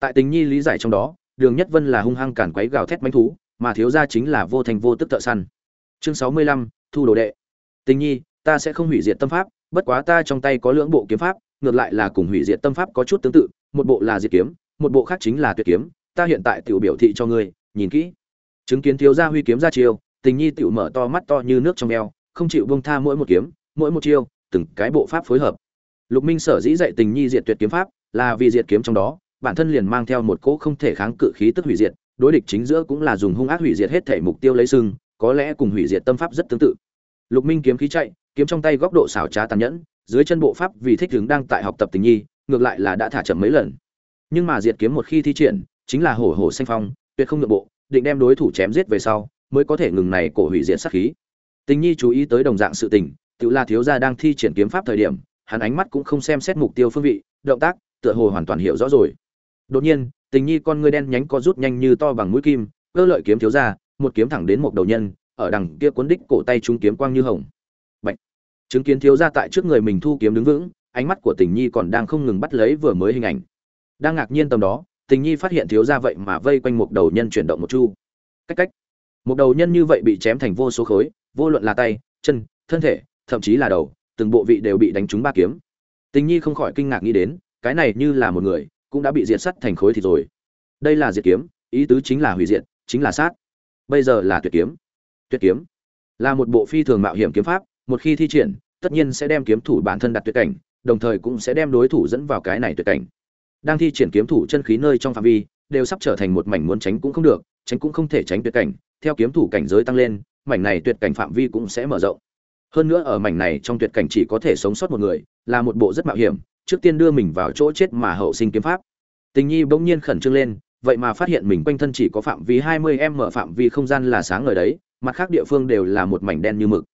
Tại tình nhi lý giải trong đó, đường nhất vân là hung hăng cản quấy gào thét mánh thú, mà thiếu ra chính là vô thanh vô tức thợ săn. Chương sáu mươi lăm, thu đồ đệ. Tình nhi, ta sẽ không hủy diệt tâm pháp, bất quá ta trong tay có lưỡng bộ kiếm pháp, ngược lại là cùng hủy diệt tâm pháp có chút tương tự một bộ là diệt kiếm, một bộ khác chính là tuyệt kiếm, ta hiện tại tiểu biểu thị cho ngươi, nhìn kỹ. Chứng kiến thiếu gia huy kiếm ra chiêu, tình nhi tiểu mở to mắt to như nước trong eo, không chịu bông tha mỗi một kiếm, mỗi một chiêu, từng cái bộ pháp phối hợp. Lục minh sở dĩ dạy tình nhi diệt tuyệt kiếm pháp, là vì diệt kiếm trong đó, bản thân liền mang theo một cỗ không thể kháng cự khí tức hủy diệt, đối địch chính giữa cũng là dùng hung ác hủy diệt hết thể mục tiêu lấy sưng có lẽ cùng hủy diệt tâm pháp rất tương tự. Lục minh kiếm khí chạy, kiếm trong tay góc độ xảo trá tàn nhẫn, dưới chân bộ pháp vì thích ứng đang tại học tập tình nhi ngược lại là đã thả chậm mấy lần. Nhưng mà diệt kiếm một khi thi triển, chính là hổ hổ xanh phong, tuyệt không nhượng bộ, định đem đối thủ chém giết về sau, mới có thể ngừng này cổ hủy diệt sát khí. Tình nhi chú ý tới đồng dạng sự tình, tự là thiếu gia đang thi triển kiếm pháp thời điểm, hắn ánh mắt cũng không xem xét mục tiêu phương vị, động tác, tựa hồ hoàn toàn hiểu rõ rồi. Đột nhiên, tình nhi con ngươi đen nhánh có rút nhanh như to bằng mũi kim, cơ lợi kiếm thiếu gia, một kiếm thẳng đến một đầu nhân, ở đằng kia cuốn đích cổ tay trung kiếm quang như hồng. Bạch. chứng kiến thiếu gia tại trước người mình thu kiếm đứng vững ánh mắt của tình nhi còn đang không ngừng bắt lấy vừa mới hình ảnh. Đang ngạc nhiên tầm đó, tình nhi phát hiện thiếu gia vậy mà vây quanh một đầu nhân chuyển động một chu. Cách cách. Một đầu nhân như vậy bị chém thành vô số khối, vô luận là tay, chân, thân thể, thậm chí là đầu, từng bộ vị đều bị đánh trúng ba kiếm. Tình nhi không khỏi kinh ngạc nghĩ đến, cái này như là một người, cũng đã bị diệt sắt thành khối thì rồi. Đây là diệt kiếm, ý tứ chính là hủy diệt, chính là sát. Bây giờ là tuyệt kiếm. Tuyệt kiếm. Là một bộ phi thường mạo hiểm kiếm pháp, một khi thi triển, tất nhiên sẽ đem kiếm thủ bản thân đặt tuyệt cảnh đồng thời cũng sẽ đem đối thủ dẫn vào cái này tuyệt cảnh. Đang thi triển kiếm thủ chân khí nơi trong phạm vi, đều sắp trở thành một mảnh muốn tránh cũng không được, tránh cũng không thể tránh tuyệt cảnh. Theo kiếm thủ cảnh giới tăng lên, mảnh này tuyệt cảnh phạm vi cũng sẽ mở rộng. Hơn nữa ở mảnh này trong tuyệt cảnh chỉ có thể sống sót một người, là một bộ rất mạo hiểm, trước tiên đưa mình vào chỗ chết mà hậu sinh kiếm pháp. Tình nhi bỗng nhiên khẩn trương lên, vậy mà phát hiện mình quanh thân chỉ có phạm vi hai mươi m phạm vi không gian là sáng ở đấy, mặt khác địa phương đều là một mảnh đen như mực.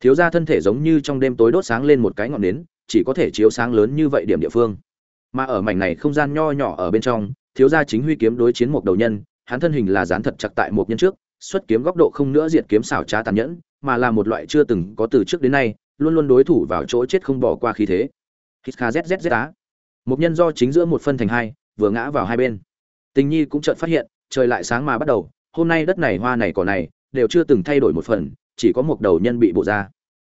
Thiếu gia thân thể giống như trong đêm tối đốt sáng lên một cái ngọn nến chỉ có thể chiếu sáng lớn như vậy điểm địa phương. Mà ở mảnh này không gian nho nhỏ ở bên trong, thiếu gia chính huy kiếm đối chiến một đầu nhân, hắn thân hình là dán thật chặt tại một nhân trước, xuất kiếm góc độ không nữa diệt kiếm xảo trá tàn nhẫn, mà là một loại chưa từng có từ trước đến nay, luôn luôn đối thủ vào chỗ chết không bỏ qua khí thế. Hít zzz á. Một nhân do chính giữa một phân thành hai, vừa ngã vào hai bên. Tình nhi cũng chợt phát hiện, trời lại sáng mà bắt đầu, hôm nay đất này hoa này cỏ này, đều chưa từng thay đổi một phần, chỉ có một đầu nhân bị bộ ra.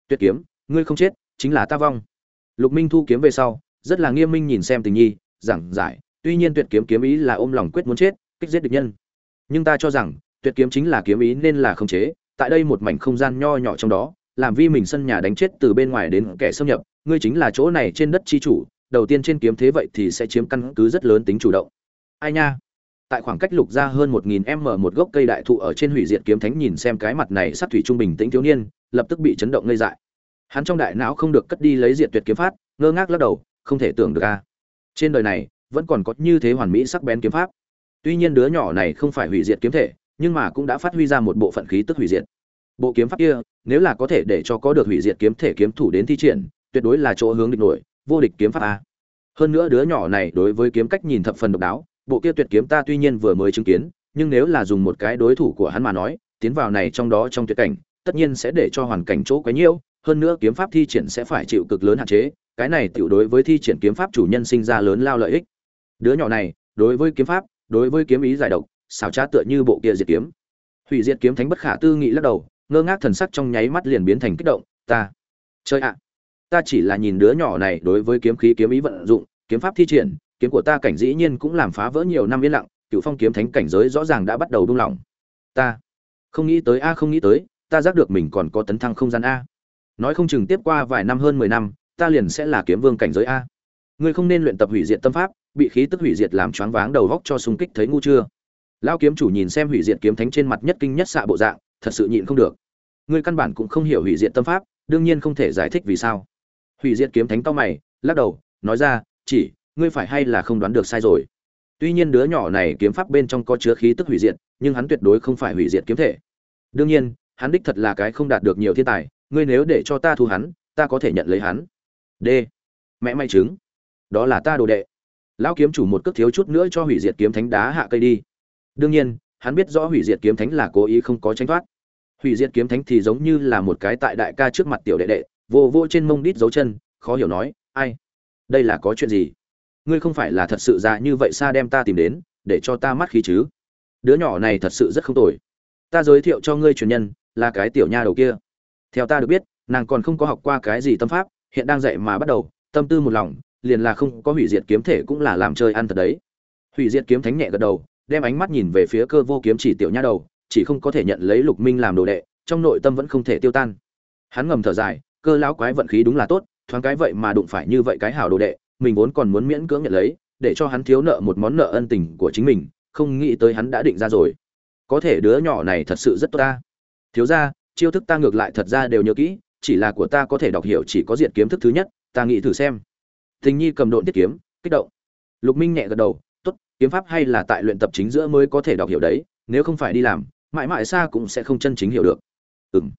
Tuyệt kiếm, ngươi không chết, chính là ta vong lục minh thu kiếm về sau, rất là nghiêm minh nhìn xem tình nhi, giảng giải, tuy nhiên tuyệt kiếm kiếm ý là ôm lòng quyết muốn chết, kích giết địch nhân. Nhưng ta cho rằng, tuyệt kiếm chính là kiếm ý nên là không chế, tại đây một mảnh không gian nho nhỏ trong đó, làm vi mình sân nhà đánh chết từ bên ngoài đến kẻ xâm nhập, ngươi chính là chỗ này trên đất chi chủ, đầu tiên trên kiếm thế vậy thì sẽ chiếm căn cứ rất lớn tính chủ động. Ai nha? Tại khoảng cách lục ra hơn một nghìn m một gốc cây đại thụ ở trên hủy diệt kiếm thánh nhìn xem cái mặt này sát thủy trung bình tĩnh thiếu niên, lập tức bị chấn động ngây dại hắn trong đại não không được cất đi lấy diệt tuyệt kiếm pháp, ngơ ngác lắc đầu không thể tưởng được a. Trên đời này vẫn còn có như thế hoàn mỹ sắc bén kiếm pháp. Tuy nhiên đứa nhỏ này không phải hủy diệt kiếm thể nhưng mà cũng đã phát huy ra một bộ phận khí tức hủy diệt. Bộ kiếm pháp kia nếu là có thể để cho có được hủy diệt kiếm thể kiếm thủ đến thi triển tuyệt đối là chỗ hướng địch nổi vô địch kiếm pháp a. Hơn nữa đứa nhỏ này đối với kiếm cách nhìn thập phần độc đáo bộ kia tuyệt kiếm ta tuy nhiên vừa mới chứng kiến nhưng nếu là dùng một cái đối thủ của hắn mà nói tiến vào này trong đó trong tuyệt cảnh tất nhiên sẽ để cho hoàn cảnh chỗ quấy nhiễu hơn nữa kiếm pháp thi triển sẽ phải chịu cực lớn hạn chế, cái này tiểu đối với thi triển kiếm pháp chủ nhân sinh ra lớn lao lợi ích. Đứa nhỏ này, đối với kiếm pháp, đối với kiếm ý giải độc, xảo trá tựa như bộ kia diệt kiếm. Hủy diệt kiếm thánh bất khả tư nghị lắc đầu, ngơ ngác thần sắc trong nháy mắt liền biến thành kích động, ta, chơi ạ. Ta chỉ là nhìn đứa nhỏ này đối với kiếm khí kiếm ý vận dụng, kiếm pháp thi triển, kiếm của ta cảnh dĩ nhiên cũng làm phá vỡ nhiều năm yên lặng cửu phong kiếm thánh cảnh giới rõ ràng đã bắt đầu rung lòng. ta, không nghĩ tới a, không nghĩ tới, ta giác được mình còn có tấn thăng không gian a nói không chừng tiếp qua vài năm hơn mười năm, ta liền sẽ là kiếm vương cảnh giới a. Ngươi không nên luyện tập hủy diệt tâm pháp, bị khí tức hủy diệt làm choáng váng đầu góc cho xung kích thấy ngu chưa? Lao kiếm chủ nhìn xem hủy diệt kiếm thánh trên mặt nhất kinh nhất xạ bộ dạng, thật sự nhịn không được. Ngươi căn bản cũng không hiểu hủy diệt tâm pháp, đương nhiên không thể giải thích vì sao. Hủy diệt kiếm thánh to mày, lắc đầu, nói ra, chỉ, ngươi phải hay là không đoán được sai rồi. Tuy nhiên đứa nhỏ này kiếm pháp bên trong có chứa khí tức hủy diệt, nhưng hắn tuyệt đối không phải hủy diệt kiếm thể. Đương nhiên, hắn đích thật là cái không đạt được nhiều thiên tài ngươi nếu để cho ta thu hắn, ta có thể nhận lấy hắn. D. Mẹ may chứng. Đó là ta đồ đệ. Lão kiếm chủ một cước thiếu chút nữa cho hủy diệt kiếm thánh đá hạ cây đi. Đương nhiên, hắn biết rõ hủy diệt kiếm thánh là cố ý không có tranh thoát. Hủy diệt kiếm thánh thì giống như là một cái tại đại ca trước mặt tiểu đệ đệ, vô vô trên mông đít dấu chân, khó hiểu nói, ai? Đây là có chuyện gì? Ngươi không phải là thật sự ra như vậy xa đem ta tìm đến, để cho ta mắt khí chứ? Đứa nhỏ này thật sự rất không tồi. Ta giới thiệu cho ngươi truyền nhân, là cái tiểu nha đầu kia theo ta được biết, nàng còn không có học qua cái gì tâm pháp, hiện đang dạy mà bắt đầu, tâm tư một lòng, liền là không có hủy diệt kiếm thể cũng là làm chơi ăn thật đấy. Hủy diệt kiếm thánh nhẹ gật đầu, đem ánh mắt nhìn về phía cơ vô kiếm chỉ tiểu nha đầu, chỉ không có thể nhận lấy lục minh làm đồ đệ, trong nội tâm vẫn không thể tiêu tan. Hắn ngầm thở dài, cơ lão quái vận khí đúng là tốt, thoáng cái vậy mà đụng phải như vậy cái hảo đồ đệ, mình vốn còn muốn miễn cưỡng nhận lấy, để cho hắn thiếu nợ một món nợ ân tình của chính mình, không nghĩ tới hắn đã định ra rồi. Có thể đứa nhỏ này thật sự rất tốt ta. Thiếu ra chiêu thức ta ngược lại thật ra đều nhớ kỹ, chỉ là của ta có thể đọc hiểu chỉ có diện kiếm thức thứ nhất, ta nghĩ thử xem. Tình nhi cầm độn tiết kiếm, kích động. Lục minh nhẹ gật đầu, tốt, kiếm pháp hay là tại luyện tập chính giữa mới có thể đọc hiểu đấy, nếu không phải đi làm, mãi mãi xa cũng sẽ không chân chính hiểu được. Ừm.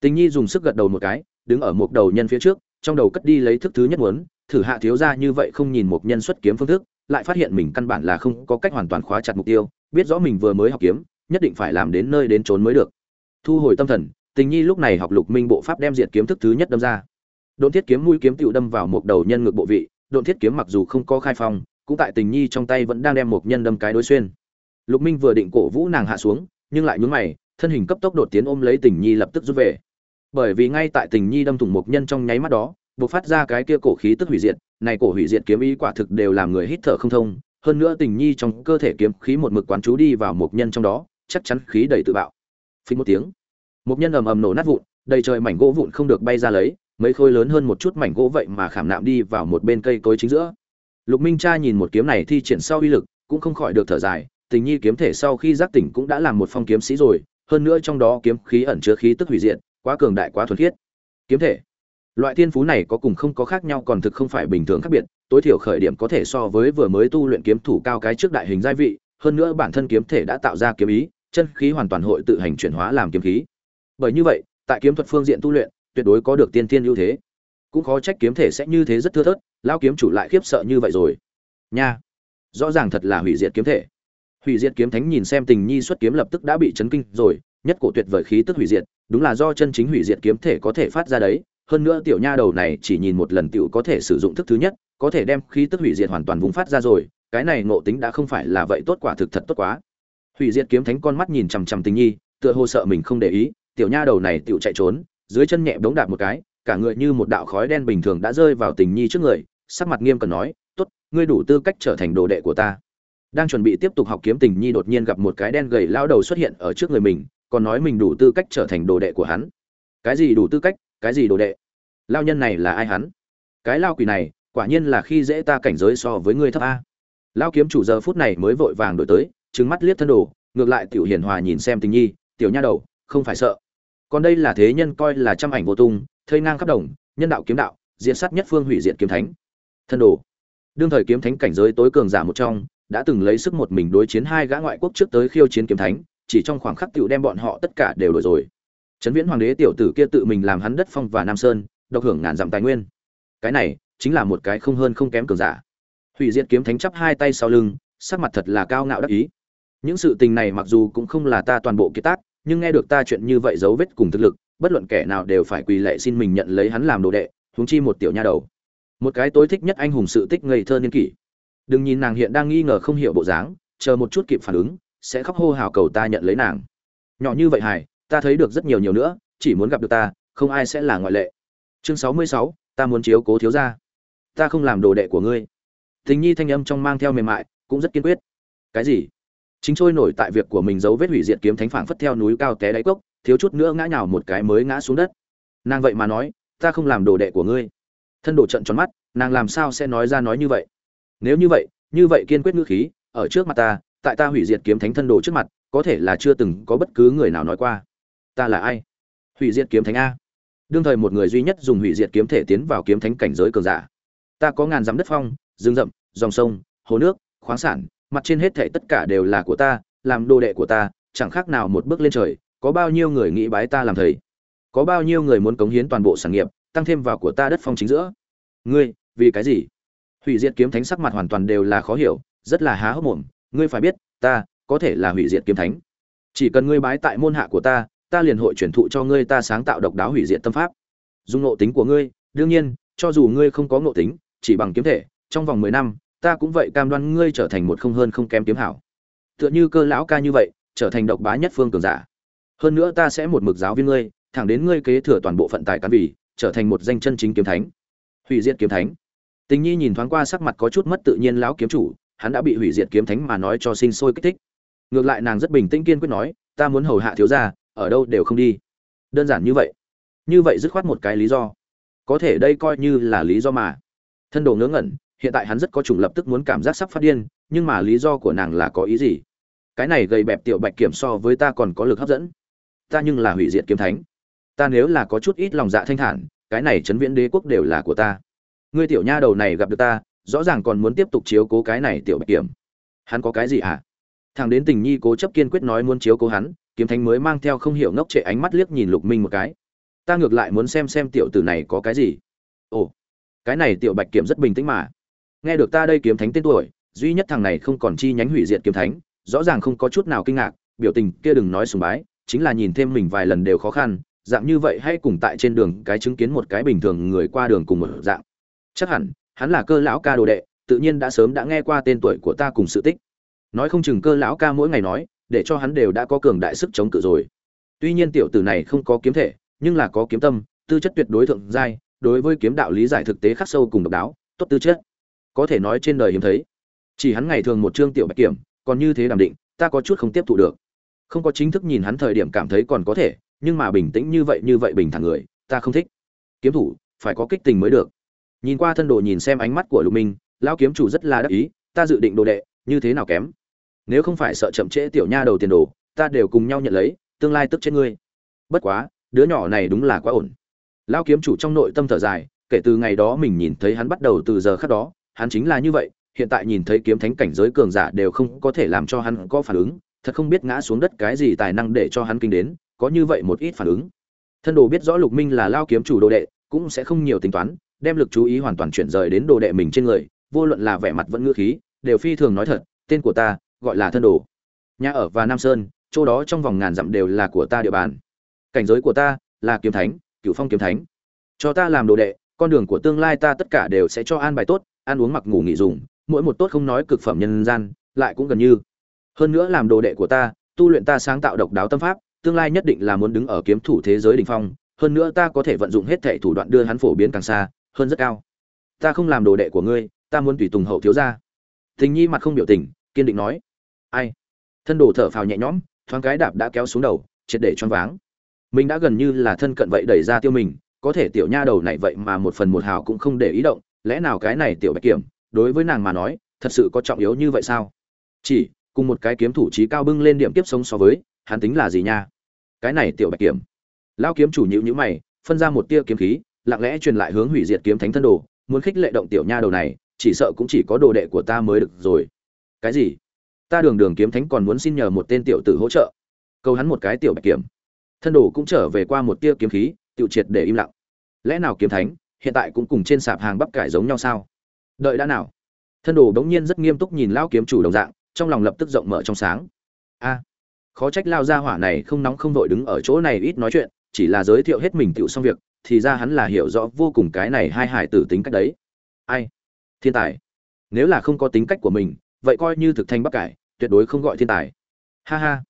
Tình nhi dùng sức gật đầu một cái, đứng ở một đầu nhân phía trước, trong đầu cất đi lấy thức thứ nhất muốn, thử hạ thiếu ra như vậy không nhìn một nhân xuất kiếm phương thức, lại phát hiện mình căn bản là không có cách hoàn toàn khóa chặt mục tiêu, biết rõ mình vừa mới học kiếm, nhất định phải làm đến nơi đến trốn mới được. Thu hồi tâm thần tình nhi lúc này học lục minh bộ pháp đem diệt kiếm thức thứ nhất đâm ra. Độn thiết kiếm mũi kiếm tựu đâm vào một đầu nhân ngược bộ vị, độn thiết kiếm mặc dù không có khai phong, cũng tại tình nhi trong tay vẫn đang đem một nhân đâm cái đối xuyên. Lục minh vừa định cổ vũ nàng hạ xuống, nhưng lại nhún mày, thân hình cấp tốc đột tiến ôm lấy tình nhi lập tức rút về. Bởi vì ngay tại tình nhi đâm thủng một nhân trong nháy mắt đó, bộc phát ra cái kia cổ khí tức hủy diệt, này cổ hủy diệt kiếm ý quả thực đều làm người hít thở không thông, hơn nữa tình nhi trong cơ thể kiếm khí một mực quán chú đi vào một nhân trong đó, chắc chắn khí đầy tự bạo. Phí một tiếng một nhân ầm ầm nổ nát vụn, đầy trời mảnh gỗ vụn không được bay ra lấy, mấy khối lớn hơn một chút mảnh gỗ vậy mà khảm nạm đi vào một bên cây cối chính giữa. Lục minh cha nhìn một kiếm này thi triển sau uy lực, cũng không khỏi được thở dài, tình nhi kiếm thể sau khi giác tỉnh cũng đã làm một phong kiếm sĩ rồi, hơn nữa trong đó kiếm khí ẩn chứa khí tức hủy diệt, quá cường đại, quá thuần khiết. Kiếm thể. Loại thiên phú này có cùng không có khác nhau còn thực không phải bình thường khác biệt, tối thiểu khởi điểm có thể so với vừa mới tu luyện kiếm thủ cao cái trước đại hình giai vị, hơn nữa bản thân kiếm thể đã tạo ra kiếm ý, chân khí hoàn toàn hội tự hành chuyển hóa làm kiếm khí bởi như vậy, tại kiếm thuật phương diện tu luyện, tuyệt đối có được tiên tiên ưu thế. Cũng khó trách kiếm thể sẽ như thế rất thưa thớt lao kiếm chủ lại khiếp sợ như vậy rồi. Nha, rõ ràng thật là hủy diệt kiếm thể. Hủy diệt kiếm thánh nhìn xem tình nhi xuất kiếm lập tức đã bị chấn kinh rồi, nhất cổ tuyệt vời khí tức hủy diệt, đúng là do chân chính hủy diệt kiếm thể có thể phát ra đấy. Hơn nữa tiểu nha đầu này chỉ nhìn một lần tiểu có thể sử dụng thức thứ nhất, có thể đem khí tức hủy diệt hoàn toàn vùng phát ra rồi, cái này ngộ tính đã không phải là vậy tốt quả thực thật tốt quá. Hủy diệt kiếm thánh con mắt nhìn chằm chằm tình nhi, tựa hồ sợ mình không để ý tiểu nha đầu này tiểu chạy trốn, dưới chân nhẹ bỗng đạp một cái, cả người như một đạo khói đen bình thường đã rơi vào tình nhi trước người, sắc mặt nghiêm cần nói, tốt, ngươi đủ tư cách trở thành đồ đệ của ta. Đang chuẩn bị tiếp tục học kiếm tình nhi đột nhiên gặp một cái đen gầy lao đầu xuất hiện ở trước người mình, còn nói mình đủ tư cách trở thành đồ đệ của hắn. Cái gì đủ tư cách, cái gì đồ đệ? Lao nhân này là ai hắn? Cái lao quỷ này, quả nhiên là khi dễ ta cảnh giới so với ngươi thấp a. Lao kiếm chủ giờ phút này mới vội vàng đổi tới, trừng mắt liếc thân đồ, ngược lại tiểu hiền hòa nhìn xem tình nhi, tiểu nha đầu, không phải sợ còn đây là thế nhân coi là trăm ảnh vô tung thơi ngang khắp đồng, nhân đạo kiếm đạo, diện sát nhất phương hủy diệt kiếm thánh. Thân đồ. Đương thời kiếm thánh cảnh giới tối cường giả một trong, đã từng lấy sức một mình đối chiến hai gã ngoại quốc trước tới khiêu chiến kiếm thánh, chỉ trong khoảng khắc tiểu đem bọn họ tất cả đều đổi rồi. Trấn viễn hoàng đế tiểu tử kia tự mình làm hắn đất phong và nam sơn, độc hưởng ngàn dặm tài nguyên. Cái này, chính là một cái không hơn không kém cường giả. Hủy diệt kiếm thánh chắp hai tay sau lưng, sắc mặt thật là cao ngạo đắc ý. Những sự tình này mặc dù cũng không là ta toàn bộ kiệt tác nhưng nghe được ta chuyện như vậy dấu vết cùng thực lực, bất luận kẻ nào đều phải quỳ lệ xin mình nhận lấy hắn làm đồ đệ, huống chi một tiểu nha đầu. Một cái tối thích nhất anh hùng sự tích ngây thơ niên kỷ. Đừng nhìn nàng hiện đang nghi ngờ không hiểu bộ dáng, chờ một chút kịp phản ứng, sẽ khóc hô hào cầu ta nhận lấy nàng. Nhỏ như vậy hài, ta thấy được rất nhiều nhiều nữa, chỉ muốn gặp được ta, không ai sẽ là ngoại lệ. Chương sáu mươi sáu, ta muốn chiếu cố thiếu gia. Ta không làm đồ đệ của ngươi. Tình nhi thanh âm trong mang theo mềm mại, cũng rất kiên quyết. Cái gì? Chính trôi nổi tại việc của mình giấu vết hủy diệt kiếm thánh phảng phất theo núi cao té đáy cốc, thiếu chút nữa ngã nhào một cái mới ngã xuống đất. Nàng vậy mà nói, ta không làm đồ đệ của ngươi. Thân đồ trận tròn mắt, nàng làm sao sẽ nói ra nói như vậy? Nếu như vậy như vậy kiên quyết ngữ khí, ở trước mặt ta, tại ta hủy diệt kiếm thánh thân đồ trước mặt, có thể là chưa từng có bất cứ người nào nói qua. Ta là ai? Hủy diệt kiếm thánh a. Đương thời một người duy nhất dùng hủy diệt kiếm thể tiến vào kiếm thánh cảnh giới cường giả. Ta có ngàn dặm đất phong, rừng rậm, dòng sông, hồ nước, khoáng sản mặt trên hết thảy tất cả đều là của ta, làm đồ đệ của ta, chẳng khác nào một bước lên trời, có bao nhiêu người nghĩ bái ta làm thầy? Có bao nhiêu người muốn cống hiến toàn bộ sản nghiệp, tăng thêm vào của ta đất phong chính giữa? Ngươi, vì cái gì? Hủy diệt kiếm thánh sắc mặt hoàn toàn đều là khó hiểu, rất là há hốc mồm. Ngươi phải biết, ta, có thể là hủy diệt kiếm thánh. Chỉ cần ngươi bái tại môn hạ của ta ta liền hội truyền thụ cho ngươi ta sáng tạo độc đáo hủy diệt tâm pháp. Dung ngộ tính của ngươi, đương nhiên, cho dù ngươi không có ngộ tính, chỉ bằng kiếm thể, trong vòng mười năm ta cũng vậy cam đoan ngươi trở thành một không hơn không kém kiếm hảo. Tựa như cơ lão ca như vậy, trở thành độc bá nhất phương cường giả. Hơn nữa ta sẽ một mực giáo viên ngươi, thẳng đến ngươi kế thừa toàn bộ phận tài cán vì, trở thành một danh chân chính kiếm thánh. Hủy diệt kiếm thánh. Tình nhi nhìn thoáng qua sắc mặt có chút mất tự nhiên lão kiếm chủ, hắn đã bị hủy diệt kiếm thánh mà nói cho sinh sôi kích thích. Ngược lại nàng rất bình tĩnh kiên quyết nói, ta muốn hầu hạ thiếu gia, ở đâu đều không đi. Đơn giản như vậy. Như vậy dứt khoát một cái lý do. Có thể đây coi như là lý do mà. Thân đồ ngớ ngẩn hiện tại hắn rất có chủng lập tức muốn cảm giác sắp phát điên, nhưng mà lý do của nàng là có ý gì? Cái này gầy bẹp tiểu bạch kiểm so với ta còn có lực hấp dẫn. Ta nhưng là hủy diệt kiếm thánh. Ta nếu là có chút ít lòng dạ thanh thản, cái này chấn viễn đế quốc đều là của ta. Ngươi tiểu nha đầu này gặp được ta, rõ ràng còn muốn tiếp tục chiếu cố cái này tiểu bạch kiểm. Hắn có cái gì hả? À? thằng đến tình nhi cố chấp kiên quyết nói muốn chiếu cố hắn, kiếm thánh mới mang theo không hiểu ngốc trệ ánh mắt liếc nhìn lục minh một cái. Ta ngược lại muốn xem xem tiểu tử này có cái gì. Ồ, cái này tiểu bạch kiểm rất bình tĩnh mà nghe được ta đây kiếm thánh tên tuổi, duy nhất thằng này không còn chi nhánh hủy diệt kiếm thánh, rõ ràng không có chút nào kinh ngạc, biểu tình kia đừng nói sùng bái, chính là nhìn thêm mình vài lần đều khó khăn, dạng như vậy hay cùng tại trên đường cái chứng kiến một cái bình thường người qua đường cùng một dạng. Chắc hẳn, hắn là cơ lão ca đồ đệ, tự nhiên đã sớm đã nghe qua tên tuổi của ta cùng sự tích. Nói không chừng cơ lão ca mỗi ngày nói, để cho hắn đều đã có cường đại sức chống cự rồi. Tuy nhiên tiểu tử này không có kiếm thể, nhưng là có kiếm tâm, tư chất tuyệt đối thượng giai, đối với kiếm đạo lý giải thực tế khắc sâu cùng độc đáo, tốt tư chất có thể nói trên đời hiếm thấy. Chỉ hắn ngày thường một trương tiểu bạch kiểm, còn như thế đảm định, ta có chút không tiếp thụ được. Không có chính thức nhìn hắn thời điểm cảm thấy còn có thể, nhưng mà bình tĩnh như vậy như vậy bình thản người, ta không thích. Kiếm thủ, phải có kích tình mới được. Nhìn qua thân đồ nhìn xem ánh mắt của lục minh, lão kiếm chủ rất là đắc ý, ta dự định đồ đệ, như thế nào kém? Nếu không phải sợ chậm trễ tiểu nha đầu tiền đồ, ta đều cùng nhau nhận lấy, tương lai tức chết ngươi. Bất quá, đứa nhỏ này đúng là quá ổn. Lão kiếm chủ trong nội tâm thở dài, kể từ ngày đó mình nhìn thấy hắn bắt đầu từ giờ khắc đó hắn chính là như vậy, hiện tại nhìn thấy kiếm thánh cảnh giới cường giả đều không có thể làm cho hắn có phản ứng, thật không biết ngã xuống đất cái gì tài năng để cho hắn kinh đến, có như vậy một ít phản ứng. Thân đồ biết rõ lục minh là lao kiếm chủ đồ đệ, cũng sẽ không nhiều tính toán, đem lực chú ý hoàn toàn chuyển rời đến đồ đệ mình trên người, vô luận là vẻ mặt vẫn ngữ khí, đều phi thường nói thật, tên của ta gọi là thân đồ. Nhà ở và nam sơn, chỗ đó trong vòng ngàn dặm đều là của ta địa bàn. Cảnh giới của ta là kiếm thánh, cửu phong kiếm thánh. Cho ta làm đồ đệ, con đường của tương lai ta tất cả đều sẽ cho an bài tốt ăn uống mặc ngủ nghỉ dùng, mỗi một tốt không nói cực phẩm nhân gian, lại cũng gần như. Hơn nữa làm đồ đệ của ta, tu luyện ta sáng tạo độc đáo tâm pháp, tương lai nhất định là muốn đứng ở kiếm thủ thế giới đỉnh phong, hơn nữa ta có thể vận dụng hết thảy thủ đoạn đưa hắn phổ biến càng xa, hơn rất cao. Ta không làm đồ đệ của ngươi, ta muốn tùy tùng hậu thiếu gia. Tình nhi mặt không biểu tình, kiên định nói. Ai? Thân đồ thở phào nhẹ nhõm, thoáng cái đạp đã kéo xuống đầu, triệt để choáng váng. Mình đã gần như là thân cận vậy đẩy ra tiêu mình, có thể tiểu nha đầu này vậy mà một phần một hào cũng không để ý động lẽ nào cái này tiểu bạch kiểm, đối với nàng mà nói, thật sự có trọng yếu như vậy sao? Chỉ, cùng một cái kiếm thủ trí cao bưng lên điểm tiếp sống so với, hắn tính là gì nha? Cái này tiểu bạch kiểm. Lao kiếm chủ nhữ nhữ mày, phân ra một tia kiếm khí, lặng lẽ truyền lại hướng hủy diệt kiếm thánh thân đồ, muốn khích lệ động tiểu nha đầu này, chỉ sợ cũng chỉ có đồ đệ của ta mới được rồi. Cái gì? Ta đường đường kiếm thánh còn muốn xin nhờ một tên tiểu tử hỗ trợ. Câu hắn một cái tiểu bạch kiểm. Thân đồ cũng trở về qua một tia kiếm khí, tiểu triệt để im lặng. Lẽ nào kiếm thánh hiện tại cũng cùng trên sạp hàng bắp cải giống nhau sao? Đợi đã nào? Thân đồ bỗng nhiên rất nghiêm túc nhìn lão kiếm chủ đồng dạng, trong lòng lập tức rộng mở trong sáng. A, khó trách lao ra hỏa này không nóng không vội đứng ở chỗ này ít nói chuyện, chỉ là giới thiệu hết mình tựu xong việc, thì ra hắn là hiểu rõ vô cùng cái này hai hải tử tính cách đấy. Ai? Thiên tài. Nếu là không có tính cách của mình, vậy coi như thực thanh bắc cải, tuyệt đối không gọi thiên tài. Ha ha.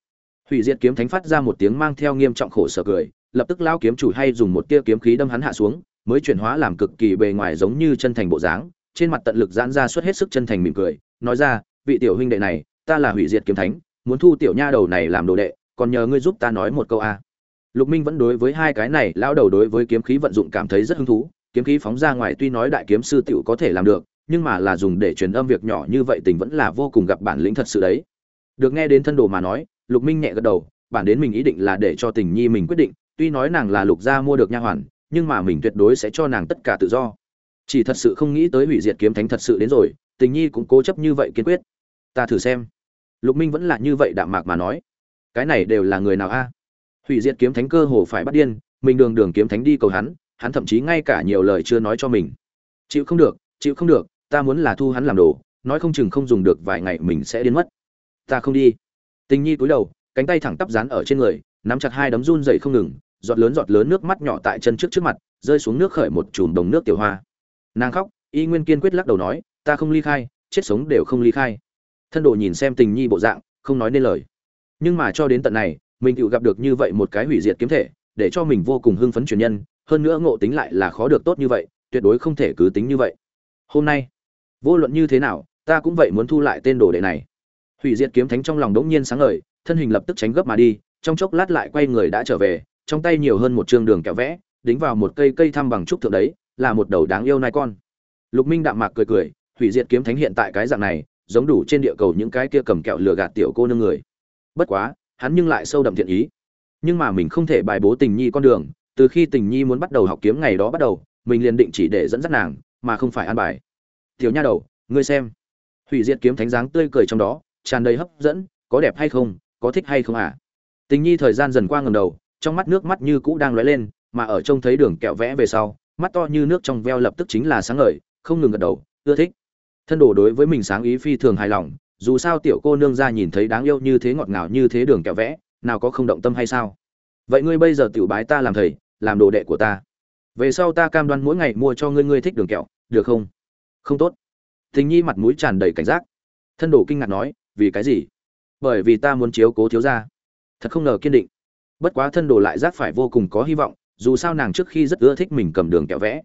Hủy diệt kiếm thánh phát ra một tiếng mang theo nghiêm trọng khổ sở cười, lập tức lao kiếm chủ hay dùng một tia kiếm khí đâm hắn hạ xuống mới chuyển hóa làm cực kỳ bề ngoài giống như chân thành bộ dáng, trên mặt tận lực giãn ra suốt hết sức chân thành mỉm cười, nói ra, vị tiểu huynh đệ này, ta là hủy diệt kiếm thánh, muốn thu tiểu nha đầu này làm đồ đệ, còn nhờ ngươi giúp ta nói một câu a. Lục minh vẫn đối với hai cái này, lão đầu đối với kiếm khí vận dụng cảm thấy rất hứng thú, kiếm khí phóng ra ngoài tuy nói đại kiếm sư tiểu có thể làm được, nhưng mà là dùng để truyền âm việc nhỏ như vậy tình vẫn là vô cùng gặp bản lĩnh thật sự đấy. Được nghe đến thân đồ mà nói, lục minh nhẹ gật đầu, bản đến mình ý định là để cho tình nhi mình quyết định, tuy nói nàng là lục gia mua được nha hoàn nhưng mà mình tuyệt đối sẽ cho nàng tất cả tự do. Chỉ thật sự không nghĩ tới hủy diệt kiếm thánh thật sự đến rồi, tình nhi cũng cố chấp như vậy kiên quyết. Ta thử xem. Lục minh vẫn là như vậy đạm mạc mà nói. Cái này đều là người nào a? Hủy diệt kiếm thánh cơ hồ phải bắt điên, mình đường đường kiếm thánh đi cầu hắn hắn thậm chí ngay cả nhiều lời chưa nói cho mình. Chịu không được, chịu không được, ta muốn là thu hắn làm đồ, nói không chừng không dùng được vài ngày mình sẽ điên mất. Ta không đi. Tình nhi cúi đầu, cánh tay thẳng tắp dán ở trên người, nắm chặt hai đấm run dậy không ngừng giọt lớn giọt lớn nước mắt nhỏ tại chân trước trước mặt, rơi xuống nước khởi một chùm đồng nước tiểu hoa. Nàng khóc, y nguyên kiên quyết lắc đầu nói, ta không ly khai, chết sống đều không ly khai. Thân đồ nhìn xem tình nhi bộ dạng, không nói nên lời. Nhưng mà cho đến tận này, mình tự gặp được như vậy một cái hủy diệt kiếm thể, để cho mình vô cùng hưng phấn truyền nhân, hơn nữa ngộ tính lại là khó được tốt như vậy, tuyệt đối không thể cứ tính như vậy. Hôm nay, vô luận như thế nào, ta cũng vậy muốn thu lại tên đồ đệ này. Hủy diệt kiếm thánh trong lòng đống nhiên sáng ngời, thân hình lập tức tránh gấp mà đi, trong chốc lát lại quay người đã trở về trong tay nhiều hơn một chương đường kẹo vẽ, đính vào một cây cây thăm bằng trúc thượng đấy, là một đầu đáng yêu nai con. Lục minh đạm mạc cười cười, hủy diệt kiếm thánh hiện tại cái dạng này, giống đủ trên địa cầu những cái kia cầm kẹo lừa gạt tiểu cô nương người. Bất quá, hắn nhưng lại sâu đậm thiện ý. Nhưng mà mình không thể bài bố tình nhi con đường, từ khi tình nhi muốn bắt đầu học kiếm ngày đó bắt đầu, mình liền định chỉ để dẫn dắt nàng, mà không phải an bài. Tiểu nha đầu, ngươi xem. Hủy diệt kiếm thánh dáng tươi cười trong đó, tràn đầy hấp dẫn, có đẹp hay không, có thích hay không à? Tình nhi thời gian dần qua ngầm đầu trong mắt nước mắt như cũ đang lóe lên, mà ở trông thấy đường kẹo vẽ về sau, mắt to như nước trong veo lập tức chính là sáng ngời, không ngừng gật đầu, ưa thích. Thân đồ đối với mình sáng ý phi thường hài lòng, dù sao tiểu cô nương ra nhìn thấy đáng yêu như thế ngọt ngào như thế đường kẹo vẽ, nào có không động tâm hay sao? Vậy ngươi bây giờ tiểu bái ta làm thầy, làm đồ đệ của ta. Về sau ta cam đoan mỗi ngày mua cho ngươi ngươi thích đường kẹo, được không? Không tốt. Tình nhi mặt mũi tràn đầy cảnh giác. Thân đồ kinh ngạc nói, vì cái gì? Bởi vì ta muốn chiếu cố thiếu gia. Thật không ngờ kiên định bất quá thân đồ lại giác phải vô cùng có hy vọng, dù sao nàng trước khi rất ưa thích mình cầm đường kẹo vẽ.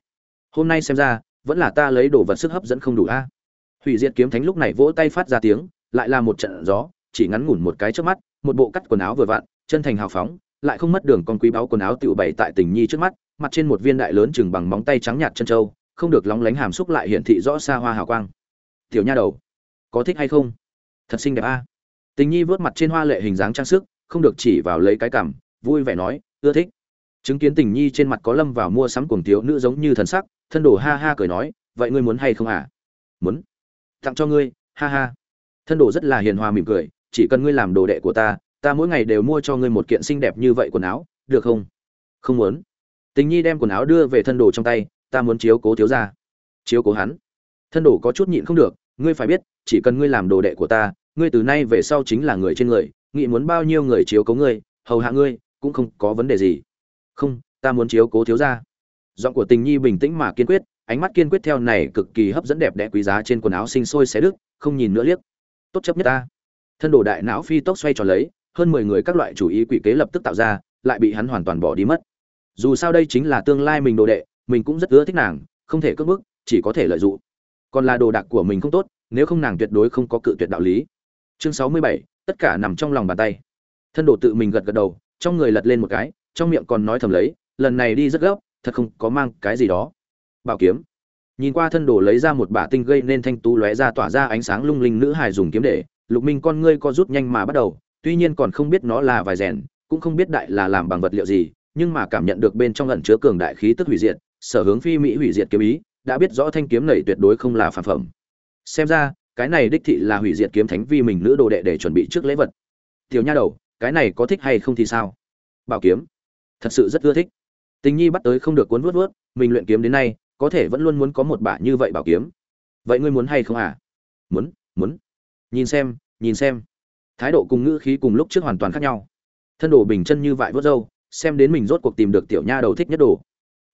Hôm nay xem ra, vẫn là ta lấy đồ vật sức hấp dẫn không đủ a. Hủy diệt kiếm thánh lúc này vỗ tay phát ra tiếng, lại là một trận gió, chỉ ngắn ngủn một cái trước mắt, một bộ cắt quần áo vừa vặn, chân thành hào phóng, lại không mất đường con quý báu quần áo tựu bày tại tình nhi trước mắt, mặt trên một viên đại lớn chừng bằng móng tay trắng nhạt chân trâu không được lóng lánh hàm xúc lại hiển thị rõ xa hoa hào quang. Tiểu nha đầu, có thích hay không? Thật xinh đẹp a. Tình nhi vớt mặt trên hoa lệ hình dáng trang sức không được chỉ vào lấy cái cảm, vui vẻ nói, ưa thích. Chứng kiến tình nhi trên mặt có lâm vào mua sắm cuồng thiếu nữ giống như thần sắc, thân đồ ha ha cười nói, vậy ngươi muốn hay không à? Muốn. Tặng cho ngươi, ha ha. Thân đồ rất là hiền hòa mỉm cười, chỉ cần ngươi làm đồ đệ của ta ta mỗi ngày đều mua cho ngươi một kiện xinh đẹp như vậy quần áo, được không? Không muốn. Tình nhi đem quần áo đưa về thân đồ trong tay, ta muốn chiếu cố thiếu ra chiếu cố hắn? Thân đồ có chút nhịn không được, ngươi phải biết, chỉ cần ngươi làm đồ đệ của ta ngươi từ nay về sau chính là người trên người, nghĩ muốn bao nhiêu người chiếu cố ngươi, hầu hạ ngươi, cũng không có vấn đề gì. Không, ta muốn chiếu cố thiếu gia. giọng của tình nhi bình tĩnh mà kiên quyết, ánh mắt kiên quyết theo này cực kỳ hấp dẫn đẹp đẽ quý giá trên quần áo sinh sôi xé đức không nhìn nữa liếc. Tốt chấp nhất ta. Thân đồ đại não phi tốc xoay tròn lấy, hơn mười người các loại chủ ý quỷ kế lập tức tạo ra, lại bị hắn hoàn toàn bỏ đi mất. Dù sao đây chính là tương lai mình đồ đệ, mình cũng rất ưa thích nàng, không thể cất bức chỉ có thể lợi dụng. Còn là đồ đạc của mình không tốt, nếu không nàng tuyệt đối không có cự tuyệt đạo lý chương sáu mươi bảy, tất cả nằm trong lòng bàn tay. Thân đồ tự mình gật gật đầu, trong người lật lên một cái, trong miệng còn nói thầm lấy, lần này đi rất gấp, thật không có mang cái gì đó. Bảo kiếm. Nhìn qua thân đồ lấy ra một bả tinh gây nên thanh tú lóe ra tỏa ra ánh sáng lung linh nữ hài dùng kiếm để, lục minh con ngươi co rút nhanh mà bắt đầu, tuy nhiên còn không biết nó là vài rèn, cũng không biết đại là làm bằng vật liệu gì, nhưng mà cảm nhận được bên trong ẩn chứa cường đại khí tức hủy diệt, sở hướng phi mỹ hủy diệt kiếm ý, đã biết rõ thanh kiếm này tuyệt đối không là phản phẩm. Xem ra cái này đích thị là hủy diệt kiếm thánh vi mình nữ đồ đệ để chuẩn bị trước lễ vật. Tiểu nha đầu, cái này có thích hay không thì sao? Bảo kiếm. Thật sự rất ưa thích. Tình nhi bắt tới không được cuốn vuốt vuốt mình luyện kiếm đến nay, có thể vẫn luôn muốn có một bả như vậy bảo kiếm. Vậy ngươi muốn hay không à? Muốn muốn. Nhìn xem nhìn xem. Thái độ cùng ngữ khí cùng lúc trước hoàn toàn khác nhau. Thân đồ bình chân như vại vớt râu, xem đến mình rốt cuộc tìm được tiểu nha đầu thích nhất đồ.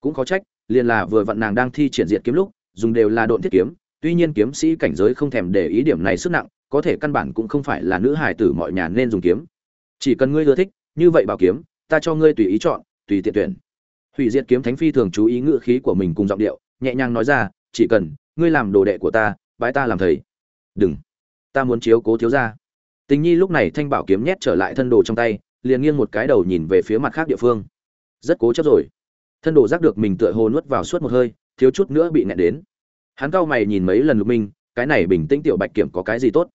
Cũng có trách, liền là vừa vặn nàng đang thi triển diệt kiếm lúc, dùng đều là độn thiết kiếm tuy nhiên kiếm sĩ cảnh giới không thèm để ý điểm này sức nặng, có thể căn bản cũng không phải là nữ hài tử mọi nhà nên dùng kiếm. Chỉ cần ngươi ưa thích, như vậy bảo kiếm, ta cho ngươi tùy ý chọn, tùy tiện tuyển. Hủy diệt kiếm thánh phi thường chú ý ngữ khí của mình cùng giọng điệu, nhẹ nhàng nói ra, chỉ cần ngươi làm đồ đệ của ta, bái ta làm thầy. Đừng, ta muốn chiếu cố thiếu gia. Tình nhi lúc này thanh bảo kiếm nhét trở lại thân đồ trong tay, liền nghiêng một cái đầu nhìn về phía mặt khác địa phương. Rất cố chấp rồi. Thân đồ giác được mình tựa hồ nuốt vào suốt một hơi, thiếu chút nữa bị nẹt đến hắn cau mày nhìn mấy lần lục minh, cái này bình tĩnh tiểu bạch kiểm có cái gì tốt?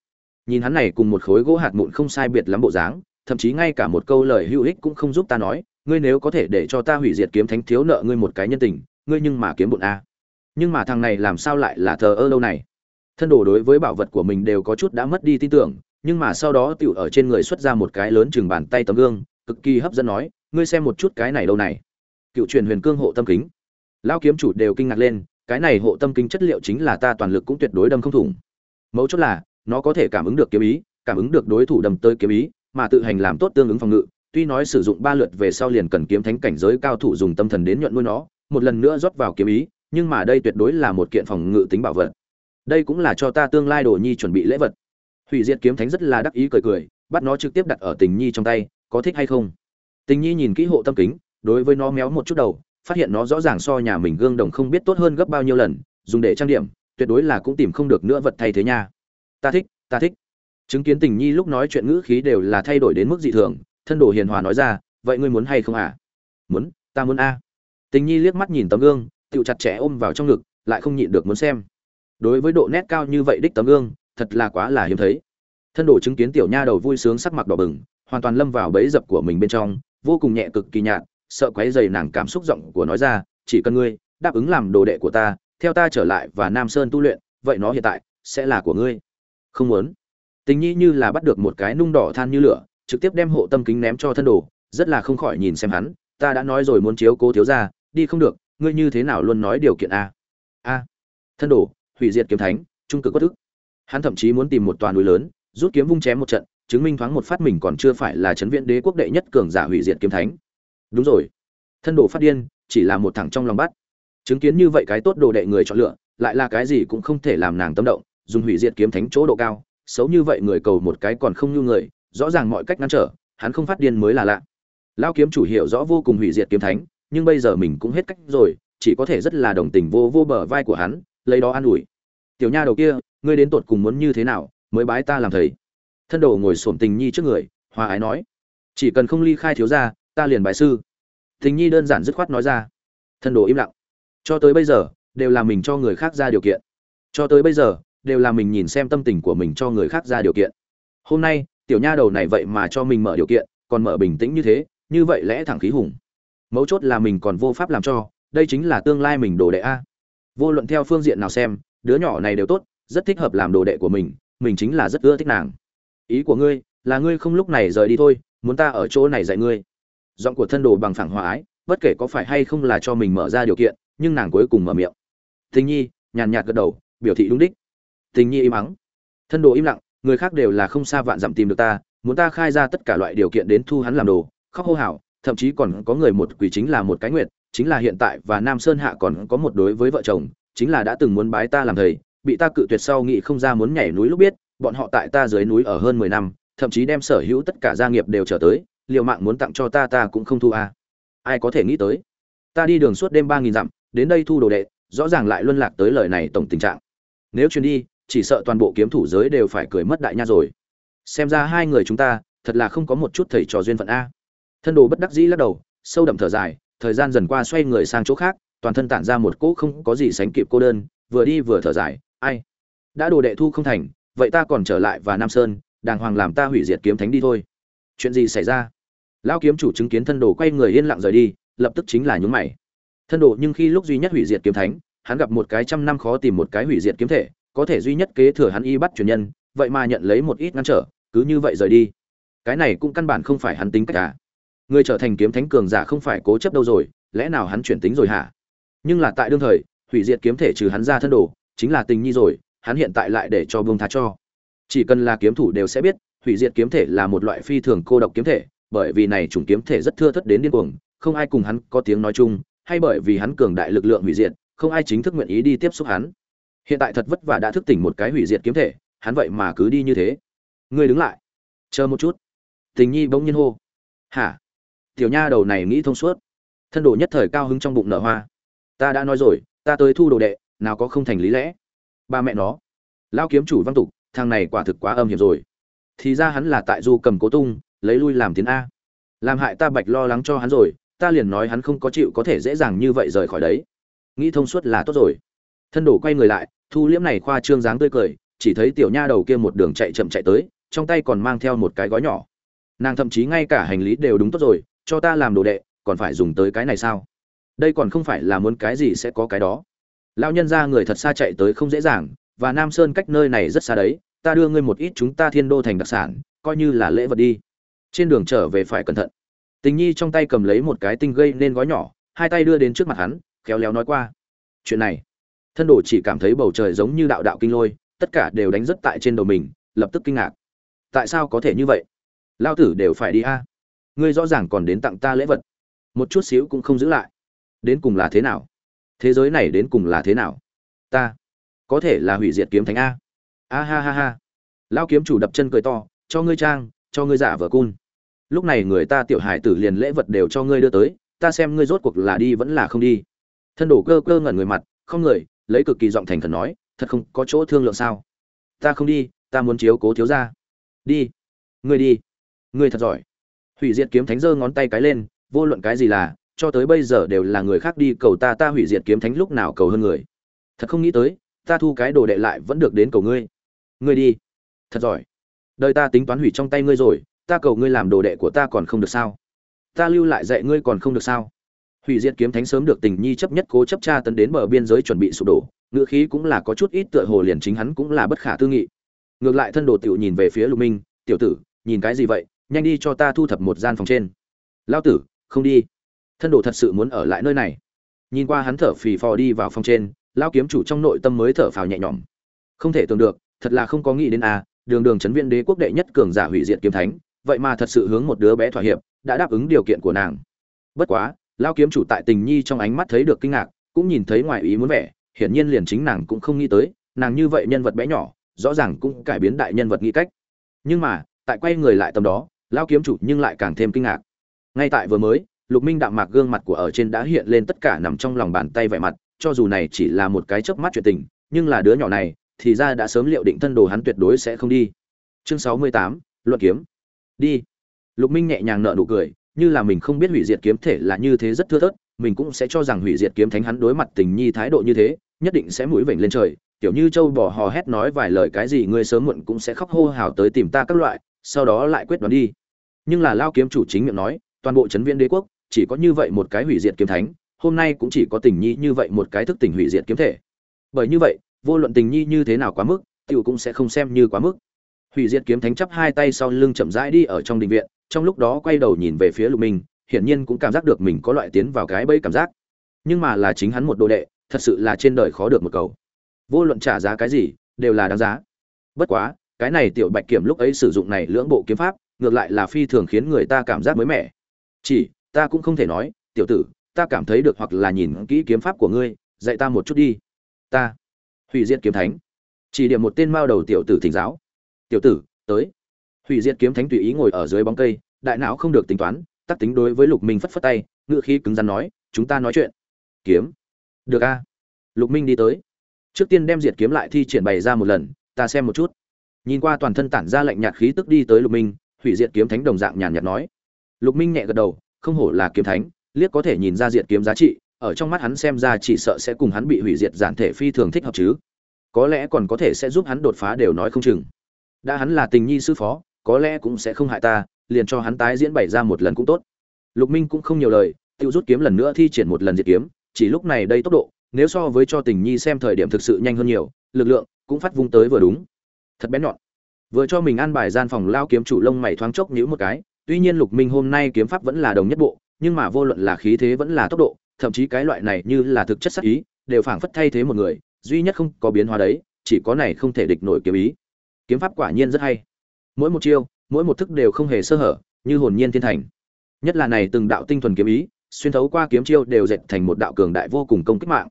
Nhìn hắn này cùng một khối gỗ hạt mụn không sai biệt lắm bộ dáng, thậm chí ngay cả một câu lời hữu ích cũng không giúp ta nói, ngươi nếu có thể để cho ta hủy diệt kiếm thánh thiếu nợ ngươi một cái nhân tình, ngươi nhưng mà kiếm bụn a. Nhưng mà thằng này làm sao lại là thờ ơ lâu này? Thân đồ đối với bảo vật của mình đều có chút đã mất đi tin tưởng, nhưng mà sau đó tiểu ở trên người xuất ra một cái lớn chừng bàn tay tấm gương, cực kỳ hấp dẫn nói, ngươi xem một chút cái này đâu này. Cựu truyền huyền cương hộ tâm kính. Lao kiếm chủ đều kinh ngạc lên cái này hộ tâm kinh chất liệu chính là ta toàn lực cũng tuyệt đối đâm không thủng. Mấu chốt là, nó có thể cảm ứng được kiếm ý, cảm ứng được đối thủ đâm tới kiếm ý, mà tự hành làm tốt tương ứng phòng ngự, tuy nói sử dụng ba lượt về sau liền cần kiếm thánh cảnh giới cao thủ dùng tâm thần đến nhuận nuôi nó, một lần nữa rót vào kiếm ý, nhưng mà đây tuyệt đối là một kiện phòng ngự tính bảo vật. Đây cũng là cho ta tương lai đồ nhi chuẩn bị lễ vật. Hủy diệt kiếm thánh rất là đắc ý cười cười, bắt nó trực tiếp đặt ở tình nhi trong tay, có thích hay không? Tình nhi nhìn kỹ hộ tâm kính, đối với nó méo một chút đầu phát hiện nó rõ ràng so nhà mình gương đồng không biết tốt hơn gấp bao nhiêu lần, dùng để trang điểm, tuyệt đối là cũng tìm không được nữa vật thay thế nha. Ta thích ta thích. Chứng kiến tình nhi lúc nói chuyện ngữ khí đều là thay đổi đến mức dị thường, thân đồ hiền hòa nói ra, vậy ngươi muốn hay không à? Muốn, ta muốn a. Tình nhi liếc mắt nhìn tấm gương, tựu chặt chẽ ôm vào trong ngực, lại không nhịn được muốn xem. Đối với độ nét cao như vậy đích tấm gương, thật là quá là hiếm thấy. Thân đồ chứng kiến tiểu nha đầu vui sướng sắc mặt đỏ bừng, hoàn toàn lâm vào bẫy dập của mình bên trong, vô cùng nhẹ cực kỳ nhạt sợ quấy dày nàng cảm xúc giọng của nói ra, chỉ cần ngươi đáp ứng làm đồ đệ của ta, theo ta trở lại và nam sơn tu luyện, vậy nó hiện tại sẽ là của ngươi. Không muốn. Tình nhi như là bắt được một cái nung đỏ than như lửa, trực tiếp đem hộ tâm kính ném cho thân đồ, rất là không khỏi nhìn xem hắn, ta đã nói rồi muốn chiếu cố thiếu ra đi không được, ngươi như thế nào luôn nói điều kiện a? A. Thân đồ, hủy diệt kiếm thánh, trung cực bất ức hắn thậm chí muốn tìm một toàn núi lớn, rút kiếm vung chém một trận, chứng minh thoáng một phát mình còn chưa phải là chấn viện đế quốc đệ nhất cường giả hủy diệt kiếm thánh đúng rồi. Thân đồ phát điên, chỉ là một thằng trong lòng bắt. Chứng kiến như vậy cái tốt đồ đệ người chọn lựa, lại là cái gì cũng không thể làm nàng tâm động, dùng hủy diệt kiếm thánh chỗ độ cao, xấu như vậy người cầu một cái còn không như người, rõ ràng mọi cách ngăn trở, hắn không phát điên mới là lạ. Lao kiếm chủ hiểu rõ vô cùng hủy diệt kiếm thánh, nhưng bây giờ mình cũng hết cách rồi, chỉ có thể rất là đồng tình vô vô bờ vai của hắn, lấy đó an ủi. Tiểu nha đầu kia, ngươi đến tột cùng muốn như thế nào, mới bái ta làm thầy? Thân đồ ngồi xổm tình nhi trước người, hòa ái nói. Chỉ cần không ly khai thiếu gia ta liền bài sư. Thính nhi đơn giản dứt khoát nói ra. Thân đồ im lặng. Cho tới bây giờ, đều là mình cho người khác ra điều kiện. Cho tới bây giờ, đều là mình nhìn xem tâm tình của mình cho người khác ra điều kiện. Hôm nay, tiểu nha đầu này vậy mà cho mình mở điều kiện, còn mở bình tĩnh như thế, như vậy lẽ thẳng khí hùng. Mấu chốt là mình còn vô pháp làm cho, đây chính là tương lai mình đồ đệ a. Vô luận theo phương diện nào xem, đứa nhỏ này đều tốt, rất thích hợp làm đồ đệ của mình mình chính là rất ưa thích nàng. Ý của ngươi, là ngươi không lúc này rời đi thôi, muốn ta ở chỗ này dạy ngươi giọng của thân đồ bằng phẳng hòa ái, bất kể có phải hay không là cho mình mở ra điều kiện, nhưng nàng cuối cùng mở miệng. Tình nhi, nhàn nhạt gật đầu, biểu thị đúng đích. Tình nhi im ắng. Thân đồ im lặng, người khác đều là không xa vạn dặm tìm được ta, muốn ta khai ra tất cả loại điều kiện đến thu hắn làm đồ, khóc hô hào, thậm chí còn có người một quỷ chính là một cái nguyệt, chính là hiện tại và nam sơn hạ còn có một đối với vợ chồng, chính là đã từng muốn bái ta làm thầy, bị ta cự tuyệt sau nghĩ không ra muốn nhảy núi lúc biết, bọn họ tại ta dưới núi ở hơn mười năm, thậm chí đem sở hữu tất cả gia nghiệp đều trở tới liều mạng muốn tặng cho ta ta cũng không thu à? ai có thể nghĩ tới? Ta đi đường suốt đêm ba nghìn dặm, đến đây thu đồ đệ, rõ ràng lại luân lạc tới lời này tổng tình trạng. Nếu chuyến đi, chỉ sợ toàn bộ kiếm thủ giới đều phải cười mất đại nha rồi. Xem ra hai người chúng ta, thật là không có một chút thầy trò duyên phận a. Thân đồ bất đắc dĩ lắc đầu, sâu đậm thở dài, thời gian dần qua xoay người sang chỗ khác, toàn thân tản ra một cỗ không có gì sánh kịp cô đơn, vừa đi vừa thở dài, ai? Đã đồ đệ thu không thành, vậy ta còn trở lại và nam sơn, đàng hoàng làm ta hủy diệt kiếm thánh đi thôi. Chuyện gì xảy ra? Lão kiếm chủ chứng kiến thân đồ quay người yên lặng rời đi, lập tức chính là nhúng mày. Thân đồ nhưng khi lúc duy nhất hủy diệt kiếm thánh, hắn gặp một cái trăm năm khó tìm một cái hủy diệt kiếm thể, có thể duy nhất kế thừa hắn y bắt truyền nhân, vậy mà nhận lấy một ít ngăn trở, cứ như vậy rời đi. Cái này cũng căn bản không phải hắn tính cách cả. Người trở thành kiếm thánh cường giả không phải cố chấp đâu rồi, lẽ nào hắn chuyển tính rồi hả? Nhưng là tại đương thời, hủy diệt kiếm thể trừ hắn ra thân đồ, chính là tình nhi rồi, hắn hiện tại lại để cho buông tha cho. Chỉ cần là kiếm thủ đều sẽ biết, hủy diệt kiếm thể là một loại phi thường cô độc kiếm thể bởi vì này chủng kiếm thể rất thưa thất đến điên cuồng, không ai cùng hắn có tiếng nói chung, hay bởi vì hắn cường đại lực lượng hủy diệt, không ai chính thức nguyện ý đi tiếp xúc hắn. Hiện tại thật vất vả đã thức tỉnh một cái hủy diệt kiếm thể, hắn vậy mà cứ đi như thế. Ngươi đứng lại. Chờ một chút. Tình nhi bỗng nhiên hô. Hả? Tiểu nha đầu này nghĩ thông suốt. Thân đồ nhất thời cao hứng trong bụng nở hoa. Ta đã nói rồi, ta tới thu đồ đệ, nào có không thành lý lẽ. Ba mẹ nó. Lão kiếm chủ văn tục, thằng này quả thực quá âm hiểm rồi. Thì ra hắn là tại du cầm cố tung lấy lui làm tiến a. Làm hại ta bạch lo lắng cho hắn rồi, ta liền nói hắn không có chịu có thể dễ dàng như vậy rời khỏi đấy. Nghĩ thông suốt là tốt rồi. Thân đổ quay người lại, thu liễm này khoa trương dáng tươi cười, chỉ thấy tiểu nha đầu kia một đường chạy chậm chạy tới, trong tay còn mang theo một cái gói nhỏ. Nàng thậm chí ngay cả hành lý đều đúng tốt rồi, cho ta làm đồ đệ, còn phải dùng tới cái này sao? Đây còn không phải là muốn cái gì sẽ có cái đó. Lão nhân ra người thật xa chạy tới không dễ dàng, và nam sơn cách nơi này rất xa đấy, ta đưa ngươi một ít chúng ta thiên đô thành đặc sản, coi như là lễ vật đi trên đường trở về phải cẩn thận. Tình nhi trong tay cầm lấy một cái tinh gây nên gói nhỏ, hai tay đưa đến trước mặt hắn, khéo léo nói qua. Chuyện này, thân đồ chỉ cảm thấy bầu trời giống như đạo đạo kinh lôi, tất cả đều đánh rất tại trên đầu mình, lập tức kinh ngạc. Tại sao có thể như vậy? Lao tử đều phải đi a. Ngươi rõ ràng còn đến tặng ta lễ vật. Một chút xíu cũng không giữ lại. Đến cùng là thế nào? Thế giới này đến cùng là thế nào? Ta, có thể là hủy diệt kiếm thánh a. A ha ha ha. Lao kiếm chủ đập chân cười to, cho ngươi trang, cho ngươi giả vờ cun lúc này người ta tiểu hải tử liền lễ vật đều cho ngươi đưa tới, ta xem ngươi rốt cuộc là đi vẫn là không đi. Thân đổ cơ cơ ngẩn người mặt, không người, lấy cực kỳ giọng thành thần nói, thật không có chỗ thương lượng sao? Ta không đi, ta muốn chiếu cố thiếu ra đi. Ngươi đi. Ngươi thật giỏi. Hủy diệt kiếm thánh giơ ngón tay cái lên, vô luận cái gì là, cho tới bây giờ đều là người khác đi cầu ta ta hủy diệt kiếm thánh lúc nào cầu hơn người? Thật không nghĩ tới, ta thu cái đồ đệ lại vẫn được đến cầu ngươi. Ngươi đi. Thật giỏi. Đời ta tính toán hủy trong tay ngươi rồi ta cầu ngươi làm đồ đệ của ta còn không được sao? Ta lưu lại dạy ngươi còn không được sao? Hủy diệt kiếm thánh sớm được tình nhi chấp nhất cố chấp tra tấn đến bờ biên giới chuẩn bị sụp đổ ngựa khí cũng là có chút ít tựa hồ liền chính hắn cũng là bất khả tư nghị. Ngược lại thân đồ tiểu nhìn về phía lục minh, tiểu tử, nhìn cái gì vậy? Nhanh đi cho ta thu thập một gian phòng trên. Lao tử, không đi. Thân đồ thật sự muốn ở lại nơi này. Nhìn qua hắn thở phì phò đi vào phòng trên lao kiếm chủ trong nội tâm mới thở phào nhẹ nhõm. Không thể tưởng được, thật là không có nghĩ đến à đường đường chấn viện đế quốc đệ nhất cường giả hủy diệt kiếm thánh vậy mà thật sự hướng một đứa bé thỏa hiệp, đã đáp ứng điều kiện của nàng. Bất quá lao kiếm chủ tại tình nhi trong ánh mắt thấy được kinh ngạc, cũng nhìn thấy ngoài ý muốn vẻ, hiển nhiên liền chính nàng cũng không nghĩ tới, nàng như vậy nhân vật bé nhỏ, rõ ràng cũng cải biến đại nhân vật nghĩ cách. Nhưng mà, tại quay người lại tầm đó lao kiếm chủ nhưng lại càng thêm kinh ngạc. Ngay tại vừa mới, lục minh đạm mạc gương mặt của ở trên đã hiện lên tất cả nằm trong lòng bàn tay vẻ mặt, cho dù này chỉ là một cái chớp mắt chuyện tình, nhưng là đứa nhỏ này, thì ra đã sớm liệu định thân đồ hắn tuyệt đối sẽ không đi. Chương sáu mươi tám, luận kiếm đi. Lục minh nhẹ nhàng nở nụ cười, như là mình không biết hủy diệt kiếm thể là như thế rất thưa thớt, mình cũng sẽ cho rằng hủy diệt kiếm thánh hắn đối mặt tình nhi thái độ như thế, nhất định sẽ mũi vểnh lên trời. Kiểu như châu bò hò hét nói vài lời cái gì ngươi sớm muộn cũng sẽ khóc hô hào tới tìm ta các loại, sau đó lại quyết đoán đi. Nhưng là lao kiếm chủ chính miệng nói, toàn bộ chấn viên đế quốc, chỉ có như vậy một cái hủy diệt kiếm thánh, hôm nay cũng chỉ có tình nhi như vậy một cái thức tình hủy diệt kiếm thể. Bởi như vậy, vô luận tình nhi như thế nào quá mức, tiểu cũng sẽ không xem như quá mức hủy diệt kiếm thánh chắp hai tay sau lưng chậm rãi đi ở trong đình viện, trong lúc đó quay đầu nhìn về phía lục minh, hiển nhiên cũng cảm giác được mình có loại tiến vào cái bẫy cảm giác. Nhưng mà là chính hắn một đồ đệ, thật sự là trên đời khó được một cầu. Vô luận trả giá cái gì, đều là đáng giá. Bất quá, cái này tiểu bạch kiểm lúc ấy sử dụng này lưỡng bộ kiếm pháp, ngược lại là phi thường khiến người ta cảm giác mới mẻ. Chỉ, ta cũng không thể nói, tiểu tử, ta cảm thấy được hoặc là nhìn kỹ kiếm pháp của ngươi, dạy ta một chút đi. Ta, hủy diệt kiếm thánh. Chỉ điểm một tên mao đầu tiểu tử thỉnh giáo tiểu tử, tới. Hủy diệt kiếm thánh tùy ý ngồi ở dưới bóng cây, đại não không được tính toán, tắc tính đối với lục minh phất phất tay ngự khí cứng rắn nói, chúng ta nói chuyện. Kiếm? Được a. Lục minh đi tới. Trước tiên đem diệt kiếm lại thi triển bày ra một lần, ta xem một chút. Nhìn qua toàn thân tản ra lạnh nhạt khí tức đi tới lục minh, hủy diệt kiếm thánh đồng dạng nhàn nhạt nói. Lục minh nhẹ gật đầu, không hổ là kiếm thánh, liếc có thể nhìn ra diệt kiếm giá trị, ở trong mắt hắn xem ra chỉ sợ sẽ cùng hắn bị hủy diệt giản thể phi thường thích hợp chứ. Có lẽ còn có thể sẽ giúp hắn đột phá đều nói không chừng đã hắn là tình nhi sư phó, có lẽ cũng sẽ không hại ta, liền cho hắn tái diễn bày ra một lần cũng tốt. Lục minh cũng không nhiều lời tự rút kiếm lần nữa thi triển một lần diệt kiếm, chỉ lúc này đây tốc độ, nếu so với cho tình nhi xem thời điểm thực sự nhanh hơn nhiều, lực lượng cũng phát vung tới vừa đúng. Thật bén nhọn. Vừa cho mình an bài gian phòng lao kiếm chủ lông mày thoáng chốc nhíu một cái, tuy nhiên lục minh hôm nay kiếm pháp vẫn là đồng nhất bộ, nhưng mà vô luận là khí thế vẫn là tốc độ, thậm chí cái loại này như là thực chất sắc ý, đều phảng phất thay thế một người, duy nhất không có biến hóa đấy, chỉ có này không thể địch nổi kiếm ý kiếm pháp quả nhiên rất hay. Mỗi một chiêu, mỗi một thức đều không hề sơ hở, như hồn nhiên thiên thành. Nhất là này từng đạo tinh thuần kiếm ý, xuyên thấu qua kiếm chiêu đều dệt thành một đạo cường đại vô cùng công kích mạng.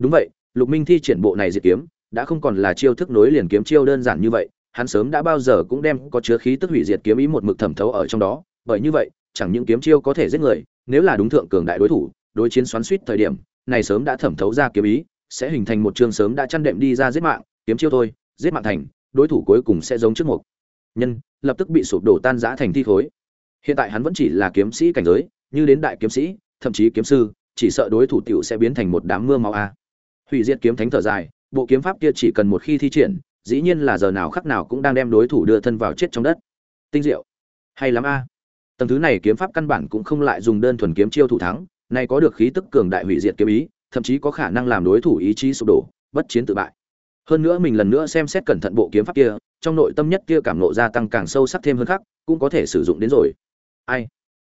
Đúng vậy, lục minh thi triển bộ này diệt kiếm, đã không còn là chiêu thức nối liền kiếm chiêu đơn giản như vậy, hắn sớm đã bao giờ cũng đem có chứa khí tức hủy diệt kiếm ý một mực thẩm thấu ở trong đó, bởi như vậy, chẳng những kiếm chiêu có thể giết người, nếu là đúng thượng cường đại đối thủ, đối chiến xoắn suýt thời điểm, này sớm đã thẩm thấu ra kiếm ý, sẽ hình thành một chương sớm đã chăn đệm đi ra giết mạng, kiếm chiêu thôi, giết mạng thành đối thủ cuối cùng sẽ giống trước một. Nhân, lập tức bị sụp đổ tan rã thành thi khối. Hiện tại hắn vẫn chỉ là kiếm sĩ cảnh giới, như đến đại kiếm sĩ, thậm chí kiếm sư, chỉ sợ đối thủ tiểu sẽ biến thành một đám mưa máu a. Hủy diệt kiếm thánh thở dài, bộ kiếm pháp kia chỉ cần một khi thi triển, dĩ nhiên là giờ nào khắc nào cũng đang đem đối thủ đưa thân vào chết trong đất. Tinh diệu. Hay lắm a. Tầng thứ này kiếm pháp căn bản cũng không lại dùng đơn thuần kiếm chiêu thủ thắng, nay có được khí tức cường đại hủy diệt kiếm ý, thậm chí có khả năng làm đối thủ ý chí sụp đổ, bất chiến tự bại hơn nữa mình lần nữa xem xét cẩn thận bộ kiếm pháp kia, trong nội tâm nhất kia cảm nộ gia tăng càng sâu sắc thêm hơn khác, cũng có thể sử dụng đến rồi. Ai?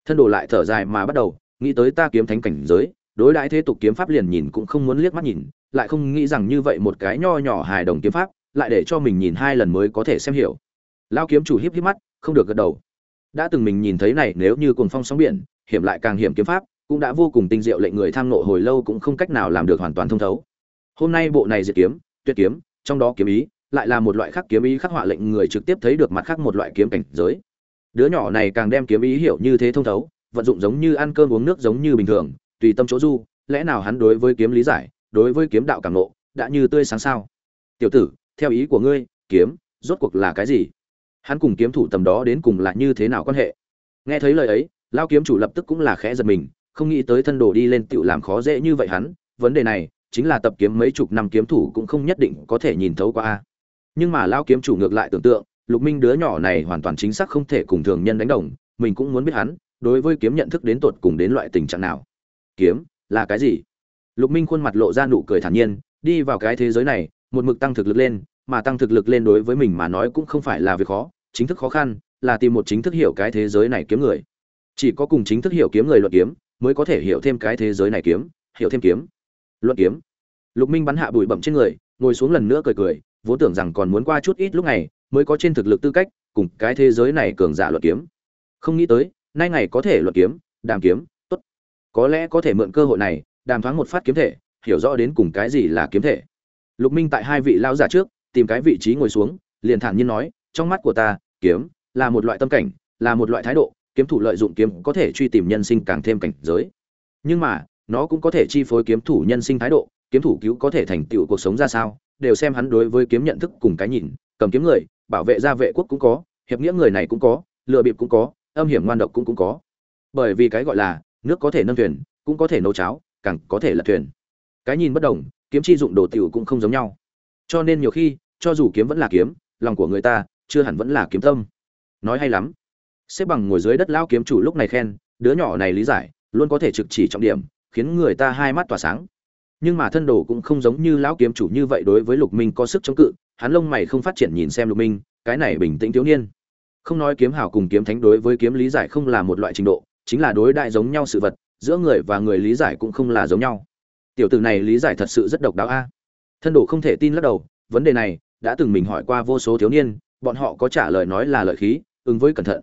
Thân đồ lại thở dài mà bắt đầu, nghĩ tới ta kiếm thánh cảnh giới, đối đãi thế tục kiếm pháp liền nhìn cũng không muốn liếc mắt nhìn, lại không nghĩ rằng như vậy một cái nho nhỏ hài đồng kiếm pháp, lại để cho mình nhìn hai lần mới có thể xem hiểu. Lao kiếm chủ híp híp mắt, không được gật đầu. Đã từng mình nhìn thấy này, nếu như cuồng phong sóng biển, hiểm lại càng hiểm kiếm pháp, cũng đã vô cùng tinh diệu lệnh người tham nộ hồi lâu cũng không cách nào làm được hoàn toàn thông thấu. Hôm nay bộ này diệt kiếm tuyệt kiếm, trong đó kiếm ý lại là một loại khác kiếm ý khắc họa lệnh người trực tiếp thấy được mặt khác một loại kiếm cảnh giới. Đứa nhỏ này càng đem kiếm ý hiểu như thế thông thấu, vận dụng giống như ăn cơm uống nước giống như bình thường, tùy tâm chỗ du, lẽ nào hắn đối với kiếm lý giải, đối với kiếm đạo càng nộ đã như tươi sáng sao? Tiểu tử, theo ý của ngươi, kiếm, rốt cuộc là cái gì? Hắn cùng kiếm thủ tầm đó đến cùng là như thế nào quan hệ? Nghe thấy lời ấy lao kiếm chủ lập tức cũng là khẽ giật mình, không nghĩ tới thân đồ đi lên tựu làm khó dễ như vậy hắn, vấn đề này chính là tập kiếm mấy chục năm kiếm thủ cũng không nhất định có thể nhìn thấu qua. Nhưng mà lao kiếm chủ ngược lại tưởng tượng, lục minh đứa nhỏ này hoàn toàn chính xác không thể cùng thường nhân đánh đồng, mình cũng muốn biết hắn, đối với kiếm nhận thức đến tột cùng đến loại tình trạng nào. Kiếm, là cái gì? Lục minh khuôn mặt lộ ra nụ cười thản nhiên, đi vào cái thế giới này, một mực tăng thực lực lên, mà tăng thực lực lên đối với mình mà nói cũng không phải là việc khó, chính thức khó khăn là tìm một chính thức hiểu cái thế giới này kiếm người. Chỉ có cùng chính thức hiểu kiếm người luận kiếm, mới có thể hiểu thêm cái thế giới này kiếm, hiểu thêm kiếm luận kiếm. Lục minh bắn hạ bụi bẩm trên người, ngồi xuống lần nữa cười cười, vốn tưởng rằng còn muốn qua chút ít lúc này, mới có trên thực lực tư cách, cùng cái thế giới này cường giả luận kiếm. Không nghĩ tới, nay ngày có thể luận kiếm, đàm kiếm, tốt. Có lẽ có thể mượn cơ hội này, đàm thoáng một phát kiếm thể, hiểu rõ đến cùng cái gì là kiếm thể. Lục minh tại hai vị lão giả trước, tìm cái vị trí ngồi xuống, liền thản nhiên nói, trong mắt của ta, kiếm là một loại tâm cảnh, là một loại thái độ, kiếm thủ lợi dụng kiếm có thể truy tìm nhân sinh càng thêm cảnh giới. Nhưng mà nó cũng có thể chi phối kiếm thủ nhân sinh thái độ, kiếm thủ cứu có thể thành tựu cuộc sống ra sao, đều xem hắn đối với kiếm nhận thức cùng cái nhìn, cầm kiếm người, bảo vệ gia vệ quốc cũng có, hiệp nghĩa người này cũng có, lừa bịp cũng có, âm hiểm ngoan độc cũng cũng có. Bởi vì cái gọi là, nước có thể nâng thuyền, cũng có thể nấu cháo, càng có thể lật thuyền. Cái nhìn bất đồng, kiếm chi dụng đồ tiểu cũng không giống nhau. Cho nên nhiều khi, cho dù kiếm vẫn là kiếm, lòng của người ta, chưa hẳn vẫn là kiếm tâm. Nói hay lắm. Xếp bằng ngồi dưới đất lao kiếm chủ lúc này khen, đứa nhỏ này lý giải, luôn có thể trực chỉ trọng điểm khiến người ta hai mắt tỏa sáng. Nhưng mà thân đồ cũng không giống như lão kiếm chủ như vậy đối với lục minh có sức chống cự, hắn lông mày không phát triển nhìn xem lục minh, cái này bình tĩnh thiếu niên. Không nói kiếm hảo cùng kiếm thánh đối với kiếm lý giải không là một loại trình độ, chính là đối đại giống nhau sự vật, giữa người và người lý giải cũng không là giống nhau. Tiểu tử này lý giải thật sự rất độc đáo a. Thân đồ không thể tin lắc đầu, vấn đề này, đã từng mình hỏi qua vô số thiếu niên, bọn họ có trả lời nói là lợi khí, ứng với cẩn thận.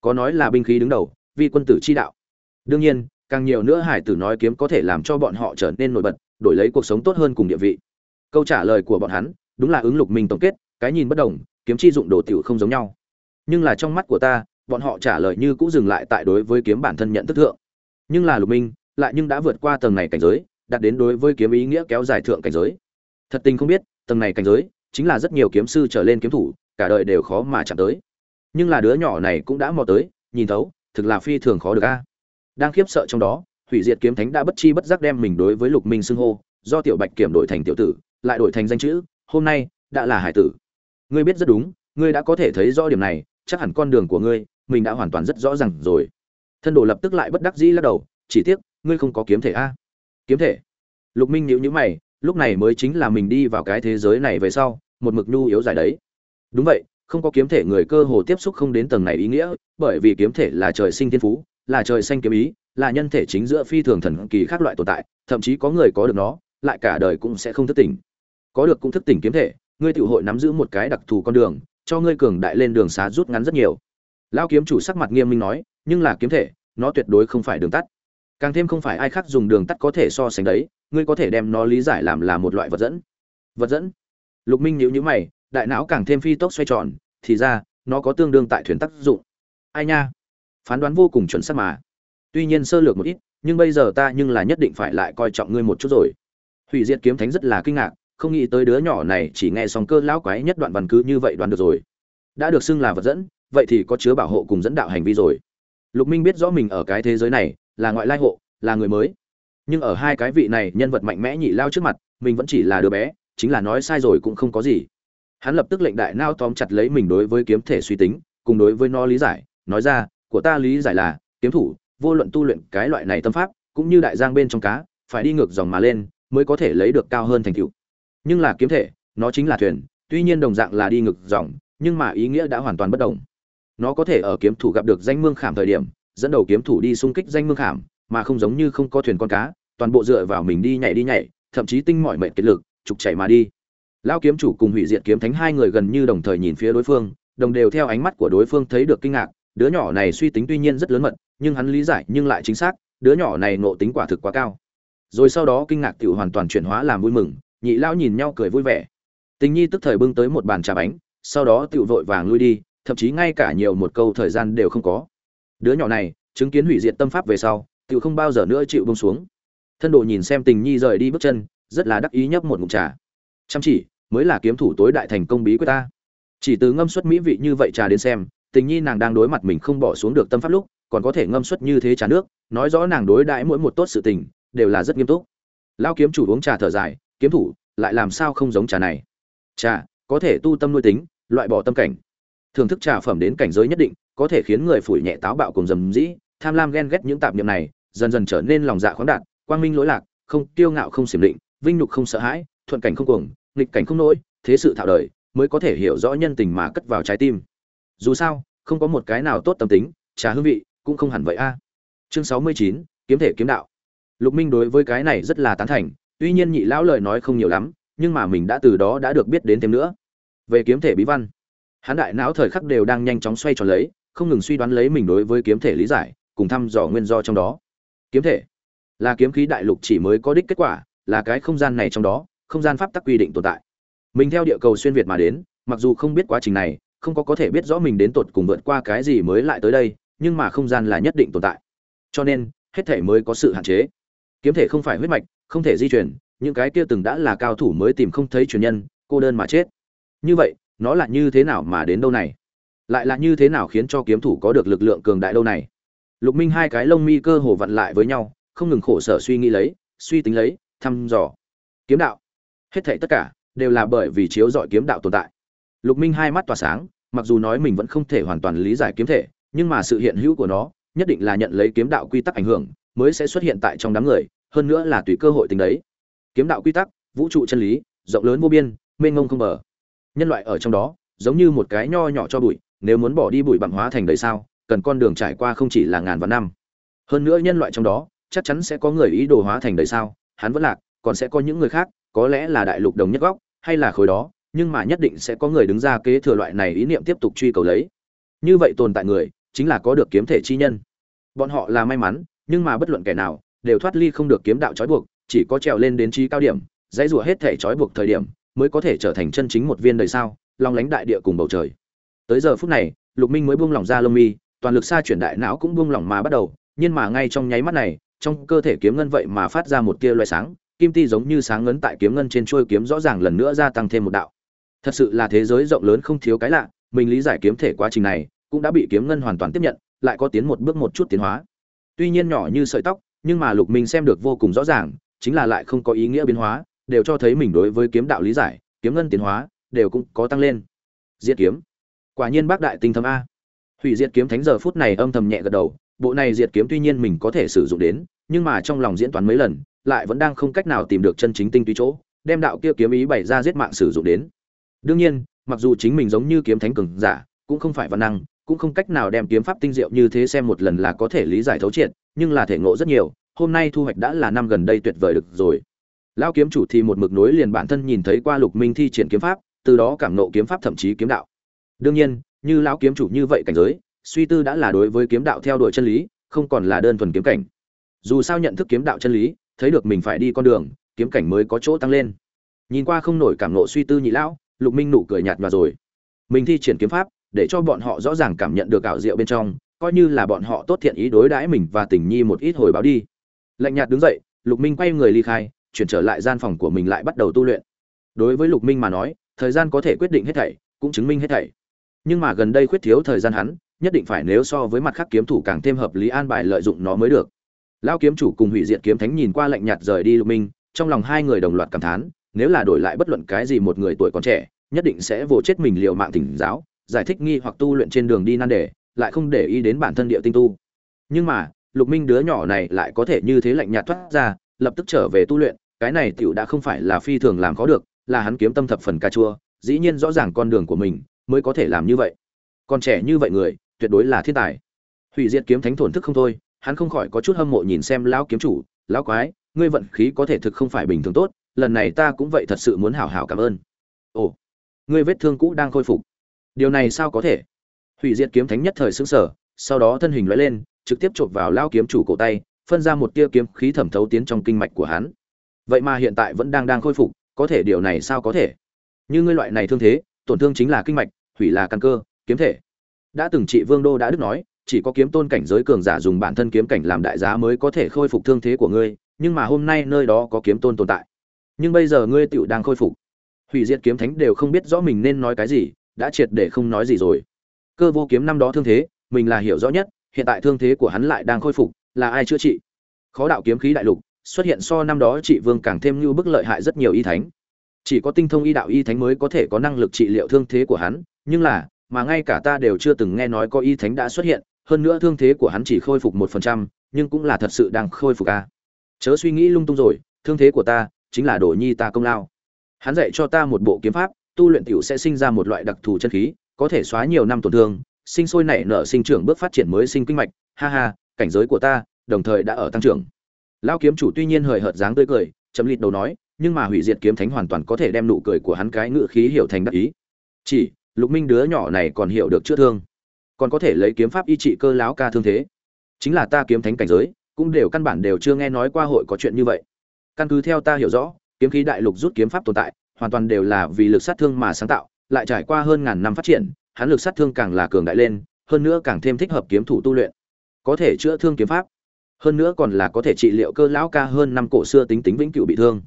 Có nói là binh khí đứng đầu, vi quân tử chi đạo. Đương nhiên càng nhiều nữa hải tử nói kiếm có thể làm cho bọn họ trở nên nổi bật, đổi lấy cuộc sống tốt hơn cùng địa vị. Câu trả lời của bọn hắn, đúng là ứng lục minh tổng kết, cái nhìn bất đồng, kiếm chi dụng đồ tiểu không giống nhau. Nhưng là trong mắt của ta, bọn họ trả lời như cũng dừng lại tại đối với kiếm bản thân nhận thức thượng. Nhưng là lục minh, lại nhưng đã vượt qua tầng này cảnh giới, đạt đến đối với kiếm ý nghĩa kéo dài thượng cảnh giới. Thật tình không biết, tầng này cảnh giới, chính là rất nhiều kiếm sư trở lên kiếm thủ, cả đời đều khó mà chạm tới. Nhưng là đứa nhỏ này cũng đã mò tới, nhìn thấu, thực là phi thường khó được a đang khiếp sợ trong đó, hủy diệt kiếm thánh đã bất chi bất giác đem mình đối với lục minh xưng hô, do tiểu bạch kiểm đổi thành tiểu tử, lại đổi thành danh chữ, hôm nay đã là hải tử. Ngươi biết rất đúng, ngươi đã có thể thấy rõ điểm này, chắc hẳn con đường của ngươi, mình đã hoàn toàn rất rõ ràng rồi. Thân đồ lập tức lại bất đắc dĩ lắc đầu, chỉ tiếc, ngươi không có kiếm thể a. Kiếm thể? Lục minh nhíu nhíu mày, lúc này mới chính là mình đi vào cái thế giới này về sau, một mực nhu yếu giải đấy. Đúng vậy, không có kiếm thể người cơ hồ tiếp xúc không đến tầng này ý nghĩa, bởi vì kiếm thể là trời sinh thiên phú là trời xanh kiếm ý, là nhân thể chính giữa phi thường thần kỳ khác loại tồn tại, thậm chí có người có được nó, lại cả đời cũng sẽ không thức tỉnh. Có được cũng thức tỉnh kiếm thể, ngươi tự hội nắm giữ một cái đặc thù con đường, cho ngươi cường đại lên đường xá rút ngắn rất nhiều. Lao kiếm chủ sắc mặt nghiêm minh nói, nhưng là kiếm thể, nó tuyệt đối không phải đường tắt. Càng thêm không phải ai khác dùng đường tắt có thể so sánh đấy, ngươi có thể đem nó lý giải làm là một loại vật dẫn. Vật dẫn? Lục minh nhíu nhíu mày, đại não càng thêm phi tốc xoay tròn, thì ra, nó có tương đương tại thuyền tác dụng. Ai nha? Phán đoán vô cùng chuẩn xác mà. Tuy nhiên sơ lược một ít, nhưng bây giờ ta nhưng là nhất định phải lại coi trọng ngươi một chút rồi. Hủy diệt kiếm thánh rất là kinh ngạc, không nghĩ tới đứa nhỏ này chỉ nghe xong cơ lão quái nhất đoạn văn cứ như vậy đoán được rồi. Đã được xưng là vật dẫn, vậy thì có chứa bảo hộ cùng dẫn đạo hành vi rồi. Lục minh biết rõ mình ở cái thế giới này, là ngoại lai hộ, là người mới. Nhưng ở hai cái vị này nhân vật mạnh mẽ nhị lao trước mặt, mình vẫn chỉ là đứa bé, chính là nói sai rồi cũng không có gì. Hắn lập tức lệnh đại nao tóm chặt lấy mình đối với kiếm thể suy tính, cùng đối với nó lý giải, nói ra của ta lý giải là, kiếm thủ, vô luận tu luyện cái loại này tâm pháp, cũng như đại giang bên trong cá, phải đi ngược dòng mà lên, mới có thể lấy được cao hơn thành tựu. Nhưng là kiếm thể, nó chính là thuyền, tuy nhiên đồng dạng là đi ngược dòng, nhưng mà ý nghĩa đã hoàn toàn bất đồng. Nó có thể ở kiếm thủ gặp được danh mương khảm thời điểm, dẫn đầu kiếm thủ đi xung kích danh mương khảm, mà không giống như không có thuyền con cá, toàn bộ dựa vào mình đi nhảy đi nhảy, thậm chí tinh mọi mệnh kết lực, trục chảy mà đi. Lão kiếm chủ cùng hủy diệt kiếm thánh hai người gần như đồng thời nhìn phía đối phương, đồng đều theo ánh mắt của đối phương thấy được kinh ngạc đứa nhỏ này suy tính tuy nhiên rất lớn mật, nhưng hắn lý giải nhưng lại chính xác, đứa nhỏ này nộ tính quả thực quá cao. Rồi sau đó kinh ngạc tiểu hoàn toàn chuyển hóa làm vui mừng, nhị lão nhìn nhau cười vui vẻ. Tình nhi tức thời bưng tới một bàn trà bánh, sau đó tiểu vội vàng lui đi, thậm chí ngay cả nhiều một câu thời gian đều không có. Đứa nhỏ này, chứng kiến hủy diệt tâm pháp về sau, tiểu không bao giờ nữa chịu bông xuống. Thân đồ nhìn xem tình nhi rời đi bước chân, rất là đắc ý nhấp một ngụm trà. Chăm chỉ, mới là kiếm thủ tối đại thành công bí quyết ta. Chỉ từ ngâm suất mỹ vị như vậy trà đến xem tình nhi nàng đang đối mặt mình không bỏ xuống được tâm pháp lúc, còn có thể ngâm suất như thế trà nước, nói rõ nàng đối đãi mỗi một tốt sự tình, đều là rất nghiêm túc. Lao kiếm chủ uống trà thở dài, kiếm thủ, lại làm sao không giống trà này? Trà, có thể tu tâm nuôi tính, loại bỏ tâm cảnh. Thưởng thức trà phẩm đến cảnh giới nhất định, có thể khiến người phủi nhẹ táo bạo cùng dầm dĩ. Tham lam ghen ghét những tạp niệm này, dần dần trở nên lòng dạ khoáng đạt, quang minh lỗi lạc, không tiêu ngạo không xiểm định, vinh nhục không sợ hãi, thuận cảnh không cuồng, nghịch cảnh không nỗi, thế sự thạo đời, mới có thể hiểu rõ nhân tình mà cất vào trái tim dù sao, không có một cái nào tốt tâm tính, trà hương vị cũng không hẳn vậy a. Chương sáu mươi chín, kiếm thể kiếm đạo. Lục minh đối với cái này rất là tán thành, tuy nhiên nhị lão lời nói không nhiều lắm, nhưng mà mình đã từ đó đã được biết đến thêm nữa. Về kiếm thể bí văn, hắn đại não thời khắc đều đang nhanh chóng xoay tròn lấy, không ngừng suy đoán lấy mình đối với kiếm thể lý giải, cùng thăm dò nguyên do trong đó. Kiếm thể là kiếm khí đại lục chỉ mới có đích kết quả, là cái không gian này trong đó, không gian pháp tắc quy định tồn tại. Mình theo địa cầu xuyên việt mà đến, mặc dù không biết quá trình này không có có thể biết rõ mình đến tột cùng vượt qua cái gì mới lại tới đây, nhưng mà không gian là nhất định tồn tại. Cho nên, hết thể mới có sự hạn chế. Kiếm thể không phải huyết mạch, không thể di chuyển, những cái kia từng đã là cao thủ mới tìm không thấy truyền nhân, cô đơn mà chết. Như vậy, nó là như thế nào mà đến đâu này? Lại là như thế nào khiến cho kiếm thủ có được lực lượng cường đại đâu này? Lục minh hai cái lông mi cơ hồ vặn lại với nhau, không ngừng khổ sở suy nghĩ lấy, suy tính lấy, thăm dò. Kiếm đạo. Hết thảy tất cả đều là bởi vì chiếu dọi kiếm đạo tồn tại lục minh hai mắt tỏa sáng, mặc dù nói mình vẫn không thể hoàn toàn lý giải kiếm thể, nhưng mà sự hiện hữu của nó nhất định là nhận lấy kiếm đạo quy tắc ảnh hưởng, mới sẽ xuất hiện tại trong đám người, hơn nữa là tùy cơ hội tính đấy. Kiếm đạo quy tắc, vũ trụ chân lý, rộng lớn vô biên, mênh mông không bờ. Nhân loại ở trong đó, giống như một cái nho nhỏ cho bụi, nếu muốn bỏ đi bụi bặm hóa thành đầy sao, cần con đường trải qua không chỉ là ngàn vạn năm. Hơn nữa nhân loại trong đó, chắc chắn sẽ có người ý đồ hóa thành đầy sao, hắn vẫn lạc, còn sẽ có những người khác, có lẽ là đại lục đồng nhất góc, hay là khối đó nhưng mà nhất định sẽ có người đứng ra kế thừa loại này ý niệm tiếp tục truy cầu lấy. Như vậy tồn tại người, chính là có được kiếm thể chi nhân. Bọn họ là may mắn, nhưng mà bất luận kẻ nào, đều thoát ly không được kiếm đạo trói buộc, chỉ có trèo lên đến trí cao điểm, dãy rủa hết thể trói buộc thời điểm, mới có thể trở thành chân chính một viên đời sao long lánh đại địa cùng bầu trời. Tới giờ phút này, lục minh mới buông lỏng ra lông mi, toàn lực xa chuyển đại não cũng buông lỏng mà bắt đầu, nhưng mà ngay trong nháy mắt này, trong cơ thể kiếm ngân vậy mà phát ra một tia loài sáng, kim ti giống như sáng ngấn tại kiếm ngân trên trôi kiếm rõ ràng lần nữa gia tăng thêm một đạo thật sự là thế giới rộng lớn không thiếu cái lạ, mình lý giải kiếm thể quá trình này, cũng đã bị kiếm ngân hoàn toàn tiếp nhận, lại có tiến một bước một chút tiến hóa. Tuy nhiên nhỏ như sợi tóc, nhưng mà lục minh xem được vô cùng rõ ràng, chính là lại không có ý nghĩa biến hóa, đều cho thấy mình đối với kiếm đạo lý giải, kiếm ngân tiến hóa, đều cũng có tăng lên. Diệt kiếm. Quả nhiên bác đại tinh thâm a. Hủy diệt kiếm thánh giờ phút này âm thầm nhẹ gật đầu, bộ này diệt kiếm tuy nhiên mình có thể sử dụng đến, nhưng mà trong lòng diễn toán mấy lần, lại vẫn đang không cách nào tìm được chân chính tinh túy chỗ, đem đạo kia kiếm ý bày ra giết mạng sử dụng đến đương nhiên, mặc dù chính mình giống như kiếm thánh cường giả, cũng không phải văn năng, cũng không cách nào đem kiếm pháp tinh diệu như thế xem một lần là có thể lý giải thấu triệt, nhưng là thể ngộ rất nhiều, hôm nay thu hoạch đã là năm gần đây tuyệt vời được rồi. Lão kiếm chủ thì một mực nối liền bản thân nhìn thấy qua lục minh thi triển kiếm pháp, từ đó cảm nộ kiếm pháp thậm chí kiếm đạo. Đương nhiên, như lão kiếm chủ như vậy cảnh giới, suy tư đã là đối với kiếm đạo theo đuổi chân lý, không còn là đơn thuần kiếm cảnh. Dù sao nhận thức kiếm đạo chân lý, thấy được mình phải đi con đường, kiếm cảnh mới có chỗ tăng lên. Nhìn qua không nổi cảm nộ suy tư nhị lão lục minh nụ cười nhạt và rồi. Mình thi triển kiếm pháp, để cho bọn họ rõ ràng cảm nhận được ảo diệu bên trong, coi như là bọn họ tốt thiện ý đối đãi mình và tình nhi một ít hồi báo đi. Lạnh nhạt đứng dậy, lục minh quay người ly khai, chuyển trở lại gian phòng của mình lại bắt đầu tu luyện. Đối với lục minh mà nói, thời gian có thể quyết định hết thảy, cũng chứng minh hết thảy. Nhưng mà gần đây khuyết thiếu thời gian hắn, nhất định phải nếu so với mặt khác kiếm thủ càng thêm hợp lý an bài lợi dụng nó mới được. Lão kiếm chủ cùng hủy diệt kiếm thánh nhìn qua lạnh nhạt rời đi lục minh, trong lòng hai người đồng loạt cảm thán nếu là đổi lại bất luận cái gì một người tuổi còn trẻ, nhất định sẽ vồ chết mình liều mạng thỉnh giáo, giải thích nghi hoặc tu luyện trên đường đi nan đề, lại không để ý đến bản thân địa tinh tu. Nhưng mà, lục minh đứa nhỏ này lại có thể như thế lạnh nhạt thoát ra, lập tức trở về tu luyện, cái này tiểu đã không phải là phi thường làm có được, là hắn kiếm tâm thập phần ca chua, dĩ nhiên rõ ràng con đường của mình mới có thể làm như vậy. Còn trẻ như vậy người, tuyệt đối là thiên tài. Hủy diệt kiếm thánh thổn thức không thôi, hắn không khỏi có chút hâm mộ nhìn xem lão kiếm chủ, lão quái, ngươi vận khí có thể thực không phải bình thường tốt lần này ta cũng vậy thật sự muốn hảo hảo cảm ơn. Ồ ngươi vết thương cũ đang khôi phục. Điều này sao có thể? Hủy diệt kiếm thánh nhất thời xứng sở sau đó thân hình lóe lên, trực tiếp chộp vào lao kiếm chủ cổ tay, phân ra một tia kiếm khí thẩm thấu tiến trong kinh mạch của hắn. Vậy mà hiện tại vẫn đang đang khôi phục, có thể điều này sao có thể? Như ngươi loại này thương thế, tổn thương chính là kinh mạch, hủy là căn cơ, kiếm thể. Đã từng trị vương đô đã đức nói, chỉ có kiếm tôn cảnh giới cường giả dùng bản thân kiếm cảnh làm đại giá mới có thể khôi phục thương thế của ngươi, nhưng mà hôm nay nơi đó có kiếm tôn tồn tại nhưng bây giờ ngươi tựu đang khôi phục. Hủy diệt kiếm thánh đều không biết rõ mình nên nói cái gì, đã triệt để không nói gì rồi. Cơ vô kiếm năm đó thương thế, mình là hiểu rõ nhất, hiện tại thương thế của hắn lại đang khôi phục, là ai chữa trị? Khó đạo kiếm khí đại lục, xuất hiện so năm đó trị vương càng thêm như bức lợi hại rất nhiều y thánh. Chỉ có tinh thông y đạo y thánh mới có thể có năng lực trị liệu thương thế của hắn, nhưng là, mà ngay cả ta đều chưa từng nghe nói có y thánh đã xuất hiện, hơn nữa thương thế của hắn chỉ khôi phục một phần trăm, nhưng cũng là thật sự đang khôi phục a à. chớ suy nghĩ lung tung rồi, thương thế của ta chính là đồ nhi ta công lao. Hắn dạy cho ta một bộ kiếm pháp, tu luyện tiểu sẽ sinh ra một loại đặc thù chân khí, có thể xóa nhiều năm tổn thương, sinh sôi nảy nở sinh trưởng bước phát triển mới sinh kinh mạch. Ha ha, cảnh giới của ta, đồng thời đã ở tăng trưởng. Lão kiếm chủ tuy nhiên hời hợt dáng tươi cười, chấm lịt đầu nói, nhưng mà hủy diệt kiếm thánh hoàn toàn có thể đem nụ cười của hắn cái ngự khí hiểu thành đắc ý. Chỉ, lục minh đứa nhỏ này còn hiểu được chữa thương, còn có thể lấy kiếm pháp y trị cơ láo ca thương thế. Chính là ta kiếm thánh cảnh giới, cũng đều căn bản đều chưa nghe nói qua hội có chuyện như vậy căn cứ theo ta hiểu rõ, kiếm khí đại lục rút kiếm pháp tồn tại, hoàn toàn đều là vì lực sát thương mà sáng tạo, lại trải qua hơn ngàn năm phát triển, hắn lực sát thương càng là cường đại lên, hơn nữa càng thêm thích hợp kiếm thủ tu luyện. Có thể chữa thương kiếm pháp, hơn nữa còn là có thể trị liệu cơ lão ca hơn năm cổ xưa tính tính vĩnh cửu bị thương.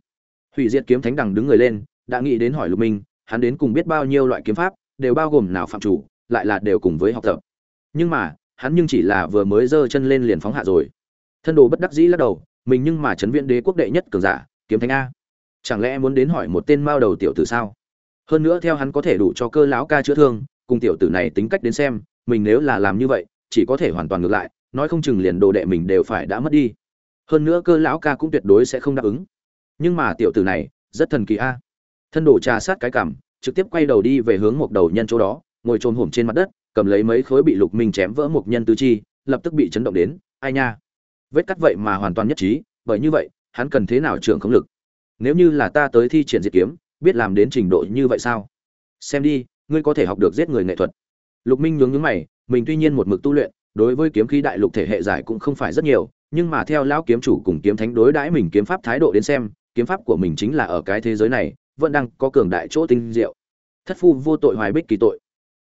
Hủy diệt kiếm thánh đằng đứng người lên, đã nghĩ đến hỏi lục minh, hắn đến cùng biết bao nhiêu loại kiếm pháp, đều bao gồm nào phạm chủ, lại là đều cùng với học tập. Nhưng mà, hắn nhưng chỉ là vừa mới giơ chân lên liền phóng hạ rồi. Thân đồ bất đắc dĩ lắc đầu mình nhưng mà chấn viện đế quốc đệ nhất cường giả, kiếm thánh a. Chẳng lẽ muốn đến hỏi một tên mao đầu tiểu tử sao? Hơn nữa theo hắn có thể đủ cho cơ lão ca chữa thương, cùng tiểu tử này tính cách đến xem, mình nếu là làm như vậy, chỉ có thể hoàn toàn ngược lại, nói không chừng liền đồ đệ mình đều phải đã mất đi. Hơn nữa cơ lão ca cũng tuyệt đối sẽ không đáp ứng. Nhưng mà tiểu tử này, rất thần kỳ a. Thân đồ trà sát cái cảm, trực tiếp quay đầu đi về hướng một đầu nhân chỗ đó, ngồi trồm hổm trên mặt đất, cầm lấy mấy khối bị lục minh chém vỡ một nhân tứ chi, lập tức bị chấn động đến, ai nha? Vết cắt vậy mà hoàn toàn nhất trí, bởi như vậy, hắn cần thế nào trưởng không lực? Nếu như là ta tới thi triển diệt kiếm, biết làm đến trình độ như vậy sao? Xem đi, ngươi có thể học được giết người nghệ thuật. Lục minh nhướng nhướng mày, mình tuy nhiên một mực tu luyện, đối với kiếm khí đại lục thể hệ giải cũng không phải rất nhiều, nhưng mà theo lão kiếm chủ cùng kiếm thánh đối đãi mình kiếm pháp thái độ đến xem, kiếm pháp của mình chính là ở cái thế giới này, vẫn đang có cường đại chỗ tinh diệu. Thất phu vô tội hoài bích kỳ tội.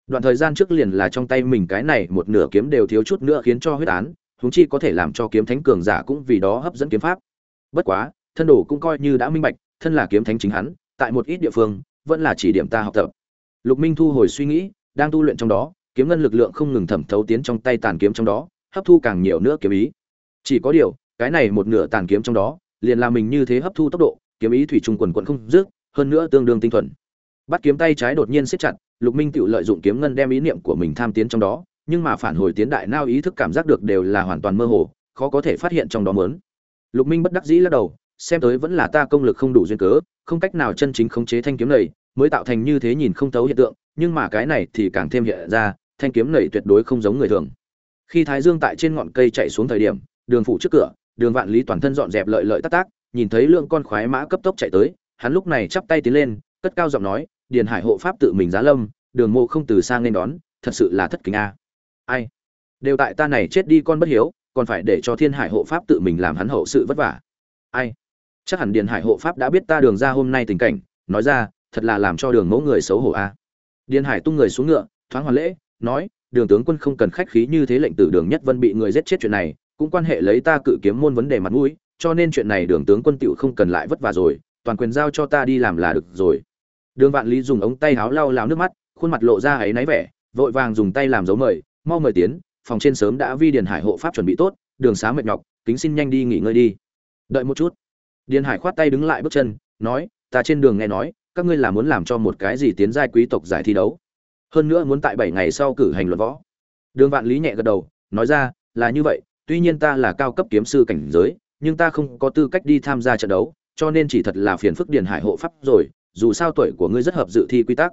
Đoạn thời gian trước liền là trong tay mình cái này một nửa kiếm đều thiếu chút nữa khiến cho huyết án huống chi có thể làm cho kiếm thánh cường giả cũng vì đó hấp dẫn kiếm pháp. Bất quá, thân đồ cũng coi như đã minh bạch, thân là kiếm thánh chính hắn, tại một ít địa phương, vẫn là chỉ điểm ta học tập. Lục minh thu hồi suy nghĩ, đang tu luyện trong đó, kiếm ngân lực lượng không ngừng thẩm thấu tiến trong tay tàn kiếm trong đó, hấp thu càng nhiều nữa kiếm ý. Chỉ có điều, cái này một nửa tàn kiếm trong đó, liền làm mình như thế hấp thu tốc độ, kiếm ý thủy trùng quần quần không dứt, hơn nữa tương đương tinh thuần. Bắt kiếm tay trái đột nhiên siết chặt, lục minh tự lợi dụng kiếm ngân đem ý niệm của mình tham tiến trong đó nhưng mà phản hồi tiến đại nao ý thức cảm giác được đều là hoàn toàn mơ hồ, khó có thể phát hiện trong đó mớn lục minh bất đắc dĩ lắc đầu, xem tới vẫn là ta công lực không đủ duyên cớ, không cách nào chân chính khống chế thanh kiếm này, mới tạo thành như thế nhìn không thấu hiện tượng, nhưng mà cái này thì càng thêm hiện ra, thanh kiếm này tuyệt đối không giống người thường. Khi thái dương tại trên ngọn cây chạy xuống thời điểm, đường phủ trước cửa, đường vạn lý toàn thân dọn dẹp lợi lợi tắc tác nhìn thấy lượng con khoái mã cấp tốc chạy tới, hắn lúc này chắp tay tiến lên, cất cao giọng nói, điền hải hộ pháp tự mình giá lâm, đường mộ không từ sang nên đón, thật sự là thất kính a ai? Đều tại ta này chết đi con bất hiếu, còn phải để cho thiên hải hộ pháp tự mình làm hắn hậu sự vất vả. Ai? Chắc hẳn điền hải hộ pháp đã biết ta đường ra hôm nay tình cảnh, nói ra, thật là làm cho đường mẫu người xấu hổ a. Điền hải tung người xuống ngựa, thoáng hoàn lễ, nói, đường tướng quân không cần khách khí như thế lệnh tử đường nhất vân bị người giết chết chuyện này, cũng quan hệ lấy ta cự kiếm môn vấn đề mặt mũi, cho nên chuyện này đường tướng quân tựu không cần lại vất vả rồi, toàn quyền giao cho ta đi làm là được rồi. Đường vạn lý dùng ống tay áo lau lao nước mắt, khuôn mặt lộ ra ấy náy vẻ, vội vàng dùng tay làm dấu mời mau mời tiến, phòng trên sớm đã vi điền hải hộ pháp chuẩn bị tốt, đường xá mệt nhọc, kính xin nhanh đi nghỉ ngơi đi. Đợi một chút. Điền hải khoát tay đứng lại bước chân, nói, ta trên đường nghe nói, các ngươi là muốn làm cho một cái gì tiến giai quý tộc giải thi đấu. Hơn nữa muốn tại bảy ngày sau cử hành luận võ. Đường vạn lý nhẹ gật đầu, nói ra, là như vậy, tuy nhiên ta là cao cấp kiếm sư cảnh giới, nhưng ta không có tư cách đi tham gia trận đấu, cho nên chỉ thật là phiền phức điền hải hộ pháp rồi, dù sao tuổi của ngươi rất hợp dự thi quy tắc.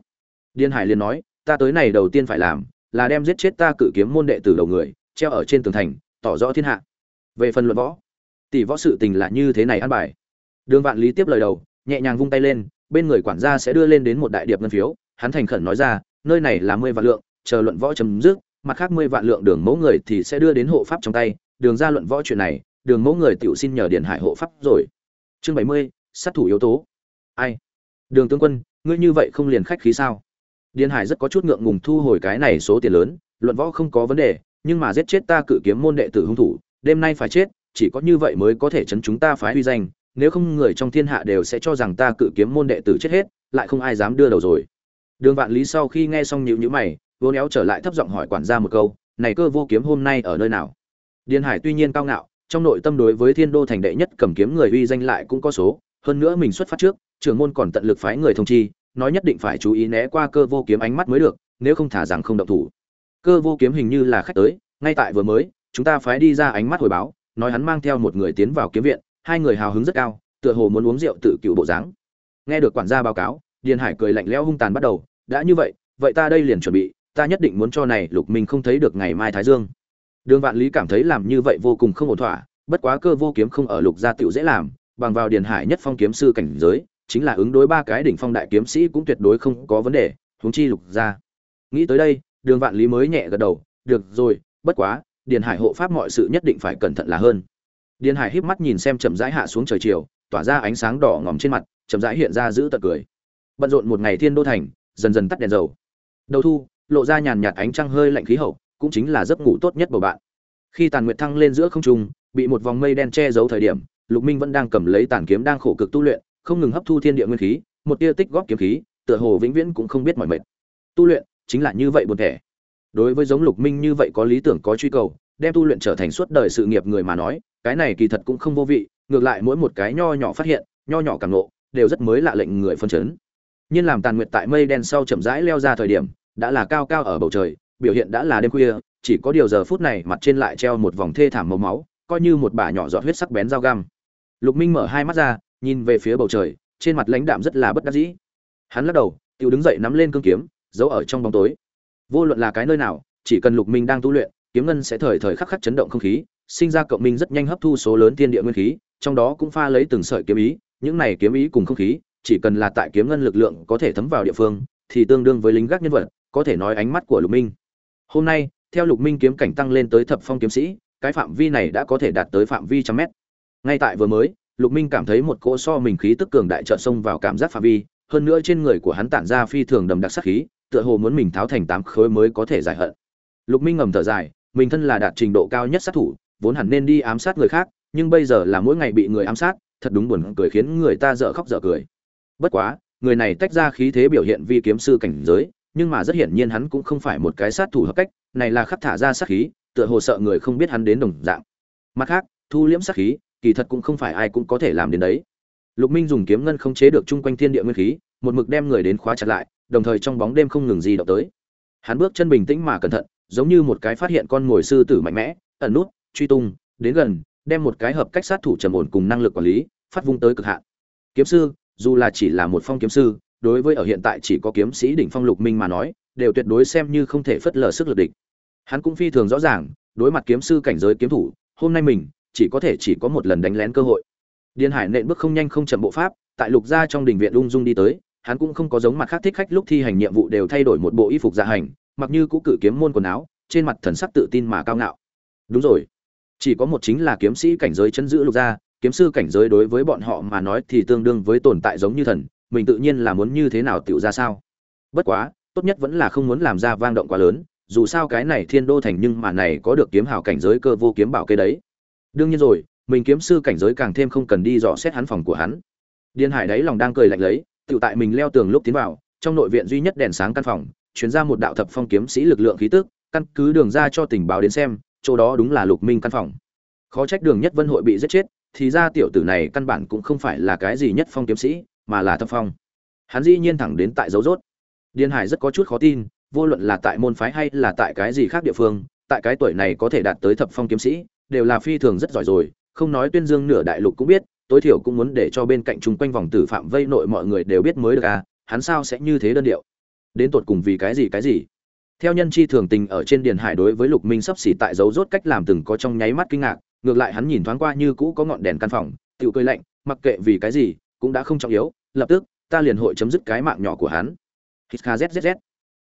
Điền hải liền nói, ta tới này đầu tiên phải làm là đem giết chết ta cự kiếm môn đệ tử đầu người, treo ở trên tường thành, tỏ rõ thiên hạ. Về phần luận võ, tỷ võ sự tình là như thế này ăn bài. Đường vạn lý tiếp lời đầu, nhẹ nhàng vung tay lên, bên người quản gia sẽ đưa lên đến một đại điệp ngân phiếu, hắn thành khẩn nói ra, nơi này là mười vạn lượng, chờ luận võ chấm dứt, mặt khác mười vạn lượng đường mẫu người thì sẽ đưa đến hộ pháp trong tay, đường ra luận võ chuyện này, đường mẫu người tiểu xin nhờ điện hải hộ pháp rồi. Chương bảy mươi, sát thủ yếu tố. Ai? Đường tướng quân, ngươi như vậy không liền khách khí sao? Điền hải rất có chút ngượng ngùng thu hồi cái này số tiền lớn, luận võ không có vấn đề, nhưng mà giết chết ta cự kiếm môn đệ tử hung thủ, đêm nay phải chết, chỉ có như vậy mới có thể chấn chúng ta phái uy danh, nếu không người trong thiên hạ đều sẽ cho rằng ta cự kiếm môn đệ tử chết hết, lại không ai dám đưa đầu rồi. Đường vạn lý sau khi nghe xong nhíu nhíu mày, vô néo trở lại thấp giọng hỏi quản gia một câu, này cơ vô kiếm hôm nay ở nơi nào? Điền hải tuy nhiên cao ngạo, trong nội tâm đối với thiên đô thành đệ nhất cầm kiếm người uy danh lại cũng có số, hơn nữa mình xuất phát trước, trưởng môn còn tận lực phái người thông chi nói nhất định phải chú ý né qua cơ vô kiếm ánh mắt mới được, nếu không thả rằng không động thủ. Cơ vô kiếm hình như là khách tới, ngay tại vừa mới, chúng ta phái đi ra ánh mắt hồi báo, nói hắn mang theo một người tiến vào kiếm viện, hai người hào hứng rất cao, tựa hồ muốn uống rượu tự cựu bộ dáng. Nghe được quản gia báo cáo, điền hải cười lạnh lẽo hung tàn bắt đầu, đã như vậy vậy ta đây liền chuẩn bị, ta nhất định muốn cho này lục minh không thấy được ngày mai thái dương. Đường vạn lý cảm thấy làm như vậy vô cùng không ổn thỏa, bất quá cơ vô kiếm không ở lục gia tựu dễ làm, bằng vào điền hải nhất phong kiếm sư cảnh giới chính là ứng đối ba cái đỉnh phong đại kiếm sĩ cũng tuyệt đối không có vấn đề, huống chi lục gia. Nghĩ tới đây, đường vạn lý mới nhẹ gật đầu, được rồi, bất quá, điền hải hộ pháp mọi sự nhất định phải cẩn thận là hơn. Điền hải híp mắt nhìn xem chậm rãi hạ xuống trời chiều, tỏa ra ánh sáng đỏ ngòm trên mặt, chậm rãi hiện ra giữ tật cười. Bận rộn một ngày thiên đô thành, dần dần tắt đèn dầu. Đầu thu, lộ ra nhàn nhạt ánh trăng hơi lạnh khí hậu, cũng chính là giấc ngủ tốt nhất của bạn. Khi tàn nguyệt thăng lên giữa không trung, bị một vòng mây đen che giấu thời điểm, lục minh vẫn đang cầm lấy tàn kiếm đang khổ cực tu luyện không ngừng hấp thu thiên địa nguyên khí một tia tích góp kiếm khí tựa hồ vĩnh viễn cũng không biết mỏi mệt. Tu luyện chính là như vậy buồn thẻ. Đối với giống lục minh như vậy có lý tưởng có truy cầu đem tu luyện trở thành suốt đời sự nghiệp người mà nói cái này kỳ thật cũng không vô vị ngược lại mỗi một cái nho nhỏ phát hiện nho nhỏ cảm ngộ, đều rất mới lạ lệnh người phân chấn. Nhiên làm tàn nguyệt tại mây đen sau chậm rãi leo ra thời điểm đã là cao cao ở bầu trời biểu hiện đã là đêm khuya chỉ có điều giờ phút này mặt trên lại treo một vòng thê thảm màu máu coi như một bả nhỏ giọt huyết sắc bén dao găm. Lục minh mở hai mắt ra nhìn về phía bầu trời, trên mặt lãnh đạm rất là bất đắc dĩ. Hắn lắc đầu tự đứng dậy nắm lên cương kiếm, giấu ở trong bóng tối. Vô luận là cái nơi nào, chỉ cần lục minh đang tu luyện, kiếm ngân sẽ thời thời khắc khắc chấn động không khí, sinh ra cộng minh rất nhanh hấp thu số lớn tiên địa nguyên khí, trong đó cũng pha lấy từng sợi kiếm ý, những này kiếm ý cùng không khí, chỉ cần là tại kiếm ngân lực lượng có thể thấm vào địa phương, thì tương đương với lính gác nhân vật, có thể nói ánh mắt của lục minh. Hôm nay, theo lục minh kiếm cảnh tăng lên tới thập phong kiếm sĩ, cái phạm vi này đã có thể đạt tới phạm vi trăm mét. Ngay tại vừa mới lục minh cảm thấy một cỗ so mình khí tức cường đại trợ xông vào cảm giác phạm vi, hơn nữa trên người của hắn tản ra phi thường đầm đặc sắc khí, tựa hồ muốn mình tháo thành tám khối mới có thể giải hận. Lục minh ngầm thở dài, mình thân là đạt trình độ cao nhất sát thủ, vốn hẳn nên đi ám sát người khác, nhưng bây giờ là mỗi ngày bị người ám sát, thật đúng buồn cười khiến người ta dở khóc dở cười. Bất quá, người này tách ra khí thế biểu hiện vi kiếm sư cảnh giới, nhưng mà rất hiển nhiên hắn cũng không phải một cái sát thủ hợp cách, này là khắc thả ra sát khí, tựa hồ sợ người không biết hắn đến đồng dạng. Mặt khác, thu liễm sát khí kỳ thật cũng không phải ai cũng có thể làm đến đấy. Lục minh dùng kiếm ngân không chế được chung quanh thiên địa nguyên khí, một mực đem người đến khóa chặt lại, đồng thời trong bóng đêm không ngừng gì động tới. Hắn bước chân bình tĩnh mà cẩn thận, giống như một cái phát hiện con ngồi sư tử mạnh mẽ, ẩn nút, truy tung, đến gần, đem một cái hợp cách sát thủ trầm ổn cùng năng lực quản lý, phát vung tới cực hạn. Kiếm sư, dù là chỉ là một phong kiếm sư, đối với ở hiện tại chỉ có kiếm sĩ đỉnh phong lục minh mà nói, đều tuyệt đối xem như không thể phất lờ sức lực địch. Hắn cũng phi thường rõ ràng, đối mặt kiếm sư cảnh giới kiếm thủ, hôm nay mình chỉ có thể chỉ có một lần đánh lén cơ hội. Điền hải nện bước không nhanh không chậm bộ pháp, tại lục gia trong đình viện ung dung đi tới, hắn cũng không có giống mặt khác thích khách lúc thi hành nhiệm vụ đều thay đổi một bộ y phục dạ hành, mặc như cũ cự kiếm môn quần áo, trên mặt thần sắc tự tin mà cao ngạo. Đúng rồi, chỉ có một chính là kiếm sĩ cảnh giới chân giữ lục gia, kiếm sư cảnh giới đối với bọn họ mà nói thì tương đương với tồn tại giống như thần, mình tự nhiên là muốn như thế nào Tiểu ra sao? Bất quá, tốt nhất vẫn là không muốn làm ra vang động quá lớn, dù sao cái này thiên đô thành nhưng mà này có được kiếm hào cảnh giới cơ vô kiếm bảo kê đấy đương nhiên rồi, mình kiếm sư cảnh giới càng thêm không cần đi dò xét hắn phòng của hắn. Điền hải đấy lòng đang cười lạnh lấy, tự tại mình leo tường lúc tiến vào, trong nội viện duy nhất đèn sáng căn phòng chuyển ra một đạo thập phong kiếm sĩ lực lượng khí tức, căn cứ đường ra cho tình báo đến xem, chỗ đó đúng là lục minh căn phòng. Khó trách đường nhất vân hội bị giết chết, thì ra tiểu tử này căn bản cũng không phải là cái gì nhất phong kiếm sĩ, mà là thập phong. Hắn dĩ nhiên thẳng đến tại dấu rốt. Điền hải rất có chút khó tin, vô luận là tại môn phái hay là tại cái gì khác địa phương, tại cái tuổi này có thể đạt tới thập phong kiếm sĩ đều là phi thường rất giỏi rồi, không nói tuyên dương nửa đại lục cũng biết, tối thiểu cũng muốn để cho bên cạnh chung quanh vòng tử phạm vây nội mọi người đều biết mới được à hắn sao sẽ như thế đơn điệu? Đến tột cùng vì cái gì cái gì? Theo nhân chi thường tình ở trên điền hải đối với lục minh sắp xỉ tại dấu rốt cách làm từng có trong nháy mắt kinh ngạc, ngược lại hắn nhìn thoáng qua như cũ có ngọn đèn căn phòng tự cười lạnh, mặc kệ vì cái gì, cũng đã không trọng yếu, lập tức, ta liền hội chấm dứt cái mạng nhỏ của hắn. Hít kha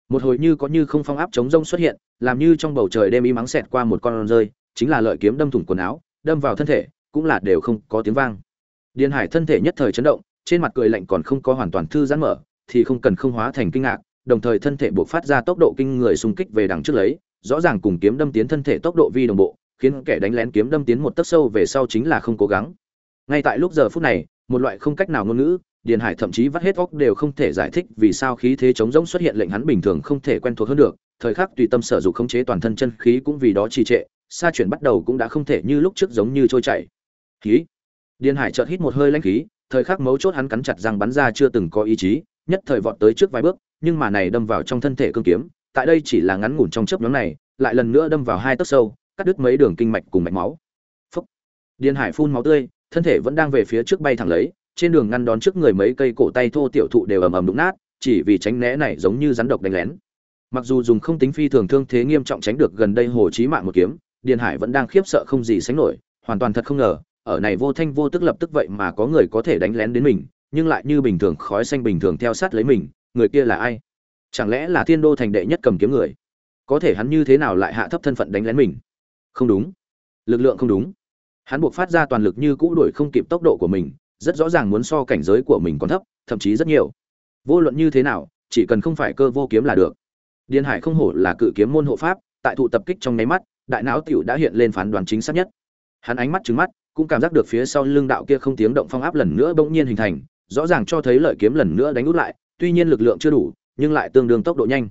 một hồi như có như không phong áp chống rông xuất hiện, làm như trong bầu trời đêm y mắng xẹt qua một con rơi chính là lợi kiếm đâm thủng quần áo, đâm vào thân thể, cũng là đều không có tiếng vang. Điền hải thân thể nhất thời chấn động, trên mặt cười lạnh còn không có hoàn toàn thư giãn mở, thì không cần không hóa thành kinh ngạc, đồng thời thân thể buộc phát ra tốc độ kinh người xung kích về đằng trước lấy, rõ ràng cùng kiếm đâm tiến thân thể tốc độ vi đồng bộ, khiến kẻ đánh lén kiếm đâm tiến một tấc sâu về sau chính là không cố gắng. Ngay tại lúc giờ phút này, một loại không cách nào ngôn ngữ, điền hải thậm chí vắt hết óc đều không thể giải thích vì sao khí thế chống rỗng xuất hiện lệnh hắn bình thường không thể quen thuộc hơn được, thời khắc tùy tâm sở dục khống chế toàn thân chân khí cũng vì đó trì trệ xa chuyển bắt đầu cũng đã không thể như lúc trước giống như trôi chảy. Khí. Điền hải chợt hít một hơi lãnh khí, thời khắc mấu chốt hắn cắn chặt răng bắn ra chưa từng có ý chí, nhất thời vọt tới trước vài bước, nhưng mà này đâm vào trong thân thể cương kiếm, tại đây chỉ là ngắn ngủn trong chớp nhoáng này, lại lần nữa đâm vào hai tấc sâu, cắt đứt mấy đường kinh mạch cùng mạch máu. Phúc. điền hải phun máu tươi, thân thể vẫn đang về phía trước bay thẳng lấy, trên đường ngăn đón trước người mấy cây cổ tay thô tiểu thụ đều ầm ầm đụng nát, chỉ vì tránh né này giống như rắn độc đánh lén. Mặc dù dùng không tính phi thường thương thế nghiêm trọng tránh được gần đây hồ chí mạng một kiếm điền hải vẫn đang khiếp sợ không gì sánh nổi, hoàn toàn thật không ngờ, ở này vô thanh vô tức lập tức vậy mà có người có thể đánh lén đến mình, nhưng lại như bình thường khói xanh bình thường theo sát lấy mình, người kia là ai? Chẳng lẽ là thiên đô thành đệ nhất cầm kiếm người? Có thể hắn như thế nào lại hạ thấp thân phận đánh lén mình? Không đúng. Lực lượng không đúng. Hắn buộc phát ra toàn lực như cũ đuổi không kịp tốc độ của mình, rất rõ ràng muốn so cảnh giới của mình còn thấp, thậm chí rất nhiều. Vô luận như thế nào, chỉ cần không phải cơ vô kiếm là được. Điền hải không hổ là cự kiếm môn hộ pháp, tại thụ tập kích trong nháy mắt đại não tiểu đã hiện lên phán đoán chính xác nhất. Hắn ánh mắt trừng mắt, cũng cảm giác được phía sau lưng đạo kia không tiếng động phong áp lần nữa bỗng nhiên hình thành, rõ ràng cho thấy lợi kiếm lần nữa đánh út lại, tuy nhiên lực lượng chưa đủ, nhưng lại tương đương tốc độ nhanh.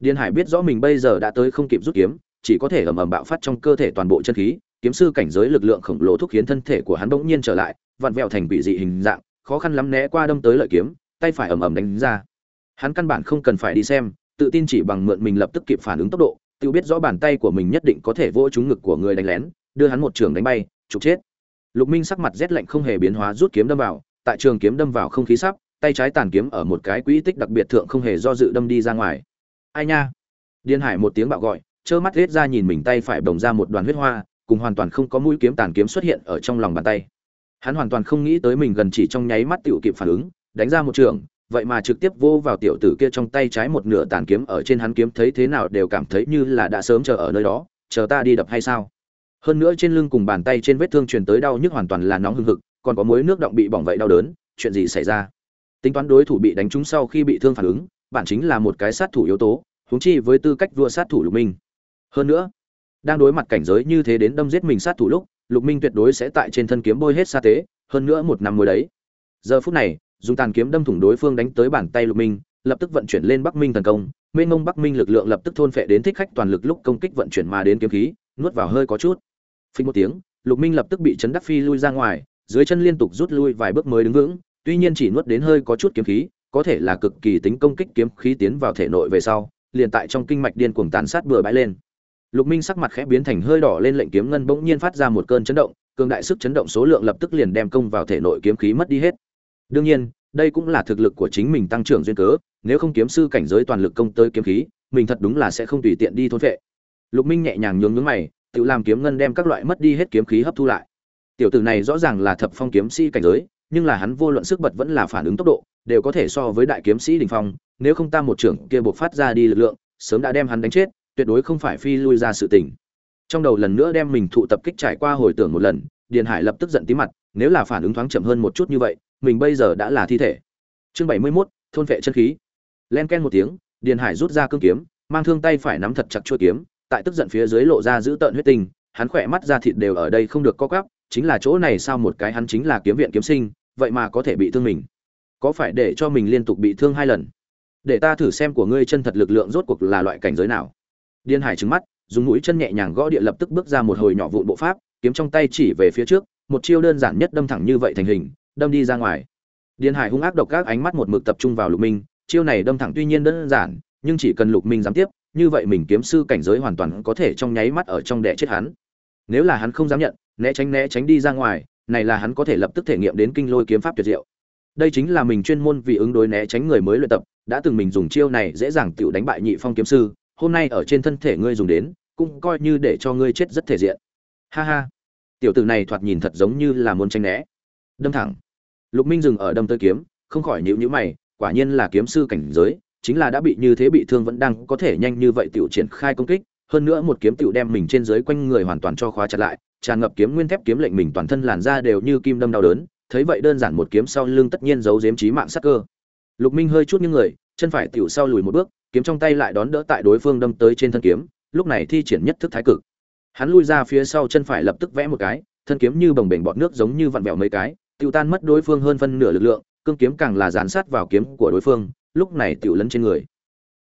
Điền hải biết rõ mình bây giờ đã tới không kịp rút kiếm, chỉ có thể ầm ầm bạo phát trong cơ thể toàn bộ chân khí, kiếm sư cảnh giới lực lượng khổng lồ thúc khiến thân thể của hắn bỗng nhiên trở lại, vặn vẹo thành quỷ dị hình dạng, khó khăn lắm né qua đâm tới lợi kiếm, tay phải ầm ầm đánh ra. Hắn căn bản không cần phải đi xem, tự tin chỉ bằng mượn mình lập tức kịp phản ứng tốc độ tự biết rõ bàn tay của mình nhất định có thể vỗ trúng ngực của người đánh lén, đưa hắn một trường đánh bay, trục chết. Lục minh sắc mặt rét lạnh không hề biến hóa, rút kiếm đâm vào. Tại trường kiếm đâm vào không khí sắp, tay trái tàn kiếm ở một cái quỹ tích đặc biệt thượng không hề do dự đâm đi ra ngoài. Ai nha? Điên hải một tiếng bạo gọi, trơ mắt rết ra nhìn mình tay phải bồng ra một đoàn huyết hoa, cùng hoàn toàn không có mũi kiếm tàn kiếm xuất hiện ở trong lòng bàn tay. Hắn hoàn toàn không nghĩ tới mình gần chỉ trong nháy mắt tiểu kịp phản ứng, đánh ra một trường vậy mà trực tiếp vô vào tiểu tử kia trong tay trái một nửa tàn kiếm ở trên hắn kiếm thấy thế nào đều cảm thấy như là đã sớm chờ ở nơi đó, chờ ta đi đập hay sao? Hơn nữa trên lưng cùng bàn tay trên vết thương truyền tới đau nhức hoàn toàn là nóng hừng hực, còn có mối nước động bị bỏng vậy đau đớn, chuyện gì xảy ra? Tính toán đối thủ bị đánh trúng sau khi bị thương phản ứng bản chính là một cái sát thủ yếu tố, huống chi với tư cách vua sát thủ lục minh. Hơn nữa, đang đối mặt cảnh giới như thế đến đâm giết mình sát thủ lúc, lục minh tuyệt đối sẽ tại trên thân kiếm bôi hết sa tế, hơn nữa một năm mới đấy. Giờ phút này dùng tàn kiếm đâm thủng đối phương đánh tới bàn tay lục minh, lập tức vận chuyển lên bắc minh thần công. Mênh mông bắc minh lực lượng lập tức thôn phệ đến thích khách toàn lực lúc công kích vận chuyển mà đến kiếm khí, nuốt vào hơi có chút. Phình một tiếng, lục minh lập tức bị chấn đắc phi lui ra ngoài, dưới chân liên tục rút lui vài bước mới đứng vững, tuy nhiên chỉ nuốt đến hơi có chút kiếm khí, có thể là cực kỳ tính công kích kiếm khí tiến vào thể nội về sau, liền tại trong kinh mạch điên cuồng tàn sát bừa bãi lên. Lục minh sắc mặt khẽ biến thành hơi đỏ lên lệnh kiếm ngân bỗng nhiên phát ra một cơn chấn động, cường đại sức chấn động số lượng lập tức liền đem công vào thể nội kiếm khí mất đi hết đương nhiên, đây cũng là thực lực của chính mình tăng trưởng duyên cớ, nếu không kiếm sư cảnh giới toàn lực công tới kiếm khí, mình thật đúng là sẽ không tùy tiện đi thôn vệ. Lục minh nhẹ nhàng nhướng nhướng mày, tự làm kiếm ngân đem các loại mất đi hết kiếm khí hấp thu lại. Tiểu tử này rõ ràng là thập phong kiếm sĩ cảnh giới, nhưng là hắn vô luận sức bật vẫn là phản ứng tốc độ, đều có thể so với đại kiếm sĩ đình phong, nếu không ta một trưởng kia buộc phát ra đi lực lượng, sớm đã đem hắn đánh chết, tuyệt đối không phải phi lui ra sự tình. Trong đầu lần nữa đem mình thụ tập kích trải qua hồi tưởng một lần, điền hải lập tức giận tí mặt, nếu là phản ứng thoáng chậm hơn một chút như vậy mình bây giờ đã là thi thể. Chương bảy mươi 71, thôn vệ chân khí. Len ken một tiếng điền hải rút ra cương kiếm mang thương tay phải nắm thật chặt chuôi kiếm tại tức giận phía dưới lộ ra giữ tợn huyết tình hắn khỏe mắt ra thịt đều ở đây không được co quắp chính là chỗ này sao một cái hắn chính là kiếm viện kiếm sinh vậy mà có thể bị thương mình. Có phải để cho mình liên tục bị thương hai lần? Để ta thử xem của ngươi chân thật lực lượng rốt cuộc là loại cảnh giới nào. Điền hải trừng mắt dùng mũi chân nhẹ nhàng gõ địa lập tức bước ra một hồi nhỏ vụn bộ pháp kiếm trong tay chỉ về phía trước một chiêu đơn giản nhất đâm thẳng như vậy thành hình đâm đi ra ngoài. Điền hải hung ác độc các ánh mắt một mực tập trung vào lục minh, chiêu này đâm thẳng tuy nhiên đơn giản, nhưng chỉ cần lục minh dám tiếp, như vậy mình kiếm sư cảnh giới hoàn toàn có thể trong nháy mắt ở trong đẻ chết hắn. Nếu là hắn không dám nhận, né tránh né tránh đi ra ngoài, này là hắn có thể lập tức thể nghiệm đến kinh lôi kiếm pháp tuyệt diệu. Đây chính là mình chuyên môn vì ứng đối né tránh người mới luyện tập, đã từng mình dùng chiêu này dễ dàng tự đánh bại nhị phong kiếm sư, hôm nay ở trên thân thể ngươi dùng đến, cũng coi như để cho ngươi chết rất thể diện. Ha ha. Tiểu tử này thoạt nhìn thật giống như là muốn tranh né. Đâm thẳng lục minh dừng ở đâm tới kiếm, không khỏi nhíu nhíu mày, quả nhiên là kiếm sư cảnh giới, chính là đã bị như thế bị thương vẫn đang có thể nhanh như vậy tiểu triển khai công kích, hơn nữa một kiếm tiểu đem mình trên dưới quanh người hoàn toàn cho khóa chặt lại, tràn ngập kiếm nguyên thép kiếm lệnh mình toàn thân làn da đều như kim đâm đau đớn, thấy vậy đơn giản một kiếm sau lưng tất nhiên giấu giếm chí mạng sát cơ. Lục minh hơi chút những người, chân phải tiểu sau lùi một bước, kiếm trong tay lại đón đỡ tại đối phương đâm tới trên thân kiếm, lúc này thi triển nhất thức thái cực. Hắn lui ra phía sau chân phải lập tức vẽ một cái, thân kiếm như bồng bềnh bọt nước giống như vặn vẹo mấy cái tiêu tan mất đối phương hơn phân nửa lực lượng, cương kiếm càng là dán sát vào kiếm của đối phương, lúc này tiểu lấn trên người.